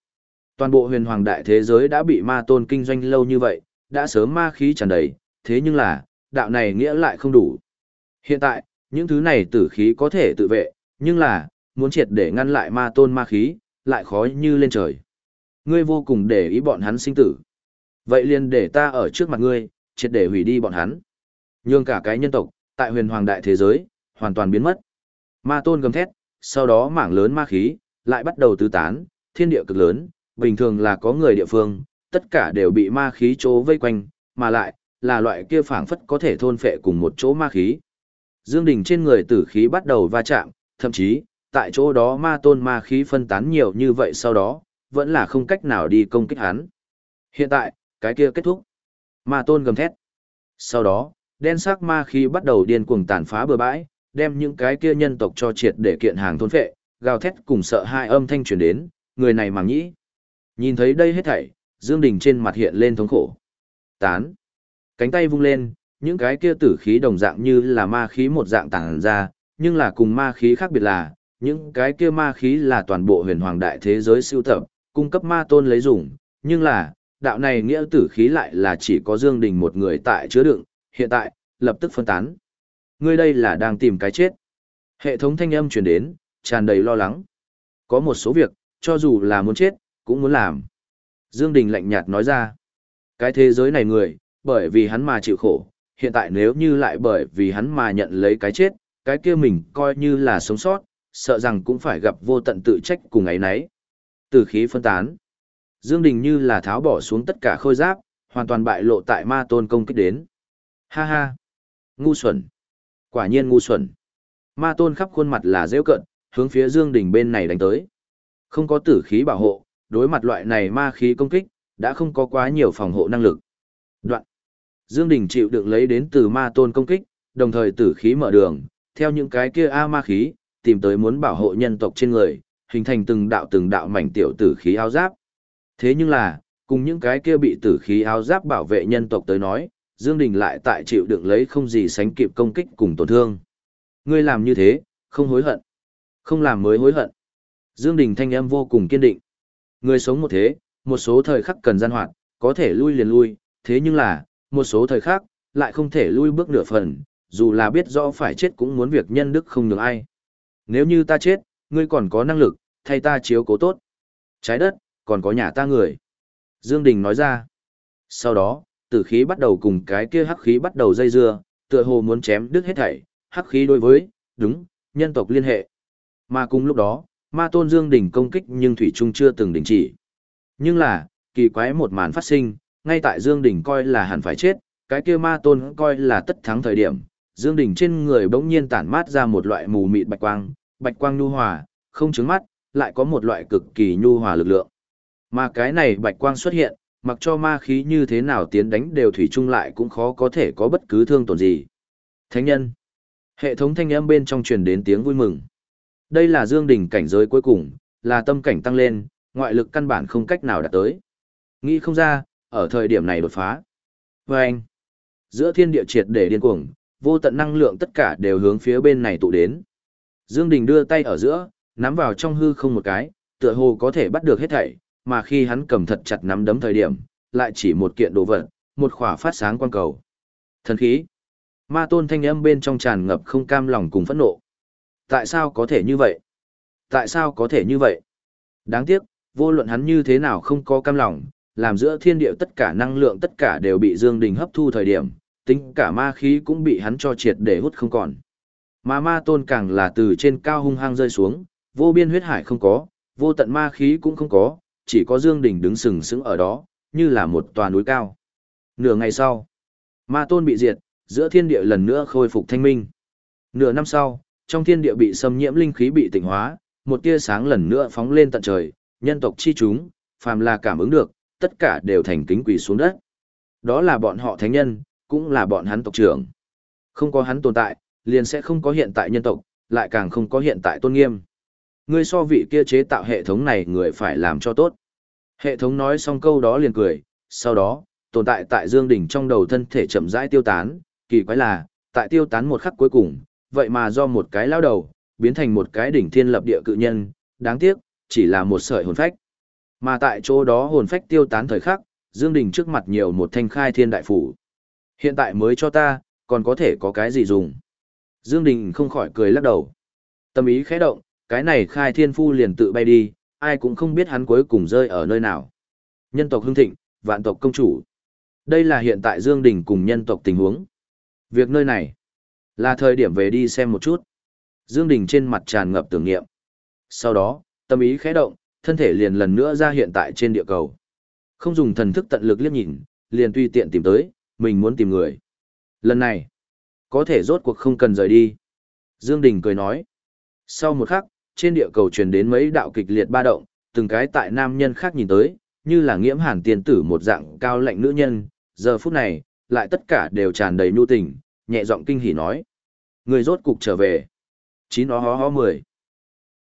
Toàn bộ huyền hoàng đại thế giới đã bị ma tôn kinh doanh lâu như vậy, đã sớm ma khí tràn đầy, thế nhưng là, đạo này nghĩa lại không đủ. Hiện tại, những thứ này tử khí có thể tự vệ, nhưng là, muốn triệt để ngăn lại ma tôn ma khí, lại khó như lên trời. Ngươi vô cùng để ý bọn hắn sinh tử. Vậy liền để ta ở trước mặt ngươi, triệt để hủy đi bọn hắn. Nhường cả cái nhân tộc, tại huyền hoàng đại thế giới, hoàn toàn biến mất. Ma tôn gầm thét, sau đó mảng lớn ma khí, lại bắt đầu tứ tán, thiên địa cực lớn, bình thường là có người địa phương, tất cả đều bị ma khí chỗ vây quanh, mà lại, là loại kia phảng phất có thể thôn phệ cùng một chỗ ma khí. Dương Đình trên người tử khí bắt đầu va chạm, thậm chí, tại chỗ đó ma tôn ma khí phân tán nhiều như vậy sau đó, vẫn là không cách nào đi công kích hắn. Hiện tại, cái kia kết thúc. Ma tôn gầm thét. Sau đó, đen sắc ma khí bắt đầu điên cuồng tàn phá bờ bãi, đem những cái kia nhân tộc cho triệt để kiện hàng thôn phệ, gào thét cùng sợ hai âm thanh truyền đến, người này màng nhĩ. Nhìn thấy đây hết thảy, Dương Đình trên mặt hiện lên thống khổ. Tán. Cánh tay vung lên, những cái kia tử khí đồng dạng như là ma khí một dạng tàng ra, nhưng là cùng ma khí khác biệt là, những cái kia ma khí là toàn bộ huyền hoàng đại thế giới siêu tập, cung cấp ma tôn lấy dùng, nhưng là, đạo này nghĩa tử khí lại là chỉ có Dương Đình một người tại chứa đựng, hiện tại, lập tức phân tán. Ngươi đây là đang tìm cái chết. Hệ thống thanh âm truyền đến, tràn đầy lo lắng. Có một số việc, cho dù là muốn chết, cũng muốn làm. Dương Đình lạnh nhạt nói ra. Cái thế giới này người, bởi vì hắn mà chịu khổ, hiện tại nếu như lại bởi vì hắn mà nhận lấy cái chết, cái kia mình coi như là sống sót, sợ rằng cũng phải gặp vô tận tự trách cùng ấy nấy. Từ khí phân tán. Dương Đình như là tháo bỏ xuống tất cả khôi giáp, hoàn toàn bại lộ tại ma tôn công kích đến. Ha ha! Ngu xuẩn! Quả nhiên ngu xuẩn! Ma tôn khắp khuôn mặt là rêu cận, hướng phía Dương Đình bên này đánh tới. Không có tử khí bảo hộ, đối mặt loại này ma khí công kích, đã không có quá nhiều phòng hộ năng lực. Đoạn! Dương Đình chịu đựng lấy đến từ ma tôn công kích, đồng thời tử khí mở đường, theo những cái kia A ma khí, tìm tới muốn bảo hộ nhân tộc trên người, hình thành từng đạo từng đạo mảnh tiểu tử khí áo giáp. Thế nhưng là, cùng những cái kia bị tử khí áo giáp bảo vệ nhân tộc tới nói, Dương Đình lại tại chịu đựng lấy không gì sánh kịp công kích cùng tổn thương. Ngươi làm như thế, không hối hận. Không làm mới hối hận. Dương Đình thanh âm vô cùng kiên định. Người sống một thế, một số thời khắc cần gian hoạt, có thể lui liền lui, thế nhưng là, một số thời khắc, lại không thể lui bước nửa phần, dù là biết rõ phải chết cũng muốn việc nhân đức không nhường ai. Nếu như ta chết, ngươi còn có năng lực, thay ta chiếu cố tốt. Trái đất, còn có nhà ta người. Dương Đình nói ra. Sau đó, tử khí bắt đầu cùng cái kia hắc khí bắt đầu dây dưa, tựa hồ muốn chém đứt hết thảy, hắc khí đối với, đúng, nhân tộc liên hệ. Mà cùng lúc đó, ma tôn Dương đỉnh công kích nhưng Thủy Trung chưa từng đình chỉ. Nhưng là, kỳ quái một màn phát sinh, ngay tại Dương đỉnh coi là hẳn phải chết, cái kia ma tôn coi là tất thắng thời điểm, Dương đỉnh trên người bỗng nhiên tản mát ra một loại mù mịt bạch quang, bạch quang nhu hòa, không trứng mắt, lại có một loại cực kỳ nhu hòa lực lượng. Mà cái này bạch quang xuất hiện, mặc cho ma khí như thế nào tiến đánh đều thủy chung lại cũng khó có thể có bất cứ thương tổn gì. Thánh nhân. Hệ thống thanh âm bên trong truyền đến tiếng vui mừng. Đây là Dương đỉnh cảnh giới cuối cùng, là tâm cảnh tăng lên, ngoại lực căn bản không cách nào đạt tới. Nghĩ không ra, ở thời điểm này đột phá. Và anh, giữa thiên địa triệt để điên cuồng, vô tận năng lượng tất cả đều hướng phía bên này tụ đến. Dương Đình đưa tay ở giữa, nắm vào trong hư không một cái, tựa hồ có thể bắt được hết thảy, mà khi hắn cầm thật chặt nắm đấm thời điểm, lại chỉ một kiện đồ vật, một khỏa phát sáng quang cầu. Thần khí. Ma tôn thanh âm bên trong tràn ngập không cam lòng cùng phẫn nộ. Tại sao có thể như vậy? Tại sao có thể như vậy? Đáng tiếc, vô luận hắn như thế nào không có cam lòng, làm giữa thiên địa tất cả năng lượng tất cả đều bị Dương Đình hấp thu thời điểm, tính cả ma khí cũng bị hắn cho triệt để hút không còn. Mà ma tôn càng là từ trên cao hung hăng rơi xuống, vô biên huyết hải không có, vô tận ma khí cũng không có, chỉ có Dương Đình đứng sừng sững ở đó, như là một tòa núi cao. Nửa ngày sau, ma tôn bị diệt, giữa thiên địa lần nữa khôi phục thanh minh. Nửa năm sau, trong thiên địa bị xâm nhiễm linh khí bị tịnh hóa, một tia sáng lần nữa phóng lên tận trời, nhân tộc chi chúng, phàm là cảm ứng được, tất cả đều thành kính quỳ xuống đất. Đó là bọn họ thánh nhân, cũng là bọn hắn tộc trưởng. Không có hắn tồn tại, liền sẽ không có hiện tại nhân tộc, lại càng không có hiện tại tôn nghiêm. Ngươi so vị kia chế tạo hệ thống này người phải làm cho tốt. Hệ thống nói xong câu đó liền cười, sau đó, tồn tại tại Dương Đỉnh trong đầu thân thể chậm rãi tiêu tán, kỳ quái là, tại tiêu tán một khắc cuối cùng, vậy mà do một cái lao đầu, biến thành một cái đỉnh thiên lập địa cự nhân, đáng tiếc, chỉ là một sợi hồn phách. Mà tại chỗ đó hồn phách tiêu tán thời khắc, Dương Đình trước mặt nhiều một thanh khai thiên đại phủ. Hiện tại mới cho ta, còn có thể có cái gì dùng. Dương Đình không khỏi cười lắc đầu. Tâm ý khẽ động, cái này khai thiên phu liền tự bay đi, ai cũng không biết hắn cuối cùng rơi ở nơi nào. Nhân tộc hưng thịnh, vạn tộc công chủ. Đây là hiện tại Dương Đình cùng nhân tộc tình huống. Việc nơi này, là thời điểm về đi xem một chút. Dương Đình trên mặt tràn ngập tưởng niệm. Sau đó, tâm ý khẽ động, thân thể liền lần nữa ra hiện tại trên địa cầu. Không dùng thần thức tận lực liếc nhìn, liền tùy tiện tìm tới, mình muốn tìm người. Lần này, có thể rốt cuộc không cần rời đi. Dương Đình cười nói. Sau một khắc, trên địa cầu truyền đến mấy đạo kịch liệt ba động, từng cái tại nam nhân khác nhìn tới, như là nghiễm hàn tiền tử một dạng cao lạnh nữ nhân, giờ phút này, lại tất cả đều tràn đầy nhu tình, nhẹ giọng kinh hỉ nói. Người rốt cục trở về. Chín ó hó hó mười.